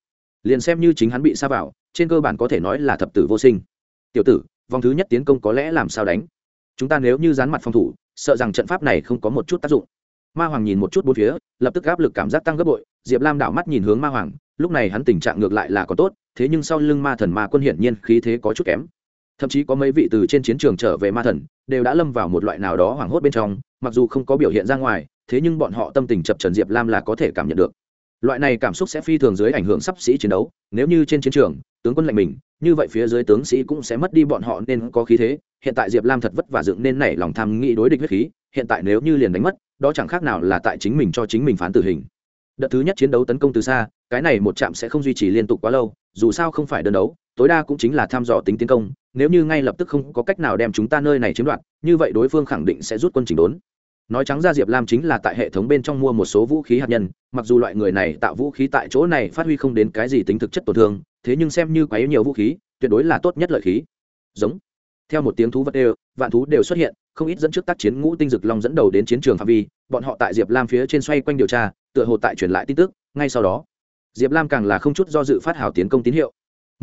Liền xem như chính hắn bị xa vào, trên cơ bản có thể nói là thập tử vô sinh. Tiểu tử, vòng thứ nhất tiến công có lẽ làm sao đánh? Chúng ta nếu như dán mặt phòng thủ, sợ rằng trận pháp này không có một chút tác dụng. Ma hoàng nhìn một chút bốn phía, lập tức áp lực cảm giác tăng gấp bội, diệp lam đảo mắt nhìn hướng ma hoàng, lúc này hắn tình trạng ngược lại là có tốt, thế nhưng sau lưng ma thần ma quân hiển nhiên khí thế có chút kém thậm chí có mấy vị từ trên chiến trường trở về ma thần, đều đã lâm vào một loại nào đó hoảng hốt bên trong, mặc dù không có biểu hiện ra ngoài, thế nhưng bọn họ tâm tình chập trần diệp lam là có thể cảm nhận được. Loại này cảm xúc sẽ phi thường dưới ảnh hưởng sắp sĩ chiến đấu, nếu như trên chiến trường, tướng quân lệnh mình, như vậy phía dưới tướng sĩ cũng sẽ mất đi bọn họ nên có khí thế. Hiện tại diệp lam thật vất vả dựng nên nảy lòng tham nghĩ đối địch huyết khí, hiện tại nếu như liền đánh mất, đó chẳng khác nào là tại chính mình cho chính mình phán tử hình. Đợt thứ nhất chiến đấu tấn công từ xa, cái này một chạm sẽ không duy trì liên tục quá lâu, dù sao không phải đơn đấu tối đa cũng chính là thăm dò tính tiến công, nếu như ngay lập tức không có cách nào đem chúng ta nơi này chiếm đoạt, như vậy đối phương khẳng định sẽ rút quân chỉnh đốn. Nói trắng ra diệp lam chính là tại hệ thống bên trong mua một số vũ khí hạt nhân, mặc dù loại người này tạo vũ khí tại chỗ này phát huy không đến cái gì tính thực chất tổn thương, thế nhưng xem như quá yếu nhiều vũ khí, tuyệt đối là tốt nhất lợi khí. Giống. Theo một tiếng thú vật đều, vạn thú đều xuất hiện, không ít dẫn trước tác chiến ngũ tinh dực long dẫn đầu đến chiến trường phạm vi, bọn họ tại diệp lam phía trên xoay quanh điều tra, tựa hồ tại truyền lại tin tức, ngay sau đó, diệp lam càng là không chút do dự phát hào tiến công tín hiệu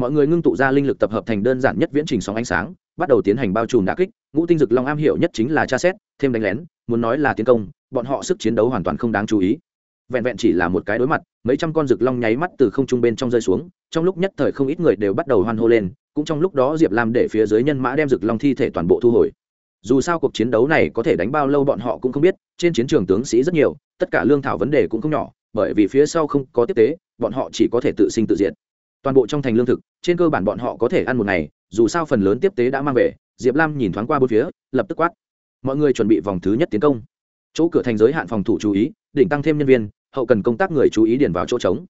mọi người ngưng tụ ra linh lực tập hợp thành đơn giản nhất viễn trình sóng ánh sáng, bắt đầu tiến hành bao trùm đà kích. Ngũ tinh dực long am hiểu nhất chính là tra xét, thêm đánh lén, muốn nói là tiến công, bọn họ sức chiến đấu hoàn toàn không đáng chú ý. Vẹn vẹn chỉ là một cái đối mặt, mấy trăm con rực long nháy mắt từ không trung bên trong rơi xuống, trong lúc nhất thời không ít người đều bắt đầu hoan hô lên, cũng trong lúc đó diệp lam để phía dưới nhân mã đem rực long thi thể toàn bộ thu hồi. Dù sao cuộc chiến đấu này có thể đánh bao lâu bọn họ cũng không biết, trên chiến trường tướng sĩ rất nhiều, tất cả lương thảo vấn đề cũng không nhỏ, bởi vì phía sau không có tiếp tế, bọn họ chỉ có thể tự sinh tự diệt toàn bộ trong thành lương thực, trên cơ bản bọn họ có thể ăn một ngày, dù sao phần lớn tiếp tế đã mang về, diệp lam nhìn thoáng qua bốn phía, lập tức quát. Mọi người chuẩn bị vòng thứ nhất tiến công. Chỗ cửa thành giới hạn phòng thủ chú ý, đỉnh tăng thêm nhân viên, hậu cần công tác người chú ý điền vào chỗ trống.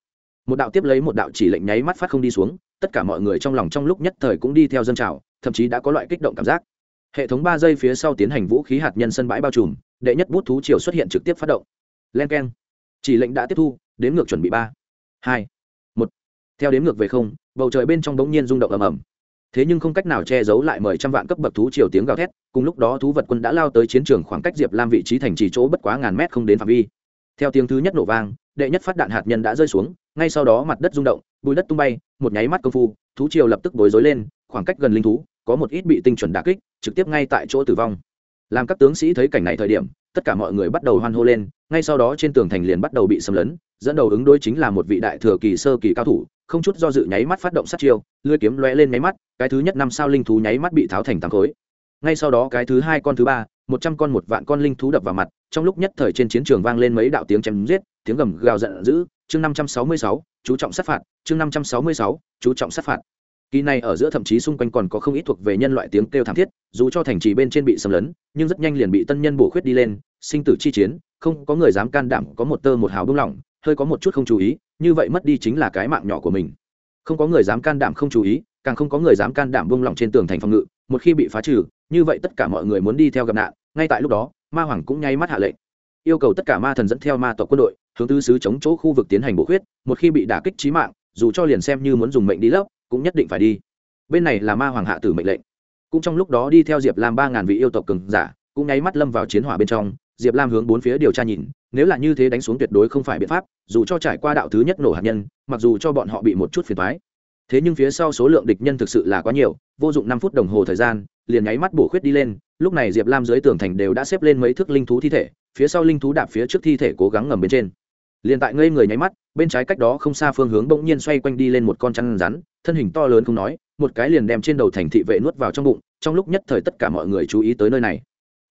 Một đạo tiếp lấy một đạo chỉ lệnh nháy mắt phát không đi xuống, tất cả mọi người trong lòng trong lúc nhất thời cũng đi theo dân trào, thậm chí đã có loại kích động cảm giác. Hệ thống ba giây phía sau tiến hành vũ khí hạt nhân sân bãi bao trùm, đệ nhất bút thú triều xuất hiện trực tiếp phát động. Len k e n chỉ lệnh đã tiếp thu đếm ngược chuẩn bị ba. Hai theo đếm ngược về không, bầu trời bên trong bỗng nhiên rung động ầm ầm. Thế nhưng không cách nào che giấu lại mời trăm vạn cấp bậc thú triều tiếng gào thét, cùng lúc đó thú vật quân đã lao tới chiến trường khoảng cách diệp lam vị trí thành trì chỗ bất quá ngàn mét không đến phạm vi. Theo tiếng thứ nhất nổ vang, đệ nhất phát đạn hạt nhân đã rơi xuống, ngay sau đó mặt đất rung động, bùi đất tung bay, một nháy mắt công phu, thú triều lập tức bối rối lên, khoảng cách gần linh thú, có một ít bị tinh chuẩn đà kích, trực tiếp ngay tại chỗ tử vong. Làm các tướng sĩ thấy cảnh này thời điểm, tất cả mọi người bắt đầu hoan hô lên ngay sau đó trên tường thành liền bắt đầu bị xâm lấn, dẫn đầu ứng đối chính là một vị đại thừa kỳ sơ kỳ cao thủ, không chút do dự nháy mắt phát động sát chiêu lưỡi kiếm lóe lên nháy mắt, cái thứ nhất năm sao linh thú nháy mắt bị tháo thành tám khối. Ngay sau đó cái thứ hai con thứ ba, một trăm con một vạn con linh thú đập vào mặt, trong lúc nhất thời trên chiến trường vang lên mấy đạo tiếng chém giết, tiếng gầm gào giận dữ. Chương năm trăm sáu mươi sáu, chú trọng sát phạt, chương năm trăm sáu mươi sáu, chú trọng sát phạt. Kỳ này ở giữa thậm chí xung quanh còn có không ít thuộc về nhân loại tiếng kêu thảm thiết, dù cho thành trì bên trên bị xâm lấn, nhưng rất nhanh liền bị tân nhân bổ khuyết đi lên, sinh tử chi chiến không có người dám can đảm có một tơ một hào bung lỏng, hơi có một chút không chú ý, như vậy mất đi chính là cái mạng nhỏ của mình. Không có người dám can đảm không chú ý, càng không có người dám can đảm bung lỏng trên tường thành phòng ngự, một khi bị phá trừ, như vậy tất cả mọi người muốn đi theo gặp nạn, ngay tại lúc đó, ma hoàng cũng nháy mắt hạ lệnh. Yêu cầu tất cả ma thần dẫn theo ma tộc quân đội, hướng tứ sứ chống chỗ khu vực tiến hành bổ khuyết, một khi bị đả kích trí mạng, dù cho liền xem như muốn dùng mệnh đi lấp, cũng nhất định phải đi. Bên này là ma hoàng hạ tử mệnh lệnh. Cũng trong lúc đó đi theo diệp làm ba ngàn vị yêu tộc cường giả, cũng nháy mắt lâm vào chiến hỏa bên trong diệp lam hướng bốn phía điều tra nhìn, nếu là như thế đánh xuống tuyệt đối không phải biện pháp, dù cho trải qua đạo thứ nhất nổ hạt nhân, mặc dù cho bọn họ bị một chút phiền thoái thế nhưng phía sau số lượng địch nhân thực sự là quá nhiều, vô dụng năm phút đồng hồ thời gian, liền nháy mắt bổ khuyết đi lên, lúc này diệp lam dưới tường thành đều đã xếp lên mấy thước linh thú thi thể, phía sau linh thú đạp phía trước thi thể cố gắng ngầm bên trên. Liền tại ngây người nháy mắt, bên trái cách đó không xa phương hướng bỗng nhiên xoay quanh đi lên một con chăn rắn, thân hình to lớn không nói, một cái liền đem trên đầu thành thị vệ nuốt vào trong bụng, trong lúc nhất thời tất cả mọi người chú ý tới nơi này.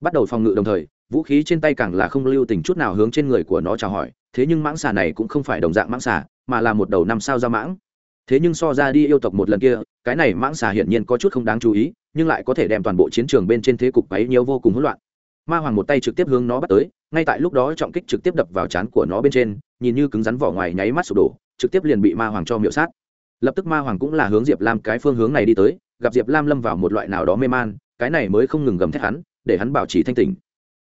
Bắt đầu phòng ngự đồng thời vũ khí trên tay càng là không lưu tình chút nào hướng trên người của nó chào hỏi, thế nhưng mãng xà này cũng không phải đồng dạng mãng xà, mà là một đầu năm sao ra mãng. Thế nhưng so ra đi yêu tộc một lần kia, cái này mãng xà hiển nhiên có chút không đáng chú ý, nhưng lại có thể đem toàn bộ chiến trường bên trên thế cục ấy nhiều vô cùng hỗn loạn. Ma hoàng một tay trực tiếp hướng nó bắt tới, ngay tại lúc đó trọng kích trực tiếp đập vào trán của nó bên trên, nhìn như cứng rắn vỏ ngoài nháy mắt sụp đổ, trực tiếp liền bị ma hoàng cho miệu sát. Lập tức ma hoàng cũng là hướng diệp lam cái phương hướng này đi tới, gặp diệp lam lâm vào một loại nào đó mê man, cái này mới không ngừng gầm thét hắn, để hắn bảo trì thanh tỉnh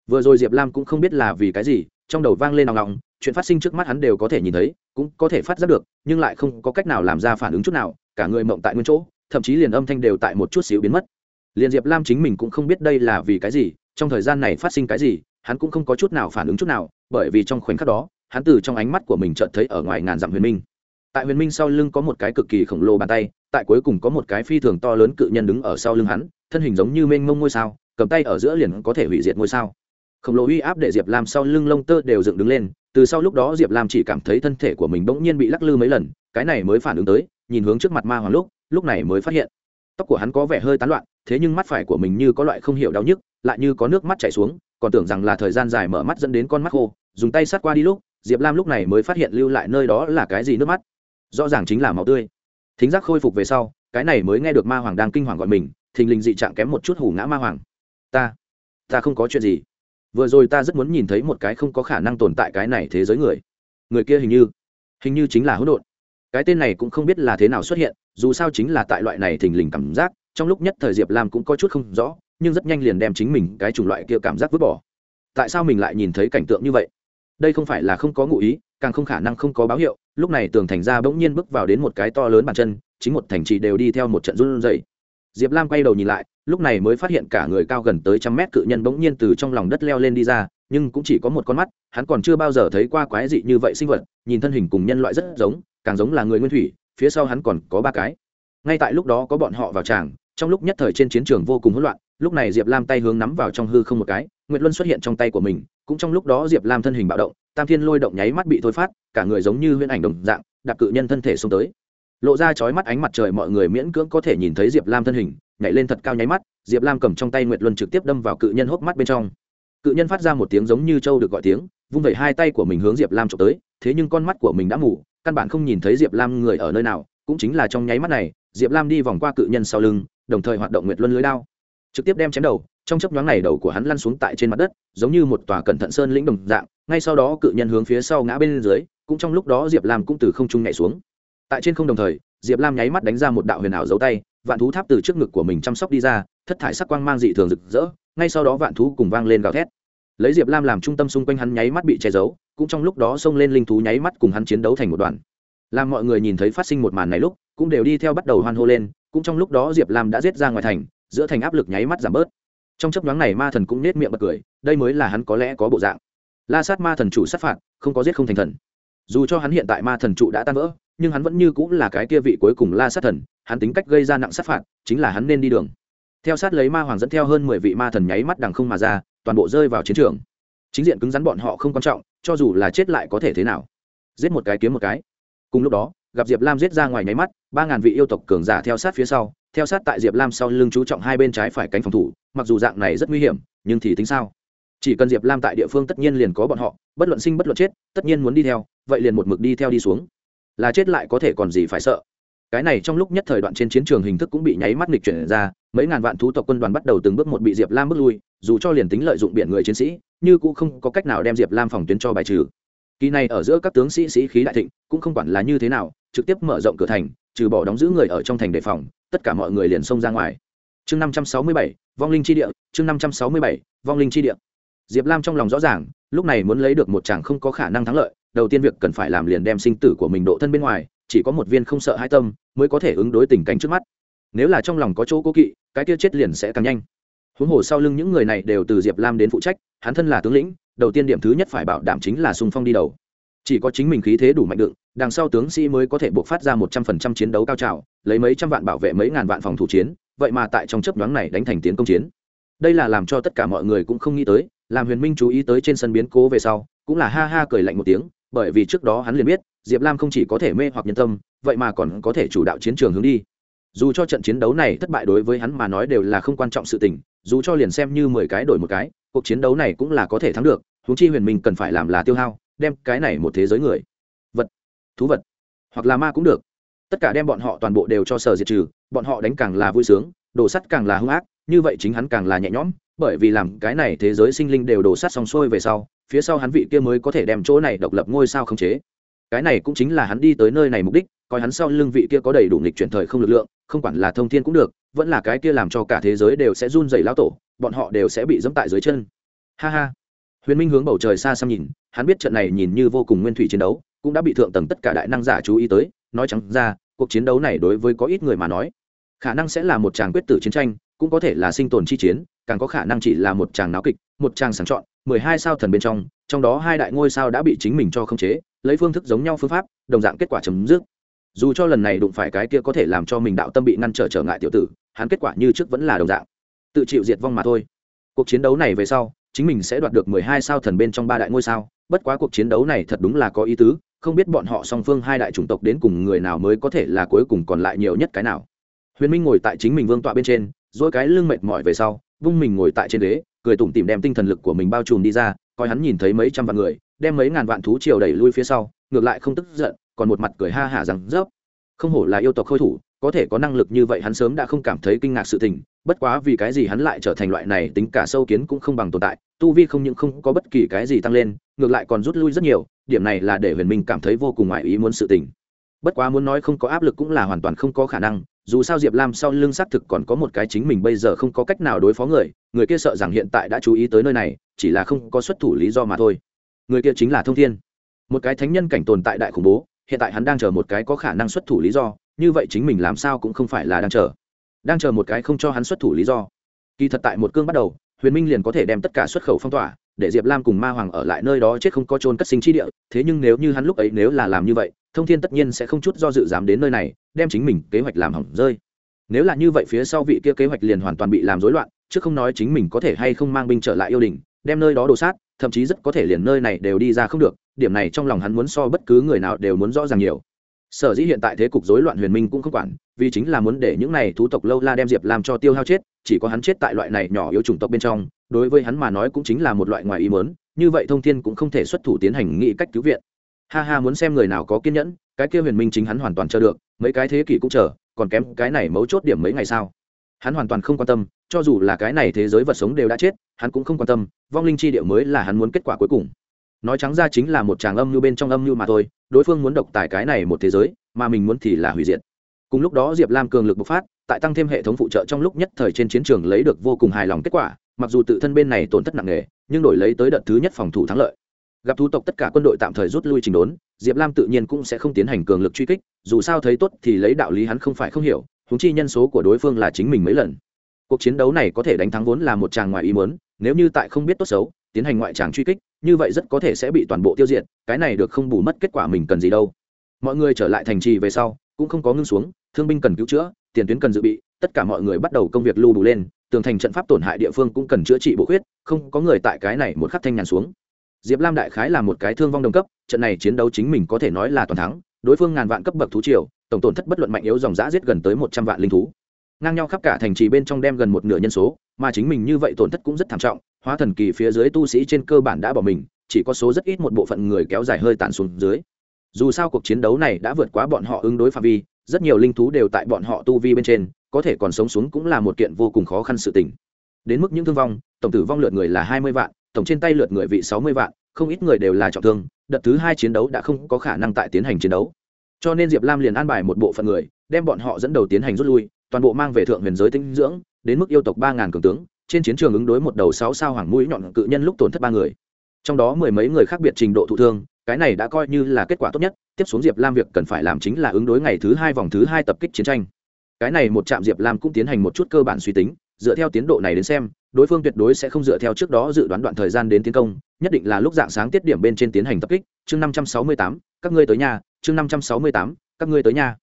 vừa rồi diệp lam cũng không biết là vì cái gì, trong đầu vang lên nòng nòng chuyện phát sinh trước mắt hắn đều có thể nhìn thấy, cũng có thể phát giác được, nhưng lại không có cách nào làm ra phản ứng chút nào, cả người mộng tại nguyên chỗ, thậm chí liền âm thanh đều tại một chút xíu biến mất. Liền diệp lam chính mình cũng không biết đây là vì cái gì, trong thời gian này phát sinh cái gì, hắn cũng không có chút nào phản ứng chút nào, bởi vì trong khoảnh khắc đó, hắn từ trong ánh mắt của mình chợt thấy ở ngoài ngàn dặm huyền minh. Tại huyền minh sau lưng có một cái cực kỳ khổng lồ bàn tay, tại cuối cùng có một cái phi thường to lớn cự nhân đứng ở sau lưng hắn, thân hình giống như mênh mông ngôi sao, cầm tay ở giữa liền có thể hủy diệt ngôi sao khổng lồ uy áp để diệp lam sau lưng lông tơ đều dựng đứng lên, từ sau lúc đó diệp lam chỉ cảm thấy thân thể của mình bỗng nhiên bị lắc lư mấy lần, cái này mới phản ứng tới, nhìn hướng trước mặt ma hoàng lúc lúc này mới phát hiện. Tóc của hắn có vẻ hơi tán loạn, thế nhưng mắt phải của mình như có loại không hiểu đau nhức, lại như có nước mắt chảy xuống, còn tưởng rằng là thời gian dài mở mắt dẫn đến con mắt khô, dùng tay sát qua đi lúc, diệp lam lúc này mới phát hiện lưu lại nơi đó là cái gì nước mắt. Rõ ràng chính là máu tươi. Thính giác khôi phục về sau, cái này mới nghe được ma hoàng đang kinh hoàng gọi mình, thình lình dị trạng kém một chút hủ ngã ma hoàng. Ta ta không có chuyện gì vừa rồi ta rất muốn nhìn thấy một cái không có khả năng tồn tại cái này thế giới người. Người kia hình như hình như chính là hỗn độn. Cái tên này cũng không biết là thế nào xuất hiện, dù sao chính là tại loại này thình lình cảm giác, trong lúc nhất thời diệp lam cũng có chút không rõ, nhưng rất nhanh liền đem chính mình cái chủng loại kia cảm giác vứt bỏ. Tại sao mình lại nhìn thấy cảnh tượng như vậy? Đây không phải là không có ngụ ý, càng không khả năng không có báo hiệu, lúc này tường thành ra bỗng nhiên bước vào đến một cái to lớn bàn chân, chính một thành trì đều đi theo một trận run rẩy. Diệp lam quay đầu nhìn lại lúc này mới phát hiện cả người cao gần tới trăm mét cự nhân bỗng nhiên từ trong lòng đất leo lên đi ra, nhưng cũng chỉ có một con mắt, hắn còn chưa bao giờ thấy qua quái dị như vậy sinh vật, nhìn thân hình cùng nhân loại rất giống, càng giống là người nguyên thủy, phía sau hắn còn có ba cái. Ngay tại lúc đó có bọn họ vào tràng, trong lúc nhất thời trên chiến trường vô cùng hỗn loạn, lúc này diệp lam tay hướng nắm vào trong hư không một cái, nguyệt luân xuất hiện trong tay của mình, cũng trong lúc đó diệp lam thân hình bạo động, tam thiên lôi động nháy mắt bị thôi phát, cả người giống như huyễn ảnh đồng dạng, đạp cự nhân thân thể xông tới. Lộ ra chói mắt ánh mặt trời mọi người miễn cưỡng có thể nhìn thấy diệp lam thân hình nhảy lên thật cao nháy mắt, diệp lam cầm trong tay nguyệt luân trực tiếp đâm vào cự nhân hốc mắt bên trong. Cự nhân phát ra một tiếng giống như trâu được gọi tiếng, vung vẩy hai tay của mình hướng diệp lam trộm tới, thế nhưng con mắt của mình đã mù, căn bản không nhìn thấy diệp lam người ở nơi nào, cũng chính là trong nháy mắt này, diệp lam đi vòng qua cự nhân sau lưng, đồng thời hoạt động nguyệt luân lưới đao. Trực tiếp đem chém đầu, trong chấp nhoáng này đầu của hắn lăn xuống tại trên mặt đất, giống như một tòa cẩn thận sơn lĩnh đồng dạng, ngay sau đó cự nhân hướng phía sau ngã bên dưới, cũng trong lúc đó diệp lam cũng từ không trung nhảy xuống tại trên không đồng thời, diệp lam nháy mắt đánh ra một đạo huyền ảo giấu tay, vạn thú tháp từ trước ngực của mình chăm sóc đi ra, thất thải sắc quang mang dị thường rực rỡ, ngay sau đó vạn thú cùng vang lên gào thét. Lấy diệp lam làm trung tâm xung quanh hắn nháy mắt bị che giấu, cũng trong lúc đó xông lên linh thú nháy mắt cùng hắn chiến đấu thành một đoàn. Làm mọi người nhìn thấy phát sinh một màn này lúc, cũng đều đi theo bắt đầu hoan hô lên, cũng trong lúc đó diệp lam đã giết ra ngoài thành, giữa thành áp lực nháy mắt giảm bớt. Trong chấp nhoáng này ma thần cũng nết miệng bật cười, đây mới là hắn có lẽ có bộ dạng. La sát ma thần chủ sát phạt, không có giết không thành thần. Dù cho hắn hiện tại ma thần trụ đã tan vỡ nhưng hắn vẫn như cũng là cái kia vị cuối cùng la sát thần, hắn tính cách gây ra nặng sát phạt, chính là hắn nên đi đường. Theo sát lấy ma hoàng dẫn theo hơn mười vị ma thần nháy mắt đằng không mà ra, toàn bộ rơi vào chiến trường. Chính diện cứng rắn bọn họ không quan trọng, cho dù là chết lại có thể thế nào. Giết một cái kiếm một cái. Cùng lúc đó, gặp diệp lam giết ra ngoài nháy mắt, ba ngàn vị yêu tộc cường giả theo sát phía sau, theo sát tại diệp lam sau lưng chú trọng hai bên trái phải cánh phòng thủ, mặc dù dạng này rất nguy hiểm, nhưng thì tính sao? Chỉ cần diệp lam tại địa phương tất nhiên liền có bọn họ, bất luận sinh bất luận chết, tất nhiên muốn đi theo, vậy liền một mực đi theo đi xuống là chết lại có thể còn gì phải sợ. Cái này trong lúc nhất thời đoạn trên chiến trường hình thức cũng bị nháy mắt nghịch chuyển ra, mấy ngàn vạn thú tộc quân đoàn bắt đầu từng bước một bị diệp lam bước lui, dù cho liền tính lợi dụng biển người chiến sĩ, như cũng không có cách nào đem diệp lam phòng tuyến cho bài trừ. Kỳ này ở giữa các tướng sĩ sĩ khí đại thịnh, cũng không quản là như thế nào, trực tiếp mở rộng cửa thành, trừ bỏ đóng giữ người ở trong thành đề phòng, tất cả mọi người liền xông ra ngoài. Chương năm trăm sáu mươi bảy, vong linh chi địa, chương năm trăm sáu mươi bảy, vong linh chi địa. Diệp lam trong lòng rõ ràng, lúc này muốn lấy được một chàng không có khả năng thắng lợi đầu tiên việc cần phải làm liền đem sinh tử của mình độ thân bên ngoài, chỉ có một viên không sợ hai tâm mới có thể ứng đối tình cảnh trước mắt. Nếu là trong lòng có chỗ cố kỵ, cái kia chết liền sẽ càng nhanh. Huống hồ sau lưng những người này đều từ diệp lam đến phụ trách, hắn thân là tướng lĩnh, đầu tiên điểm thứ nhất phải bảo đảm chính là sung phong đi đầu. Chỉ có chính mình khí thế đủ mạnh đựng, đằng sau tướng sĩ mới có thể buộc phát ra một trăm phần trăm chiến đấu cao trào, lấy mấy trăm vạn bảo vệ mấy ngàn vạn phòng thủ chiến, vậy mà tại trong chấp nhoáng này đánh thành tiến công chiến. Đây là làm cho tất cả mọi người cũng không nghĩ tới, làm huyền minh chú ý tới trên sân biến cố về sau, cũng là ha ha cười lạnh một tiếng bởi vì trước đó hắn liền biết, diệp lam không chỉ có thể mê hoặc nhân tâm, vậy mà còn có thể chủ đạo chiến trường hướng đi. Dù cho trận chiến đấu này thất bại đối với hắn mà nói đều là không quan trọng sự tình, dù cho liền xem như mười cái đổi một cái, cuộc chiến đấu này cũng là có thể thắng được húng chi huyền minh cần phải làm là tiêu hao, đem cái này một thế giới người, vật, thú vật, hoặc là ma cũng được. Tất cả đem bọn họ toàn bộ đều cho sở diệt trừ, bọn họ đánh càng là vui sướng đổ sắt càng là hung ác, như vậy chính hắn càng là nhẹ nhõm, bởi vì làm cái này thế giới sinh linh đều đổ sắt xong xuôi về sau phía sau hắn vị kia mới có thể đem chỗ này độc lập ngôi sao khống chế. Cái này cũng chính là hắn đi tới nơi này mục đích, coi hắn sau lưng vị kia có đầy đủ nghịch chuyển thời không lực lượng, không quản là thông thiên cũng được, vẫn là cái kia làm cho cả thế giới đều sẽ run rẩy lao tổ, bọn họ đều sẽ bị dẫm tại dưới chân. Ha ha. Huyền minh hướng bầu trời xa xăm nhìn, hắn biết trận này nhìn như vô cùng nguyên thủy chiến đấu, cũng đã bị thượng tầng tất cả đại năng giả chú ý tới, nói chẳng ra, cuộc chiến đấu này đối với có ít người mà nói, khả năng sẽ là một tràng quyết tử chiến tranh cũng có thể là sinh tồn chi chiến, càng có khả năng chỉ là một tràng náo kịch, một tràng sáng chọn, mười hai sao thần bên trong trong đó hai đại ngôi sao đã bị chính mình cho khống chế, lấy phương thức giống nhau phương pháp, đồng dạng kết quả chấm dứt. Dù cho lần này đụng phải cái kia có thể làm cho mình đạo tâm bị ngăn trở trở ngại tiểu tử, hắn kết quả như trước vẫn là đồng dạng. Tự chịu diệt vong mà thôi. Cuộc chiến đấu này về sau, chính mình sẽ đoạt được mười hai sao thần bên trong ba đại ngôi sao, bất quá cuộc chiến đấu này thật đúng là có ý tứ, không biết bọn họ song phương hai đại chủng tộc đến cùng người nào mới có thể là cuối cùng còn lại nhiều nhất cái nào. Huyền minh ngồi tại chính mình vương tọa bên trên dỗi cái lưng mệt mỏi về sau, vung mình ngồi tại trên ghế, cười tủm tìm đem tinh thần lực của mình bao trùm đi ra, coi hắn nhìn thấy mấy trăm vạn người, đem mấy ngàn vạn thú triều đẩy lui phía sau, ngược lại không tức giận, còn một mặt cười ha hả rằng rớp không hổ là yêu tộc khôi thủ, có thể có năng lực như vậy hắn sớm đã không cảm thấy kinh ngạc sự tình, bất quá vì cái gì hắn lại trở thành loại này tính cả sâu kiến cũng không bằng tồn tại, tu vi không những không có bất kỳ cái gì tăng lên, ngược lại còn rút lui rất nhiều, điểm này là để huyền minh cảm thấy vô cùng ngoại ý muốn sự tình bất quá muốn nói không có áp lực cũng là hoàn toàn không có khả năng, dù sao diệp lam sau lưng xác thực còn có một cái chính mình bây giờ không có cách nào đối phó người người kia sợ rằng hiện tại đã chú ý tới nơi này, chỉ là không có xuất thủ lý do mà thôi. Người kia chính là thông thiên. Một cái thánh nhân cảnh tồn tại đại khủng bố, hiện tại hắn đang chờ một cái có khả năng xuất thủ lý do, như vậy chính mình làm sao cũng không phải là đang chờ. Đang chờ một cái không cho hắn xuất thủ lý do. Kỳ thật tại một cương bắt đầu, huyền minh liền có thể đem tất cả xuất khẩu phong tỏa, để diệp lam cùng ma hoàng ở lại nơi đó chết không có trôn cất sinh chi địa, thế nhưng nếu như hắn lúc ấy nếu là làm như vậy thông thiên tất nhiên sẽ không chút do dự dám đến nơi này, đem chính mình kế hoạch làm hỏng rơi. Nếu là như vậy phía sau vị kia kế hoạch liền hoàn toàn bị làm rối loạn, chứ không nói chính mình có thể hay không mang binh trở lại yêu đình, đem nơi đó đổ sát, thậm chí rất có thể liền nơi này đều đi ra không được, điểm này trong lòng hắn muốn so bất cứ người nào đều muốn rõ ràng nhiều. Sở dĩ hiện tại thế cục rối loạn huyền minh cũng không quản, vì chính là muốn để những này thú tộc lâu la đem diệp làm cho tiêu hao chết, chỉ có hắn chết tại loại này nhỏ yếu chủng tộc bên trong, đối với hắn mà nói cũng chính là một loại ngoài ý mớn như vậy thông thiên cũng không thể xuất thủ tiến hành nghị cách cứu viện ha ha, muốn xem người nào có kiên nhẫn, cái kia huyền minh chính hắn hoàn toàn chờ được, mấy cái thế kỷ cũng chờ, còn kém cái này mấu chốt điểm mấy ngày sao? Hắn hoàn toàn không quan tâm, cho dù là cái này thế giới vật sống đều đã chết, hắn cũng không quan tâm, vong linh chi địa mới là hắn muốn kết quả cuối cùng. Nói trắng ra chính là một tràng âm như bên trong âm như mà thôi, đối phương muốn độc tài cái này một thế giới, mà mình muốn thì là hủy diệt. Cùng lúc đó diệp lam cường lực bộc phát, tại tăng thêm hệ thống phụ trợ trong lúc nhất thời trên chiến trường lấy được vô cùng hài lòng kết quả, mặc dù tự thân bên này tổn thất nặng nề, nhưng đổi lấy tới đợt thứ nhất phòng thủ thắng lợi gặp thú tộc tất cả quân đội tạm thời rút lui trình đốn, diệp lam tự nhiên cũng sẽ không tiến hành cường lực truy kích, dù sao thấy tốt thì lấy đạo lý hắn không phải không hiểu húng chi nhân số của đối phương là chính mình mấy lần. Cuộc chiến đấu này có thể đánh thắng vốn là một tràng ngoài ý muốn, nếu như tại không biết tốt xấu, tiến hành ngoại tràng truy kích, như vậy rất có thể sẽ bị toàn bộ tiêu diệt, cái này được không bù mất kết quả mình cần gì đâu. Mọi người trở lại thành trì về sau, cũng không có ngưng xuống, thương binh cần cứu chữa, tiền tuyến cần dự bị, tất cả mọi người bắt đầu công việc lưu đủ lên, tường thành trận pháp tổn hại địa phương cũng cần chữa trị bổ khuyết, không có người tại cái này một khắc thanh nhàn xuống diệp lam đại khái là một cái thương vong đồng cấp, trận này chiến đấu chính mình có thể nói là toàn thắng, đối phương ngàn vạn cấp bậc thú triều, tổng tổn thất bất luận mạnh yếu dòng giã giết gần tới một trăm vạn linh thú. Ngang nhau khắp cả thành trì bên trong đem gần một nửa nhân số, mà chính mình như vậy tổn thất cũng rất thảm trọng, hóa thần kỳ phía dưới tu sĩ trên cơ bản đã bỏ mình, chỉ có số rất ít một bộ phận người kéo dài hơi tàn xuống dưới. Dù sao cuộc chiến đấu này đã vượt quá bọn họ ứng đối phạm vi, rất nhiều linh thú đều tại bọn họ tu vi bên trên, có thể còn sống xuống cũng là một kiện vô cùng khó khăn sự tình. Đến mức những thương vong, tổng tử vong lượt người là hai mươi vạn tổng trên tay lượt người vị sáu mươi vạn, không ít người đều là trọng thương, đợt thứ hai chiến đấu đã không có khả năng tại tiến hành chiến đấu. Cho nên diệp lam liền an bài một bộ phận người, đem bọn họ dẫn đầu tiến hành rút lui, toàn bộ mang về thượng huyền giới tinh dưỡng, đến mức yêu tộc ba ngàn cường tướng, trên chiến trường ứng đối một đầu sáu sao hoàng mũi nhọn cự nhân lúc tổn thất ba người. Trong đó mười mấy người khác biệt trình độ thụ thương, cái này đã coi như là kết quả tốt nhất, tiếp xuống diệp lam việc cần phải làm chính là ứng đối ngày thứ hai vòng thứ hai tập kích chiến tranh. Cái này một trạm diệp lam cũng tiến hành một chút cơ bản suy tính dựa theo tiến độ này đến xem, đối phương tuyệt đối sẽ không dựa theo trước đó dự đoán đoạn thời gian đến tiến công, nhất định là lúc dạng sáng tiết điểm bên trên tiến hành tập kích. Chương năm trăm sáu mươi tám, các ngươi tới nhà. Chương năm trăm sáu mươi tám, các ngươi tới nhà.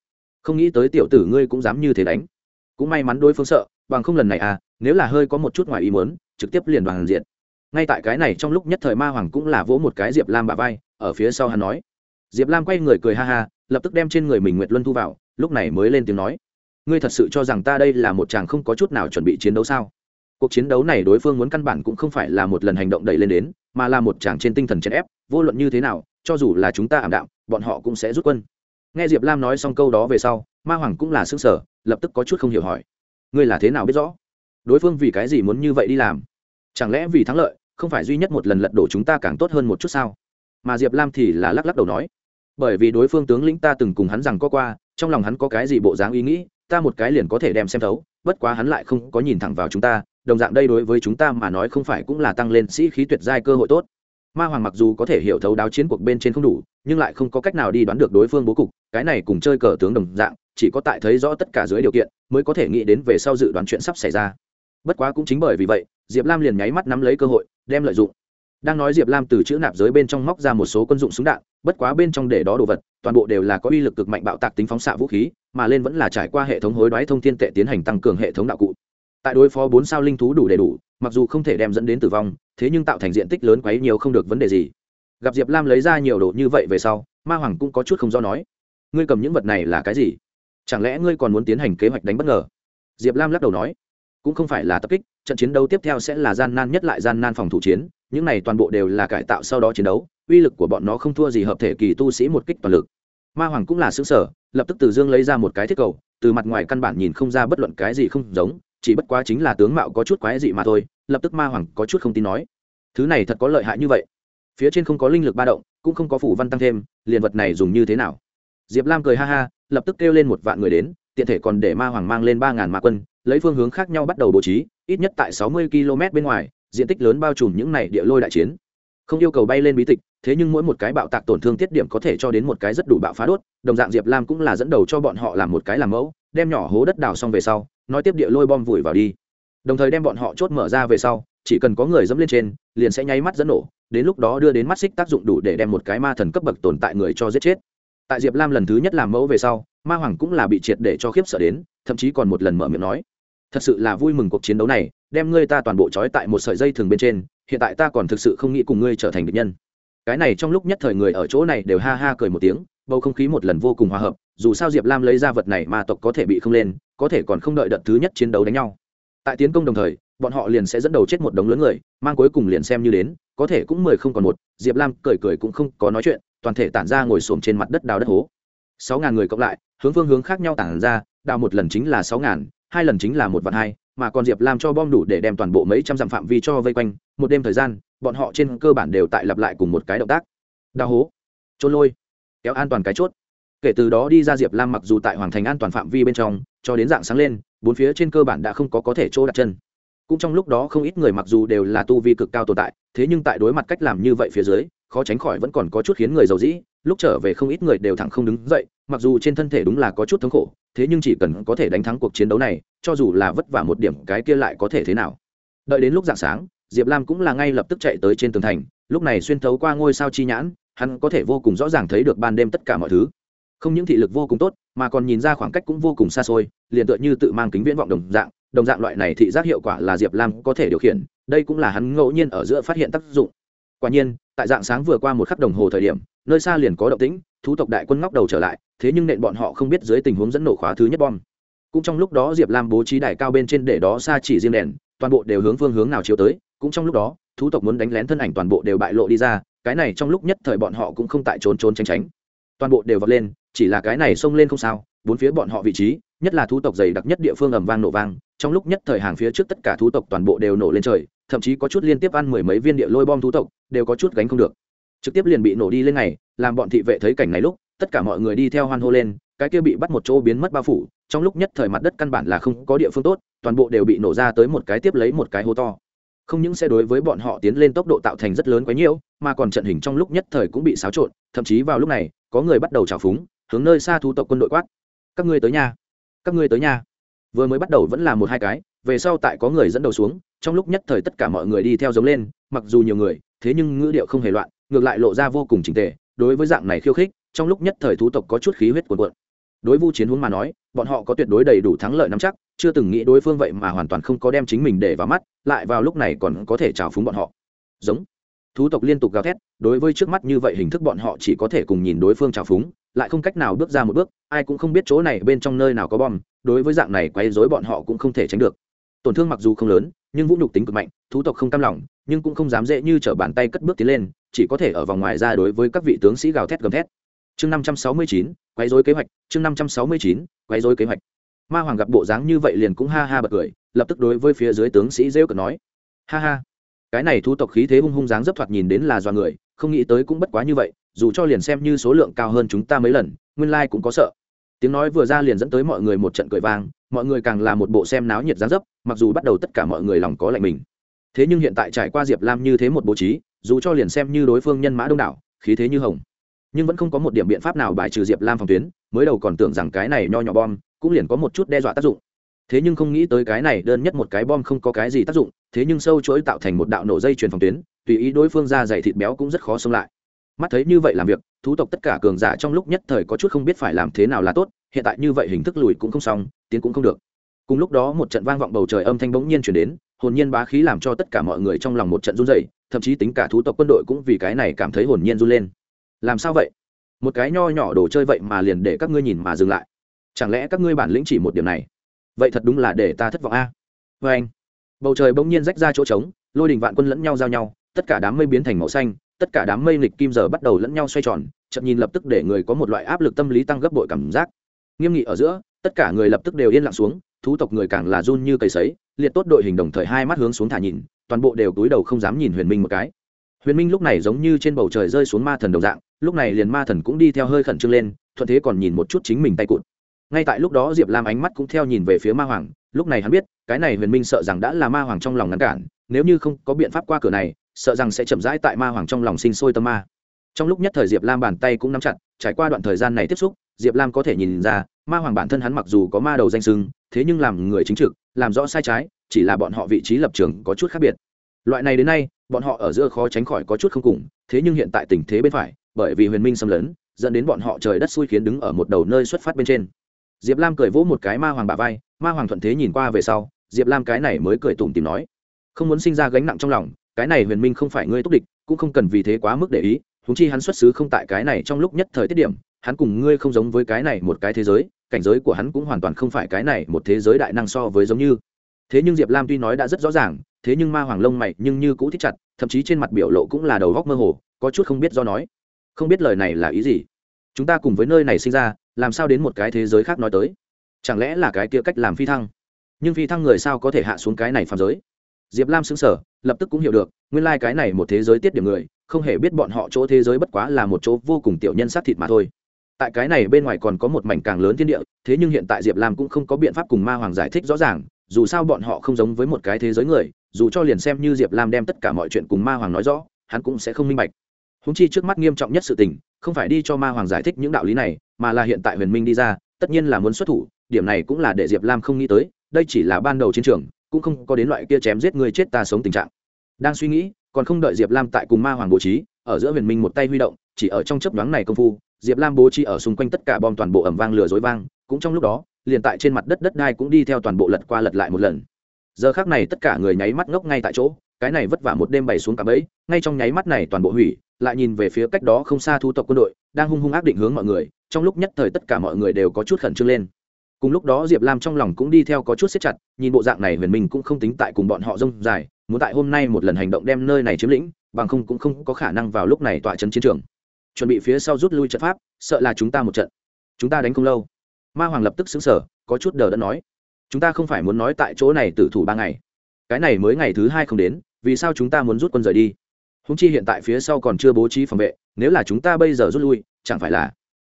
Không nghĩ tới tiểu tử ngươi cũng dám như thế đánh. Cũng may mắn đối phương sợ, bằng không lần này à nếu là hơi có một chút ngoài ý muốn, trực tiếp liền đoàn diện. Ngay tại cái này trong lúc nhất thời ma hoàng cũng là vỗ một cái diệp lam bà vai, ở phía sau hắn nói. Diệp lam quay người cười ha ha, lập tức đem trên người mình nguyệt luân thu vào, lúc này mới lên tiếng nói ngươi thật sự cho rằng ta đây là một chàng không có chút nào chuẩn bị chiến đấu sao? Cuộc chiến đấu này đối phương muốn căn bản cũng không phải là một lần hành động đẩy lên đến, mà là một chàng trên tinh thần chèn ép, vô luận như thế nào, cho dù là chúng ta ảm đạm, bọn họ cũng sẽ rút quân. Nghe diệp lam nói xong câu đó về sau, ma hoàng cũng là xương sở lập tức có chút không hiểu hỏi. Ngươi là thế nào biết rõ? Đối phương vì cái gì muốn như vậy đi làm? Chẳng lẽ vì thắng lợi, không phải duy nhất một lần lật đổ chúng ta càng tốt hơn một chút sao? Mà diệp lam thì là lắc lắc đầu nói. Bởi vì đối phương tướng lĩnh ta từng cùng hắn rằng có qua, trong lòng hắn có cái gì bộ dáng ý nghĩ ta một cái liền có thể đem xem thấu, bất quá hắn lại không có nhìn thẳng vào chúng ta, đồng dạng đây đối với chúng ta mà nói không phải cũng là tăng lên sĩ khí tuyệt giai cơ hội tốt. Ma hoàng mặc dù có thể hiểu thấu đáo chiến cuộc bên trên không đủ, nhưng lại không có cách nào đi đoán được đối phương bố cục, cái này cùng chơi cờ tướng đồng dạng, chỉ có tại thấy rõ tất cả dưới điều kiện, mới có thể nghĩ đến về sau dự đoán chuyện sắp xảy ra. Bất quá cũng chính bởi vì vậy, diệp lam liền nháy mắt nắm lấy cơ hội, đem lợi dụng đang nói diệp lam từ chữ nạp giới bên trong móc ra một số quân dụng súng đạn, bất quá bên trong để đó đồ vật, toàn bộ đều là có uy lực cực mạnh bạo tạc tính phóng xạ vũ khí, mà lên vẫn là trải qua hệ thống hối đoái thông thiên tệ tiến hành tăng cường hệ thống đạo cụ. Tại đối phó bốn sao linh thú đủ đầy đủ, mặc dù không thể đem dẫn đến tử vong, thế nhưng tạo thành diện tích lớn quấy nhiều không được vấn đề gì. Gặp diệp lam lấy ra nhiều đồ như vậy về sau, ma hoàng cũng có chút không do nói. Ngươi cầm những vật này là cái gì? Chẳng lẽ ngươi còn muốn tiến hành kế hoạch đánh bất ngờ? Diệp lam lắc đầu nói. Cũng không phải là tập kích, trận chiến đấu tiếp theo sẽ là gian nan nhất lại gian nan phòng thủ chiến những này toàn bộ đều là cải tạo sau đó chiến đấu, uy lực của bọn nó không thua gì hợp thể kỳ tu sĩ một kích toàn lực. Ma hoàng cũng là xứ sở, lập tức từ dương lấy ra một cái thiết cầu, từ mặt ngoài căn bản nhìn không ra bất luận cái gì không giống, chỉ bất quá chính là tướng mạo có chút quái dị mà thôi, lập tức ma hoàng có chút không tin nói. Thứ này thật có lợi hại như vậy. Phía trên không có linh lực ba động, cũng không có phủ văn tăng thêm, liền vật này dùng như thế nào? Diệp lam cười ha ha, lập tức kêu lên một vạn người đến, tiện thể còn để ma hoàng mang lên ba ngàn ma quân, lấy phương hướng khác nhau bắt đầu bố trí, ít nhất tại sáu mươi km bên ngoài diện tích lớn bao trùm những này địa lôi đại chiến. Không yêu cầu bay lên bí tịch, thế nhưng mỗi một cái bạo tạc tổn thương tiết điểm có thể cho đến một cái rất đủ bạo phá đốt, đồng dạng diệp lam cũng là dẫn đầu cho bọn họ làm một cái làm mẫu, đem nhỏ hố đất đào xong về sau, nói tiếp địa lôi bom vùi vào đi. Đồng thời đem bọn họ chốt mở ra về sau, chỉ cần có người dẫm lên trên, liền sẽ nháy mắt dẫn nổ, đến lúc đó đưa đến mắt xích tác dụng đủ để đem một cái ma thần cấp bậc tồn tại người cho giết chết. Tại diệp lam lần thứ nhất làm mẫu về sau, ma hoàng cũng là bị triệt để cho khiếp sợ đến, thậm chí còn một lần mở miệng nói. Thật sự là vui mừng cuộc chiến đấu này đem ngươi ta toàn bộ trói tại một sợi dây thường bên trên, hiện tại ta còn thực sự không nghĩ cùng ngươi trở thành địch nhân. Cái này trong lúc nhất thời người ở chỗ này đều ha ha cười một tiếng, bầu không khí một lần vô cùng hòa hợp, dù sao diệp lam lấy ra vật này mà tộc có thể bị không lên, có thể còn không đợi đợt thứ nhất chiến đấu đánh nhau. Tại tiến công đồng thời, bọn họ liền sẽ dẫn đầu chết một đống lớn người, mang cuối cùng liền xem như đến, có thể cũng mười không còn một, diệp lam cười cười cũng không có nói chuyện, toàn thể tản ra ngồi xổm trên mặt đất đào đất hố. Sáu ngàn người cộng lại, hướng phương hướng khác nhau tản ra, đào một lần chính là sáu ngàn, hai lần chính là một vạn hai mà còn diệp lam cho bom đủ để đem toàn bộ mấy trăm dặm phạm vi cho vây quanh, một đêm thời gian, bọn họ trên cơ bản đều tại lặp lại cùng một cái động tác. Đào hố trôn lôi, kéo an toàn cái chốt. Kể từ đó đi ra diệp lam mặc dù tại hoàng thành an toàn phạm vi bên trong, cho đến dạng sáng lên, bốn phía trên cơ bản đã không có có thể chỗ đặt chân. Cũng trong lúc đó không ít người mặc dù đều là tu vi cực cao tồn tại, thế nhưng tại đối mặt cách làm như vậy phía dưới khó tránh khỏi vẫn còn có chút khiến người giàu dĩ, lúc trở về không ít người đều thẳng không đứng dậy, mặc dù trên thân thể đúng là có chút thống khổ, thế nhưng chỉ cần có thể đánh thắng cuộc chiến đấu này, cho dù là vất vả một điểm cái kia lại có thể thế nào. Đợi đến lúc dạng sáng, diệp lam cũng là ngay lập tức chạy tới trên tường thành, lúc này xuyên thấu qua ngôi sao chi nhãn, hắn có thể vô cùng rõ ràng thấy được ban đêm tất cả mọi thứ. Không những thị lực vô cùng tốt, mà còn nhìn ra khoảng cách cũng vô cùng xa xôi, liền tựa như tự mang kính viễn vọng đồng dạng đồng dạng loại này thị giác hiệu quả là diệp lam có thể điều khiển, đây cũng là hắn ngẫu nhiên ở giữa phát hiện tác dụng. Quả nhiên tại dạng sáng vừa qua một khắc đồng hồ thời điểm, nơi xa liền có động tĩnh, thú tộc đại quân ngóc đầu trở lại, thế nhưng nện bọn họ không biết dưới tình huống dẫn nổ khóa thứ nhất bom. Cũng trong lúc đó diệp lam bố trí đài cao bên trên để đó xa chỉ riêng đèn, toàn bộ đều hướng phương hướng nào chiếu tới, cũng trong lúc đó, thú tộc muốn đánh lén thân ảnh toàn bộ đều bại lộ đi ra, cái này trong lúc nhất thời bọn họ cũng không tại trốn trốn tránh tránh. Toàn bộ đều vọt lên, chỉ là cái này xông lên không sao, bốn phía bọn họ vị trí, nhất là thú tộc dày đặc nhất địa phương ầm vang nổ vang, trong lúc nhất thời hàng phía trước tất cả thú tộc toàn bộ đều nổ lên trời thậm chí có chút liên tiếp ăn mười mấy viên địa lôi bom thú tộc, đều có chút gánh không được. Trực tiếp liền bị nổ đi lên này, làm bọn thị vệ thấy cảnh này lúc, tất cả mọi người đi theo hoan hô lên, cái kia bị bắt một chỗ biến mất bao phủ, trong lúc nhất thời mặt đất căn bản là không có địa phương tốt, toàn bộ đều bị nổ ra tới một cái tiếp lấy một cái hô to. Không những sẽ đối với bọn họ tiến lên tốc độ tạo thành rất lớn quá nhiều mà còn trận hình trong lúc nhất thời cũng bị xáo trộn, thậm chí vào lúc này, có người bắt đầu trào phúng, hướng nơi xa thu tộc quân đội quát. Các ngươi tới nhà các ngươi tới nhà vừa mới bắt đầu vẫn là một hai cái về sau tại có người dẫn đầu xuống, trong lúc nhất thời tất cả mọi người đi theo giống lên, mặc dù nhiều người, thế nhưng ngữ điệu không hề loạn, ngược lại lộ ra vô cùng trình tề, đối với dạng này khiêu khích, trong lúc nhất thời thú tộc có chút khí huyết cuồn cuộn. Đối vu chiến hướng mà nói, bọn họ có tuyệt đối đầy đủ thắng lợi nắm chắc, chưa từng nghĩ đối phương vậy mà hoàn toàn không có đem chính mình để vào mắt, lại vào lúc này còn có thể trào phúng bọn họ. Giống. Thú tộc liên tục gào thét, đối với trước mắt như vậy hình thức bọn họ chỉ có thể cùng nhìn đối phương trào phúng, lại không cách nào bước ra một bước, ai cũng không biết chỗ này bên trong nơi nào có bom, đối với dạng này quấy rối bọn họ cũng không thể tránh được tổn thương mặc dù không lớn, nhưng vũ nhục tính cực mạnh, thú tộc không cam lòng, nhưng cũng không dám dễ như t bàn tay cất bước tiến lên, chỉ có thể ở vòng ngoài ra đối với các vị tướng sĩ gào thét gầm thét. Chương năm trăm sáu mươi chín, quấy dối kế hoạch, chương năm trăm sáu mươi chín, quấy dối kế hoạch. Ma hoàng gặp bộ dáng như vậy liền cũng ha ha bật cười, lập tức đối với phía dưới tướng sĩ rêu cợt nói. Ha ha. Cái này thu tộc khí thế hung hung dáng dấp thoạt nhìn đến là do người, không nghĩ tới cũng bất quá như vậy, dù cho liền xem như số lượng cao hơn chúng ta mấy lần, nguyên lai cũng có sợ. Tiếng nói vừa ra liền dẫn tới mọi người một trận cười vang mọi người càng là một bộ xem náo nhiệt giá dấp, mặc dù bắt đầu tất cả mọi người lòng có lạnh mình. Thế nhưng hiện tại trải qua diệp lam như thế một bố trí, dù cho liền xem như đối phương nhân mã đông đảo, khí thế như hồng, nhưng vẫn không có một điểm biện pháp nào bài trừ diệp lam phòng tuyến, mới đầu còn tưởng rằng cái này nho nhỏ bom cũng liền có một chút đe dọa tác dụng. Thế nhưng không nghĩ tới cái này đơn nhất một cái bom không có cái gì tác dụng, thế nhưng sâu chuỗi tạo thành một đạo nổ dây truyền phòng tuyến, tùy ý đối phương ra dày thịt béo cũng rất khó xông lại. Mắt thấy như vậy làm việc, thú tộc tất cả cường giả trong lúc nhất thời có chút không biết phải làm thế nào là tốt, hiện tại như vậy hình thức lùi cũng không xong tiến cũng không được. Cùng lúc đó một trận vang vọng bầu trời âm thanh bỗng nhiên chuyển đến, hồn nhiên bá khí làm cho tất cả mọi người trong lòng một trận run dày thậm chí tính cả thú tộc quân đội cũng vì cái này cảm thấy hồn nhiên run lên. Làm sao vậy? Một cái nho nhỏ đồ chơi vậy mà liền để các ngươi nhìn mà dừng lại. Chẳng lẽ các ngươi bản lĩnh chỉ một điểm này? Vậy thật đúng là để ta thất vọng a. Vê anh, bầu trời bỗng nhiên rách ra chỗ trống, lôi đình vạn quân lẫn nhau giao nhau, tất cả đám mây biến thành màu xanh, tất cả đám mây nghịch kim giờ bắt đầu lẫn nhau xoay tròn, chậm nhìn lập tức để người có một loại áp lực tâm lý tăng gấp bội cảm giác. Nghiêm nghị ở giữa tất cả người lập tức đều yên lặng xuống, thú tộc người càng là run như cây sấy, liệt tốt đội hình đồng thời hai mắt hướng xuống thả nhìn, toàn bộ đều túi đầu không dám nhìn huyền minh một cái. Huyền minh lúc này giống như trên bầu trời rơi xuống ma thần đồng dạng, lúc này liền ma thần cũng đi theo hơi khẩn trương lên, thuận thế còn nhìn một chút chính mình tay cụt. Ngay tại lúc đó diệp lam ánh mắt cũng theo nhìn về phía ma hoàng, lúc này hắn biết, cái này huyền minh sợ rằng đã là ma hoàng trong lòng ngăn cản, nếu như không có biện pháp qua cửa này, sợ rằng sẽ chậm rãi tại ma hoàng trong lòng sinh sôi tâm ma. Trong lúc nhất thời diệp lam bàn tay cũng nắm chặt, trải qua đoạn thời gian này tiếp xúc diệp lam có thể nhìn ra, ma hoàng bản thân hắn mặc dù có ma đầu danh sưng thế nhưng làm người chính trực, làm rõ sai trái, chỉ là bọn họ vị trí lập trường có chút khác biệt. Loại này đến nay, bọn họ ở giữa khó tránh khỏi có chút không cùng, thế nhưng hiện tại tình thế bên phải, bởi vì huyền minh xâm lấn, dẫn đến bọn họ trời đất xui khiến đứng ở một đầu nơi xuất phát bên trên. Diệp lam cười vỗ một cái ma hoàng bà vai, ma hoàng thuận thế nhìn qua về sau, diệp lam cái này mới cười tủm tìm nói, không muốn sinh ra gánh nặng trong lòng, cái này huyền minh không phải ngươi túc địch, cũng không cần vì thế quá mức để ý húng chi hắn xuất xứ không tại cái này trong lúc nhất thời tiết điểm hắn cùng ngươi không giống với cái này một cái thế giới, cảnh giới của hắn cũng hoàn toàn không phải cái này một thế giới đại năng so với giống như. Thế nhưng diệp lam tuy nói đã rất rõ ràng, thế nhưng ma hoàng lông mày nhưng như cũ thích chặt, thậm chí trên mặt biểu lộ cũng là đầu góc mơ hồ, có chút không biết do nói. Không biết lời này là ý gì? Chúng ta cùng với nơi này sinh ra, làm sao đến một cái thế giới khác nói tới? Chẳng lẽ là cái kia cách làm phi thăng? Nhưng phi thăng người sao có thể hạ xuống cái này phàm giới? Diệp lam xứng sở lập tức cũng hiểu được, nguyên lai、like、cái này một thế giới tiết điểm người, không hề biết bọn họ chỗ thế giới bất quá là một chỗ vô cùng tiểu nhân sát thịt mà thôi tại cái này bên ngoài còn có một mảnh càng lớn thiên địa, thế nhưng hiện tại diệp lam cũng không có biện pháp cùng ma hoàng giải thích rõ ràng, dù sao bọn họ không giống với một cái thế giới người, dù cho liền xem như diệp lam đem tất cả mọi chuyện cùng ma hoàng nói rõ, hắn cũng sẽ không minh bạch. Húng chi trước mắt nghiêm trọng nhất sự tình, không phải đi cho ma hoàng giải thích những đạo lý này, mà là hiện tại huyền minh đi ra, tất nhiên là muốn xuất thủ, điểm này cũng là để diệp lam không nghĩ tới, đây chỉ là ban đầu chiến trường, cũng không có đến loại kia chém giết người chết ta sống tình trạng. Đang suy nghĩ, còn không đợi diệp lam tại cùng ma hoàng bố trí, ở giữa huyền minh một tay huy động, chỉ ở trong chấp đoán này công phu diệp lam bố trí ở xung quanh tất cả bom toàn bộ ẩm vang lửa dối vang, cũng trong lúc đó, liền tại trên mặt đất đất đai cũng đi theo toàn bộ lật qua lật lại một lần. Giờ khác này tất cả người nháy mắt ngốc ngay tại chỗ, cái này vất vả một đêm bày xuống cả bẫy, ngay trong nháy mắt này toàn bộ hủy, lại nhìn về phía cách đó không xa thu tộc quân đội, đang hung hung ác định hướng mọi người, trong lúc nhất thời tất cả mọi người đều có chút khẩn trương lên. Cùng lúc đó diệp lam trong lòng cũng đi theo có chút xếp chặt, nhìn bộ dạng này huyền minh cũng không tính tại cùng bọn họ rông dài, muốn tại hôm nay một lần hành động đem nơi này chiếm lĩnh, bằng không cũng không có khả năng vào lúc này tọa trấn chiến trường chuẩn bị phía sau rút lui trận pháp, sợ là chúng ta một trận. Chúng ta đánh không lâu. Ma hoàng lập tức xứng sở có chút đờ đã nói. Chúng ta không phải muốn nói tại chỗ này tử thủ ba ngày. Cái này mới ngày thứ hai không đến, vì sao chúng ta muốn rút quân rời đi? Húng chi hiện tại phía sau còn chưa bố trí phòng vệ, nếu là chúng ta bây giờ rút lui, chẳng phải là,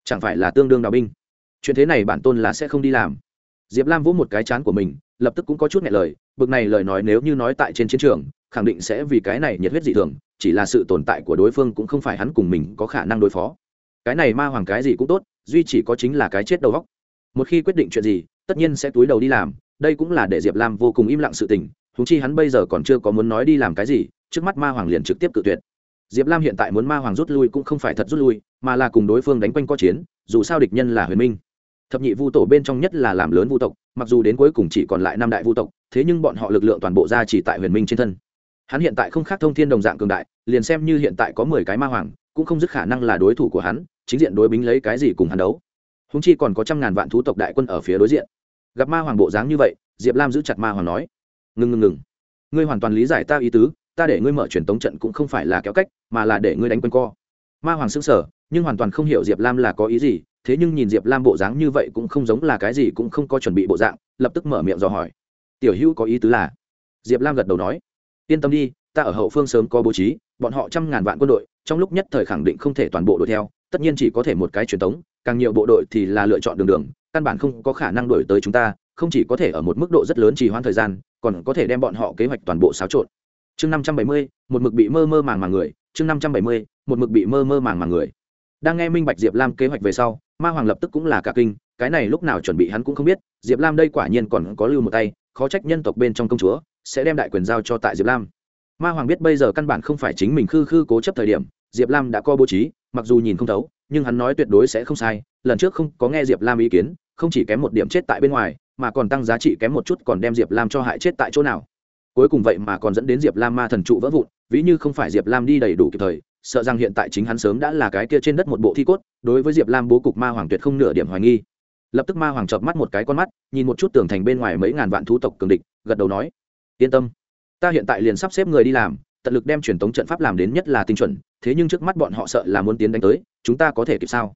chẳng phải là tương đương đào binh. Chuyện thế này bản tôn là sẽ không đi làm. Diệp lam vỗ một cái chán của mình, lập tức cũng có chút ngại lời, bực này lời nói nếu như nói tại trên chiến trường khẳng định sẽ vì cái này nhiệt huyết dị thường, chỉ là sự tồn tại của đối phương cũng không phải hắn cùng mình có khả năng đối phó. Cái này ma hoàng cái gì cũng tốt, duy chỉ có chính là cái chết đầu góc một khi quyết định chuyện gì, tất nhiên sẽ túi đầu đi làm, đây cũng là để diệp lam vô cùng im lặng sự tình thú chi hắn bây giờ còn chưa có muốn nói đi làm cái gì, trước mắt ma hoàng liền trực tiếp cự tuyệt. Diệp lam hiện tại muốn ma hoàng rút lui cũng không phải thật rút lui, mà là cùng đối phương đánh quanh có chiến, dù sao địch nhân là huyền minh. Thập nhị vu tổ bên trong nhất là làm lớn vu tộc, mặc dù đến cuối cùng chỉ còn lại năm đại vu tộc, thế nhưng bọn họ lực lượng toàn bộ ra chỉ tại huyền minh trên thân hắn hiện tại không khác thông thiên đồng dạng cường đại, liền xem như hiện tại có mười cái ma hoàng, cũng không dứt khả năng là đối thủ của hắn, chính diện đối bính lấy cái gì cùng hắn đấu. Húng chi còn có trăm ngàn vạn thú tộc đại quân ở phía đối diện. Gặp ma hoàng bộ dáng như vậy, diệp lam giữ chặt ma hoàng nói, ngừng ngừng ngừng. Ngươi hoàn toàn lý giải ta ý tứ, ta để ngươi mở truyền tống trận cũng không phải là kéo cách, mà là để ngươi đánh quân co. Ma hoàng xứng sở nhưng hoàn toàn không hiểu diệp lam là có ý gì, thế nhưng nhìn diệp lam bộ dáng như vậy cũng không giống là cái gì cũng không có chuẩn bị bộ dạng, lập tức mở miệng dò hỏi, tiểu hữu có ý tứ là? Diệp lam gật đầu nói yên tâm đi, ta ở hậu phương sớm có bố trí, bọn họ trăm ngàn vạn quân đội, trong lúc nhất thời khẳng định không thể toàn bộ đuổi theo, tất nhiên chỉ có thể một cái truyền thống, càng nhiều bộ đội thì là lựa chọn đường đường, căn bản không có khả năng đuổi tới chúng ta, không chỉ có thể ở một mức độ rất lớn trì hoãn thời gian, còn có thể đem bọn họ kế hoạch toàn bộ xáo trộn. Chương năm trăm bảy mươi, một mực bị mơ mơ màng màng người, chương năm trăm bảy mươi, một mực bị mơ mơ màng màng người. Đang nghe minh bạch diệp lam kế hoạch về sau, ma hoàng lập tức cũng là cả kinh, cái này lúc nào chuẩn bị hắn cũng không biết, diệp lam đây quả nhiên còn có lưu một tay, khó trách nhân tộc bên trong công chúa sẽ đem đại quyền giao cho tại diệp lam. Ma hoàng biết bây giờ căn bản không phải chính mình khư khư cố chấp thời điểm, diệp lam đã co bố trí, mặc dù nhìn không thấu, nhưng hắn nói tuyệt đối sẽ không sai, lần trước không có nghe diệp lam ý kiến, không chỉ kém một điểm chết tại bên ngoài, mà còn tăng giá trị kém một chút còn đem diệp lam cho hại chết tại chỗ nào. Cuối cùng vậy mà còn dẫn đến diệp lam ma thần trụ vỡ vụn, ví như không phải diệp lam đi đầy đủ kịp thời, sợ rằng hiện tại chính hắn sớm đã là cái kia trên đất một bộ thi cốt, đối với diệp lam bố cục ma hoàng tuyệt không nửa điểm hoài nghi. Lập tức ma hoàng chợp mắt một cái con mắt, nhìn một chút tường thành bên ngoài mấy ngàn vạn thú tộc cường địch, gật đầu nói yên tâm. Ta hiện tại liền sắp xếp người đi làm, tận lực đem truyền tống trận pháp làm đến nhất là tinh chuẩn, thế nhưng trước mắt bọn họ sợ là muốn tiến đánh tới, chúng ta có thể kịp sao?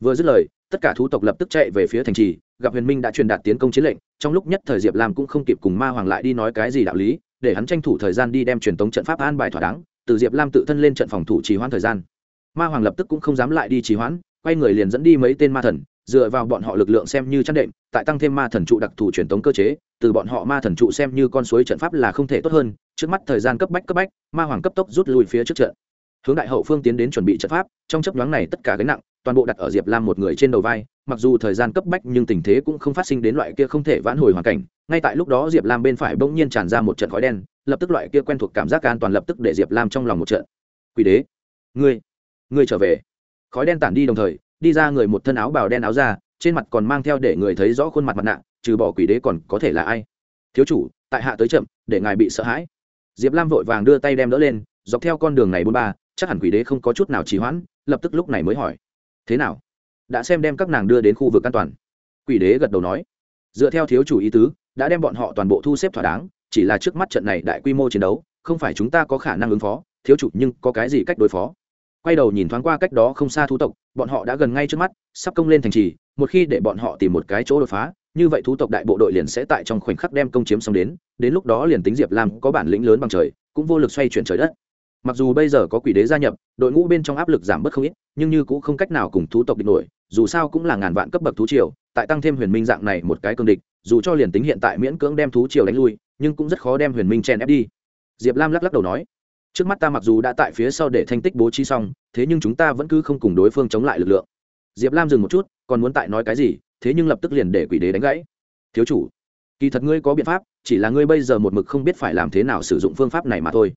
Vừa dứt lời, tất cả thú tộc lập tức chạy về phía thành trì, gặp huyền minh đã truyền đạt tiến công chiến lệnh, trong lúc nhất thời diệp lam cũng không kịp cùng ma hoàng lại đi nói cái gì đạo lý, để hắn tranh thủ thời gian đi đem truyền tống trận pháp an bài thỏa đáng, từ diệp lam tự thân lên trận phòng thủ trì hoãn thời gian. Ma hoàng lập tức cũng không dám lại đi trì hoãn, quay người liền dẫn đi mấy tên ma thần, dựa vào bọn họ lực lượng xem như chăn đệm, tại tăng thêm ma thần trụ đặc thù truyền tống cơ chế từ bọn họ ma thần trụ xem như con suối trận pháp là không thể tốt hơn, trước mắt thời gian cấp bách cấp bách, ma hoàng cấp tốc rút lui phía trước trận. Hướng đại hậu phương tiến đến chuẩn bị trận pháp, trong chấp nhoáng này tất cả gánh nặng, toàn bộ đặt ở diệp lam một người trên đầu vai, mặc dù thời gian cấp bách nhưng tình thế cũng không phát sinh đến loại kia không thể vãn hồi hoàn cảnh, ngay tại lúc đó diệp lam bên phải bỗng nhiên tràn ra một trận khói đen, lập tức loại kia quen thuộc cảm giác an toàn lập tức để diệp lam trong lòng một trận. Quỷ đế, ngươi ngươi trở về. Khói đen tản đi đồng thời, đi ra người một thân áo bào đen áo ra trên mặt còn mang theo để người thấy rõ khuôn mặt mặt nạ, trừ bỏ quỷ đế còn có thể là ai? Thiếu chủ, tại hạ tới chậm, để ngài bị sợ hãi. Diệp lam vội vàng đưa tay đem đỡ lên, dọc theo con đường này bốn ba, chắc hẳn quỷ đế không có chút nào trì hoãn, lập tức lúc này mới hỏi. Thế nào? Đã xem đem các nàng đưa đến khu vực an toàn. Quỷ đế gật đầu nói. Dựa theo thiếu chủ ý tứ, đã đem bọn họ toàn bộ thu xếp thỏa đáng, chỉ là trước mắt trận này đại quy mô chiến đấu, không phải chúng ta có khả năng ứng phó, thiếu chủ nhưng có cái gì cách đối phó? Quay đầu nhìn thoáng qua cách đó không xa thú tộc, bọn họ đã gần ngay trước mắt, sắp công lên thành trì, một khi để bọn họ tìm một cái chỗ đột phá, như vậy thú tộc đại bộ đội liền sẽ tại trong khoảnh khắc đem công chiếm xong đến đến lúc đó liền tính diệp lam có bản lĩnh lớn bằng trời, cũng vô lực xoay chuyển trời đất. Mặc dù bây giờ có quỷ đế gia nhập, đội ngũ bên trong áp lực giảm bớt không ít, nhưng như cũng không cách nào cùng thú tộc địch nổi, dù sao cũng là ngàn vạn cấp bậc thú triều, tại tăng thêm huyền minh dạng này một cái cương địch, dù cho liền tính hiện tại miễn cưỡng đem thú triều đánh lui, nhưng cũng rất khó đem huyền minh chen ép đi. Diệp lam lắc lắc đầu nói trước mắt ta mặc dù đã tại phía sau để thanh tích bố trí xong, thế nhưng chúng ta vẫn cứ không cùng đối phương chống lại lực lượng. Diệp lam dừng một chút, còn muốn tại nói cái gì, thế nhưng lập tức liền để quỷ đế đánh gãy. Thiếu chủ, kỳ thật ngươi có biện pháp, chỉ là ngươi bây giờ một mực không biết phải làm thế nào sử dụng phương pháp này mà thôi.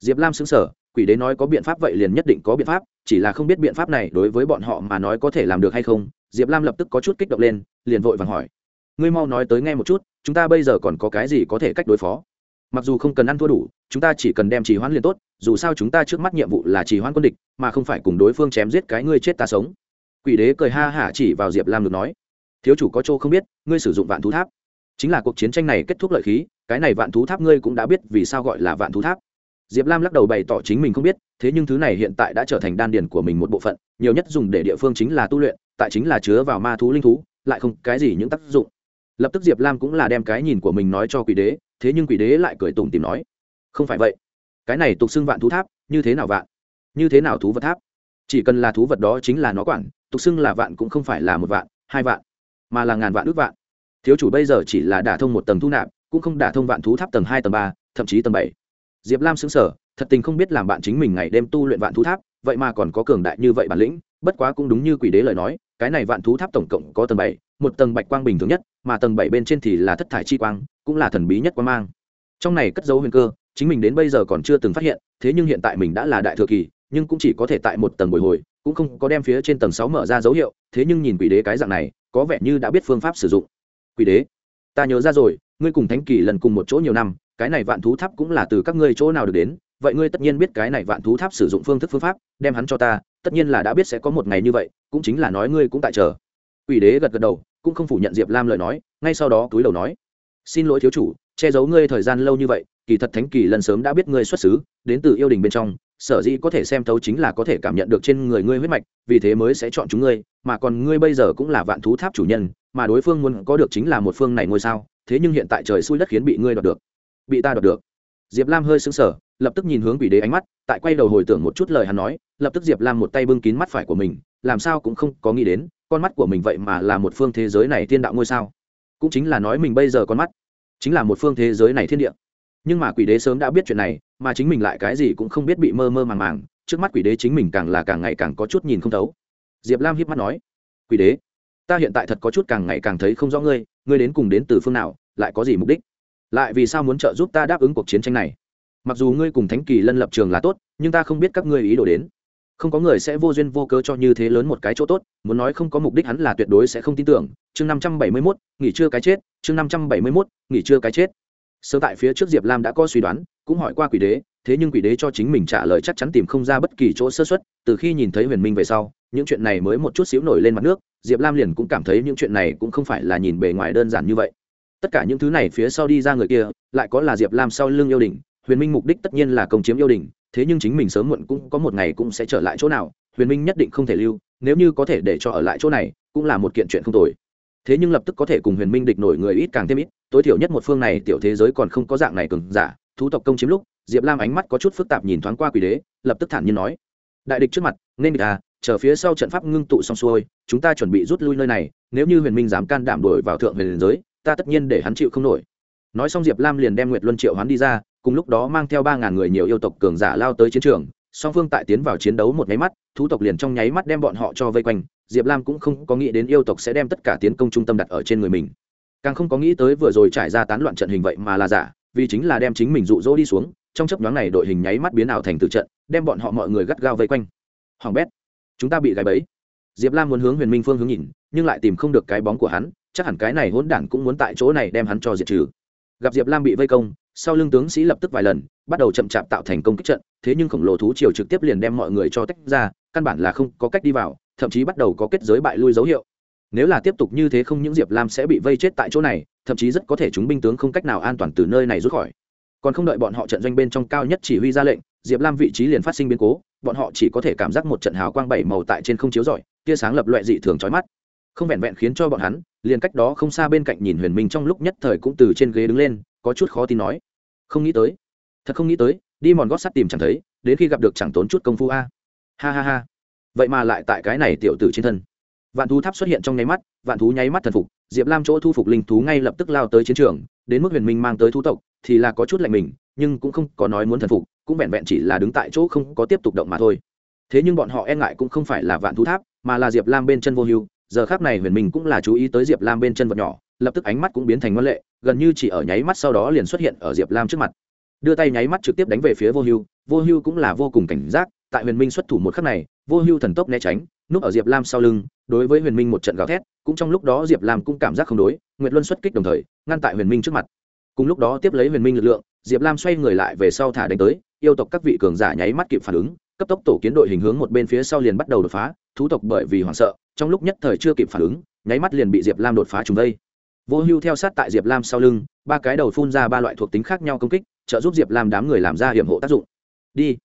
Diệp lam xứng sở quỷ đế nói có biện pháp vậy liền nhất định có biện pháp, chỉ là không biết biện pháp này đối với bọn họ mà nói có thể làm được hay không, diệp lam lập tức có chút kích động lên, liền vội vàng hỏi. Ngươi mau nói tới nghe một chút, chúng ta bây giờ còn có cái gì có thể cách đối phó? Mặc dù không cần ăn thua đủ, chúng ta chỉ cần đem trì hoãn liền tốt, dù sao chúng ta trước mắt nhiệm vụ là trì hoãn quân địch, mà không phải cùng đối phương chém giết cái ngươi chết ta sống. Quỷ đế cười ha hả chỉ vào diệp lam được nói, thiếu chủ có chỗ không biết, ngươi sử dụng vạn thú tháp. Chính là cuộc chiến tranh này kết thúc lợi khí, cái này vạn thú tháp ngươi cũng đã biết vì sao gọi là vạn thú tháp. Diệp lam lắc đầu bày tỏ chính mình không biết, thế nhưng thứ này hiện tại đã trở thành đan điền của mình một bộ phận, nhiều nhất dùng để địa phương chính là tu luyện, tại chính là chứa vào ma thú linh thú, lại không cái gì những tác dụng lập tức diệp lam cũng là đem cái nhìn của mình nói cho quỷ đế, thế nhưng quỷ đế lại cười tủm tìm nói, không phải vậy. Cái này tục xưng vạn thú tháp, như thế nào vạn? Như thế nào thú vật tháp? Chỉ cần là thú vật đó chính là nó quản, tục xưng là vạn cũng không phải là một vạn, hai vạn, mà là ngàn vạn ước vạn. Thiếu chủ bây giờ chỉ là đả thông một tầng thu nạp, cũng không đả thông vạn thú tháp tầng hai, tầng ba, thậm chí tầng bảy. Diệp lam xứng sở thật tình không biết làm bạn chính mình ngày đêm tu luyện vạn thú tháp, vậy mà còn có cường đại như vậy bản lĩnh, bất quá cũng đúng như quỷ đế lời nói cái này vạn thú tháp tổng cộng có tầng bảy, một tầng bạch quang bình thường nhất, mà tầng bảy bên trên thì là thất thải chi quang, cũng là thần bí nhất quang mang. Trong này cất dấu huyền cơ, chính mình đến bây giờ còn chưa từng phát hiện, thế nhưng hiện tại mình đã là đại thừa kỳ, nhưng cũng chỉ có thể tại một tầng bồi hồi, cũng không có đem phía trên tầng sáu mở ra dấu hiệu, thế nhưng nhìn quỷ đế cái dạng này, có vẻ như đã biết phương pháp sử dụng. Quỷ đế, ta nhớ ra rồi, ngươi cùng thánh kỳ lần cùng một chỗ nhiều năm, cái này vạn thú tháp cũng là từ các ngươi chỗ nào được đến, vậy ngươi tất nhiên biết cái này vạn thú tháp sử dụng phương thức phương pháp, đem hắn cho ta tất nhiên là đã biết sẽ có một ngày như vậy, cũng chính là nói ngươi cũng tại chờ. Quỷ đế gật gật đầu, cũng không phủ nhận diệp lam lời nói, ngay sau đó túi đầu nói, xin lỗi thiếu chủ, che giấu ngươi thời gian lâu như vậy, kỳ thật thánh kỳ lần sớm đã biết ngươi xuất xứ, đến từ yêu đình bên trong, sở dĩ có thể xem thấu chính là có thể cảm nhận được trên người ngươi huyết mạch, vì thế mới sẽ chọn chúng ngươi, mà còn ngươi bây giờ cũng là vạn thú tháp chủ nhân, mà đối phương muốn có được chính là một phương này ngôi sao, thế nhưng hiện tại trời xui đất khiến bị ngươi đoạt được. Bị ta đoạt được. Diệp lam hơi xứng sở lập tức nhìn hướng quỷ đế ánh mắt, tại quay đầu hồi tưởng một chút lời hắn nói, lập tức diệp lam một tay bưng kín mắt phải của mình, làm sao cũng không có nghĩ đến, con mắt của mình vậy mà là một phương thế giới này thiên đạo ngôi sao. Cũng chính là nói mình bây giờ con mắt, chính là một phương thế giới này thiên địa. Nhưng mà quỷ đế sớm đã biết chuyện này, mà chính mình lại cái gì cũng không biết bị mơ mơ màng màng, trước mắt quỷ đế chính mình càng là càng ngày càng có chút nhìn không thấu. Diệp lam hiếp mắt nói, quỷ đế, ta hiện tại thật có chút càng ngày càng thấy không rõ ngươi ngươi đến cùng đến từ phương nào, lại có gì mục đích? Lại vì sao muốn trợ giúp ta đáp ứng cuộc chiến tranh này? Mặc dù ngươi cùng thánh kỳ lân lập trường là tốt, nhưng ta không biết các ngươi ý đồ đến. Không có người sẽ vô duyên vô cớ cho như thế lớn một cái chỗ tốt, muốn nói không có mục đích hắn là tuyệt đối sẽ không tin tưởng. Chương năm trăm bảy mươi mốt, nghỉ trưa cái chết, chương năm trăm bảy mươi mốt, nghỉ trưa cái chết. Sơ tại phía trước diệp lam đã có suy đoán, cũng hỏi qua quỷ đế, thế nhưng quỷ đế cho chính mình trả lời chắc chắn tìm không ra bất kỳ chỗ sơ xuất từ khi nhìn thấy huyền minh về sau, những chuyện này mới một chút xíu nổi lên mặt nước, diệp lam liền cũng cảm thấy những chuyện này cũng không phải là nhìn bề ngoài đơn giản như vậy. Tất cả những thứ này phía sau đi ra người kia, lại có là diệp lam sau lưng yêu đình huyền minh mục đích tất nhiên là công chiếm yêu đình, thế nhưng chính mình sớm muộn cũng có một ngày cũng sẽ trở lại chỗ nào, huyền minh nhất định không thể lưu, nếu như có thể để cho ở lại chỗ này, cũng là một kiện chuyện không tồi. Thế nhưng lập tức có thể cùng huyền minh địch nổi người ít càng thêm ít, tối thiểu nhất một phương này tiểu thế giới còn không có dạng này cường giả, thú tộc công chiếm lúc, diệp lam ánh mắt có chút phức tạp nhìn thoáng qua quỷ đế, lập tức thản nhiên nói, đại địch trước mặt, nên địch à chờ phía sau trận pháp ngưng tụ xong xuôi, chúng ta chuẩn bị rút lui nơi này, nếu như huyền minh dám can đảm đổi vào thượng huyền giới, ta tất nhiên để hắn chịu không nổi. Nói xong diệp lam liền đem nguyệt luân triệu hắn đi ra cùng lúc đó mang theo ba ngàn người nhiều yêu tộc cường giả lao tới chiến trường, song phương tại tiến vào chiến đấu một nháy mắt, thú tộc liền trong nháy mắt đem bọn họ cho vây quanh, diệp lam cũng không có nghĩ đến yêu tộc sẽ đem tất cả tiến công trung tâm đặt ở trên người mình. Càng không có nghĩ tới vừa rồi trải ra tán loạn trận hình vậy mà là giả, vì chính là đem chính mình rụ rỗ đi xuống, trong chấp nhoáng này đội hình nháy mắt biến ảo thành từ trận, đem bọn họ mọi người gắt gao vây quanh. Hoàng bét, chúng ta bị gài bẫy. Diệp lam muốn hướng huyền minh phương hướng nhìn, nhưng lại tìm không được cái bóng của hắn, chắc hẳn cái này hỗn đản cũng muốn tại chỗ này đem hắn cho diệt trừ. Gặp diệp lam bị vây công sau lưng tướng sĩ lập tức vài lần, bắt đầu chậm chạp tạo thành công kích trận, thế nhưng khổng lồ thú triều trực tiếp liền đem mọi người cho tách ra, căn bản là không có cách đi vào, thậm chí bắt đầu có kết giới bại lui dấu hiệu. Nếu là tiếp tục như thế không những diệp lam sẽ bị vây chết tại chỗ này, thậm chí rất có thể chúng binh tướng không cách nào an toàn từ nơi này rút khỏi. Còn không đợi bọn họ trận doanh bên trong cao nhất chỉ huy ra lệnh, diệp lam vị trí liền phát sinh biến cố, bọn họ chỉ có thể cảm giác một trận hào quang bảy màu tại trên không chiếu rọi, tia sáng lập loại dị thường trói mắt. Không vẹn vẹn khiến cho bọn hắn, liền cách đó không xa bên cạnh nhìn huyền minh trong lúc nhất thời cũng từ trên ghế đứng lên có chút khó tin nói. Không nghĩ tới. Thật không nghĩ tới đi mòn gót sắt tìm chẳng thấy, đến khi gặp được chẳng tốn chút công phu a. Ha ha ha. Vậy mà lại tại cái này tiểu tử trên thân. Vạn thú tháp xuất hiện trong nháy mắt, vạn thú nháy mắt thần phục, diệp lam chỗ thu phục linh thú ngay lập tức lao tới chiến trường, đến mức huyền minh mang tới thú tộc, thì là có chút lạnh mình, nhưng cũng không có nói muốn thần phục, cũng vẹn vẹn chỉ là đứng tại chỗ không có tiếp tục động mà thôi. Thế nhưng bọn họ e ngại cũng không phải là vạn thú tháp, mà là diệp lam bên chân vô hưu, giờ khác này huyền minh cũng là chú ý tới diệp lam bên chân vật nhỏ lập tức ánh mắt cũng biến thành ngoan lệ, gần như chỉ ở nháy mắt sau đó liền xuất hiện ở diệp lam trước mặt. Đưa tay nháy mắt trực tiếp đánh về phía vô hưu vô hưu cũng là vô cùng cảnh giác, tại huyền minh xuất thủ một khắc này, vô hưu thần tốc né tránh, núp ở diệp lam sau lưng, đối với huyền minh một trận gào thét, cũng trong lúc đó diệp lam cũng cảm giác không đối, nguyệt luân xuất kích đồng thời, ngăn tại huyền minh trước mặt. Cùng lúc đó tiếp lấy huyền minh lực lượng, diệp lam xoay người lại về sau thả đánh tới, yêu tộc các vị cường giả nháy mắt kịp phản ứng, cấp tốc tổ kiến đội hình hướng một bên phía sau liền bắt đầu đột phá, thú tộc bởi vì hoảng sợ, trong lúc nhất thời chưa kịp phản ứng, nháy mắt liền bị diệp lam đột phá trùng đây vô hưu theo sát tại diệp lam sau lưng, ba cái đầu phun ra ba loại thuộc tính khác nhau công kích, trợ giúp diệp lam đám người làm ra hiểm hộ tác dụng. Đi.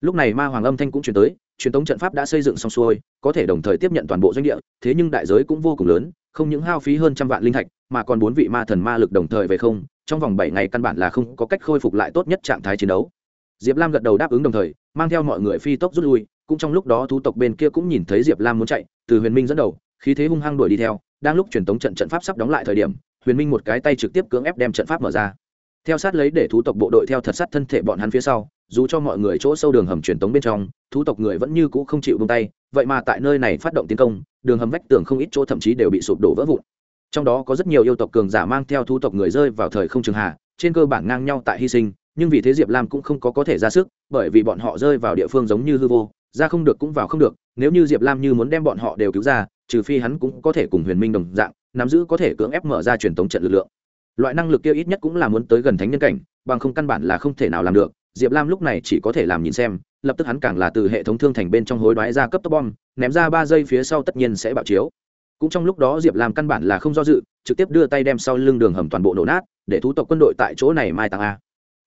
Lúc này ma hoàng âm thanh cũng chuyển tới, truyền thống trận pháp đã xây dựng xong xuôi, có thể đồng thời tiếp nhận toàn bộ doanh địa, thế nhưng đại giới cũng vô cùng lớn, không những hao phí hơn trăm vạn linh thạch, mà còn bốn vị ma thần ma lực đồng thời về không, trong vòng bảy ngày căn bản là không có cách khôi phục lại tốt nhất trạng thái chiến đấu. Diệp lam gật đầu đáp ứng đồng thời, mang theo mọi người phi tốc rút lui, cũng trong lúc đó thú tộc bên kia cũng nhìn thấy diệp lam muốn chạy, từ huyền minh dẫn đầu, khí thế hung hăng đuổi đi theo đang lúc truyền tống trận trận pháp sắp đóng lại thời điểm, huyền minh một cái tay trực tiếp cưỡng ép đem trận pháp mở ra. Theo sát lấy để thú tộc bộ đội theo thật sát thân thể bọn hắn phía sau, dù cho mọi người chỗ sâu đường hầm truyền tống bên trong, thú tộc người vẫn như cũ không chịu buông tay, vậy mà tại nơi này phát động tiến công, đường hầm vách tường không ít chỗ thậm chí đều bị sụp đổ vỡ vụn. Trong đó có rất nhiều yêu tộc cường giả mang theo thú tộc người rơi vào thời không trường hạ, trên cơ bản ngang nhau tại hy sinh, nhưng vì thế diệp lam cũng không có có thể ra sức, bởi vì bọn họ rơi vào địa phương giống như hư vô, ra không được cũng vào không được, nếu như diệp lam như muốn đem bọn họ đều cứu ra trừ phi hắn cũng có thể cùng huyền minh đồng dạng, nắm giữ có thể cưỡng ép mở ra truyền thống trận lực lượng. Loại năng lực kia ít nhất cũng là muốn tới gần thánh nhân cảnh, bằng không căn bản là không thể nào làm được. Diệp lam lúc này chỉ có thể làm nhìn xem, lập tức hắn càng là từ hệ thống thương thành bên trong hối đoái ra cấp tốc bom, ném ra ba giây phía sau tất nhiên sẽ bạo chiếu. Cũng trong lúc đó diệp lam căn bản là không do dự, trực tiếp đưa tay đem sau lưng đường hầm toàn bộ nổ nát, để thú tộc quân đội tại chỗ này mai tàng a.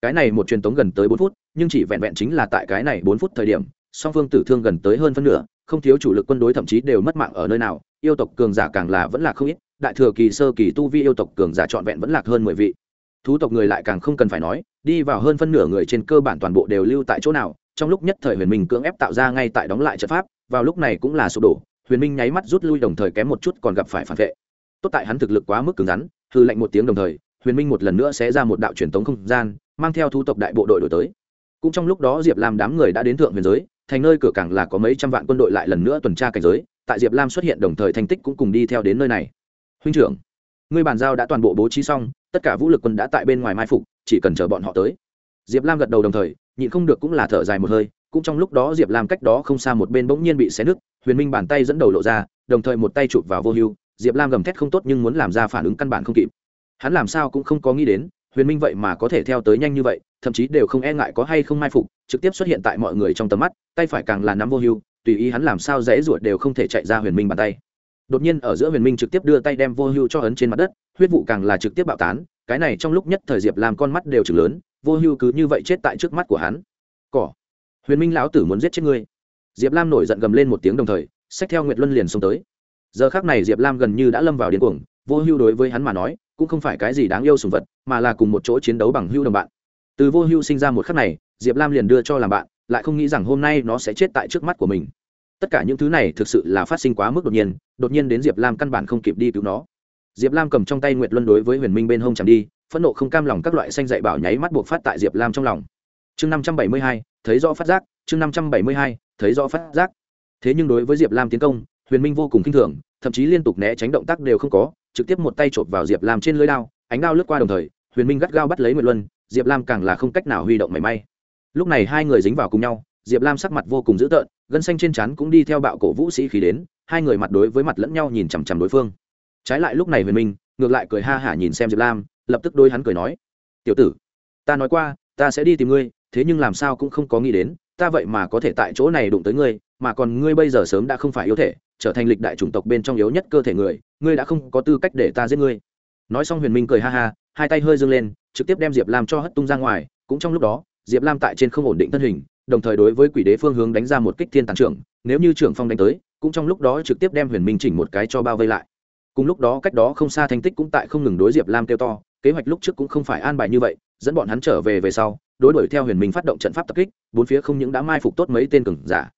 Cái này một truyền tống gần tới bốn phút, nhưng chỉ vẹn vẹn chính là tại cái này bốn phút thời điểm, song phương tử thương gần tới hơn phân nửa không thiếu chủ lực quân đối thậm chí đều mất mạng ở nơi nào, yêu tộc cường giả càng là vẫn là không ít, đại thừa kỳ sơ kỳ tu vi yêu tộc cường giả trọn vẹn vẫn lạc hơn mười vị. Thú tộc người lại càng không cần phải nói, đi vào hơn phân nửa người trên cơ bản toàn bộ đều lưu tại chỗ nào, trong lúc nhất thời huyền minh cưỡng ép tạo ra ngay tại đóng lại trận pháp, vào lúc này cũng là sụp đổ, huyền minh nháy mắt rút lui đồng thời kém một chút còn gặp phải phản vệ. Tốt tại hắn thực lực quá mức cứng rắn, hư lệnh một tiếng đồng thời, huyền minh một lần nữa sẽ ra một đạo truyền tống không gian, mang theo thu tộc đại bộ đội đổi tới. Cũng trong lúc đó diệp lam đám người đã đến thượng huyền giới thành nơi cửa cảng là có mấy trăm vạn quân đội lại lần nữa tuần tra cảnh giới, tại diệp lam xuất hiện đồng thời thành tích cũng cùng đi theo đến nơi này. Huynh trưởng, ngươi bàn giao đã toàn bộ bố trí xong, tất cả vũ lực quân đã tại bên ngoài mai phục, chỉ cần chờ bọn họ tới. Diệp lam gật đầu đồng thời, nhịn không được cũng là thở dài một hơi, cũng trong lúc đó diệp lam cách đó không xa một bên bỗng nhiên bị xé nứt, huyền minh bàn tay dẫn đầu lộ ra, đồng thời một tay chụp vào vô hưu, diệp lam gầm thét không tốt nhưng muốn làm ra phản ứng căn bản không kịp. Hắn làm sao cũng không có nghĩ đến huyền minh vậy mà có thể theo tới nhanh như vậy, thậm chí đều không e ngại có hay không mai phục, trực tiếp xuất hiện tại mọi người trong tầm mắt, tay phải càng là nắm vô hưu, tùy ý hắn làm sao dễ ruột đều không thể chạy ra huyền minh bàn tay. Đột nhiên ở giữa huyền minh trực tiếp đưa tay đem vô hưu cho ấn trên mặt đất, huyết vụ càng là trực tiếp bạo tán, cái này trong lúc nhất thời diệp làm con mắt đều chừng lớn, vô hưu cứ như vậy chết tại trước mắt của hắn. Cỏ. Huyền minh lão tử muốn giết chết ngươi. Diệp lam nổi giận gầm lên một tiếng đồng thời, xách theo nguyệt luân liền xông tới. Giờ khác này diệp lam gần như đã lâm vào điên cuồng, vô hưu đối với hắn mà nói cũng không phải cái gì đáng yêu sùng vật, mà là cùng một chỗ chiến đấu bằng hưu đồng bạn. Từ vô hưu sinh ra một khắc này, diệp lam liền đưa cho làm bạn, lại không nghĩ rằng hôm nay nó sẽ chết tại trước mắt của mình. Tất cả những thứ này thực sự là phát sinh quá mức đột nhiên đột nhiên đến diệp lam căn bản không kịp đi cứu nó. Diệp lam cầm trong tay nguyệt luân đối với huyền minh bên hông chẳng đi, phẫn nộ không cam lòng các loại xanh dạy bảo nháy mắt buộc phát tại diệp lam trong lòng. Chương năm trăm bảy mươi hai, thấy rõ phát giác, chương năm trăm bảy mươi hai, thấy rõ phát giác. Thế nhưng đối với diệp lam tiến công, huyền minh vô cùng k i n h thường, thậm chí liên tục né tránh động tác đều không có trực tiếp một tay chộp vào diệp lam trên lưới đao, ánh đao lướt qua đồng thời, huyền minh gắt gao bắt lấy nguyệt luân, diệp lam càng là không cách nào huy động mảy may. Lúc này hai người dính vào cùng nhau, diệp lam sắc mặt vô cùng dữ tợn, gân xanh trên chắn cũng đi theo bạo cổ vũ sĩ khí đến, hai người mặt đối với mặt lẫn nhau nhìn chằm chằm đối phương. Trái lại lúc này huyền minh, ngược lại cười ha hả nhìn xem diệp lam, lập tức đôi hắn cười nói, tiểu tử, ta nói qua, ta sẽ đi tìm ngươi, thế nhưng làm sao cũng không có nghĩ đến, ta vậy mà có thể tại chỗ này đụng tới ngươi mà còn ngươi bây giờ sớm đã không phải yếu thể, trở thành lịch đại chủng tộc bên trong yếu nhất cơ thể người, ngươi đã không có tư cách để ta giết ngươi. Nói xong huyền minh cười ha ha, hai tay hơi dâng lên, trực tiếp đem diệp lam cho hất tung ra ngoài, cũng trong lúc đó, diệp lam tại trên không ổn định thân hình, đồng thời đối với quỷ đế phương hướng đánh ra một kích thiên tàn trưởng, nếu như trưởng phong đánh tới, cũng trong lúc đó trực tiếp đem huyền minh chỉnh một cái cho bao vây lại. Cùng lúc đó cách đó không xa thanh tích cũng tại không ngừng đối diệp lam kêu to, kế hoạch lúc trước cũng không phải an bài như vậy, dẫn bọn hắn trở về về sau, đối đuổi theo huyền minh phát động trận pháp tập kích, bốn phía không những đã mai phục tốt mấy tên cường giả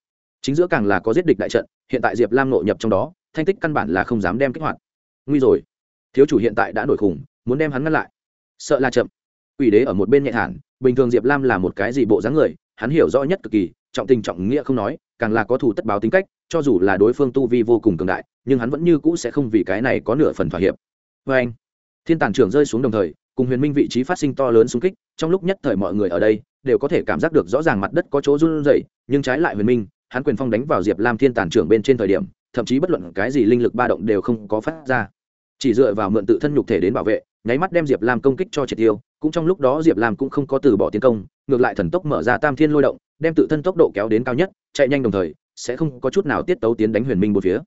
chính giữa càng là có giết địch đại trận, hiện tại diệp lam nội nhập trong đó, thanh tích căn bản là không dám đem kích hoạt. Nguy rồi. Thiếu chủ hiện tại đã nổi khủng, muốn đem hắn ngăn lại. Sợ là chậm. Ủy đế ở một bên nhẹ thản, bình thường diệp lam là một cái gì bộ dáng người, hắn hiểu rõ nhất cực kỳ, trọng tình trọng nghĩa không nói, càng là có thủ tất báo tính cách, cho dù là đối phương tu vi vô cùng cường đại, nhưng hắn vẫn như cũ sẽ không vì cái này có nửa phần thỏa hiệp. Vê anh, thiên tàn trưởng rơi xuống đồng thời, cùng huyền minh vị trí phát sinh to lớn xung kích, trong lúc nhất thời mọi người ở đây đều có thể cảm giác được rõ ràng mặt đất có chỗ run rẩy, nhưng trái lại huyền minh hắn quyền phong đánh vào diệp lam thiên tàn trưởng bên trên thời điểm, thậm chí bất luận cái gì linh lực ba động đều không có phát ra. Chỉ dựa vào mượn tự thân nhục thể đến bảo vệ, nháy mắt đem diệp lam công kích cho triệt tiêu, cũng trong lúc đó diệp lam cũng không có từ bỏ tiến công, ngược lại thần tốc mở ra tam thiên lôi động, đem tự thân tốc độ kéo đến cao nhất, chạy nhanh đồng thời, sẽ không có chút nào tiết tấu tiến đánh huyền minh một phía.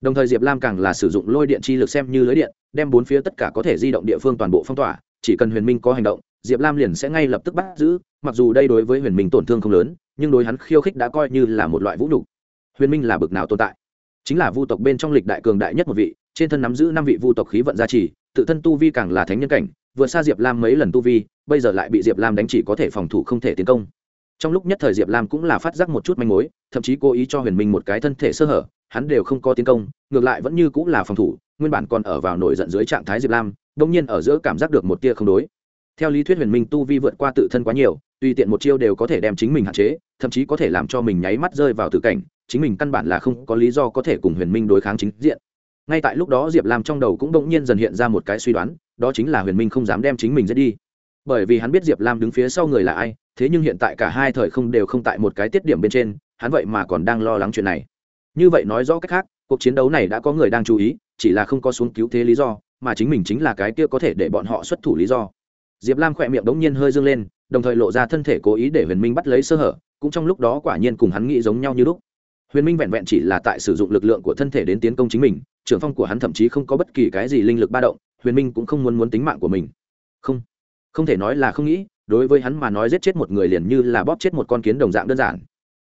Đồng thời diệp lam càng là sử dụng lôi điện chi lực xem như lưới điện, đem bốn phía tất cả có thể di động địa phương toàn bộ phong tỏa, chỉ cần huyền minh có hành động, diệp lam liền sẽ ngay lập tức bắt giữ, mặc dù đây đối với huyền minh tổn thương không lớn nhưng đối hắn khiêu khích đã coi như là một loại vũ nhục. Huyền minh là bực nào tồn tại? Chính là vu tộc bên trong lịch đại cường đại nhất một vị, trên thân nắm giữ năm vị vu tộc khí vận gia trì, tự thân tu vi càng là thánh nhân cảnh, vượt xa diệp lam mấy lần tu vi, bây giờ lại bị diệp lam đánh chỉ có thể phòng thủ không thể tiến công. Trong lúc nhất thời diệp lam cũng là phát giác một chút manh mối, thậm chí cố ý cho huyền minh một cái thân thể sơ hở, hắn đều không có tiến công, ngược lại vẫn như cũng là phòng thủ, nguyên bản còn ở vào nổi giận dưới trạng thái diệp lam đông nhiên ở giữa cảm giác được một tia không đối. Theo lý thuyết huyền minh tu vi vượt qua tự thân quá nhiều tùy tiện một chiêu đều có thể đem chính mình hạn chế, thậm chí có thể làm cho mình nháy mắt rơi vào tử cảnh, chính mình căn bản là không có lý do có thể cùng huyền minh đối kháng chính diện. Ngay tại lúc đó diệp lam trong đầu cũng bỗng nhiên dần hiện ra một cái suy đoán, đó chính là huyền minh không dám đem chính mình giết đi. Bởi vì hắn biết diệp lam đứng phía sau người là ai, thế nhưng hiện tại cả hai thời không đều không tại một cái tiết điểm bên trên, hắn vậy mà còn đang lo lắng chuyện này. Như vậy nói rõ cách khác, cuộc chiến đấu này đã có người đang chú ý, chỉ là không có xuống cứu thế lý do, mà chính mình chính là cái kia có thể để bọn họ xuất thủ lý do diệp lam khỏe miệng đống nhiên hơi dâng lên, đồng thời lộ ra thân thể cố ý để huyền minh bắt lấy sơ hở, cũng trong lúc đó quả nhiên cùng hắn nghĩ giống nhau như lúc. Huyền minh vẹn vẹn chỉ là tại sử dụng lực lượng của thân thể đến tiến công chính mình, trưởng phong của hắn thậm chí không có bất kỳ cái gì linh lực ba động, huyền minh cũng không muốn muốn tính mạng của mình. Không không thể nói là không nghĩ, đối với hắn mà nói giết chết một người liền như là bóp chết một con kiến đồng dạng đơn giản.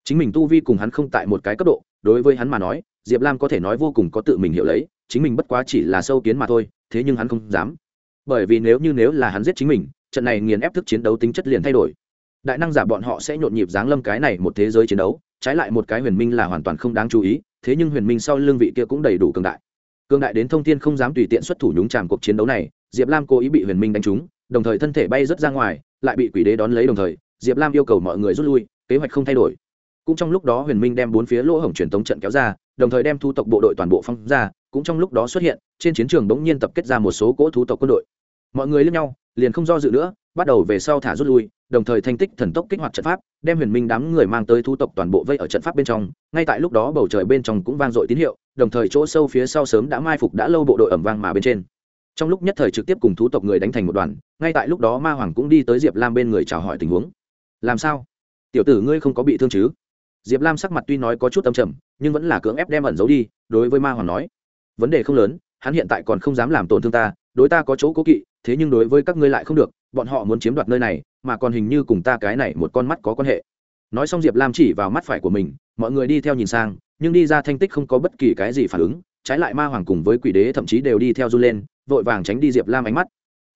Chính mình tu vi cùng hắn không tại một cái cấp độ, đối với hắn mà nói, diệp lam có thể nói vô cùng có tự mình hiểu lấy, chính mình bất quá chỉ là sâu kiến mà thôi, thế nhưng hắn không dám bởi vì nếu như nếu là hắn giết chính mình, trận này nghiền ép thức chiến đấu tính chất liền thay đổi. Đại năng giả bọn họ sẽ nhộn nhịp giáng lâm cái này một thế giới chiến đấu, trái lại một cái huyền minh là hoàn toàn không đáng chú ý, thế nhưng huyền minh sau lương vị kia cũng đầy đủ cường đại. Cường đại đến thông tin không dám tùy tiện xuất thủ nhúng tràm cuộc chiến đấu này, diệp lam cố ý bị huyền minh đánh trúng, đồng thời thân thể bay rớt ra ngoài, lại bị quỷ đế đón lấy đồng thời, diệp lam yêu cầu mọi người rút lui, kế hoạch không thay đổi. Cũng trong lúc đó huyền minh đem bốn phía lỗ hổng truyền tống trận kéo ra, đồng thời đem thu tộc bộ đội toàn bộ phong ra, cũng trong lúc đó xuất hiện, trên chiến trường bỗng nhiên tập kết ra một số cỗ thú tộc quân đội mọi người lẫn nhau, liền không do dự nữa, bắt đầu về sau thả rút lui, đồng thời thanh tích thần tốc kích hoạt trận pháp, đem huyền minh đám người mang tới thu tộc toàn bộ vây ở trận pháp bên trong. Ngay tại lúc đó bầu trời bên trong cũng vang dội tín hiệu, đồng thời chỗ sâu phía sau sớm đã mai phục đã lâu bộ đội ẩm vang mà bên trên. Trong lúc nhất thời trực tiếp cùng thú tộc người đánh thành một đoàn, ngay tại lúc đó ma hoàng cũng đi tới diệp lam bên người chào hỏi tình huống. Làm sao? Tiểu tử ngươi không có bị thương chứ? Diệp lam sắc mặt tuy nói có chút âm trầm, nhưng vẫn là cưỡng ép đem ẩn giấu đi, đối với ma hoàng nói. Vấn đề không lớn, hắn hiện tại còn không dám làm tổn thương ta, đối ta có chỗ cố kỵ thế nhưng đối với các ngươi lại không được, bọn họ muốn chiếm đoạt nơi này, mà còn hình như cùng ta cái này một con mắt có quan hệ. Nói xong diệp lam chỉ vào mắt phải của mình, mọi người đi theo nhìn sang, nhưng đi ra thanh tích không có bất kỳ cái gì phản ứng, trái lại ma hoàng cùng với quỷ đế thậm chí đều đi theo run lên, vội vàng tránh đi diệp lam ánh mắt.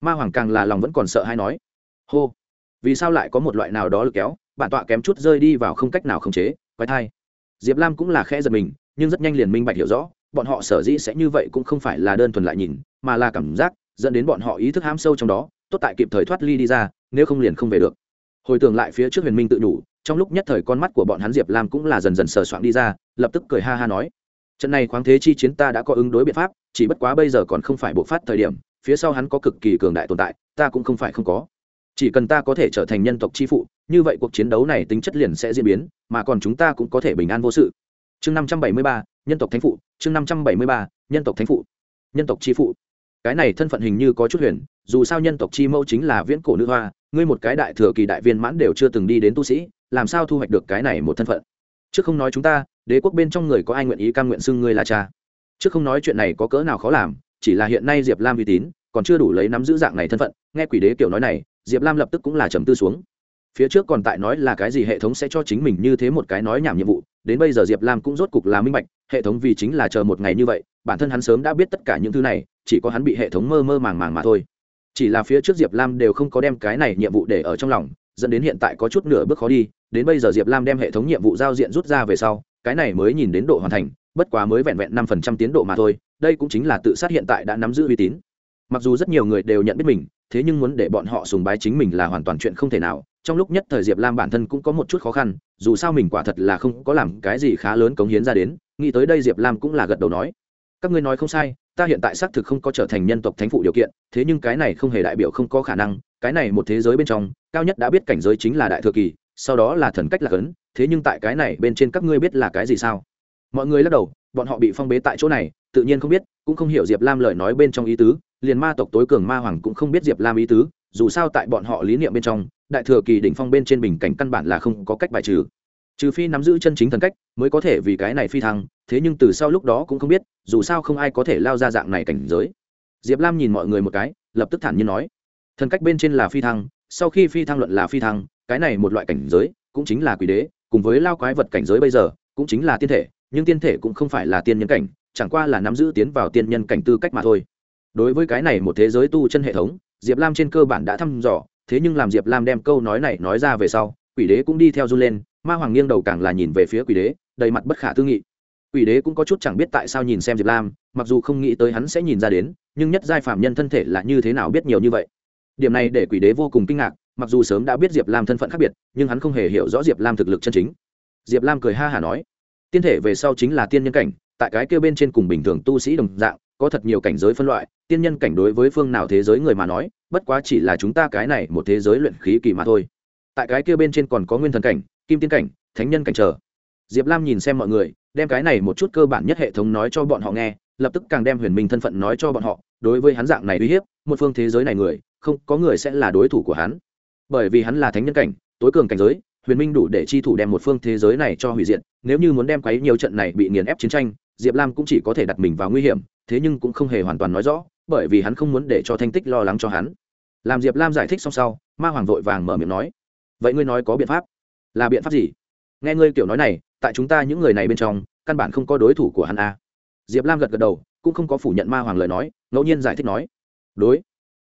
Ma hoàng càng là lòng vẫn còn sợ hay nói, hô, vì sao lại có một loại nào đó lực kéo, bản tọa kém chút rơi đi vào không cách nào khống chế, quái thai. Diệp lam cũng là khẽ giật mình, nhưng rất nhanh liền minh bạch hiểu rõ, bọn họ sở dĩ sẽ như vậy cũng không phải là đơn thuần lại nhìn, mà là cảm giác dẫn đến bọn họ ý thức hãm sâu trong đó, tốt tại kịp thời thoát ly đi ra, nếu không liền không về được. Hồi tưởng lại phía trước huyền minh tự đủ trong lúc nhất thời con mắt của bọn hắn diệp lam cũng là dần dần sờ soạn đi ra, lập tức cười ha ha nói, trận này khoáng thế chi chiến ta đã có ứng đối biện pháp, chỉ bất quá bây giờ còn không phải bộ phát thời điểm, phía sau hắn có cực kỳ cường đại tồn tại, ta cũng không phải không có. Chỉ cần ta có thể trở thành nhân tộc chi phụ, như vậy cuộc chiến đấu này tính chất liền sẽ diễn biến, mà còn chúng ta cũng có thể bình an vô sự. Chương năm trăm bảy mươi ba, nhân tộc thánh phụ, chương năm trăm bảy mươi ba, nhân tộc thánh phụ, nhân tộc chi phụ cái này thân phận hình như có chút huyền, dù sao nhân tộc chi mẫu chính là viễn cổ nữ hoa, ngươi một cái đại thừa kỳ đại viên mãn đều chưa từng đi đến tu sĩ, làm sao thu hoạch được cái này một thân phận? Trước không nói chúng ta, đế quốc bên trong người có ai nguyện ý cam nguyện xưng ngươi là cha? Trước không nói chuyện này có cỡ nào khó làm, chỉ là hiện nay diệp lam uy tín, còn chưa đủ lấy nắm giữ dạng này thân phận, nghe quỷ đế kiểu nói này, diệp lam lập tức cũng là trầm tư xuống. Phía trước còn tại nói là cái gì hệ thống sẽ cho chính mình như thế một cái nói nhảm nhiệm vụ, đến bây giờ diệp lam cũng rốt cục là minh bạch, hệ thống vì chính là chờ một ngày như vậy bản thân hắn sớm đã biết tất cả những thứ này, chỉ có hắn bị hệ thống mơ mơ màng màng mà thôi. Chỉ là phía trước diệp lam đều không có đem cái này nhiệm vụ để ở trong lòng, dẫn đến hiện tại có chút nửa bước khó đi, đến bây giờ diệp lam đem hệ thống nhiệm vụ giao diện rút ra về sau, cái này mới nhìn đến độ hoàn thành, bất quá mới vẹn vẹn năm phần trăm tiến độ mà thôi, đây cũng chính là tự sát hiện tại đã nắm giữ uy tín. Mặc dù rất nhiều người đều nhận biết mình, thế nhưng muốn để bọn họ sùng bái chính mình là hoàn toàn chuyện không thể nào, trong lúc nhất thời diệp lam bản thân cũng có một chút khó khăn, dù sao mình quả thật là không có làm cái gì khá lớn cống hiến ra đến, nghĩ tới đây diệp lam cũng là gật đầu nói các ngươi nói không sai, ta hiện tại xác thực không có trở thành nhân tộc thánh phụ điều kiện, thế nhưng cái này không hề đại biểu không có khả năng, cái này một thế giới bên trong, cao nhất đã biết cảnh giới chính là đại thừa kỳ, sau đó là thần cách lạc ấn thế nhưng tại cái này bên trên các ngươi biết là cái gì sao? Mọi người lắc đầu, bọn họ bị phong bế tại chỗ này, tự nhiên không biết, cũng không hiểu diệp lam lời nói bên trong ý tứ, liền ma tộc tối cường ma hoàng cũng không biết diệp lam ý tứ, dù sao tại bọn họ lý niệm bên trong, đại thừa kỳ đỉnh phong bên trên bình cảnh căn bản là không có cách bài trừ trừ phi nắm giữ chân chính thần cách, mới có thể vì cái này phi thăng, thế nhưng từ sau lúc đó cũng không biết, dù sao không ai có thể lao ra dạng này cảnh giới. Diệp lam nhìn mọi người một cái, lập tức thản nhiên nói, thần cách bên trên là phi thăng, sau khi phi thăng luận là phi thăng, cái này một loại cảnh giới, cũng chính là quỷ đế, cùng với lao quái vật cảnh giới bây giờ, cũng chính là tiên thể, nhưng tiên thể cũng không phải là tiên nhân cảnh, chẳng qua là nắm giữ tiến vào tiên nhân cảnh tư cách mà thôi. Đối với cái này một thế giới tu chân hệ thống, diệp lam trên cơ bản đã thăm dò, thế nhưng làm diệp lam đem câu nói này nói ra về sau, quỷ đế cũng đi theo run lên ma hoàng nghiêng đầu càng là nhìn về phía quỷ đế, đầy mặt bất khả tư nghị. Quỷ đế cũng có chút chẳng biết tại sao nhìn xem diệp lam, mặc dù không nghĩ tới hắn sẽ nhìn ra đến, nhưng nhất giai phạm nhân thân thể là như thế nào biết nhiều như vậy. Điểm này để quỷ đế vô cùng kinh ngạc, mặc dù sớm đã biết diệp lam thân phận khác biệt, nhưng hắn không hề hiểu rõ diệp lam thực lực chân chính. Diệp lam cười ha hả nói, tiên thể về sau chính là tiên nhân cảnh, tại cái kêu bên trên cùng bình thường tu sĩ đồng dạng, có thật nhiều cảnh giới phân loại, tiên nhân cảnh đối với phương nào thế giới người mà nói, bất quá chỉ là chúng ta cái này một thế giới luyện khí kỳ mà thôi. Tại cái kia bên trên còn có nguyên thần cảnh kim tiên cảnh, thánh nhân cảnh trở diệp lam nhìn xem mọi người, đem cái này một chút cơ bản nhất hệ thống nói cho bọn họ nghe, lập tức càng đem huyền minh thân phận nói cho bọn họ. Đối với hắn dạng này uy hiếp, một phương thế giới này người, không có người sẽ là đối thủ của hắn. Bởi vì hắn là thánh nhân cảnh, tối cường cảnh giới, huyền minh đủ để chi thủ đem một phương thế giới này cho hủy diệt. Nếu như muốn đem quấy nhiều trận này bị nghiền ép chiến tranh, diệp lam cũng chỉ có thể đặt mình vào nguy hiểm, thế nhưng cũng không hề hoàn toàn nói rõ, bởi vì hắn không muốn để cho thanh tích lo lắng cho hắn. Làm diệp lam giải thích xong sau, ma hoàng vội vàng mở miệng nói, vậy ngươi nói có biện pháp? Là biện pháp gì? Nghe ngươi kiểu nói này, tại chúng ta những người này bên trong, căn bản không có đối thủ của hắn a diệp lam gật gật đầu, cũng không có phủ nhận ma hoàng lời nói, ngẫu nhiên giải thích nói, đối,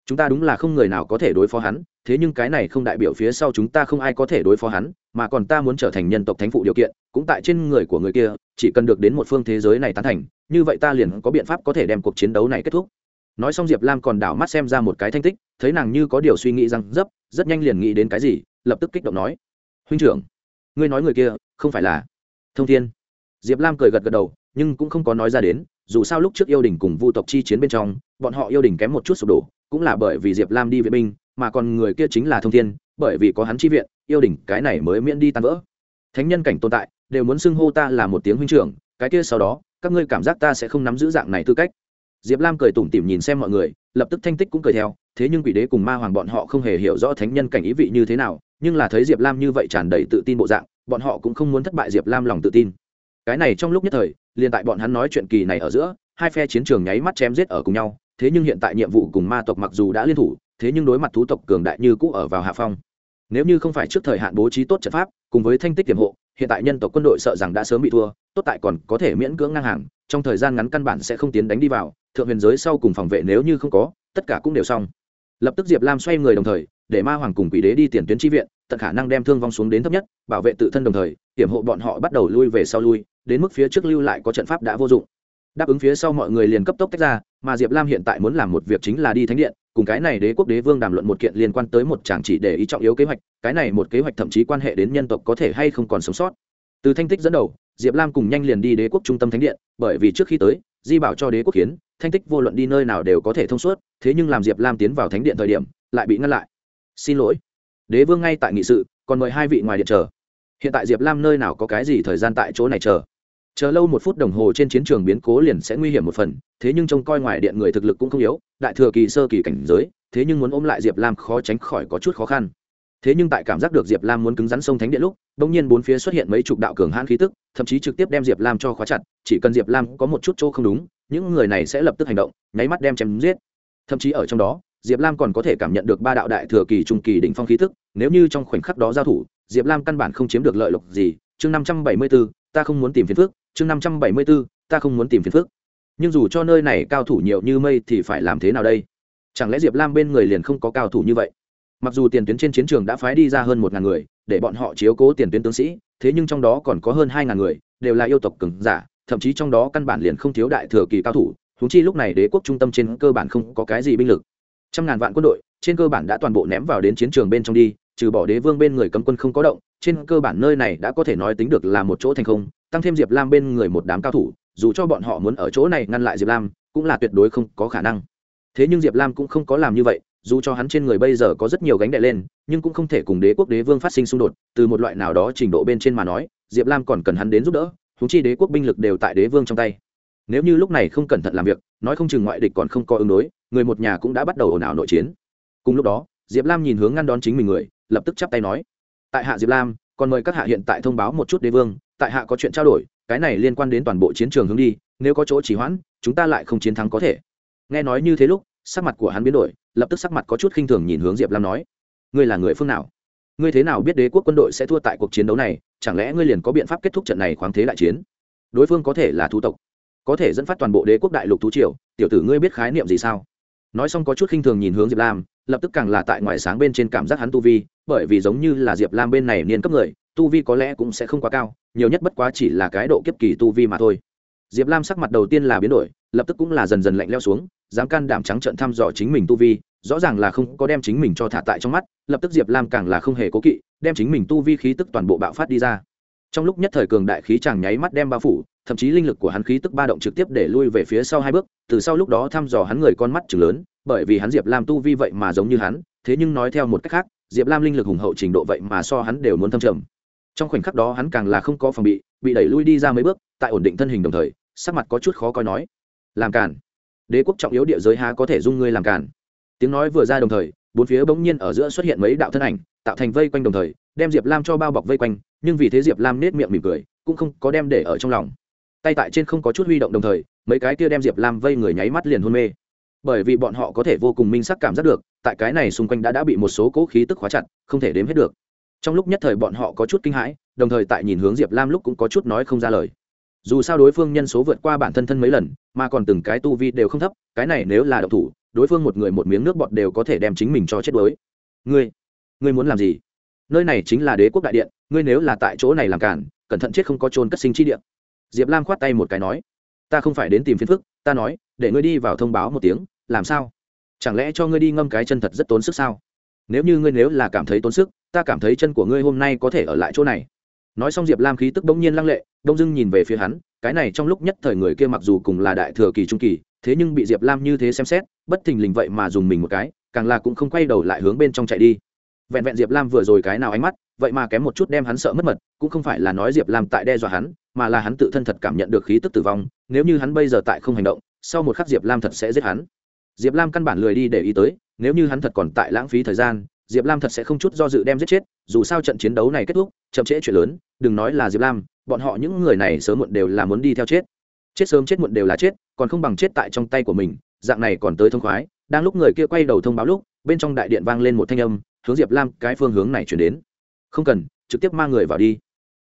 chúng ta đúng là không người nào có thể đối phó hắn, thế nhưng cái này không đại biểu phía sau chúng ta không ai có thể đối phó hắn, mà còn ta muốn trở thành nhân tộc thánh phụ điều kiện, cũng tại trên người của người kia, chỉ cần được đến một phương thế giới này tán thành, như vậy ta liền có biện pháp có thể đem cuộc chiến đấu này kết thúc. Nói xong diệp lam còn đảo mắt xem ra một cái thanh tích, thấy nàng như có điều suy nghĩ rằng dấp, rất nhanh liền nghĩ đến cái gì, lập tức kích động nói huynh trưởng, ngươi nói người kia không phải là thông thiên. Diệp lam cười gật gật đầu, nhưng cũng không có nói ra đến, dù sao lúc trước yêu đình cùng vu tộc chi chiến bên trong, bọn họ yêu đình kém một chút sụp đổ, cũng là bởi vì diệp lam đi vệ binh, mà còn người kia chính là thông thiên, bởi vì có hắn chi viện, yêu đình cái này mới miễn đi tan vỡ. Thánh nhân cảnh tồn tại, đều muốn xưng hô ta là một tiếng huynh trưởng, cái kia sau đó, các ngươi cảm giác ta sẽ không nắm giữ dạng này tư cách. Diệp lam cười tủm tỉm nhìn xem mọi người, lập tức thanh tích cũng cười theo, thế nhưng quỷ đế cùng ma hoàng bọn họ không hề hiểu rõ thánh nhân cảnh ý vị như thế nào nhưng là thấy diệp lam như vậy tràn đầy tự tin bộ dạng, bọn họ cũng không muốn thất bại diệp lam lòng tự tin. Cái này trong lúc nhất thời, liền tại bọn hắn nói chuyện kỳ này ở giữa, hai phe chiến trường nháy mắt chém giết ở cùng nhau, thế nhưng hiện tại nhiệm vụ cùng ma tộc mặc dù đã liên thủ, thế nhưng đối mặt thú tộc cường đại như cũ ở vào hạ phong. Nếu như không phải trước thời hạn bố trí tốt trận pháp, cùng với thanh tích tiềm hộ, hiện tại nhân tộc quân đội sợ rằng đã sớm bị thua, tốt tại còn có thể miễn cưỡng ngang hàng, trong thời gian ngắn căn bản sẽ không tiến đánh đi vào, thượng huyền giới sau cùng phòng vệ nếu như không có, tất cả cũng đều xong lập tức diệp lam xoay người đồng thời để ma hoàng cùng quỷ đế đi tiền tuyến tri viện tận khả năng đem thương vong xuống đến thấp nhất bảo vệ tự thân đồng thời hiểm hộ bọn họ bắt đầu lui về sau lui đến mức phía trước lưu lại có trận pháp đã vô dụng đáp ứng phía sau mọi người liền cấp tốc tách ra mà diệp lam hiện tại muốn làm một việc chính là đi thánh điện cùng cái này đế quốc đế vương đàm luận một kiện liên quan tới một chàng chỉ để ý trọng yếu kế hoạch cái này một kế hoạch thậm chí quan hệ đến nhân tộc có thể hay không còn sống sót từ thanh tích dẫn đầu diệp lam cùng nhanh liền đi đế quốc trung tâm thánh điện bởi vì trước khi tới di bảo cho đế quốc kiến thanh tích vô luận đi nơi nào đều có thể thông suốt, thế nhưng làm diệp lam tiến vào thánh điện thời điểm, lại bị ngăn lại. Xin lỗi. Đế vương ngay tại nghị sự, còn mời hai vị ngoài điện chờ. Hiện tại diệp lam nơi nào có cái gì thời gian tại chỗ này chờ? Chờ lâu một phút đồng hồ trên chiến trường biến cố liền sẽ nguy hiểm một phần, thế nhưng trông coi ngoài điện người thực lực cũng không yếu, đại thừa kỳ sơ kỳ cảnh giới, thế nhưng muốn ôm lại diệp lam khó tránh khỏi có chút khó khăn. Thế nhưng tại cảm giác được diệp lam muốn cứng rắn sông thánh điện lúc đ ỗ n g nhiên bốn phía xuất hiện mấy chục đạo cường hãn khí tức, thậm chí trực tiếp đem diệp lam cho khóa chặt, chỉ cần diệp lam có một chút chỗ không đúng những người này sẽ lập tức hành động, nháy mắt đem chém giết. Thậm chí ở trong đó, diệp lam còn có thể cảm nhận được ba đạo đại thừa kỳ, trung kỳ đỉnh phong khí tức, nếu như trong khoảnh khắc đó giao thủ, diệp lam căn bản không chiếm được lợi lộc gì. Chương năm trăm bảy mươi b ố ta không muốn tìm phiền phước chương năm trăm bảy mươi b ố ta không muốn tìm phiền phước nhưng dù cho nơi này cao thủ nhiều như mây thì phải làm thế nào đây? Chẳng lẽ diệp lam bên người liền không có cao thủ như vậy? Mặc dù tiền tuyến trên chiến trường đã phái đi ra hơn một ngàn người, để bọn họ chiếu cố tiền tuyến tướng sĩ, thế nhưng trong đó còn có hơn hai ngàn người, đều là yêu tộc cứng giả thậm chí trong đó căn bản liền không thiếu đại thừa kỳ cao thủ húng chi lúc này đế quốc trung tâm trên cơ bản không có cái gì binh lực. Trăm ngàn vạn quân đội, trên cơ bản đã toàn bộ ném vào đến chiến trường bên trong đi, trừ bỏ đế vương bên người cấm quân không có động, trên cơ bản nơi này đã có thể nói tính được là một chỗ thành không, tăng thêm diệp lam bên người một đám cao thủ, dù cho bọn họ muốn ở chỗ này ngăn lại diệp lam, cũng là tuyệt đối không có khả năng. Thế nhưng diệp lam cũng không có làm như vậy, dù cho hắn trên người bây giờ có rất nhiều gánh đè lên, nhưng cũng không thể cùng đế quốc đế vương phát sinh xung đột, từ một loại nào đó trình độ bên trên mà nói, diệp lam còn cần hắn đến giúp đỡ thú chi đế quốc binh lực đều tại đế vương trong tay. Nếu như lúc này không cẩn thận làm việc, nói không chừng ngoại địch còn không có ứng đối, người một nhà cũng đã bắt đầu ồn ào nội chiến. Cùng lúc đó, diệp lam nhìn hướng ngăn đón chính mình người, lập tức chắp tay nói, tại hạ diệp lam, còn mời các hạ hiện tại thông báo một chút đế vương, tại hạ có chuyện trao đổi, cái này liên quan đến toàn bộ chiến trường hướng đi, nếu có chỗ chỉ hoãn, chúng ta lại không chiến thắng có thể. Nghe nói như thế lúc, sắc mặt của hắn biến đổi, lập tức sắc mặt có chút khinh thường nhìn hướng diệp lam nói, ngươi là người phương nào? Ngươi thế nào biết đế quốc quân đội sẽ thua tại cuộc chiến đấu này? Chẳng lẽ ngươi liền có biện pháp kết thúc trận này khoáng thế đại chiến? Đối phương có thể là thú tộc, có thể dẫn phát toàn bộ đế quốc đại lục thú triều, tiểu tử ngươi biết khái niệm gì sao? Nói xong có chút khinh thường nhìn hướng diệp lam, lập tức càng là tại ngoài sáng bên trên cảm giác hắn tu vi, bởi vì giống như là diệp lam bên này niên cấp người, tu vi có lẽ cũng sẽ không quá cao, nhiều nhất bất quá chỉ là cái độ kiếp kỳ tu vi mà thôi. Diệp lam sắc mặt đầu tiên là biến đổi, lập tức cũng là dần dần lạnh leo xuống, dám can đảm trắng trận thăm dò chính mình tu vi rõ ràng là không có đem chính mình cho thả tại trong mắt, lập tức diệp lam càng là không hề cố kỵ, đem chính mình tu vi khí tức toàn bộ bạo phát đi ra. Trong lúc nhất thời cường đại khí chàng nháy mắt đem bao phủ, thậm chí linh lực của hắn khí tức ba động trực tiếp để lui về phía sau hai bước, từ sau lúc đó thăm dò hắn người con mắt chừng lớn, bởi vì hắn diệp lam tu vi vậy mà giống như hắn, thế nhưng nói theo một cách khác, diệp lam linh lực hùng hậu trình độ vậy mà so hắn đều muốn thâm trầm. Trong khoảnh khắc đó hắn càng là không có phòng bị bị đẩy lui đi ra mấy bước, tại ổn định thân hình đồng thời, sắc mặt có chút khó coi nói, làm cản đế quốc trọng yếu địa giới há có thể dung ngươi làm cản tiếng nói vừa ra đồng thời, bốn phía bỗng nhiên ở giữa xuất hiện mấy đạo thân ảnh, tạo thành vây quanh đồng thời, đem diệp lam cho bao bọc vây quanh, nhưng vì thế diệp lam nết miệng mỉm cười, cũng không có đem để ở trong lòng. Tay tại trên không có chút huy động đồng thời, mấy cái kia đem diệp lam vây người nháy mắt liền hôn mê. Bởi vì bọn họ có thể vô cùng minh sắc cảm giác được, tại cái này xung quanh đã đã bị một số cỗ khí tức khóa chặt, không thể đếm hết được. Trong lúc nhất thời bọn họ có chút kinh hãi, đồng thời tại nhìn hướng diệp lam lúc cũng có chút nói không ra lời. Dù sao đối phương nhân số vượt qua bản thân thân mấy lần, mà còn từng cái tu vi đều không thấp, cái này nếu là độc thủ đối phương một người một miếng nước bọt đều có thể đem chính mình cho chết đuối. Ngươi ngươi muốn làm gì? Nơi này chính là đế quốc đại điện, ngươi nếu là tại chỗ này làm cản, cẩn thận chết không có trôn cất sinh chi điện diệp lam khoát tay một cái nói, ta không phải đến tìm phiền phức, ta nói, để ngươi đi vào thông báo một tiếng, làm sao? Chẳng lẽ cho ngươi đi ngâm cái chân thật rất tốn sức sao? Nếu như ngươi nếu là cảm thấy tốn sức, ta cảm thấy chân của ngươi hôm nay có thể ở lại chỗ này. Nói xong diệp lam khí tức bỗng nhiên lăng lệ, đông dưng nhìn về phía hắn, cái này trong lúc nhất thời người kia mặc dù cùng là đại thừa kỳ trung kỳ thế nhưng bị diệp lam như thế xem xét, bất thình lình vậy mà dùng mình một cái, càng là cũng không quay đầu lại hướng bên trong chạy đi. Vẹn vẹn diệp lam vừa rồi cái nào ánh mắt, vậy mà kém một chút đem hắn sợ mất mật, cũng không phải là nói diệp lam tại đe dọa hắn, mà là hắn tự thân thật cảm nhận được khí tức tử vong, nếu như hắn bây giờ tại không hành động, sau một khắc diệp lam thật sẽ giết hắn. Diệp lam căn bản lười đi để ý tới, nếu như hắn thật còn tại lãng phí thời gian, diệp lam thật sẽ không chút do dự đem giết chết, dù sao trận chiến đấu này kết thúc, chậm trễ chuyện lớn, đừng nói là diệp lam, bọn họ những người này sớm muộn đều là muốn đi theo chết. Chết sớm chết muộn đều là chết còn không bằng chết tại trong tay của mình, dạng này còn tới thông khoái. Đang lúc người kia quay đầu thông báo lúc, bên trong đại điện vang lên một thanh âm, hướng diệp lam cái phương hướng này chuyển đến. Không cần, trực tiếp mang người vào đi.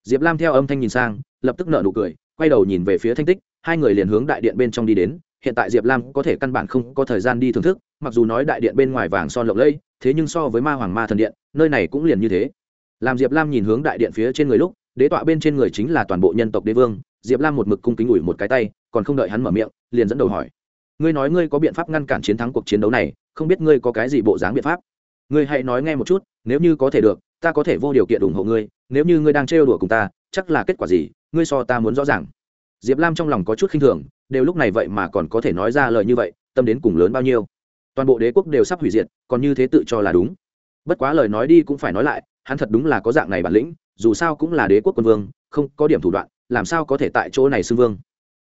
Diệp lam theo âm thanh nhìn sang, lập tức nợ nụ cười, quay đầu nhìn về phía thanh tích, hai người liền hướng đại điện bên trong đi đến. Hiện tại diệp lam có thể căn bản không có thời gian đi thưởng thức, mặc dù nói đại điện bên ngoài vàng son lộng lẫy, thế nhưng so với ma hoàng ma thần điện, nơi này cũng liền như thế. Làm diệp lam nhìn hướng đại điện phía trên người lúc, đế tọa bên trên người chính là toàn bộ nhân tộc đế vương. Diệp lam một mực cung kính ủi một cái tay còn không đợi hắn mở miệng, liền dẫn đầu hỏi. Ngươi nói ngươi có biện pháp ngăn cản chiến thắng cuộc chiến đấu này, không biết ngươi có cái gì bộ dáng biện pháp? Ngươi hãy nói nghe một chút, nếu như có thể được, ta có thể vô điều kiện ủng hộ ngươi, nếu như ngươi đang trêu đùa cùng ta, chắc là kết quả gì, ngươi so ta muốn rõ ràng. Diệp lam trong lòng có chút khinh thường, đều lúc này vậy mà còn có thể nói ra lời như vậy, tâm đến cùng lớn bao nhiêu. Toàn bộ đế quốc đều sắp hủy diệt, còn như thế tự cho là đúng. Bất quá lời nói đi cũng phải nói lại, hắn thật đúng là có dạng này bản lĩnh, dù sao cũng là đế quốc quân vương, không có điểm thủ đoạn, làm sao có thể tại chỗ này xưng vương?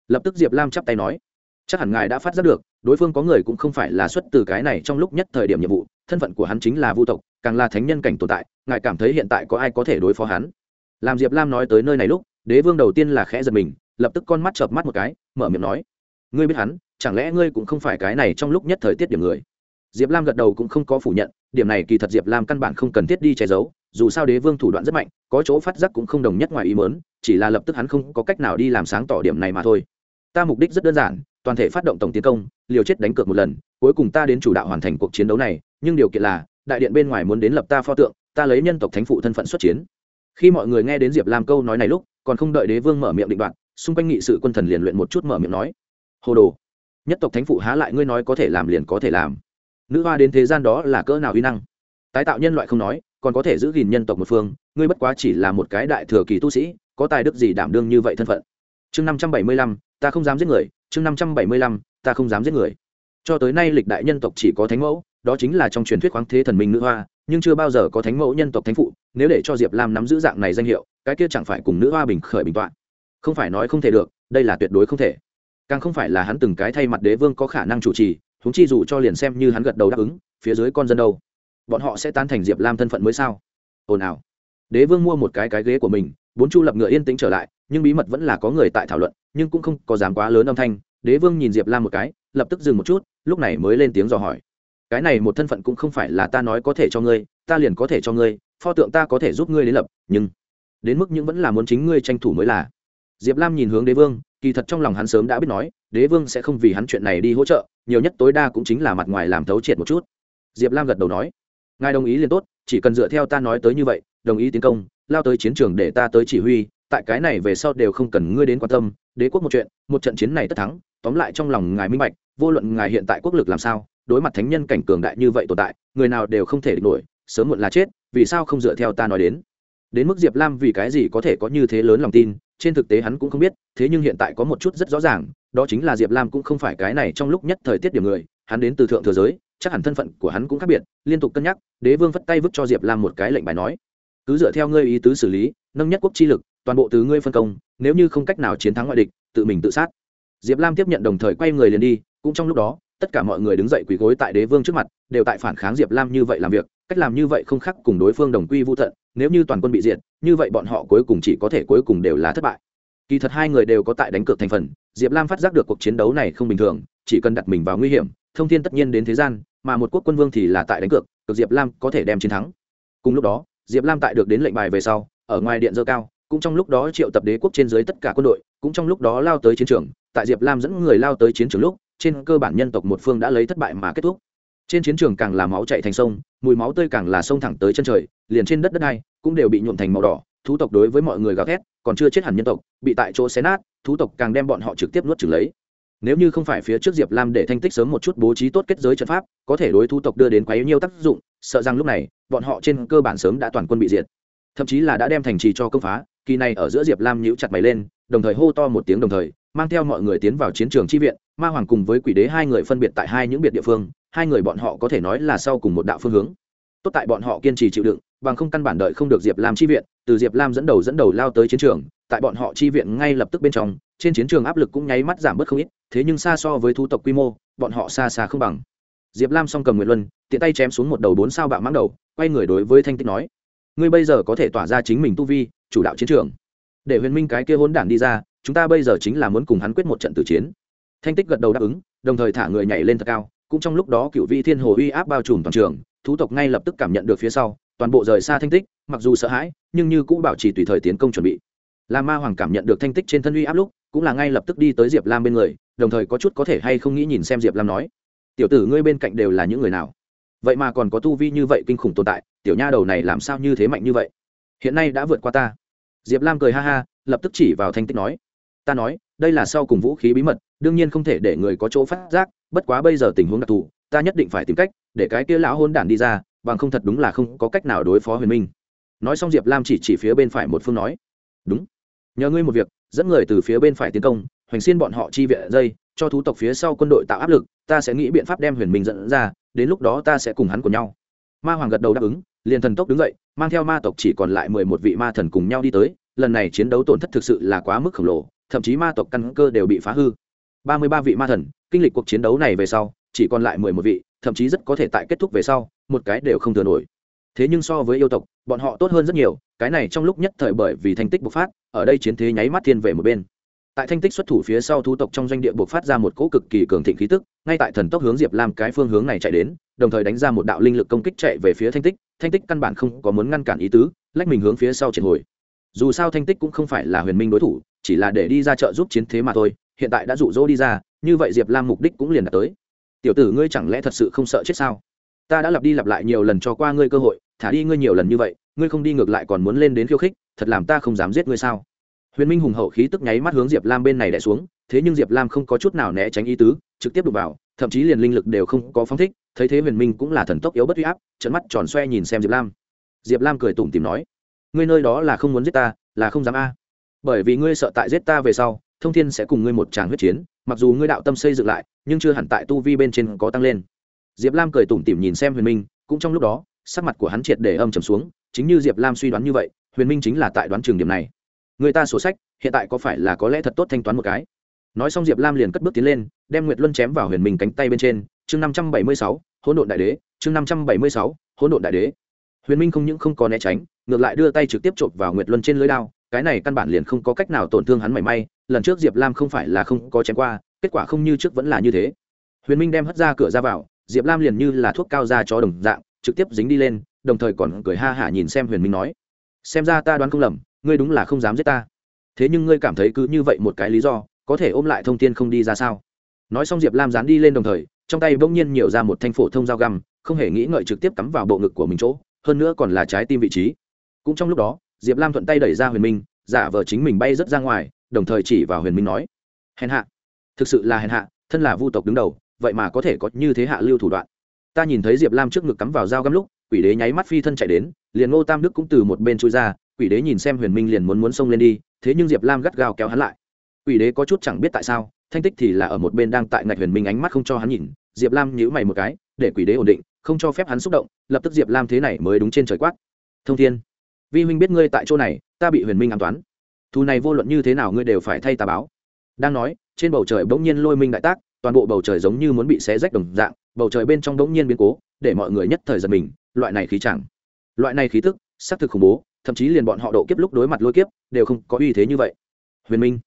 Lập tức diệp lam chắp tay nói, chắc hẳn ngài đã phát giác được, đối phương có người cũng không phải là xuất từ cái này trong lúc nhất thời điểm nhiệm vụ, thân phận của hắn chính là vu tộc, càng là thánh nhân cảnh tồn tại, ngài cảm thấy hiện tại có ai có thể đối phó hắn? Làm diệp lam nói tới nơi này lúc, đế vương đầu tiên là khẽ giật mình, lập tức con mắt chợp mắt một cái, mở miệng nói, ngươi biết hắn, chẳng lẽ ngươi cũng không phải cái này trong lúc nhất thời tiết điểm người? Diệp lam gật đầu cũng không có phủ nhận, điểm này kỳ thật diệp lam căn bản không cần thiết đi che giấu, dù sao đế vương thủ đoạn rất mạnh, có chỗ phát giác cũng không đồng nhất ngoài ý mớn chỉ là lập tức hắn không có cách nào đi làm sáng tỏ điểm này mà thôi ta mục đích rất đơn giản toàn thể phát động tổng tiến công liều chết đánh cược một lần cuối cùng ta đến chủ đạo hoàn thành cuộc chiến đấu này nhưng điều kiện là đại điện bên ngoài muốn đến lập ta pho tượng ta lấy nhân tộc thánh phụ thân phận xuất chiến. Khi mọi người nghe đến diệp lam câu nói này lúc còn không đợi đế vương mở miệng định đoạn, xung quanh nghị sự quân thần liền luyện một chút mở miệng nói. Hồ đồ nhất tộc thánh phụ há lại ngươi nói có thể làm liền có thể làm. Nữ hoa đến thế gian đó là cỡ nào uy năng? Tái tạo nhân loại không nói còn có thể giữ gìn nhân tộc một phương ngươi bất quá chỉ là một cái đại thừa kỳ tu sĩ có tài đức gì đảm đương như vậy thân phận? Chương năm trăm bảy mươi lăm ta không dám giết người, chương năm trăm bảy mươi lăm, ta không dám giết người. Cho tới nay lịch đại nhân tộc chỉ có thánh mẫu, đó chính là trong truyền thuyết khoáng thế thần minh nữ hoa, nhưng chưa bao giờ có thánh mẫu nhân tộc thánh phụ, nếu để cho diệp lam nắm giữ dạng này danh hiệu, cái kia chẳng phải cùng nữ hoa bình khởi bình t không phải nói không thể được, đây là tuyệt đối không thể. Càng không phải là hắn từng cái thay mặt đế vương có khả năng chủ trì thúng chi dù cho liền xem như hắn gật đầu đáp ứng, phía dưới con dân đâu? Bọn họ sẽ tán thành diệp lam thân phận mới sao? Ồn ào. Đế vương mua một cái cái ghế của mình, bốn chu lập ngựa yên tĩnh trở lại nhưng bí mật vẫn là có người tại thảo luận, nhưng cũng không có dám quá lớn âm thanh. Đế vương nhìn diệp lam một cái, lập tức dừng một chút, lúc này mới lên tiếng dò hỏi. Cái này một thân phận cũng không phải là ta nói có thể cho ngươi, ta liền có thể cho ngươi, pho tượng ta có thể giúp ngươi đến lập, nhưng đến mức những vẫn là muốn chính ngươi tranh thủ mới là. Diệp lam nhìn hướng đế vương, kỳ thật trong lòng hắn sớm đã biết nói, đế vương sẽ không vì hắn chuyện này đi hỗ trợ, nhiều nhất tối đa cũng chính là mặt ngoài làm thấu triệt một chút. Diệp lam gật đầu nói, ngài đồng ý liền tốt, chỉ cần dựa theo ta nói tới như vậy, đồng ý tiến công, lao tới chiến trường để ta tới chỉ huy tại cái này về sau đều không cần ngươi đến quan tâm, đế quốc một chuyện, một trận chiến này tất thắng, tóm lại trong lòng ngài minh bạch, vô luận ngài hiện tại quốc lực làm sao, đối mặt thánh nhân cảnh cường đại như vậy tồn tại, người nào đều không thể địch nổi, sớm muộn là chết, vì sao không dựa theo ta nói đến? Đến mức diệp lam vì cái gì có thể có như thế lớn lòng tin, trên thực tế hắn cũng không biết, thế nhưng hiện tại có một chút rất rõ ràng, đó chính là diệp lam cũng không phải cái này trong lúc nhất thời tiết điểm người, hắn đến từ thượng thừa giới, chắc hẳn thân phận của hắn cũng khác biệt, liên tục cân nhắc, đế vương vất tay vứt cho diệp lam một cái lệnh bài nói, cứ dựa theo ngươi ý tứ xử lý, nâng nhất quốc chi lực toàn bộ từ ngươi phân công, nếu như không cách nào chiến thắng ngoại địch, tự mình tự sát. Diệp lam tiếp nhận đồng thời quay người liền đi, cũng trong lúc đó, tất cả mọi người đứng dậy quỳ gối tại đế vương trước mặt, đều tại phản kháng diệp lam như vậy làm việc, cách làm như vậy không khác cùng đối phương đồng quy vô thận nếu như toàn quân bị diệt, như vậy bọn họ cuối cùng chỉ có thể cuối cùng đều là thất bại. Kỳ thật hai người đều có tại đánh cược thành phần, diệp lam phát giác được cuộc chiến đấu này không bình thường, chỉ cần đặt mình vào nguy hiểm, thông thiên tất nhiên đến thế gian, mà một quốc quân vương thì là tại đánh cược Cược diệp lam có thể đem chiến thắng. Cùng lúc đó, diệp lam tại được đến lệnh bài về sau, ở ngoài điện dơ cao cũng trong lúc đó triệu tập đế quốc trên dưới tất cả quân đội, cũng trong lúc đó lao tới chiến trường, tại diệp lam dẫn người lao tới chiến trường lúc, trên cơ bản nhân tộc một phương đã lấy thất bại mà kết thúc. Trên chiến trường càng là máu chạy thành sông, mùi máu tươi càng là sông thẳng tới chân trời, liền trên đất đất này cũng đều bị nhuộm thành màu đỏ, thú tộc đối với mọi người gào thét, còn chưa chết hẳn nhân tộc, bị tại chỗ xé nát, thú tộc càng đem bọn họ trực tiếp nuốt trừng lấy. Nếu như không phải phía trước diệp lam để thanh tích sớm một chút bố trí tốt kết giới trận pháp, có thể đối thú tộc đưa đến quá yếu nhiều tác dụng, sợ rằng lúc này, bọn họ trên cơ bản sớm đã toàn quân bị diệt. Thậm chí là đã đem thành trì cho công phá kỳ này ở giữa diệp lam nhíu chặt mày lên, đồng thời hô to một tiếng đồng thời, mang theo mọi người tiến vào chiến trường chi viện, ma hoàng cùng với quỷ đế hai người phân biệt tại hai những biệt địa phương, hai người bọn họ có thể nói là sau cùng một đạo phương hướng. Tốt tại bọn họ kiên trì chịu đựng, bằng không căn bản đợi không được diệp lam chi viện, từ diệp lam dẫn đầu dẫn đầu lao tới chiến trường, tại bọn họ chi viện ngay lập tức bên trong, trên chiến trường áp lực cũng nháy mắt giảm bớt không ít, thế nhưng xa so với thu tộc quy mô, bọn họ xa xa không bằng. Diệp lam song cầm nguyện luân, tiện tay chém xuống một đầu bốn sao bạo mãng đầu, quay người đối với thanh tích nói ngươi bây giờ có thể tỏa ra chính mình tu vi, chủ đạo chiến trường. Để huyền minh cái kia hỗn đản đi ra, chúng ta bây giờ chính là muốn cùng hắn quyết một trận tử chiến. Thanh tích gật đầu đáp ứng, đồng thời thả người nhảy lên thật cao, cũng trong lúc đó cựu vi thiên hồ uy áp bao trùm toàn trường, thú tộc ngay lập tức cảm nhận được phía sau, toàn bộ rời xa thanh tích, mặc dù sợ hãi, nhưng như cũng bảo trì tùy thời tiến công chuẩn bị. Là ma hoàng cảm nhận được thanh tích trên thân uy áp lúc, cũng là ngay lập tức đi tới diệp lam bên người, đồng thời có chút có thể hay không nghĩ nhìn xem diệp lam nói, tiểu tử ngươi bên cạnh đều là những người nào? Vậy mà còn có tu vi như vậy kinh khủng tồn tại, tiểu nha đầu này làm sao như thế mạnh như vậy? Hiện nay đã vượt qua ta. Diệp lam cười ha ha, lập tức chỉ vào thanh tích nói, ta nói, đây là sau cùng vũ khí bí mật, đương nhiên không thể để người có chỗ phát giác, bất quá bây giờ tình huống đặc thù, ta nhất định phải tìm cách để cái kia lão hôn đản đi ra, bằng không thật đúng là không có cách nào đối phó huyền minh. Nói xong diệp lam chỉ chỉ phía bên phải một phương nói, đúng. Nhờ ngươi một việc, dẫn người từ phía bên phải tiến công, hoành xiên bọn họ chi viện dây, cho thú tộc phía sau quân đội tạo áp lực, ta sẽ nghĩ biện pháp đem huyền minh dẫn ra đến lúc đó ta sẽ cùng hắn của nhau. Ma hoàng gật đầu đáp ứng, liền thần tốc đứng dậy, mang theo ma tộc chỉ còn lại mười một vị ma thần cùng nhau đi tới, lần này chiến đấu tổn thất thực sự là quá mức khổng lồ, thậm chí ma tộc căn cơ đều bị phá hư. Ba mươi ba vị ma thần, kinh lịch cuộc chiến đấu này về sau, chỉ còn lại mười một vị, thậm chí rất có thể tại kết thúc về sau, một cái đều không thừa nổi. Thế nhưng so với yêu tộc, bọn họ tốt hơn rất nhiều, cái này trong lúc nhất thời bởi vì thành tích bộc phát, ở đây chiến thế nháy mắt thiên về một bên. Tại thanh tích xuất thủ phía sau thu tộc trong doanh địa bộc phát ra một cỗ cực kỳ cường thịnh khí tức ngay tại thần tốc hướng diệp lam cái phương hướng này chạy đến, đồng thời đánh ra một đạo linh lực công kích chạy về phía thanh tích. Thanh tích căn bản không có muốn ngăn cản ý tứ, lách mình hướng phía sau triệt hồi. Dù sao thanh tích cũng không phải là huyền minh đối thủ, chỉ là để đi ra chợ giúp chiến thế mà thôi, hiện tại đã rụ rỗ đi ra, như vậy diệp lam mục đích cũng liền đạt tới. Tiểu tử ngươi chẳng lẽ thật sự không sợ chết sao? Ta đã lặp đi lặp lại nhiều lần cho qua ngươi cơ hội, thả đi ngươi nhiều lần như vậy, ngươi không đi ngược lại còn muốn lên đến khiêu khích, thật làm ta không dám giết ngươi sao? Huyền minh hùng hậu khí tức nháy mắt hướng diệp lam bên này đẻ xuống thế nhưng diệp lam không có chút nào né tránh ý tứ, trực tiếp đụng vào, thậm chí liền linh lực đều không có phóng thích, thấy thế huyền minh cũng là thần tốc yếu bất huy áp trận mắt tròn xoe nhìn xem diệp lam. Diệp lam cười tủm tìm nói, ngươi nơi đó là không muốn giết ta, là không dám a. Bởi vì ngươi sợ tại giết ta về sau, thông thiên sẽ cùng ngươi một tràng huyết chiến, mặc dù ngươi đạo tâm xây dựng lại, nhưng chưa hẳn tại tu vi bên trên có tăng lên. Diệp lam cười tủm tỉm nhìn xem huyền minh, cũng trong lúc đó, sắc mặt của hắn triệt để âm trầm xuống, chính như diệp lam suy đoán như vậy, huyền minh chính là tại đoán trường điểm này. Người ta sổ sách, hiện tại có phải là có lẽ thật tốt thanh toán một cái? Nói xong diệp lam liền cất bước tiến lên, đem nguyệt luân chém vào huyền minh cánh tay bên trên. Chương năm trăm bảy mươi sáu, hỗn độn đại đế. Chương năm trăm bảy mươi sáu, hỗn độn đại đế. Huyền minh không những không có né tránh, ngược lại đưa tay trực tiếp chộp vào nguyệt luân trên lưới đao. Cái này căn bản liền không có cách nào tổn thương hắn mảy may. Lần trước diệp lam không phải là không có chém qua, kết quả không như trước vẫn là như thế. Huyền minh đem hất ra cửa ra vào, diệp lam liền như là thuốc cao ra cho đồng dạng, trực tiếp dính đi lên, đồng thời còn cười ha hả nhìn xem huyền minh nói, xem ra ta đoán không lầm, ngươi đúng là không dám giết ta. Thế nhưng ngươi cảm thấy cứ như vậy một cái lý do có thể ôm lại thông tin không đi ra sao? Nói xong diệp lam dán đi lên đồng thời, trong tay bỗng nhiên nhiều ra một thanh phổ thông dao găm, không hề nghĩ ngợi trực tiếp cắm vào bộ ngực của mình chỗ, hơn nữa còn là trái tim vị trí. Cũng trong lúc đó, diệp lam thuận tay đẩy ra huyền minh, giả vờ chính mình bay rớt ra ngoài, đồng thời chỉ vào huyền minh nói, hèn hạ, thực sự là hèn hạ, thân là vu tộc đứng đầu, vậy mà có thể có như thế hạ lưu thủ đoạn. Ta nhìn thấy diệp lam trước ngực cắm vào dao găm lúc, quỷ đế nháy mắt phi thân chạy đến, liền ngô tam đức cũng từ một bên chui ra, quỷ đế nhìn xem huyền minh liền muốn muốn xông lên đi, thế nhưng diệp lam gắt gao kéo hắn lại quỷ đế có chút chẳng biết tại sao, thanh tích thì là ở một bên đang tại ngạch huyền minh ánh mắt không cho hắn nhìn, diệp lam nhíu mày một cái, để quỷ đế ổn định, không cho phép hắn xúc động, lập tức diệp lam thế này mới đúng trên trời quát. Thông thiên, vi huynh biết ngươi tại chỗ này, ta bị huyền minh an toán. Thù này vô luận như thế nào ngươi đều phải thay tà báo. Đang nói, trên bầu trời bỗng nhiên lôi minh đại tác, toàn bộ bầu trời giống như muốn bị xé rách đồng dạng, bầu trời bên trong bỗng nhiên biến cố, để mọi người nhất thời giật mình, loại này khí chẳng. Loại này khí tức, xác thực khủng bố, thậm chí liền bọn họ độ kiếp lúc đối mặt lôi kiếp, đều không có uy thế như vậy. Huyền minh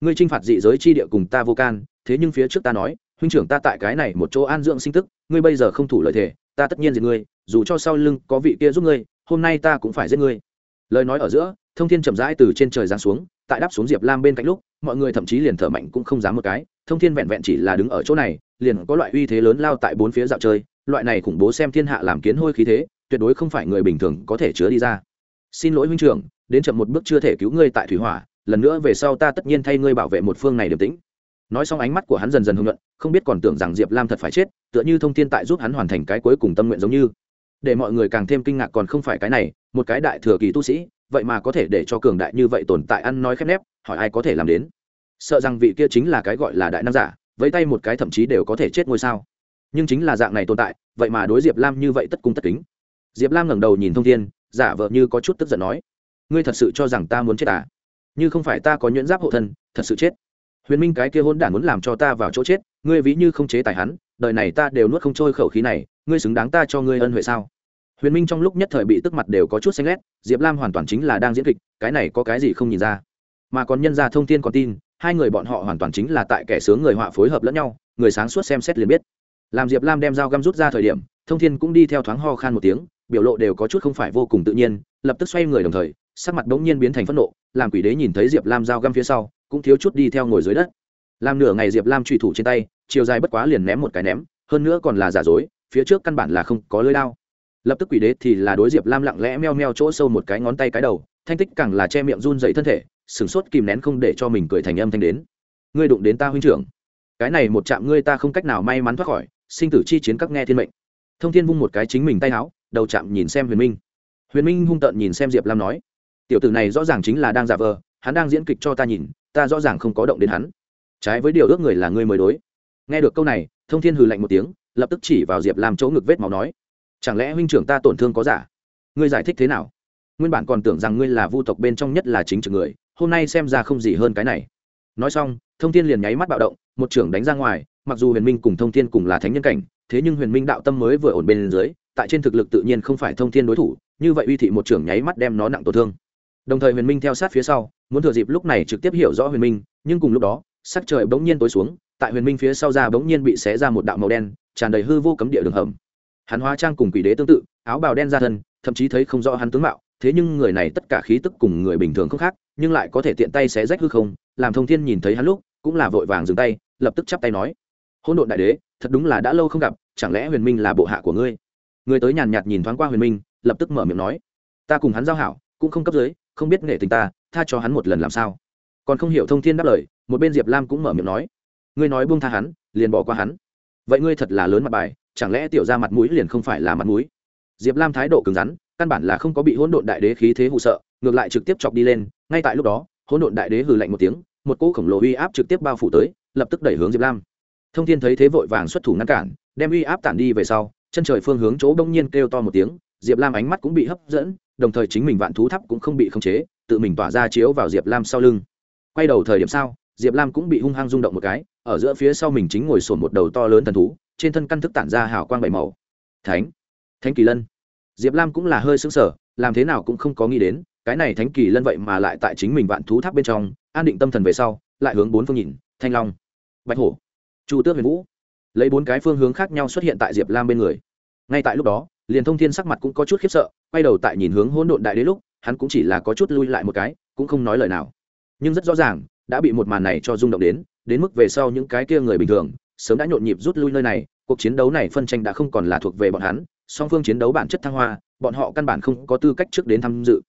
ngươi t r i n h phạt dị giới chi địa cùng ta vô can, thế nhưng phía trước ta nói, huynh trưởng ta tại cái này một chỗ an dưỡng sinh tức, ngươi bây giờ không thủ lợi thể ta tất nhiên diệt ngươi, dù cho sau lưng có vị kia giúp ngươi, hôm nay ta cũng phải giết ngươi. Lời nói ở giữa, thông thiên chậm rãi từ trên trời giáng xuống, tại đáp xuống diệp lam bên cạnh lúc, mọi người thậm chí liền thở mạnh cũng không dám một cái, thông thiên vẹn vẹn chỉ là đứng ở chỗ này, liền có loại uy thế lớn lao tại bốn phía dạo chơi, loại này khủng bố xem thiên hạ làm kiến hôi khí thế, tuyệt đối không phải người bình thường có thể chứa đi ra. Xin lỗi huynh trưởng, đến chậm một bước chưa thể cứu ngươi tại thủy hỏa lần nữa về sau ta tất nhiên thay ngươi bảo vệ một phương này điềm tĩnh. Nói xong ánh mắt của hắn dần dần hưng luận không biết còn tưởng rằng diệp lam thật phải chết, tựa như thông tin tại giúp hắn hoàn thành cái cuối cùng tâm nguyện giống như. Để mọi người càng thêm kinh ngạc còn không phải cái này, một cái đại thừa kỳ tu sĩ, vậy mà có thể để cho cường đại như vậy tồn tại ăn nói khép nép, hỏi ai có thể làm đến? Sợ rằng vị kia chính là cái gọi là đại nam giả với tay một cái thậm chí đều có thể chết ngôi sao. Nhưng chính là dạng này tồn tại, vậy mà đối diệp lam như vậy tất cung tất kính. Diệp lam ngẩng đầu nhìn thông thiên, giả vợ như có chút tức giận nói, ngươi thật sự cho rằng ta muốn chết à? Như không phải ta có nhuyễn giáp hộ thân, thật sự chết. Huyền minh cái kia hôn đản muốn làm cho ta vào chỗ chết, ngươi ví như không chế tài hắn, đời này ta đều nuốt không trôi khẩu khí này, ngươi xứng đáng ta cho ngươi ân huệ sao? Huyền minh trong lúc nhất thời bị tức mặt đều có chút xanh lét, diệp lam hoàn toàn chính là đang diễn kịch, cái này có cái gì không nhìn ra. Mà còn nhân ra thông tin còn tin, hai người bọn họ hoàn toàn chính là tại kẻ sướng người họa phối hợp lẫn nhau, người sáng suốt xem xét liền biết. Làm diệp lam đem dao găm rút ra thời điểm, thông thiên cũng đi theo thoáng ho khan một tiếng, biểu lộ đều có chút không phải vô cùng tự nhiên, lập tức xoay người đồng thời sắc mặt bỗng nhiên biến thành phẫn nộ, làm quỷ đế nhìn thấy diệp lam dao găm phía sau, cũng thiếu chút đi theo ngồi dưới đất. Làm nửa ngày diệp lam truy thủ trên tay, chiều dài bất quá liền ném một cái ném, hơn nữa còn là giả dối, phía trước căn bản là không có lưới đao. Lập tức quỷ đế thì là đối diệp lam lặng lẽ meo meo chỗ sâu một cái ngón tay cái đầu, thanh tích càng là che miệng run dậy thân thể, sửng sốt kìm nén không để cho mình cười thành âm thanh đến. Ngươi đụng đến ta huynh trưởng. Cái này một chạm ngươi ta không cách nào may mắn thoát khỏi, sinh tử chi chiến các nghe thiên mệnh. Thông thiên vung một cái chính mình tay áo, đầu chạm nhìn xem huyền minh. Huyền minh hung tợn nhìn xem diệp lam nói tiểu tử này rõ ràng chính là đang giả vờ, hắn đang diễn kịch cho ta nhìn, ta rõ ràng không có động đến hắn. Trái với điều ước người là ngươi mới đối. Nghe được câu này, thông thiên hừ lạnh một tiếng, lập tức chỉ vào diệp lam chỗ ngực vết máu nói, chẳng lẽ huynh trưởng ta tổn thương có giả? Ngươi giải thích thế nào? Nguyên bản còn tưởng rằng ngươi là vu tộc bên trong nhất là chính trực người, hôm nay xem ra không gì hơn cái này. Nói xong, thông thiên liền nháy mắt bạo động, một trưởng đánh ra ngoài, mặc dù huyền minh cùng thông thiên cùng là thánh nhân cảnh, thế nhưng huyền minh đạo tâm mới vừa ổn bên dưới, tại trên thực lực tự nhiên không phải thông thiên đối thủ, như vậy uy thị một trưởng nháy mắt đem nó nặng tổn thương đồng thời huyền minh theo sát phía sau, muốn thừa dịp lúc này trực tiếp hiểu rõ huyền minh, nhưng cùng lúc đó, sắc trời bỗng nhiên tối xuống, tại huyền minh phía sau ra bỗng nhiên bị xé ra một đạo màu đen, tràn đầy hư vô cấm địa đường hầm. Hắn hóa trang cùng quỷ đế tương tự, áo bào đen ra thân, thậm chí thấy không rõ hắn tướng mạo, thế nhưng người này tất cả khí tức cùng người bình thường không khác, nhưng lại có thể tiện tay xé rách hư không, làm thông thiên nhìn thấy hắn lúc, cũng là vội vàng dừng tay, lập tức chắp tay nói, hỗn độn đại đế, thật đúng là đã lâu không gặp, chẳng lẽ huyền minh là bộ hạ của ngươi? Người tới nhàn nhạt nhìn thoáng qua huyền minh, lập tức mở miệng nói, ta cùng hắn giao hảo cũng không cấp dưới, không biết nghệ tình ta, tha cho hắn một lần làm sao. Còn không hiểu thông thiên đáp lời, một bên diệp lam cũng mở miệng nói, ngươi nói buông tha hắn, liền bỏ qua hắn. Vậy ngươi thật là lớn mặt bài, chẳng lẽ tiểu ra mặt mũi liền không phải là mặt mũi? Diệp lam thái độ cứng rắn, căn bản là không có bị hỗn độn đại đế khí thế hụ sợ, ngược lại trực tiếp chọc đi lên, ngay tại lúc đó, hỗn độn đại đế hừ lạnh một tiếng, một cỗ khổng lồ uy áp trực tiếp bao phủ tới, lập tức đẩy hướng diệp lam. Thông thiên thấy thế vội vàng xuất thủ ngăn cản, đem uy áp tản đi về sau, chân trời phương hướng chỗ đông nhiên kêu to một tiếng, diệp lam ánh mắt cũng bị hấp dẫn đồng thời chính mình vạn thú tháp cũng không bị khống chế, tự mình tỏa ra chiếu vào diệp lam sau lưng. Quay đầu thời điểm sau, diệp lam cũng bị hung hăng rung động một cái, ở giữa phía sau mình chính ngồi sổn một đầu to lớn thần thú, trên thân căn thức tản ra hào quang bảy màu. Thánh thánh kỳ lân. Diệp lam cũng là hơi xứng sở làm thế nào cũng không có nghĩ đến, cái này thánh kỳ lân vậy mà lại tại chính mình vạn thú tháp bên trong, an định tâm thần về sau, lại hướng bốn phương nhìn, thanh long, bạch hổ, chu tước huyền vũ. Lấy bốn cái phương hướng khác nhau xuất hiện tại diệp lam bên người ngay tại lúc đó, liền thông thiên sắc mặt cũng có chút khiếp sợ, quay đầu tại nhìn hướng hỗn độn đại đế lúc, hắn cũng chỉ là có chút lui lại một cái, cũng không nói lời nào. Nhưng rất rõ ràng, đã bị một màn này cho rung động đến đến mức về sau những cái kia người bình thường, sớm đã nhộn nhịp rút lui nơi này, cuộc chiến đấu này phân tranh đã không còn là thuộc về bọn hắn, song phương chiến đấu bản chất thăng hoa, bọn họ căn bản không có tư cách trước đến tham dự.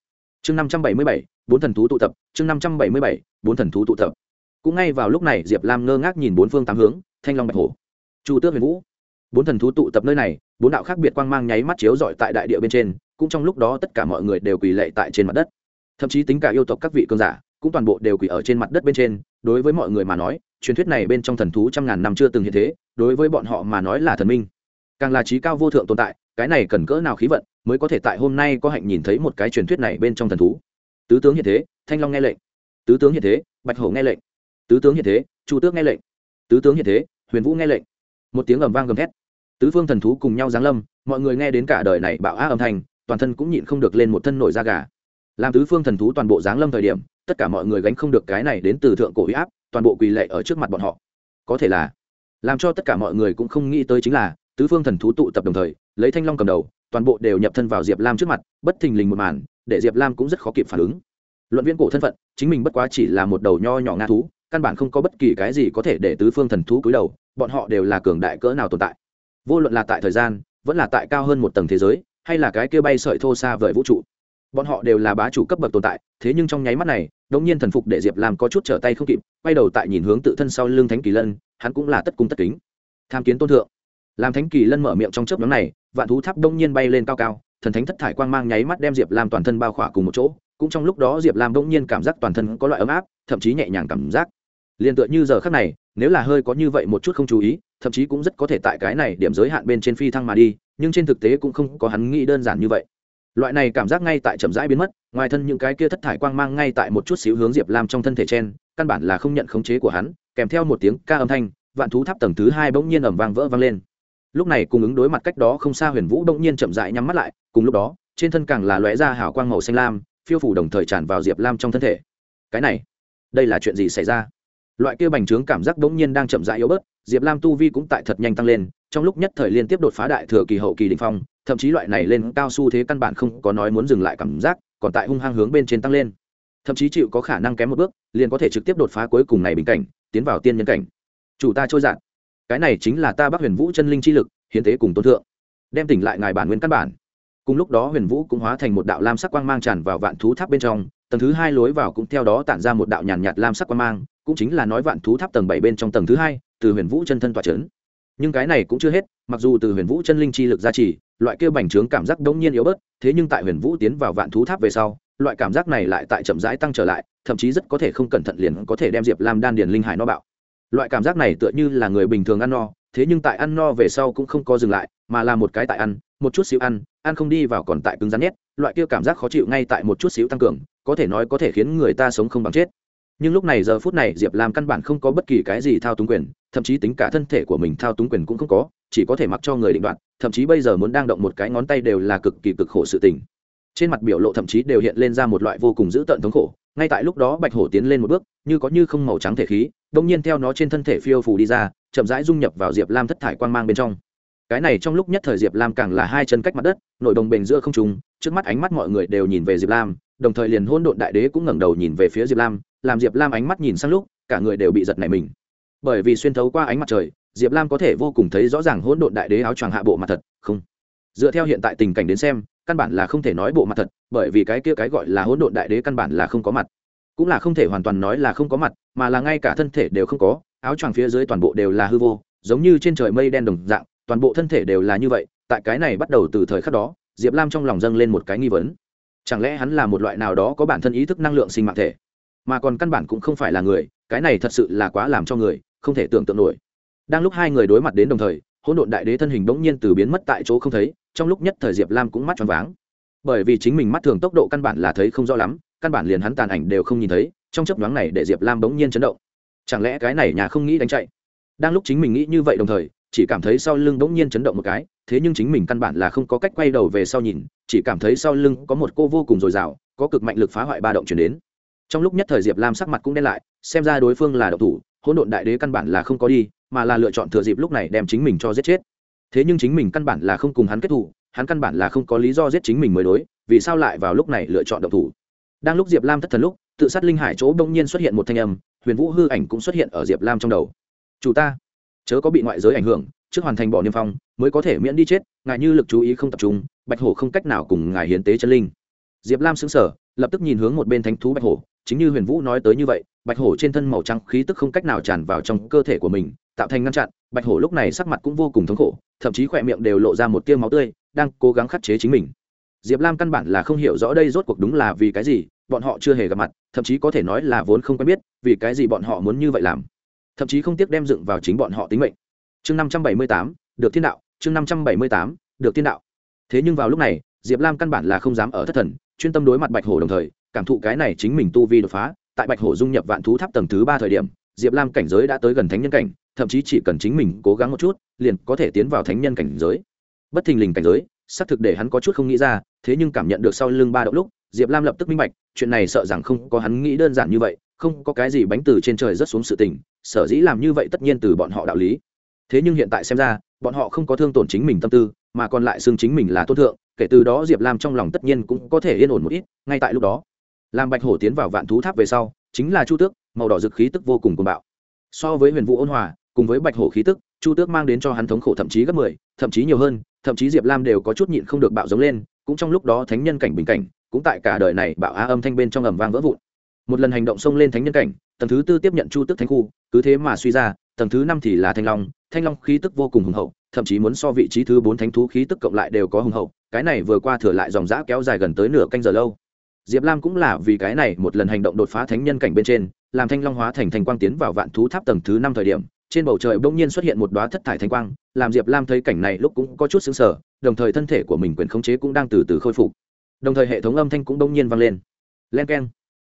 Chương năm trăm bảy mươi bảy, bốn thần thú tụ tập, chương năm trăm bảy mươi bảy, bốn thần thú tụ tập. Cũng ngay vào lúc này, diệp lam ngơ ngác nhìn bốn phương tám hướng, thanh long bạch hổ. Chu tước huyền vũ bốn thần thú tụ tập nơi này, bốn đạo khác biệt quang mang nháy mắt chiếu rọi tại đại địa bên trên, cũng trong lúc đó tất cả mọi người đều quỳ lệ tại trên mặt đất. Thậm chí tính cả yêu tộc các vị cơn giả, cũng toàn bộ đều quỳ ở trên mặt đất bên trên, đối với mọi người mà nói, truyền thuyết này bên trong thần thú trăm ngàn năm chưa từng hiện thế, đối với bọn họ mà nói là thần minh. Càng là trí cao vô thượng tồn tại, cái này cần cỡ nào khí vận mới có thể tại hôm nay có hạnh nhìn thấy một cái truyền thuyết này bên trong thần thú? Tứ tướng hiện thế, thanh long nghe lệnh. Tứ tướng hiện thế, bạch hổ nghe lệnh. Tứ tướng hiện thế, chu tước nghe lệnh. Tứ tướng hiện thế, huyền vũ nghe lệnh một tiếng ầm vang gầm thét. Tứ phương thần thú cùng nhau giáng lâm, mọi người nghe đến cả đời này bạo á âm thanh, toàn thân cũng nhịn không được lên một thân nổi da gà. Làm tứ phương thần thú toàn bộ giáng lâm thời điểm, tất cả mọi người gánh không được cái này đến từ thượng cổ huy áp, toàn bộ quỳ lệ ở trước mặt bọn họ. Có thể là, làm cho tất cả mọi người cũng không nghĩ tới chính là, tứ phương thần thú tụ tập đồng thời, lấy thanh long cầm đầu, toàn bộ đều nhập thân vào diệp lam trước mặt, bất thình lình một màn, để diệp lam cũng rất khó kịp phản ứng. Luận viên cổ thân phận, chính mình bất quá chỉ là một đầu nho nhỏ nga thú căn bản không có bất kỳ cái gì có thể để tứ phương thần thú cúi đầu, bọn họ đều là cường đại cỡ nào tồn tại. Vô luận là tại thời gian, vẫn là tại cao hơn một tầng thế giới, hay là cái kia bay sợi thô xa vời vũ trụ, bọn họ đều là bá chủ cấp bậc tồn tại, thế nhưng trong nháy mắt này, đống nhiên thần phục để diệp lam có chút trở tay không kịp, quay đầu tại nhìn hướng tự thân sau lưng thánh kỳ lân, hắn cũng là tất cung tất kính. Tham kiến tôn thượng. Làm thánh kỳ lân mở miệng trong chớp nhóm này, vạn thú tháp đông nhiên bay lên cao cao, thần thánh thất thải quang mang nháy mắt đem diệp lam toàn thân bao khỏa cùng một chỗ, cũng trong lúc đó diệp lam đông nhiên cảm giác toàn thân có loại ấm áp, thậm chí nhẹ nhàng cảm giác liền tựa như giờ khắc này, nếu là hơi có như vậy một chút không chú ý, thậm chí cũng rất có thể tại cái này điểm giới hạn bên trên phi thăng mà đi, nhưng trên thực tế cũng không có hắn nghĩ đơn giản như vậy. Loại này cảm giác ngay tại chậm rãi biến mất, ngoài thân những cái kia thất thải quang mang ngay tại một chút xíu hướng diệp lam trong thân thể chen, căn bản là không nhận khống chế của hắn, kèm theo một tiếng ca âm thanh, vạn thú tháp tầng thứ hai bỗng nhiên ẩm vang vỡ vang lên. Lúc này cùng ứng đối mặt cách đó không xa huyền vũ bỗng nhiên chậm rãi nhắm mắt lại, cùng lúc đó, trên thân càng là lóe ra hào quang màu xanh lam, phiêu phủ đồng thời tràn vào diệp lam trong thân thể. Cái này, đây là chuyện gì xảy ra? Loại kia bành trướng cảm giác bỗng nhiên đang chậm rãi yếu bớt, diệp lam tu vi cũng tại thật nhanh tăng lên, trong lúc nhất thời liên tiếp đột phá đại thừa kỳ hậu kỳ đình phong, thậm chí loại này lên cao su thế căn bản không có nói muốn dừng lại cảm giác, còn tại hung hăng hướng bên trên tăng lên. Thậm chí chịu có khả năng kém một bước, liền có thể trực tiếp đột phá cuối cùng này bình cảnh, tiến vào tiên nhân cảnh. Chủ ta trôi dạn cái này chính là ta bắc huyền vũ chân linh chi lực, hiến tế cùng tôn thượng. Đem tỉnh lại ngài bản nguyên căn bản. Cùng lúc đó huyền vũ cũng hóa thành một đạo lam sắc quang mang tràn vào vạn thú tháp bên trong tầng thứ hai lối vào cũng theo đó tản ra một đạo nhàn nhạt lam sắc quan mang, cũng chính là nói vạn thú tháp tầng bảy bên trong tầng thứ hai, từ huyền vũ chân thân tỏa c nhưng cái này cũng chưa hết, mặc dù từ huyền vũ chân linh chi lực gia trì, loại kia bành trướng cảm giác đống nhiên yếu bớt, thế nhưng tại huyền vũ tiến vào vạn thú tháp về sau, loại cảm giác này lại tại chậm rãi tăng trở lại, thậm chí rất có thể không cẩn thận liền có thể đem diệp lam đan điền linh hải no bạo. Loại cảm giác này tựa như là người bình thường ăn no, thế nhưng tại ăn no về sau cũng không có dừng lại, mà là một cái tại ăn, một chút xíu ăn ăn không đi vào còn tại cứng rắn nhét loại kia cảm giác khó chịu ngay tại một chút xíu tăng cường, có thể nói có thể khiến người ta sống không bằng chết. Nhưng lúc này giờ phút này, diệp lam căn bản không có bất kỳ cái gì thao túng quyền, thậm chí tính cả thân thể của mình thao túng quyền cũng không có, chỉ có thể mặc cho người định đoạt, thậm chí bây giờ muốn đang động một cái ngón tay đều là cực kỳ cực khổ sự tình. Trên mặt biểu lộ thậm chí đều hiện lên ra một loại vô cùng dữ tợn thống khổ, ngay tại lúc đó bạch hổ tiến lên một bước, như có như không màu trắng thể khí đông nhiên theo nó trên thân thể phiêu phù đi ra, chậm rãi dung nhập vào diệp lam thất thải quang mang bên trong cái này trong lúc nhất thời diệp lam càng là hai chân cách mặt đất, nội đồng bền giữa không trùng trước mắt ánh mắt mọi người đều nhìn về diệp lam, đồng thời liền hôn độn đại đế cũng ngẩng đầu nhìn về phía diệp lam, làm diệp lam ánh mắt nhìn sang lúc, cả người đều bị giật nảy mình. Bởi vì xuyên thấu qua ánh mặt trời, diệp lam có thể vô cùng thấy rõ ràng Hôn độn đại đế áo choàng hạ bộ mặt thật, không. Dựa theo hiện tại tình cảnh đến xem, căn bản là không thể nói bộ mặt thật, bởi vì cái kia cái gọi là hỗn độn đại đế căn bản là không có mặt. Cũng là không thể hoàn toàn nói là không có mặt, mà là ngay cả thân thể đều không có, áo choàng phía dưới toàn bộ đều là hư vô, giống như trên trời mây đen đồng dạng toàn bộ thân thể đều là như vậy, tại cái này bắt đầu từ thời khắc đó, diệp lam trong lòng dâng lên một cái nghi vấn. Chẳng lẽ hắn là một loại nào đó có bản thân ý thức năng lượng sinh mạng thể? Mà còn căn bản cũng không phải là người, cái này thật sự là quá làm cho người không thể tưởng tượng nổi. Đang lúc hai người đối mặt đến đồng thời, hỗn độn đại đế thân hình bỗng nhiên từ biến mất tại chỗ không thấy, trong lúc nhất thời diệp lam cũng mắt tròn váng. Bởi vì chính mình mắt thường tốc độ căn bản là thấy không rõ lắm, căn bản liền hắn tàn ảnh đều không nhìn thấy, trong chấp nhoáng này để diệp lam bỗng nhiên chấn động. Chẳng lẽ cái này nhà không nghĩ đánh chạy? Đang lúc chính mình nghĩ như vậy đồng thời chỉ cảm thấy sau lưng bỗng nhiên chấn động một cái, thế nhưng chính mình căn bản là không có cách quay đầu về sau nhìn, chỉ cảm thấy sau lưng có một cô vô cùng dồi dào, có cực mạnh lực phá hoại ba động chuyển đến. Trong lúc nhất thời diệp lam sắc mặt cũng đen lại, xem ra đối phương là độc thủ, hỗn độn đại đế căn bản là không có đi, mà là lựa chọn thừa dịp lúc này đem chính mình cho giết chết. Thế nhưng chính mình căn bản là không cùng hắn kết thủ hắn căn bản là không có lý do giết chính mình mới đối, vì sao lại vào lúc này lựa chọn độc thủ? Đang lúc diệp lam thất thần lúc, tự sát linh hải chỗ đông nhiên xuất hiện một thanh âm, huyền vũ hư ảnh cũng xuất hiện ở diệp lam trong đầu. Chủ ta! Chớ có bị ngoại giới ảnh hưởng, trước hoàn thành bỏ niêm phong, mới có thể miễn đi chết, ngài như lực chú ý không tập trung, bạch hổ không cách nào cùng ngài hiến tế chân linh. Diệp lam xứng sở lập tức nhìn hướng một bên thánh thú bạch hổ, chính như huyền vũ nói tới như vậy, bạch hổ trên thân màu trắng khí tức không cách nào tràn vào trong cơ thể của mình, tạo thành ngăn chặn, bạch hổ lúc này sắc mặt cũng vô cùng thống khổ, thậm chí khỏe miệng đều lộ ra một tia máu tươi, đang cố gắng khắc chế chính mình. Diệp lam căn bản là không hiểu rõ đây rốt cuộc đúng là vì cái gì, bọn họ chưa hề gặp mặt, thậm chí có thể nói là vốn không quen biết, vì cái gì bọn họ muốn như vậy làm thậm chí không tiếc đem dựng vào chính bọn họ tính mệnh. Chương năm trăm bảy mươi tám, được thiên đạo, chương năm trăm bảy mươi tám, được thiên đạo. Thế nhưng vào lúc này, diệp lam căn bản là không dám ở thất thần, chuyên tâm đối mặt bạch hổ đồng thời, cảm thụ cái này chính mình tu vi đột phá, tại bạch hổ dung nhập vạn thú tháp tầng thứ ba thời điểm, diệp lam cảnh giới đã tới gần thánh nhân cảnh, thậm chí chỉ cần chính mình cố gắng một chút, liền có thể tiến vào thánh nhân cảnh giới. Bất thình lình cảnh giới, xác thực để hắn có chút không nghĩ ra, thế nhưng cảm nhận được sau lưng ba động lúc, diệp lam lập tức minh bạch, chuyện này sợ rằng không có hắn nghĩ đơn giản như vậy không có cái gì bánh từ trên trời rớt xuống sự tình, sở dĩ làm như vậy tất nhiên từ bọn họ đạo lý. Thế nhưng hiện tại xem ra, bọn họ không có thương tổn chính mình tâm tư, mà còn lại xương chính mình là tôn thượng, kể từ đó diệp lam trong lòng tất nhiên cũng có thể yên ổn một ít, ngay tại lúc đó làm bạch hổ tiến vào vạn thú tháp về sau, chính là chu tước, màu đỏ rực khí tức vô cùng cuồng bạo. So với huyền vũ ôn hòa, cùng với bạch hổ khí tức, chu tước mang đến cho hắn thống khổ thậm chí gấp mười, thậm chí nhiều hơn, thậm chí diệp lam đều có chút nhịn không được bạo giống lên, cũng trong lúc đó thánh nhân cảnh bình cảnh, cũng tại cả đời này bạo á âm thanh bên trong ầm vang vỡ vụn một lần hành động xông lên thánh nhân cảnh, tầng thứ tư tiếp nhận chu tước thánh khu, cứ thế mà suy ra, tầng thứ năm thì là thanh long thanh long khí tức vô cùng hùng hậu, thậm chí muốn so vị trí thứ bốn thánh thú khí tức cộng lại đều có hùng hậu, cái này vừa qua thừa lại dòng giã kéo dài gần tới nửa canh giờ lâu. Diệp lam cũng là vì cái này một lần hành động đột phá thánh nhân cảnh bên trên, làm thanh long hóa thành thành quang tiến vào vạn thú tháp tầng thứ năm thời điểm, trên bầu trời bỗng nhiên xuất hiện một đoá thất thải thanh quang, làm diệp lam thấy cảnh này lúc cũng có chút xứng sở đồng thời thân thể của mình quyền khống chế cũng đang từ từ khôi phục. Đồng thời hệ thống âm thanh cũng bỗng nhiên vang lên. Len k e n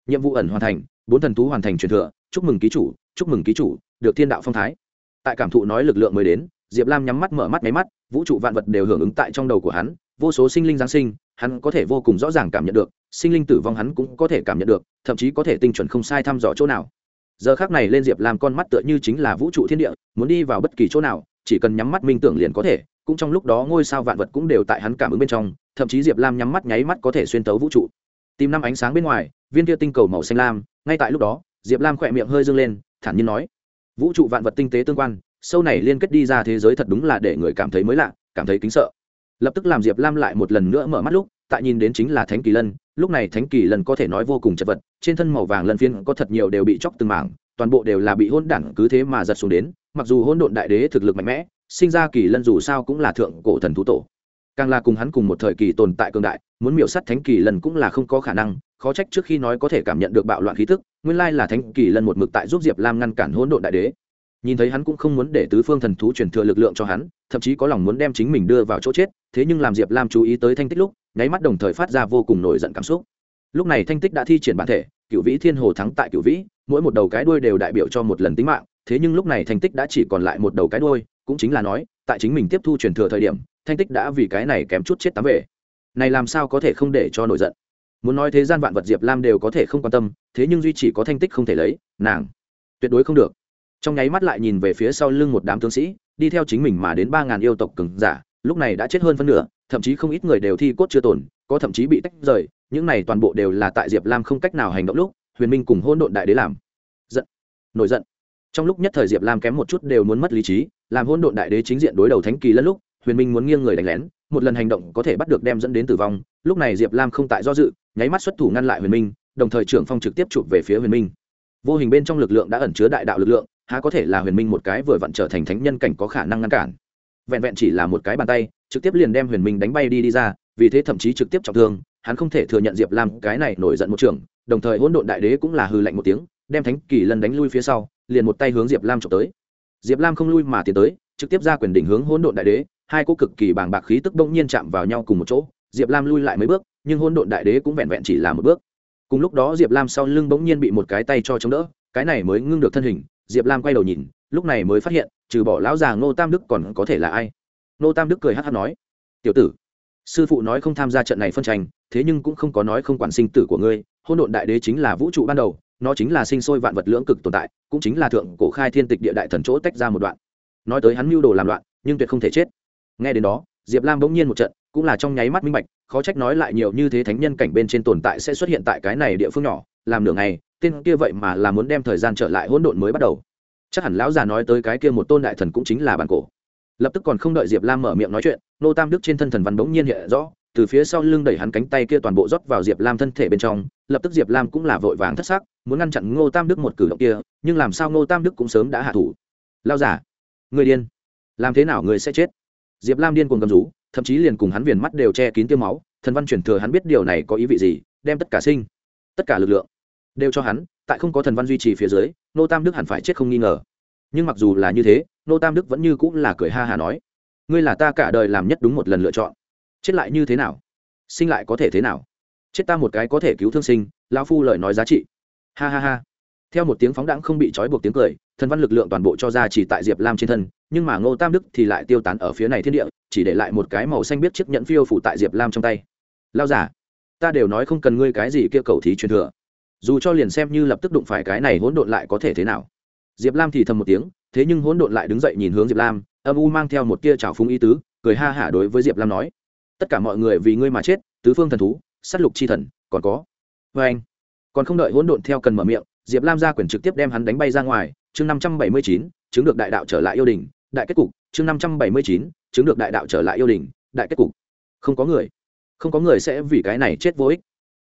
nhiệm vụ ẩn hoàn thành, bốn thần thú hoàn thành truyền thừa, chúc mừng ký chủ, chúc mừng ký chủ, được thiên đạo phong thái. Tại cảm thụ nói lực lượng mới đến, diệp lam nhắm mắt mở mắt máy mắt, vũ trụ vạn vật đều hưởng ứng tại trong đầu của hắn, vô số sinh linh giáng sinh, hắn có thể vô cùng rõ ràng cảm nhận được, sinh linh tử vong hắn cũng có thể cảm nhận được, thậm chí có thể tinh chuẩn không sai thăm dò chỗ nào. Giờ khác này lên diệp làm con mắt tựa như chính là vũ trụ thiên địa, muốn đi vào bất kỳ chỗ nào, chỉ cần nhắm mắt minh tưởng liền có thể, cũng trong lúc đó ngôi sao vạn vật cũng đều tại hắn cảm ứng bên trong, thậm chí diệp lam nhắm mắt nháy mắt có thể xuyên tấu vũ trụ. Tìm năm ánh sáng bên ngoài viên kia tinh cầu màu xanh lam, ngay tại lúc đó, diệp lam khỏe miệng hơi dâng lên, thản nhiên nói, vũ trụ vạn vật tinh tế tương quan, sâu này liên kết đi ra thế giới thật đúng là để người cảm thấy mới lạ, cảm thấy kính sợ. Lập tức làm diệp lam lại một lần nữa mở mắt lúc, tại nhìn đến chính là thánh kỳ lân, lúc này thánh kỳ lân có thể nói vô cùng chật vật, trên thân màu vàng lân phiên có thật nhiều đều bị chóc từng mảng, toàn bộ đều là bị hôn đản cứ thế mà giật xuống đến, mặc dù hôn độn đại đế thực lực mạnh mẽ, sinh ra kỳ lân dù sao cũng là thượng cổ thần thú tổ càng là cùng hắn cùng một thời kỳ tồn tại cường đại, muốn miểu sát thánh kỳ lần cũng là không có khả năng, khó trách trước khi nói có thể cảm nhận được bạo loạn khí thức nguyên lai là thánh kỳ lần một mực tại giúp diệp lam ngăn cản hỗn độn đại đế. Nhìn thấy hắn cũng không muốn để tứ phương thần thú truyền thừa lực lượng cho hắn, thậm chí có lòng muốn đem chính mình đưa vào chỗ chết, thế nhưng làm diệp lam chú ý tới thanh tích lúc, nháy mắt đồng thời phát ra vô cùng nổi giận cảm xúc. Lúc này thanh tích đã thi triển bản thể cựu vĩ thiên hồ thắng tại cựu vĩ, mỗi một đầu cái đuôi đều đại biểu cho một lần tính mạng, thế nhưng lúc này thanh tích đã chỉ còn lại một đầu cái đuôi, cũng chính là nói, tại chính mình tiếp thu truyền thừa thời điểm thanh tích đã vì cái này kém chút chết tám về. Này làm sao có thể không để cho nổi giận? Muốn nói thế gian vạn vật diệp lam đều có thể không quan tâm, thế nhưng duy chỉ có thanh tích không thể lấy, nàng tuyệt đối không được. Trong nháy mắt lại nhìn về phía sau lưng một đám tướng sĩ, đi theo chính mình mà đến ba ngàn yêu tộc cừng giả, lúc này đã chết hơn phân nửa, thậm chí không ít người đều thi cốt chưa tồn có thậm chí bị tách rời, những này toàn bộ đều là tại diệp lam không cách nào hành động lúc, huyền minh cùng hôn độn đại đế làm giận, nổi giận. Trong lúc nhất thời diệp lam kém một chút đều muốn mất lý trí, làm hôn độn đại đế chính diện đối đầu thánh kỳ lẫn lúc huyền minh muốn nghiêng người đánh lén, một lần hành động có thể bắt được đem dẫn đến tử vong. Lúc này diệp lam không tại do dự, nháy mắt xuất thủ ngăn lại huyền minh, đồng thời trưởng phong trực tiếp chụp về phía huyền minh. Vô hình bên trong lực lượng đã ẩn chứa đại đạo lực lượng, há có thể là huyền minh một cái vừa vặn trở thành thánh nhân cảnh có khả năng ngăn cản. Vẹn vẹn chỉ là một cái bàn tay, trực tiếp liền đem huyền minh đánh bay đi đi ra, vì thế thậm chí trực tiếp trọng thương, hắn không thể thừa nhận diệp lam cái này nổi giận một trường, đồng thời hỗn độn đại đế cũng là hư lạnh một tiếng, đem thánh kỳ lân đánh lui phía sau, liền một tay hướng diệp lam trộm tới. Diệp lam không lui mà tiến tới, trực tiếp ra quyền đỉnh hướng hỗn độn đại đế hai cô cực kỳ bàng bạc khí tức bỗng nhiên chạm vào nhau cùng một chỗ, diệp lam lui lại mấy bước, nhưng hôn độn đại đế cũng vẹn vẹn chỉ là một bước. Cùng lúc đó diệp lam sau lưng bỗng nhiên bị một cái tay cho chống đỡ, cái này mới ngưng được thân hình, diệp lam quay đầu nhìn, lúc này mới phát hiện, trừ bỏ lão già ngô tam đức còn có thể là ai? Ngô tam đức cười hát hát nói, tiểu tử, sư phụ nói không tham gia trận này phân tranh, thế nhưng cũng không có nói không quản sinh tử của ngươi hôn độn đại đế chính là vũ trụ ban đầu, nó chính là sinh sôi vạn vật lưỡng cực tồn tại, cũng chính là thượng cổ khai thiên tịch địa đại thần chỗ tách ra một đoạn. Nói tới hắn mưu đồ làm loạn, nhưng tuyệt không thể chết nghe đến đó, diệp lam bỗng nhiên một trận, cũng là trong nháy mắt minh bạch, khó trách nói lại nhiều như thế thánh nhân cảnh bên trên tồn tại sẽ xuất hiện tại cái này địa phương nhỏ, làm nửa ngày, tên kia vậy mà là muốn đem thời gian trở lại hỗn độn mới bắt đầu. Chắc hẳn lão già nói tới cái kia một tôn đại thần cũng chính là bản cổ. Lập tức còn không đợi diệp lam mở miệng nói chuyện, nô tam đức trên thân thần văn bỗng nhiên hiện rõ, từ phía sau lưng đẩy hắn cánh tay kia toàn bộ rót vào diệp lam thân thể bên trong, lập tức diệp lam cũng là vội vàng thất sắc, muốn ngăn chặn ngô tam đức một cử động kia, nhưng làm sao ngô tam đức cũng sớm đã hạ thủ. Lao giả người điên, làm thế nào người sẽ chết? Diệp lam điên cuồng cầm rú, thậm chí liền cùng hắn viền mắt đều che kín tiêu máu, thần văn chuyển thừa hắn biết điều này có ý vị gì, đem tất cả sinh, tất cả lực lượng đều cho hắn, tại không có thần văn duy trì phía dưới, nô tam đức hẳn phải chết không nghi ngờ. Nhưng mặc dù là như thế, nô tam đức vẫn như cũng là cười ha hà nói, ngươi là ta cả đời làm nhất đúng một lần lựa chọn. Chết lại như thế nào? Sinh lại có thể thế nào? Chết ta một cái có thể cứu thương sinh lao phu lời nói giá trị. Ha ha ha. Theo một tiếng phóng đãng không bị trói buộc tiếng cười thần văn lực lượng toàn bộ cho ra chỉ tại diệp lam trên thân, nhưng mà ngô tam đức thì lại tiêu tán ở phía này thiên địa, chỉ để lại một cái màu xanh biết chiếc nhẫn phiêu phủ tại diệp lam trong tay. Lao giả ta đều nói không cần ngươi cái gì kia cầu thí truyền thừa. Dù cho liền xem như lập tức đụng phải cái này hỗn độn lại có thể thế nào. Diệp lam thì thầm một tiếng, thế nhưng hỗn độn lại đứng dậy nhìn hướng diệp lam, âm u mang theo một tia trào phúng ý tứ, cười ha hả đối với diệp lam nói, tất cả mọi người vì ngươi mà chết, tứ phương thần thú s á t lục c h i thần, còn có. Vê anh còn không đợi hỗn độn theo cần mở miệng, diệp lam ra quyền trực tiếp đem hắn đánh bay ra ngoài chương năm trăm bảy mươi chín, chứng được đại đạo trở lại yêu đình, đại kết cục, chương năm trăm bảy mươi chín, chứng được đại đạo trở lại yêu đình, đại kết cục. Không có người. Không có người sẽ vì cái này chết vô ích.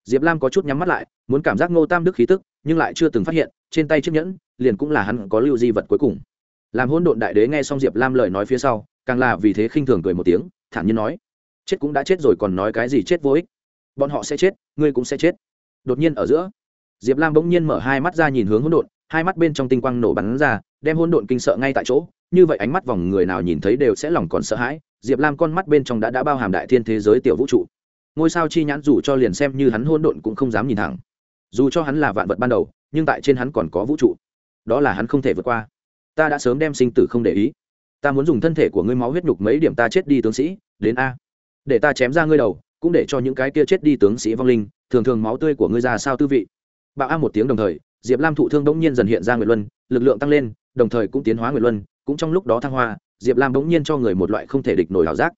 Diệp lam có chút nhắm mắt lại, muốn cảm giác ngô tam đức khí tức, nhưng lại chưa từng phát hiện, trên tay chiếc nhẫn, liền cũng là hắn có lưu di vật cuối cùng. Làm hôn độn đại đế nghe xong diệp lam lời nói phía sau, càng là vì thế khinh thường cười một tiếng, thản nhiên nói, chết cũng đã chết rồi còn nói cái gì chết vô ích? Bọn họ sẽ chết, ngươi cũng sẽ chết. Đột nhiên ở giữa, diệp lam bỗng nhiên mở hai mắt ra nhìn hướng hỗn độn hai mắt bên trong tinh quang nổ bắn ra, đem hỗn độn kinh sợ ngay tại chỗ. Như vậy ánh mắt vòng người nào nhìn thấy đều sẽ lòng còn sợ hãi. Diệp lam con mắt bên trong đã đã bao hàm đại thiên thế giới tiểu vũ trụ. Ngôi sao chi nhãn dù cho liền xem như hắn hỗn độn cũng không dám nhìn thẳng. Dù cho hắn là vạn vật ban đầu, nhưng tại trên hắn còn có vũ trụ. Đó là hắn không thể vượt qua. Ta đã sớm đem sinh tử không để ý. Ta muốn dùng thân thể của ngươi máu huyết nhục mấy điểm ta chết đi tướng sĩ, đến a. Để ta chém ra ngươi đầu, cũng để cho những cái kia chết đi tướng sĩ vong linh, thường thường máu tươi của ngươi ra sao tư vị. Bạo a một tiếng đồng thời diệp lam thụ thương bỗng nhiên dần hiện ra nguyệt luân, lực lượng tăng lên, đồng thời cũng tiến hóa nguyệt luân, cũng trong lúc đó thăng hoa, diệp lam bỗng nhiên cho người một loại không thể địch nổi ảo giác.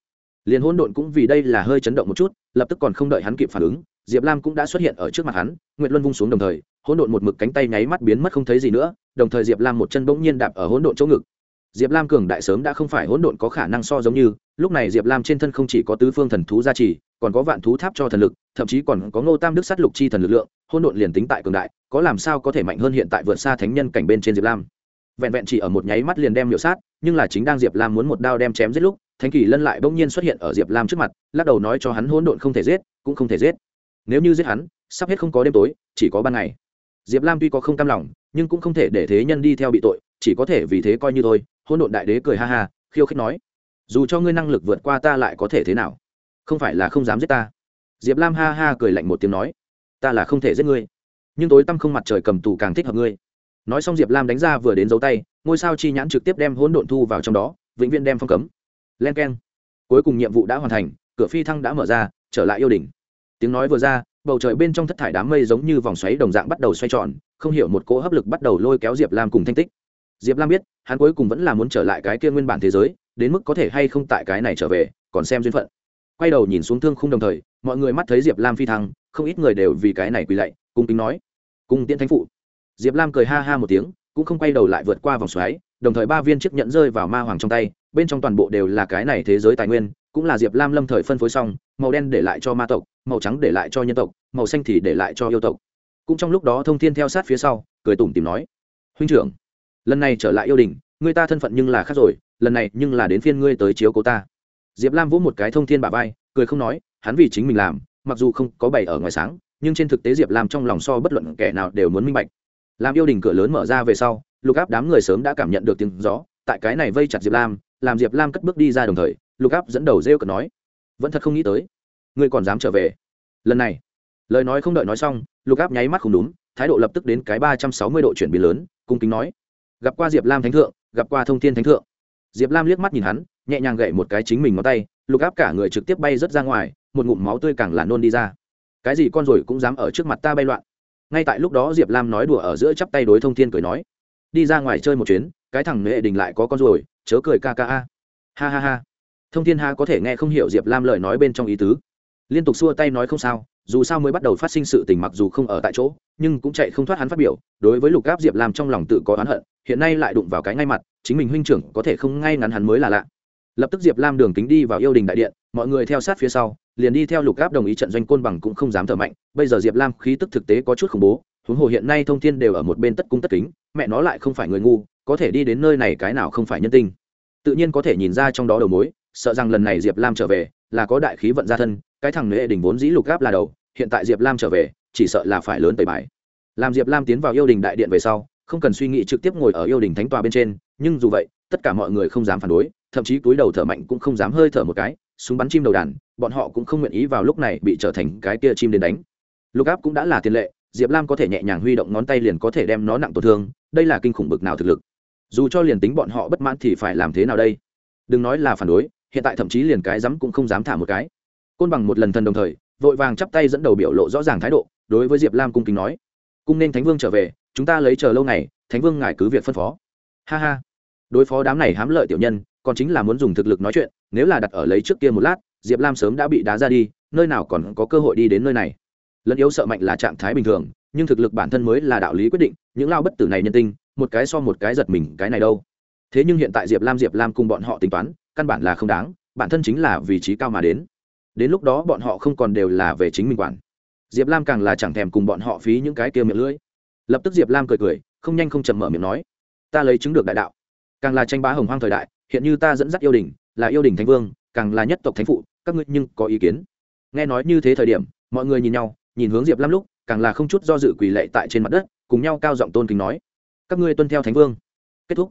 Liền hỗn độn cũng vì đây là hơi chấn động một chút, lập tức còn không đợi hắn kịp phản ứng, diệp lam cũng đã xuất hiện ở trước mặt hắn, nguyệt luân vung xuống đồng thời, hỗn độn một mực cánh tay nháy mắt biến mất không thấy gì nữa, đồng thời diệp lam một chân bỗng nhiên đạp ở hỗn độn chỗ ngực. Diệp lam cường đại sớm đã không phải hỗn độn có khả năng so giống như, lúc này diệp lam trên thân không chỉ có tứ phương thần thú gia trì, còn có vạn thú tháp cho thần lực, thậm chí còn có ngô tam đức sát lục chi thần lực lượng hôn độn liền tính tại cường đại, có làm sao có thể mạnh hơn hiện tại vượt xa thánh nhân cảnh bên trên diệp lam? Vẹn vẹn chỉ ở một nháy mắt liền đem miểu sát, nhưng là chính đang diệp lam muốn một đao đem chém giết lúc, thánh kỳ lân lại bỗng nhiên xuất hiện ở diệp lam trước mặt, lắc đầu nói cho hắn hỗn độn không thể giết, cũng không thể giết. Nếu như giết hắn, sắp hết không có đêm tối, chỉ có ban ngày. Diệp lam tuy có không cam lòng, nhưng cũng không thể để thế nhân đi theo bị tội, chỉ có thể vì thế coi như thôi hỗn độn đại đế cười ha ha, khiêu khích nói, dù cho ngươi năng lực vượt qua ta lại có thể thế nào? Không phải là không dám giết ta. Diệp lam ha ha cười lạnh một tiếng nói ta là không thể giết ngươi. Nhưng tối tăm không mặt trời cầm tù càng thích hợp ngươi. Nói xong diệp lam đánh ra vừa đến dấu tay, ngôi sao chi nhãn trực tiếp đem hỗn độn thu vào trong đó, vĩnh viễn đem phong cấm. Len k e n cuối cùng nhiệm vụ đã hoàn thành, cửa phi thăng đã mở ra, trở lại yêu đỉnh. Tiếng nói vừa ra, bầu trời bên trong thất thải đám mây giống như vòng xoáy đồng dạng bắt đầu xoay tròn, không hiểu một cỗ hấp lực bắt đầu lôi kéo diệp lam cùng thanh tích. Diệp lam biết, hắn cuối cùng vẫn là muốn trở lại cái kia nguyên bản thế giới, đến mức có thể hay không tại cái này trở về, còn xem duyên phận quay đầu nhìn xuống thương khung đồng thời, mọi người mắt thấy diệp lam phi thăng, không ít người đều vì cái này quỳ lạy, cung kính nói. Cung tiễn thánh phụ. Diệp lam cười ha ha một tiếng, cũng không quay đầu lại vượt qua vòng xoáy, đồng thời ba viên chiếc nhẫn rơi vào ma hoàng trong tay, bên trong toàn bộ đều là cái này thế giới tài nguyên, cũng là diệp lam lâm thời phân phối xong, màu đen để lại cho ma tộc, màu trắng để lại cho nhân tộc, màu xanh thì để lại cho yêu tộc. Cũng trong lúc đó thông thiên theo sát phía sau, cười tủm tìm nói. Huynh trưởng, lần này trở lại yêu đình, người ta thân phận nhưng là khác rồi, lần này nhưng là đến phiên ngươi tới chiếu cố ta diệp lam vỗ một cái thông thiên bà vai, cười không nói, hắn vì chính mình làm, mặc dù không có bày ở ngoài sáng, nhưng trên thực tế diệp lam trong lòng so bất luận kẻ nào đều muốn minh bạch. Làm yêu đình cửa lớn mở ra về sau, lục áp đám người sớm đã cảm nhận được tiếng gió, tại cái này vây chặt diệp lam, làm diệp lam cất bước đi ra đồng thời, lục áp dẫn đầu rêu cợt nói, vẫn thật không nghĩ tới, ngươi còn dám trở về. Lần này, lời nói không đợi nói xong, lục áp nháy mắt không đúng, thái độ lập tức đến cái ba trăm sáu mươi độ chuyển biến lớn, cung kính nói, gặp qua diệp lam thánh thượng, gặp qua thông thiên thánh thượng. Diệp lam liếc mắt nhìn hắn nhẹ nhàng gậy một cái chính mình ngón tay, lục áp cả người trực tiếp bay rớt ra ngoài, một ngụm máu tươi càng là nôn đi ra. Cái gì con rồi cũng dám ở trước mặt ta bay loạn. Ngay tại lúc đó diệp lam nói đùa ở giữa chắp tay đối thông thiên cười nói, đi ra ngoài chơi một chuyến, cái thằng nghệ đình lại có con rồi, chớ cười ca ca a. Ha ha ha. Thông thiên ha có thể nghe không hiểu diệp lam lời nói bên trong ý tứ. Liên tục xua tay nói không sao, dù sao mới bắt đầu phát sinh sự tình mặc dù không ở tại chỗ, nhưng cũng chạy không thoát hắn phát biểu, đối với lục gáp diệp lam trong lòng tự có oán hận, hiện nay lại đụng vào cái ngay mặt, chính mình huynh trưởng có thể không ngay ngắn hắn mới là lạ lập tức diệp lam đường kính đi vào yêu đình đại điện, mọi người theo sát phía sau, liền đi theo lục gáp đồng ý trận doanh côn bằng cũng không dám thở mạnh. Bây giờ diệp lam khí tức thực tế có chút khủng bố, huống hồ hiện nay thông thiên đều ở một bên tất cung tất kính, mẹ nó lại không phải người ngu, có thể đi đến nơi này cái nào không phải nhân tinh tự nhiên có thể nhìn ra trong đó đầu mối, sợ rằng lần này diệp lam trở về là có đại khí vận gia thân, cái thằng nệ đình vốn dĩ lục gáp là đầu, hiện tại diệp lam trở về, chỉ sợ là phải lớn tẩy bài. Làm diệp lam tiến vào yêu đình đại điện về sau, không cần suy nghĩ trực tiếp ngồi ở yêu đình thánh tòa bên trên, nhưng dù vậy, tất cả mọi người không dám phản đối thậm chí túi đầu thở mạnh cũng không dám hơi thở một cái, súng bắn chim đầu đàn, bọn họ cũng không nguyện ý vào lúc này bị trở thành cái kia chim đến đánh. Lục áp cũng đã là tiền lệ, diệp lam có thể nhẹ nhàng huy động ngón tay liền có thể đem nó nặng tổn thương, đây là kinh khủng bực nào thực lực. Dù cho liền tính bọn họ bất mãn thì phải làm thế nào đây? Đừng nói là phản đối, hiện tại thậm chí liền cái dám cũng không dám thả một cái. Côn bằng một lần thân đồng thời, vội vàng chắp tay dẫn đầu biểu lộ rõ ràng thái độ, đối với diệp lam cung kính nói, cung nên thánh vương trở về, chúng ta lấy chờ lâu ngày, thánh vương ngài cứ việc phân phó. Ha ha. Đối phó đám này hám lợi tiểu nhân còn chính là muốn dùng thực lực nói chuyện, nếu là đặt ở lấy trước kia một lát, diệp lam sớm đã bị đá ra đi, nơi nào còn có cơ hội đi đến nơi này. Lẫn yếu sợ mạnh là trạng thái bình thường, nhưng thực lực bản thân mới là đạo lý quyết định, những lao bất tử này nhân tinh, một cái so một cái giật mình, cái này đâu? Thế nhưng hiện tại diệp lam diệp lam cùng bọn họ tính toán, căn bản là không đáng, bản thân chính là vị trí cao mà đến. Đến lúc đó bọn họ không còn đều là về chính mình quản. Diệp lam càng là chẳng thèm cùng bọn họ phí những cái kia miệng lưỡi. Lập tức diệp lam cười cười, không nhanh không chậm mở miệng nói, ta lấy chứng được đại đạo càng là tranh bá hồng hoang thời đại, hiện như ta dẫn dắt yêu đình, là yêu đình thánh vương, càng là nhất tộc thánh phụ, các ngươi nhưng có ý kiến? Nghe nói như thế thời điểm, mọi người nhìn nhau, nhìn hướng diệp lam lúc, càng là không chút do dự quỳ lệ tại trên mặt đất, cùng nhau cao giọng tôn kính nói. Các ngươi tuân theo thánh vương. Kết thúc.